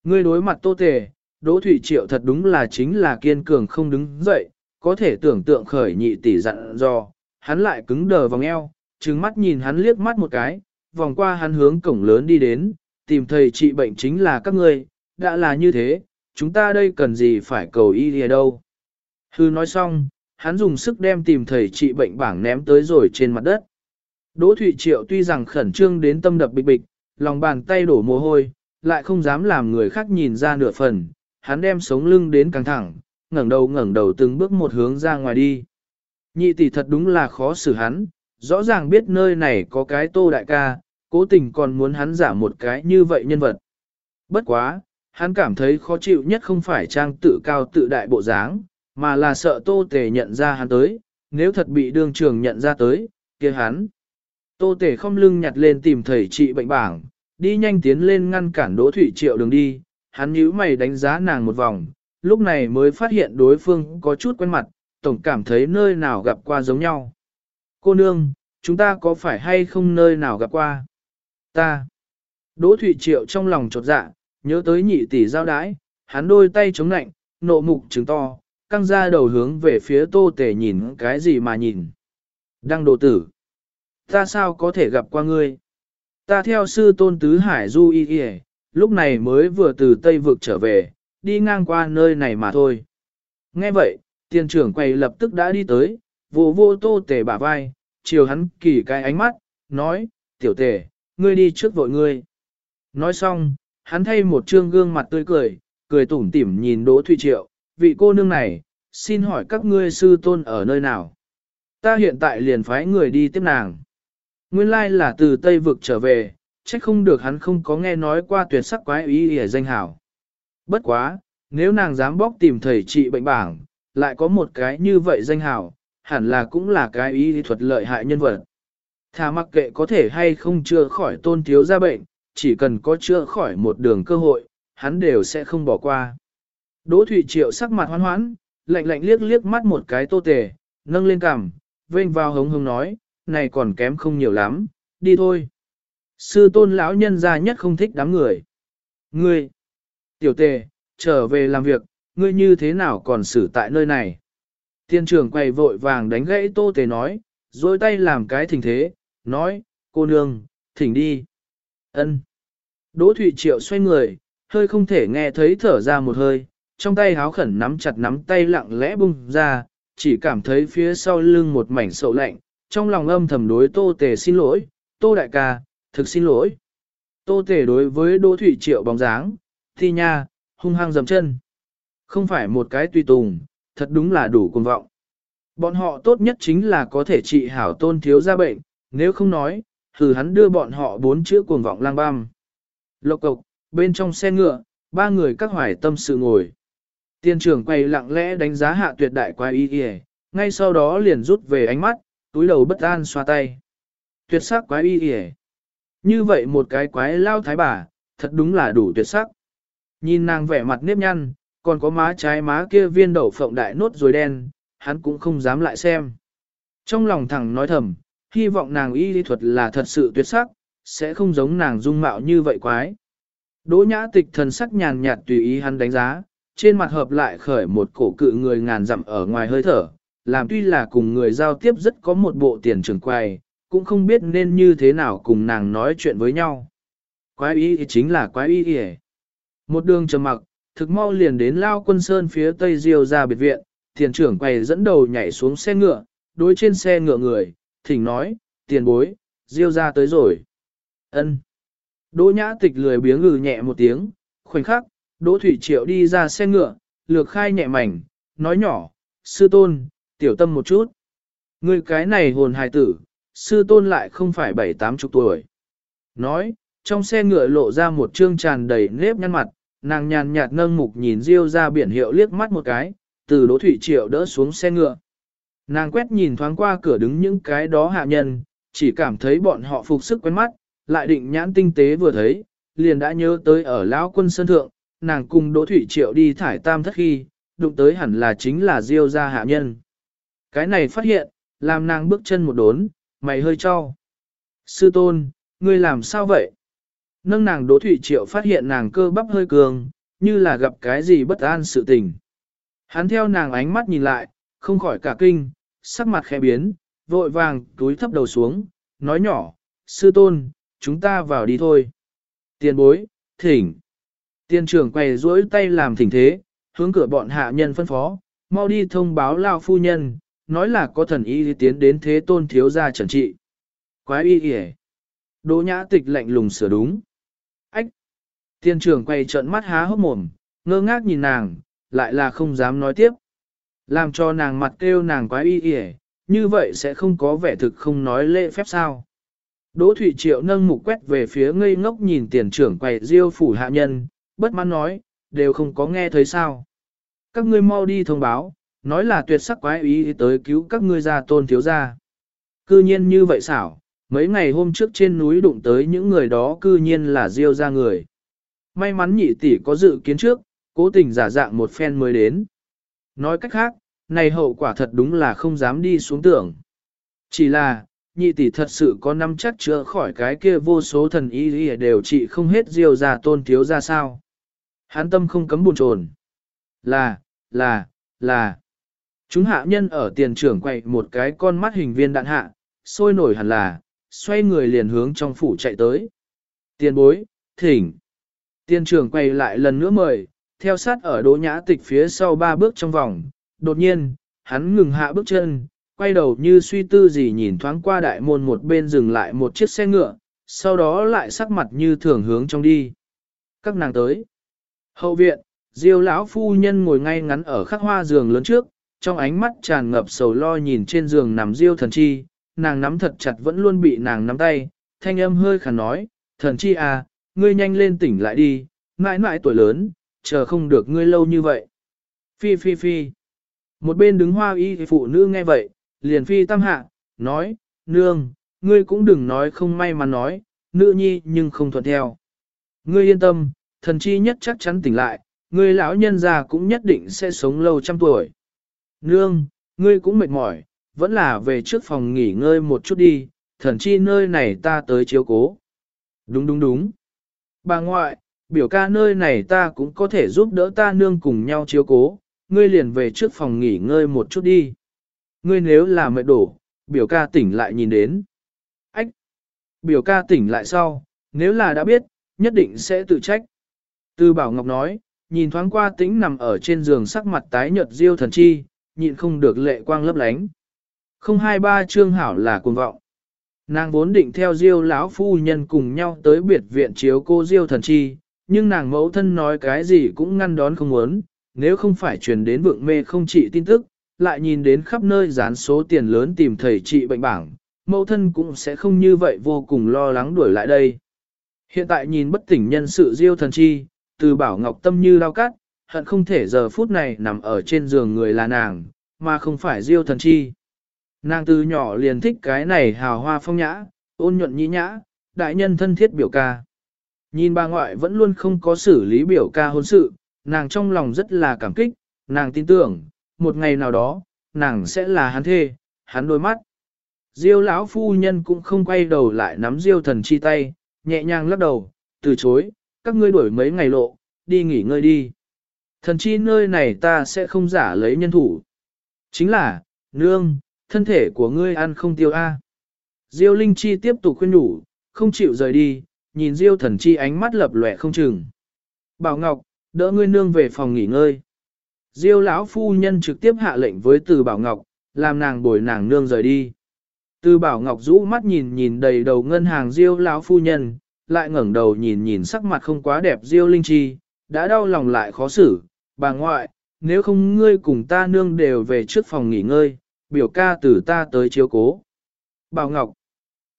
Ngươi đối mặt tô tề, Đỗ Thủy Triệu thật đúng là chính là kiên cường không đứng dậy, có thể tưởng tượng khởi nhị tỷ dặn dò, hắn lại cứng đờ vòng eo, trừng mắt nhìn hắn liếc mắt một cái, vòng qua hắn hướng cổng lớn đi đến, tìm thầy trị bệnh chính là các ngươi, đã là như thế, chúng ta đây cần gì phải cầu y lìa đâu. Hư nói xong, hắn dùng sức đem tìm thầy trị bệnh bảng ném tới rồi trên mặt đất. Đỗ Thụy Triệu tuy rằng khẩn trương đến tâm đập bịch bịch, lòng bàn tay đổ mồ hôi, lại không dám làm người khác nhìn ra nửa phần, hắn đem sống lưng đến căng thẳng, ngẩng đầu ngẩng đầu từng bước một hướng ra ngoài đi. Nhị tỷ thật đúng là khó xử hắn, rõ ràng biết nơi này có cái tô đại ca, cố tình còn muốn hắn giả một cái như vậy nhân vật. Bất quá, hắn cảm thấy khó chịu nhất không phải trang tự cao tự đại bộ dáng, mà là sợ tô tề nhận ra hắn tới, nếu thật bị đương trường nhận ra tới, kia hắn. Tô tề không lưng nhặt lên tìm thầy trị bệnh bảng, đi nhanh tiến lên ngăn cản Đỗ Thủy Triệu đường đi, hắn nhíu mày đánh giá nàng một vòng, lúc này mới phát hiện đối phương có chút quen mặt, tổng cảm thấy nơi nào gặp qua giống nhau. Cô nương, chúng ta có phải hay không nơi nào gặp qua? Ta. Đỗ Thủy Triệu trong lòng chột dạ, nhớ tới nhị tỷ giao đái, hắn đôi tay chống nạnh, nộ mục trứng to, căng ra đầu hướng về phía tô tể nhìn cái gì mà nhìn. Đăng đồ tử. Ta sao có thể gặp qua ngươi? Ta theo sư tôn tứ hải du y y lúc này mới vừa từ Tây vực trở về, đi ngang qua nơi này mà thôi. Nghe vậy, tiền trưởng quầy lập tức đã đi tới, vô vô tô tề bả vai, chiều hắn kỳ cái ánh mắt, nói, tiểu tề, ngươi đi trước vội ngươi. Nói xong, hắn thay một trương gương mặt tươi cười, cười tủm tỉm nhìn Đỗ Thụy Triệu, vị cô nương này, xin hỏi các ngươi sư tôn ở nơi nào? Ta hiện tại liền phái người đi tiếp nàng. Nguyên lai là từ Tây Vực trở về, trách không được hắn không có nghe nói qua tuyệt sắc quái ý hề danh hảo. Bất quá, nếu nàng dám bóc tìm thầy trị bệnh bảng, lại có một cái như vậy danh hảo, hẳn là cũng là cái ý thuật lợi hại nhân vật. Thà mặc kệ có thể hay không chữa khỏi tôn thiếu ra bệnh, chỉ cần có chữa khỏi một đường cơ hội, hắn đều sẽ không bỏ qua. Đỗ Thụy Triệu sắc mặt hoan hoãn, lạnh lạnh liếc liếc mắt một cái tô tề, nâng lên cằm, vênh vào hống hống nói, này còn kém không nhiều lắm, đi thôi. Sư tôn lão nhân gia nhất không thích đám người. Ngươi, tiểu tề, trở về làm việc, ngươi như thế nào còn xử tại nơi này? Tiên trưởng quay vội vàng đánh gãy tô tề nói, dối tay làm cái thỉnh thế, nói, cô nương, thỉnh đi. ân Đỗ Thụy Triệu xoay người, hơi không thể nghe thấy thở ra một hơi, trong tay háo khẩn nắm chặt nắm tay lặng lẽ bung ra, chỉ cảm thấy phía sau lưng một mảnh sậu lạnh, trong lòng âm thầm đối tô tề xin lỗi, tô đại ca, thực xin lỗi. Tô tề đối với Đỗ Thụy Triệu bóng dáng, thi nha, hung hăng dầm chân. Không phải một cái tùy tùng, thật đúng là đủ cuồng vọng. Bọn họ tốt nhất chính là có thể trị hảo tôn thiếu ra bệnh, nếu không nói, thử hắn đưa bọn họ bốn chữ cuồng vọng lang băm. Lộc cộc, bên trong xe ngựa, ba người các hoài tâm sự ngồi. Tiên trưởng quay lặng lẽ đánh giá hạ tuyệt đại quái y y, ngay sau đó liền rút về ánh mắt, túi đầu bất an xoa tay. Tuyệt sắc quái y y. Như vậy một cái quái lao thái bà, thật đúng là đủ tuyệt sắc. Nhìn nàng vẻ mặt nếp nhăn, còn có má trái má kia viên đậu phộng đại nốt rồi đen, hắn cũng không dám lại xem. Trong lòng thẳng nói thầm, hy vọng nàng y lý thuật là thật sự tuyệt sắc, sẽ không giống nàng dung mạo như vậy quái. Đỗ nhã tịch thần sắc nhàn nhạt tùy ý hắn đánh giá, trên mặt hợp lại khởi một cổ cự người ngàn dặm ở ngoài hơi thở, làm tuy là cùng người giao tiếp rất có một bộ tiền trưởng quay, cũng không biết nên như thế nào cùng nàng nói chuyện với nhau. Quái y chính là quái ý ý. Một đường trầm mặc, thực mau liền đến Lao Quân Sơn phía tây diêu ra biệt viện, tiền trưởng quay dẫn đầu nhảy xuống xe ngựa, đối trên xe ngựa người, thỉnh nói, tiền bối, diêu ra tới rồi. ân Đỗ nhã tịch lười biếng ngừ nhẹ một tiếng, khoảnh khắc, Đỗ Thủy Triệu đi ra xe ngựa, lược khai nhẹ mảnh, nói nhỏ, sư tôn, tiểu tâm một chút. Người cái này hồn hài tử, sư tôn lại không phải bảy tám chục tuổi. Nói, trong xe ngựa lộ ra một trương tràn đầy nếp nhăn mặt, nàng nhàn nhạt nâng mục nhìn Diêu ra biển hiệu liếc mắt một cái, từ Đỗ Thủy Triệu đỡ xuống xe ngựa. Nàng quét nhìn thoáng qua cửa đứng những cái đó hạ nhân, chỉ cảm thấy bọn họ phục sức quen mắt, lại định nhãn tinh tế vừa thấy, liền đã nhớ tới ở lão quân sơn thượng, nàng cùng Đỗ Thủy Triệu đi thải tam thất khi, đụng tới hẳn là chính là Diêu gia hạ nhân. Cái này phát hiện, làm nàng bước chân một đốn, mày hơi cho. Sư tôn, ngươi làm sao vậy? Nâng nàng Đỗ Thủy Triệu phát hiện nàng cơ bắp hơi cường, như là gặp cái gì bất an sự tình. Hắn theo nàng ánh mắt nhìn lại, không khỏi cả kinh, sắc mặt khẽ biến, vội vàng túi thấp đầu xuống, nói nhỏ, sư tôn, chúng ta vào đi thôi. Tiền bối, thỉnh. Tiên trưởng quay duỗi tay làm thỉnh thế, hướng cửa bọn hạ nhân phân phó, mau đi thông báo lao phu nhân, nói là có thần y tiến đến thế tôn thiếu gia trần trị. Quái y kìa. Đỗ nhã tịch lạnh lùng sửa đúng. Ách. Tiên trưởng quay trợn mắt há hốc mồm, ngơ ngác nhìn nàng, lại là không dám nói tiếp. Làm cho nàng mặt kêu nàng quái y kìa, như vậy sẽ không có vẻ thực không nói lễ phép sao. Đỗ Thụy Triệu nâng mục quét về phía ngây ngốc nhìn tiền trưởng quầy diêu phủ hạ nhân, bất mãn nói, đều không có nghe thấy sao. Các ngươi mau đi thông báo, nói là tuyệt sắc quái ý tới cứu các ngươi ra tôn thiếu gia. Cư nhiên như vậy xảo, mấy ngày hôm trước trên núi đụng tới những người đó cư nhiên là diêu ra người. May mắn nhị tỷ có dự kiến trước, cố tình giả dạng một phen mới đến. Nói cách khác, này hậu quả thật đúng là không dám đi xuống tưởng. Chỉ là, nhị tỷ thật sự có năm chắc chữa khỏi cái kia vô số thần y đều trị không hết diêu ra tôn thiếu ra sao. Hán tâm không cấm buồn trồn. Là, là, là. Chúng hạ nhân ở tiền trưởng quay một cái con mắt hình viên đạn hạ, sôi nổi hẳn là, xoay người liền hướng trong phủ chạy tới. Tiền bối, thỉnh. Tiền trưởng quay lại lần nữa mời, theo sát ở đỗ nhã tịch phía sau ba bước trong vòng. Đột nhiên, hắn ngừng hạ bước chân, quay đầu như suy tư gì nhìn thoáng qua đại môn một bên dừng lại một chiếc xe ngựa, sau đó lại sắc mặt như thường hướng trong đi. Các nàng tới. Hậu viện, Diêu lão phu nhân ngồi ngay ngắn ở khắc hoa giường lớn trước, trong ánh mắt tràn ngập sầu lo nhìn trên giường nằm Diêu thần chi, nàng nắm thật chặt vẫn luôn bị nàng nắm tay, thanh âm hơi khàn nói, thần chi à, ngươi nhanh lên tỉnh lại đi, mãi mãi tuổi lớn, chờ không được ngươi lâu như vậy. Phi phi phi. Một bên đứng hoa y phụ nữ nghe vậy, liền phi tam hạ, nói, nương, ngươi cũng đừng nói không may mà nói, nữ nhi nhưng không thuận theo. Ngươi yên tâm, thần chi nhất chắc chắn tỉnh lại, ngươi lão nhân già cũng nhất định sẽ sống lâu trăm tuổi. Nương, ngươi cũng mệt mỏi, vẫn là về trước phòng nghỉ ngơi một chút đi, thần chi nơi này ta tới chiếu cố. Đúng đúng đúng. Bà ngoại, biểu ca nơi này ta cũng có thể giúp đỡ ta nương cùng nhau chiếu cố, ngươi liền về trước phòng nghỉ ngơi một chút đi ngươi nếu là mệt đổ, biểu ca tỉnh lại nhìn đến. Ách! Biểu ca tỉnh lại sau, nếu là đã biết, nhất định sẽ tự trách. Tư Bảo Ngọc nói, nhìn thoáng qua tĩnh nằm ở trên giường sắc mặt tái nhợt diêu thần chi, nhịn không được lệ quang lấp lánh. Không hai ba trương hảo là cuồng vọng. Nàng vốn định theo diêu lão phu nhân cùng nhau tới biệt viện chiếu cô diêu thần chi, nhưng nàng mẫu thân nói cái gì cũng ngăn đón không muốn, nếu không phải truyền đến vượng mê không trị tin tức, lại nhìn đến khắp nơi dán số tiền lớn tìm thầy trị bệnh bảng, mẫu thân cũng sẽ không như vậy vô cùng lo lắng đuổi lại đây. Hiện tại nhìn bất tỉnh nhân sự diêu thần chi, từ bảo ngọc tâm như lao cát hận không thể giờ phút này nằm ở trên giường người là nàng, mà không phải diêu thần chi. Nàng từ nhỏ liền thích cái này hào hoa phong nhã, ôn nhuận nhĩ nhã, đại nhân thân thiết biểu ca. Nhìn bà ngoại vẫn luôn không có xử lý biểu ca hôn sự, nàng trong lòng rất là cảm kích, nàng tin tưởng, một ngày nào đó, nàng sẽ là hắn thê, hắn đôi mắt. Diêu lão phu nhân cũng không quay đầu lại nắm Diêu thần chi tay, nhẹ nhàng lắc đầu, từ chối, các ngươi đuổi mấy ngày lộ, đi nghỉ ngơi đi. Thần chi nơi này ta sẽ không giả lấy nhân thủ. Chính là, nương, thân thể của ngươi ăn không tiêu a. Diêu Linh Chi tiếp tục khuyên nhủ, không chịu rời đi, nhìn Diêu thần chi ánh mắt lập lòe không chừng. Bảo Ngọc, đỡ ngươi nương về phòng nghỉ ngơi. Diêu lão phu nhân trực tiếp hạ lệnh với Từ Bảo Ngọc, làm nàng bồi nàng nương rời đi. Từ Bảo Ngọc rũ mắt nhìn nhìn đầy đầu ngân hàng Diêu lão phu nhân, lại ngẩng đầu nhìn nhìn sắc mặt không quá đẹp Diêu Linh Chi, đã đau lòng lại khó xử, bà ngoại, nếu không ngươi cùng ta nương đều về trước phòng nghỉ ngơi, biểu ca từ ta tới chiếu cố. Bảo Ngọc,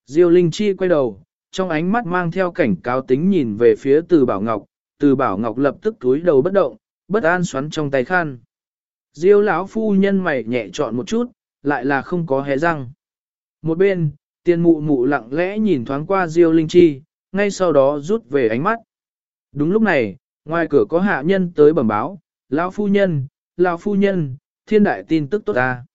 Diêu Linh Chi quay đầu, trong ánh mắt mang theo cảnh cáo tính nhìn về phía Từ Bảo Ngọc, Từ Bảo Ngọc lập tức túi đầu bất động, bất an xoắn trong tay khăn. Diêu lão phu nhân mày nhẹ chọn một chút, lại là không có hé răng. Một bên, tiền mụ mụ lặng lẽ nhìn thoáng qua Diêu Linh Chi, ngay sau đó rút về ánh mắt. Đúng lúc này, ngoài cửa có hạ nhân tới bẩm báo, lão phu nhân, lão phu nhân, thiên đại tin tức tốt ta.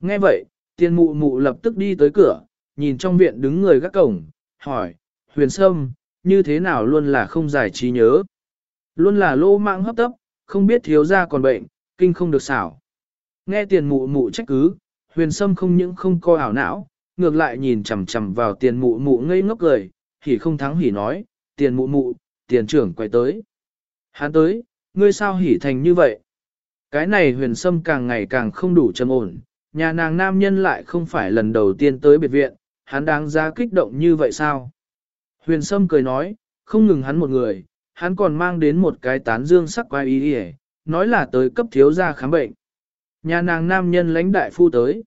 Nghe vậy, tiền mụ mụ lập tức đi tới cửa, nhìn trong viện đứng người gác cổng, hỏi, huyền sâm, như thế nào luôn là không giải trí nhớ. Luôn là lô mạng hấp tấp, không biết thiếu gia còn bệnh, kinh không được xảo. Nghe tiền mụ mụ trách cứ, huyền sâm không những không coi ảo não, ngược lại nhìn chằm chằm vào tiền mụ mụ ngây ngốc cười, hỉ không thắng hỉ nói, tiền mụ mụ, tiền trưởng quay tới. Hắn tới, ngươi sao hỉ thành như vậy? Cái này huyền sâm càng ngày càng không đủ trầm ổn, nhà nàng nam nhân lại không phải lần đầu tiên tới biệt viện, hắn đáng giá kích động như vậy sao? Huyền sâm cười nói, không ngừng hắn một người, hắn còn mang đến một cái tán dương sắc quái ý hề, nói là tới cấp thiếu gia khám bệnh. Nhà nàng nam nhân lãnh đại phu tới.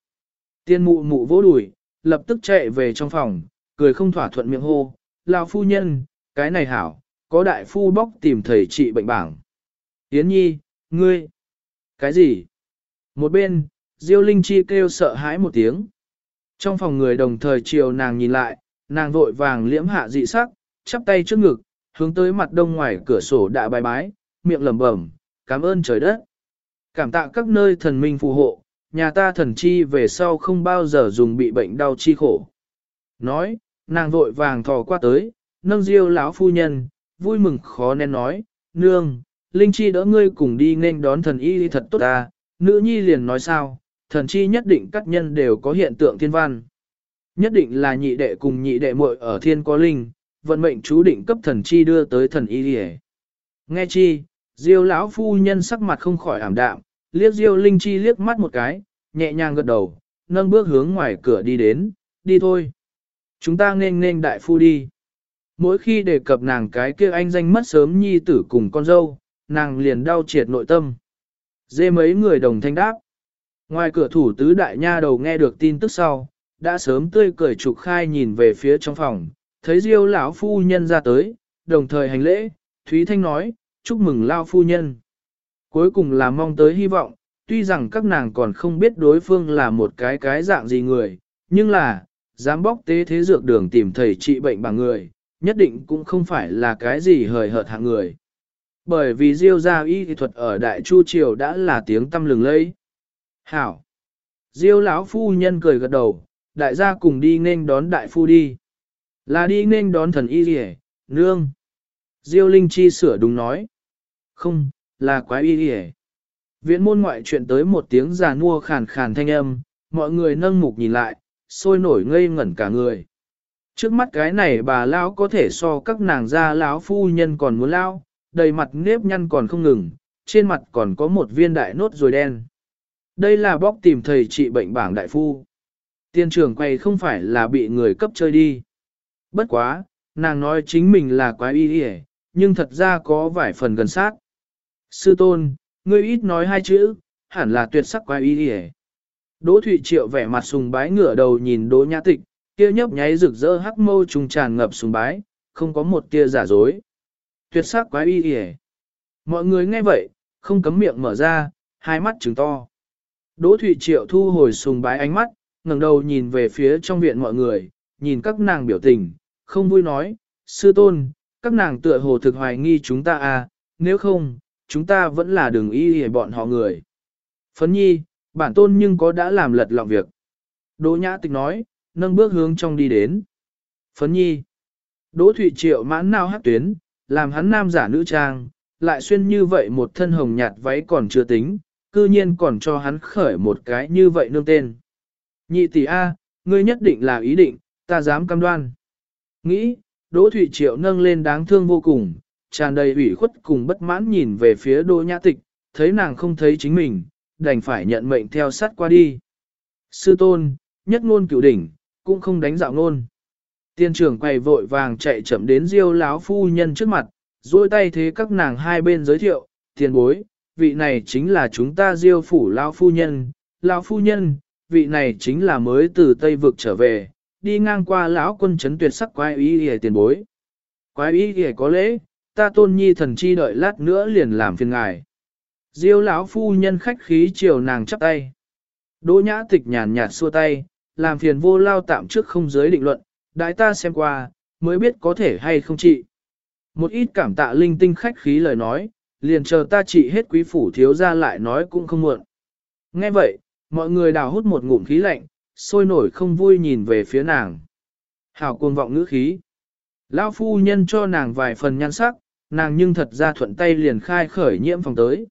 Tiên mụ mụ vỗ đùi, lập tức chạy về trong phòng, cười không thỏa thuận miệng hô, lão phu nhân, cái này hảo, có đại phu bóc tìm thầy trị bệnh bảng. Yến nhi, ngươi, cái gì? Một bên, Diêu Linh Chi kêu sợ hãi một tiếng. Trong phòng người đồng thời chiều nàng nhìn lại, nàng vội vàng liễm hạ dị sắc, chắp tay trước ngực, hướng tới mặt đông ngoài cửa sổ đã bài bái, miệng lẩm bẩm, cảm ơn trời đất. Cảm tạ các nơi thần minh phù hộ, nhà ta thần chi về sau không bao giờ dùng bị bệnh đau chi khổ. Nói, nàng vội vàng thò qua tới, nâng diêu lão phu nhân, vui mừng khó nên nói, nương, Linh Chi đỡ ngươi cùng đi nên đón thần y thật tốt ta, nữ nhi liền nói sao, thần chi nhất định các nhân đều có hiện tượng thiên văn. Nhất định là nhị đệ cùng nhị đệ muội ở thiên có linh, vận mệnh chú định cấp thần chi đưa tới thần y hề. Nghe chi, diêu lão phu nhân sắc mặt không khỏi ảm đạm, liếc diêu linh chi liếc mắt một cái, nhẹ nhàng gật đầu, nâng bước hướng ngoài cửa đi đến, đi thôi. Chúng ta nên nên đại phu đi. Mỗi khi đề cập nàng cái kia anh danh mất sớm nhi tử cùng con dâu, nàng liền đau triệt nội tâm. Dê mấy người đồng thanh đáp. Ngoài cửa thủ tứ đại nha đầu nghe được tin tức sau, đã sớm tươi cười trục khai nhìn về phía trong phòng, thấy Diêu lão phu nhân ra tới, đồng thời hành lễ, Thúy Thanh nói, chúc mừng lao phu nhân. Cuối cùng là mong tới hy vọng, tuy rằng các nàng còn không biết đối phương là một cái cái dạng gì người, nhưng là, dám bóc tế thế dược đường tìm thầy trị bệnh bằng người, nhất định cũng không phải là cái gì hời hợt hạng người. Bởi vì Diêu gia y thì thuật ở Đại Chu Triều đã là tiếng tâm lừng lẫy. Hảo! Diêu lão phu nhân cười gật đầu, đại gia cùng đi nên đón đại phu đi. Là đi nên đón thần y rỉa, nương. Diêu Linh Chi sửa đúng nói. Không, là quái y rỉa. Viện môn ngoại chuyện tới một tiếng già nua khàn khàn thanh âm, mọi người nâng mục nhìn lại, sôi nổi ngây ngẩn cả người. Trước mắt cái này bà lão có thể so các nàng gia lão phu nhân còn muốn lao, đầy mặt nếp nhăn còn không ngừng, trên mặt còn có một viên đại nốt rồi đen. Đây là bóc tìm thầy trị bệnh bảng đại phu. Tiên trưởng quay không phải là bị người cấp chơi đi. Bất quá, nàng nói chính mình là quái y y nhưng thật ra có vài phần gần sát. Sư tôn, ngươi ít nói hai chữ, hẳn là tuyệt sắc quái y y Đỗ Thụy Triệu vẻ mặt sùng bái ngửa đầu nhìn Đỗ Nhã Tịch, kia nhấp nháy rực rỡ hắc mâu trùng tràn ngập sùng bái, không có một tia giả dối. Tuyệt sắc quái y y Mọi người nghe vậy, không cấm miệng mở ra, hai mắt trừng to. Đỗ Thụy Triệu thu hồi sùng bái ánh mắt, ngẩng đầu nhìn về phía trong viện mọi người, nhìn các nàng biểu tình, không vui nói, sư tôn, các nàng tựa hồ thực hoài nghi chúng ta à, nếu không, chúng ta vẫn là đường y hề bọn họ người. Phấn nhi, bản tôn nhưng có đã làm lật lọng việc. Đỗ nhã tịch nói, nâng bước hướng trong đi đến. Phấn nhi, Đỗ Thụy Triệu mãn nào hát tuyến, làm hắn nam giả nữ trang, lại xuyên như vậy một thân hồng nhạt váy còn chưa tính, cư nhiên còn cho hắn khởi một cái như vậy nương tên. Nhị tỷ A, ngươi nhất định là ý định, ta dám cam đoan. Nghĩ, Đỗ Thụy Triệu nâng lên đáng thương vô cùng, tràn đầy ủy khuất cùng bất mãn nhìn về phía Đỗ Nhã Tịch, thấy nàng không thấy chính mình, đành phải nhận mệnh theo sát qua đi. Sư tôn, nhất ngôn cửu đỉnh, cũng không đánh dạo ngôn. Tiên trưởng quầy vội vàng chạy chậm đến diêu láo phu nhân trước mặt, duỗi tay thế các nàng hai bên giới thiệu, tiền bối, vị này chính là chúng ta diêu phủ lão phu nhân, lão phu nhân, vị này chính là mới từ Tây vực trở về, đi ngang qua lão quân chấn tuyệt sắc quái ý hề tiền bối. Quái ý hề có lễ, ta tôn nhi thần chi đợi lát nữa liền làm phiền ngài. Diêu lão phu nhân khách khí chiều nàng chắp tay. Đỗ nhã tịch nhàn nhạt xua tay, làm phiền vô lao tạm trước không giới định luận, đại ta xem qua, mới biết có thể hay không trị. Một ít cảm tạ linh tinh khách khí lời nói, liền chờ ta trị hết quý phủ thiếu ra lại nói cũng không muộn. Nghe vậy, mọi người đào hút một ngụm khí lạnh, sôi nổi không vui nhìn về phía nàng. Hảo cuồng vọng ngữ khí. Lão phu nhân cho nàng vài phần nhan sắc, nàng nhưng thật ra thuận tay liền khai khởi nhiễm phòng tới.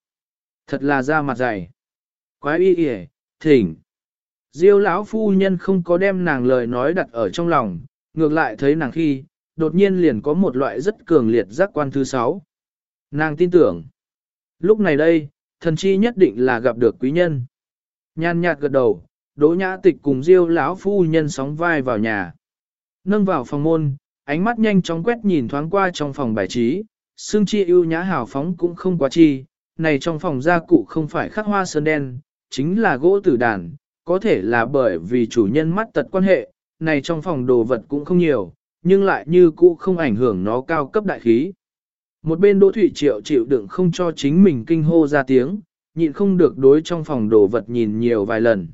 Thật là da mặt dày. Quái y kìa, thỉnh. Diêu lão phu nhân không có đem nàng lời nói đặt ở trong lòng, ngược lại thấy nàng khi, đột nhiên liền có một loại rất cường liệt giác quan thứ sáu. Nàng tin tưởng, lúc này đây, thần chi nhất định là gặp được quý nhân. Nhan nhạt gật đầu, đỗ nhã tịch cùng diêu lão phu nhân sóng vai vào nhà. Nâng vào phòng môn, ánh mắt nhanh chóng quét nhìn thoáng qua trong phòng bài trí, xương chi ưu nhã hào phóng cũng không quá chi, này trong phòng gia cụ không phải khắc hoa sơn đen, chính là gỗ tử đàn, có thể là bởi vì chủ nhân mắt tật quan hệ, này trong phòng đồ vật cũng không nhiều, nhưng lại như cũ không ảnh hưởng nó cao cấp đại khí. Một bên Đỗ thủy Triệu chịu đựng không cho chính mình kinh hô ra tiếng, nhịn không được đối trong phòng đồ vật nhìn nhiều vài lần.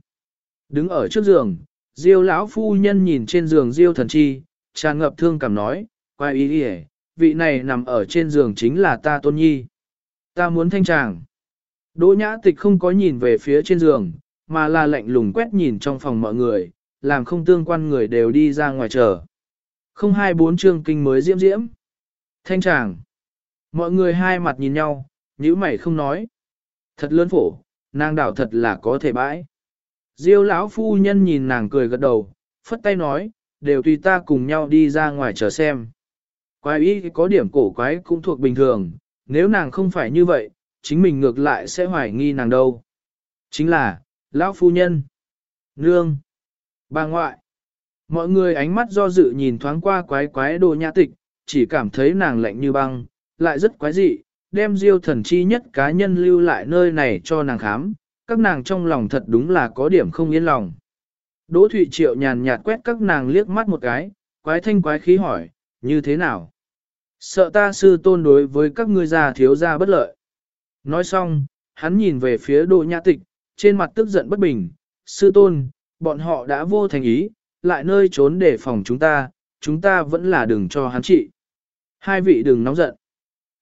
Đứng ở trước giường, Diêu lão phu nhân nhìn trên giường Diêu thần chi, tràn ngập thương cảm nói, quay ý đi vị này nằm ở trên giường chính là ta tôn nhi. Ta muốn thanh tràng. Đỗ nhã tịch không có nhìn về phía trên giường, mà là lạnh lùng quét nhìn trong phòng mọi người, làm không tương quan người đều đi ra ngoài chờ. Không hai bốn chương kinh mới diễm diễm. Thanh tràng. Mọi người hai mặt nhìn nhau, nhíu mày không nói. Thật lớn phổ, nàng đảo thật là có thể bãi. Diêu lão phu nhân nhìn nàng cười gật đầu, phất tay nói, đều tùy ta cùng nhau đi ra ngoài chờ xem. Quái ý có điểm cổ quái cũng thuộc bình thường, nếu nàng không phải như vậy, chính mình ngược lại sẽ hoài nghi nàng đâu. Chính là, lão phu nhân, nương, bà ngoại. Mọi người ánh mắt do dự nhìn thoáng qua quái quái đồ nhã tịch, chỉ cảm thấy nàng lạnh như băng, lại rất quái dị, đem diêu thần chi nhất cá nhân lưu lại nơi này cho nàng khám, các nàng trong lòng thật đúng là có điểm không yên lòng. Đỗ Thụy Triệu nhàn nhạt quét các nàng liếc mắt một cái, quái thanh quái khí hỏi, như thế nào? Sợ ta sư tôn đối với các ngươi già thiếu gia bất lợi. Nói xong, hắn nhìn về phía Đỗ Nhã Tịch, trên mặt tức giận bất bình, sư tôn, bọn họ đã vô thành ý, lại nơi trốn để phòng chúng ta, chúng ta vẫn là đừng cho hắn trị. Hai vị đừng nóng giận.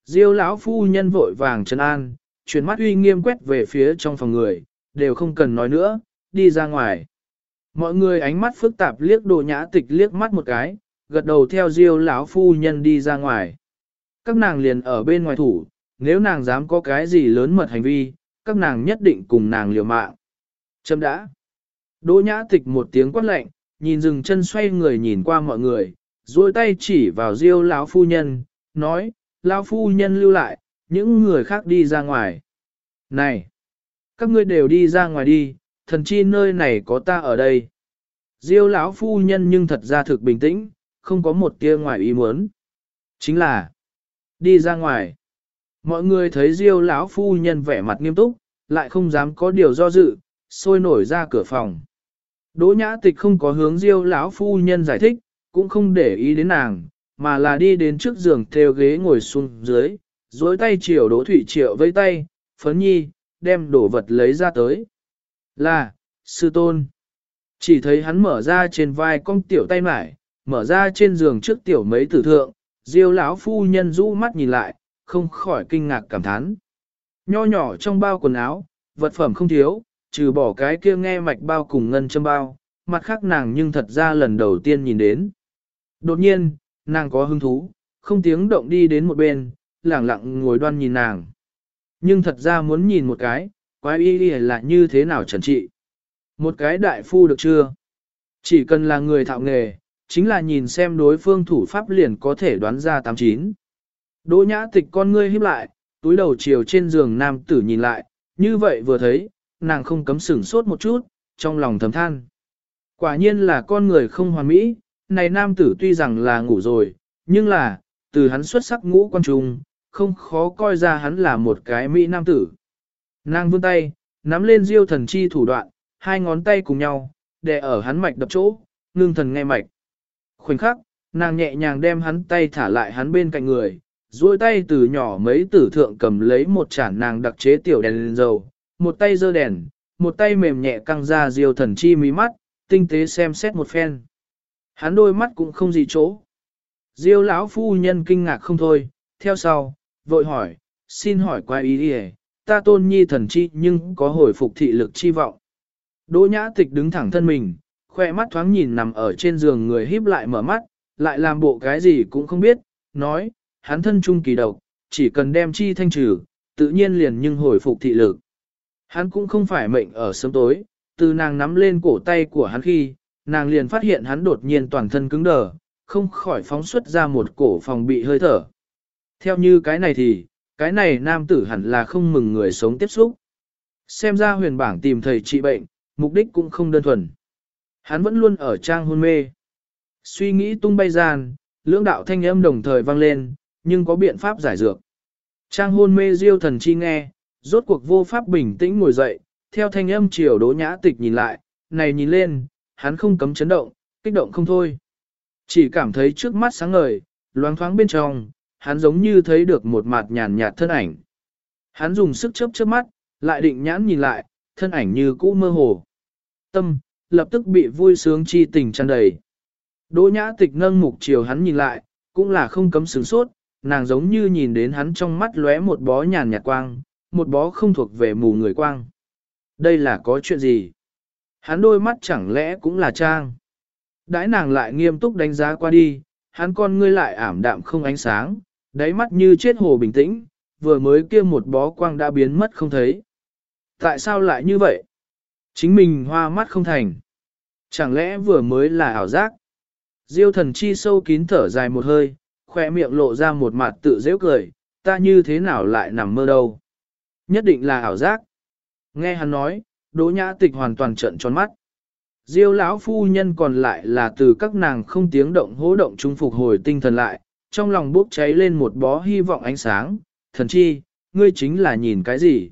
Diêu lão phu nhân vội vàng trấn an, chuyển mắt uy nghiêm quét về phía trong phòng người, đều không cần nói nữa, đi ra ngoài. Mọi người ánh mắt phức tạp liếc đồ nhã tịch liếc mắt một cái, gật đầu theo diêu lão phu nhân đi ra ngoài. Các nàng liền ở bên ngoài thủ, nếu nàng dám có cái gì lớn mật hành vi, các nàng nhất định cùng nàng liều mạng. Châm đã. Đỗ nhã tịch một tiếng quát lạnh, nhìn dừng chân xoay người nhìn qua mọi người, duỗi tay chỉ vào diêu lão phu nhân, nói, lão phu nhân lưu lại, những người khác đi ra ngoài. Này! Các ngươi đều đi ra ngoài đi, thần chi nơi này có ta ở đây. Diêu lão phu nhân nhưng thật ra thực bình tĩnh, không có một tia ngoài ý muốn. Chính là đi ra ngoài. Mọi người thấy Diêu lão phu nhân vẻ mặt nghiêm túc, lại không dám có điều do dự, sôi nổi ra cửa phòng. Đỗ Nhã Tịch không có hướng Diêu lão phu nhân giải thích, cũng không để ý đến nàng, mà là đi đến trước giường theo ghế ngồi xuống dưới, duỗi tay chiều Đỗ thủy Triệu với tay, phấn nhi, đem đồ vật lấy ra tới. Là, sư tôn. Chỉ thấy hắn mở ra trên vai con tiểu tay mải, mở ra trên giường trước tiểu mấy tử thượng, diêu lão phu nhân rũ mắt nhìn lại, không khỏi kinh ngạc cảm thán. Nho nhỏ trong bao quần áo, vật phẩm không thiếu, trừ bỏ cái kia nghe mạch bao cùng ngân châm bao, mặt khác nàng nhưng thật ra lần đầu tiên nhìn đến. Đột nhiên, nàng có hứng thú, không tiếng động đi đến một bên, lẳng lặng ngồi đoan nhìn nàng. Nhưng thật ra muốn nhìn một cái, quái y y là như thế nào trần trị. Một cái đại phu được chưa? Chỉ cần là người thạo nghề, chính là nhìn xem đối phương thủ pháp liền có thể đoán ra 89. Đỗ nhã tịch con ngươi híp lại, túi đầu chiều trên giường nam tử nhìn lại, như vậy vừa thấy, nàng không cấm sửng sốt một chút, trong lòng thầm than. Quả nhiên là con người không hoàn mỹ, này nam tử tuy rằng là ngủ rồi, nhưng là, từ hắn xuất sắc ngũ quan trung, không khó coi ra hắn là một cái mỹ nam tử. Nàng vươn tay, nắm lên diêu thần chi thủ đoạn, hai ngón tay cùng nhau, để ở hắn mạch đập chỗ, ngưng thần nghe mạch. Khoảnh khắc, nàng nhẹ nhàng đem hắn tay thả lại hắn bên cạnh người, duỗi tay từ nhỏ mấy tử thượng cầm lấy một chản nàng đặc chế tiểu đèn lên dầu, một tay giơ đèn, một tay mềm nhẹ căng ra diêu thần chi mí mắt, tinh tế xem xét một phen. Hắn đôi mắt cũng không gì chỗ. Diêu lão phu nhân kinh ngạc không thôi, theo sau, vội hỏi, xin hỏi qua ý đi ta tôn nhi thần chi nhưng có hồi phục thị lực chi vọng. Đỗ nhã tịch đứng thẳng thân mình, khoe mắt thoáng nhìn nằm ở trên giường người híp lại mở mắt, lại làm bộ cái gì cũng không biết, nói, hắn thân trung kỳ độc, chỉ cần đem chi thanh trừ, tự nhiên liền nhưng hồi phục thị lực. Hắn cũng không phải mệnh ở sớm tối, từ nàng nắm lên cổ tay của hắn khi, nàng liền phát hiện hắn đột nhiên toàn thân cứng đờ, không khỏi phóng xuất ra một cổ phòng bị hơi thở. Theo như cái này thì, cái này nam tử hẳn là không mừng người sống tiếp xúc. Xem ra huyền bảng tìm thầy trị bệnh, mục đích cũng không đơn thuần. Hắn vẫn luôn ở trang hôn mê. Suy nghĩ tung bay gian, lưỡng đạo thanh âm đồng thời vang lên, nhưng có biện pháp giải dược. Trang hôn mê diêu thần chi nghe, rốt cuộc vô pháp bình tĩnh ngồi dậy, theo thanh âm chiều đỗ nhã tịch nhìn lại, này nhìn lên, hắn không cấm chấn động, kích động không thôi. Chỉ cảm thấy trước mắt sáng ngời, loáng thoáng bên trong, hắn giống như thấy được một mặt nhàn nhạt thân ảnh. Hắn dùng sức chớp chớp mắt, lại định nhãn nhìn lại, thân ảnh như cũ mơ hồ. Tâm, lập tức bị vui sướng chi tình tràn đầy. Đỗ nhã tịch nâng mục chiều hắn nhìn lại, cũng là không cấm sướng sốt, nàng giống như nhìn đến hắn trong mắt lóe một bó nhàn nhạt quang, một bó không thuộc về mù người quang. Đây là có chuyện gì? Hắn đôi mắt chẳng lẽ cũng là trang. Đãi nàng lại nghiêm túc đánh giá qua đi, hắn con ngươi lại ảm đạm không ánh sáng, đáy mắt như chết hồ bình tĩnh, vừa mới kia một bó quang đã biến mất không thấy. Tại sao lại như vậy? Chính mình hoa mắt không thành. Chẳng lẽ vừa mới là ảo giác? Diêu thần chi sâu kín thở dài một hơi, khoe miệng lộ ra một mặt tự dễ cười, ta như thế nào lại nằm mơ đâu? Nhất định là ảo giác. Nghe hắn nói, đỗ nhã tịch hoàn toàn trận tròn mắt. Diêu lão phu nhân còn lại là từ các nàng không tiếng động hố động trung phục hồi tinh thần lại, trong lòng bốc cháy lên một bó hy vọng ánh sáng, thần chi, ngươi chính là nhìn cái gì?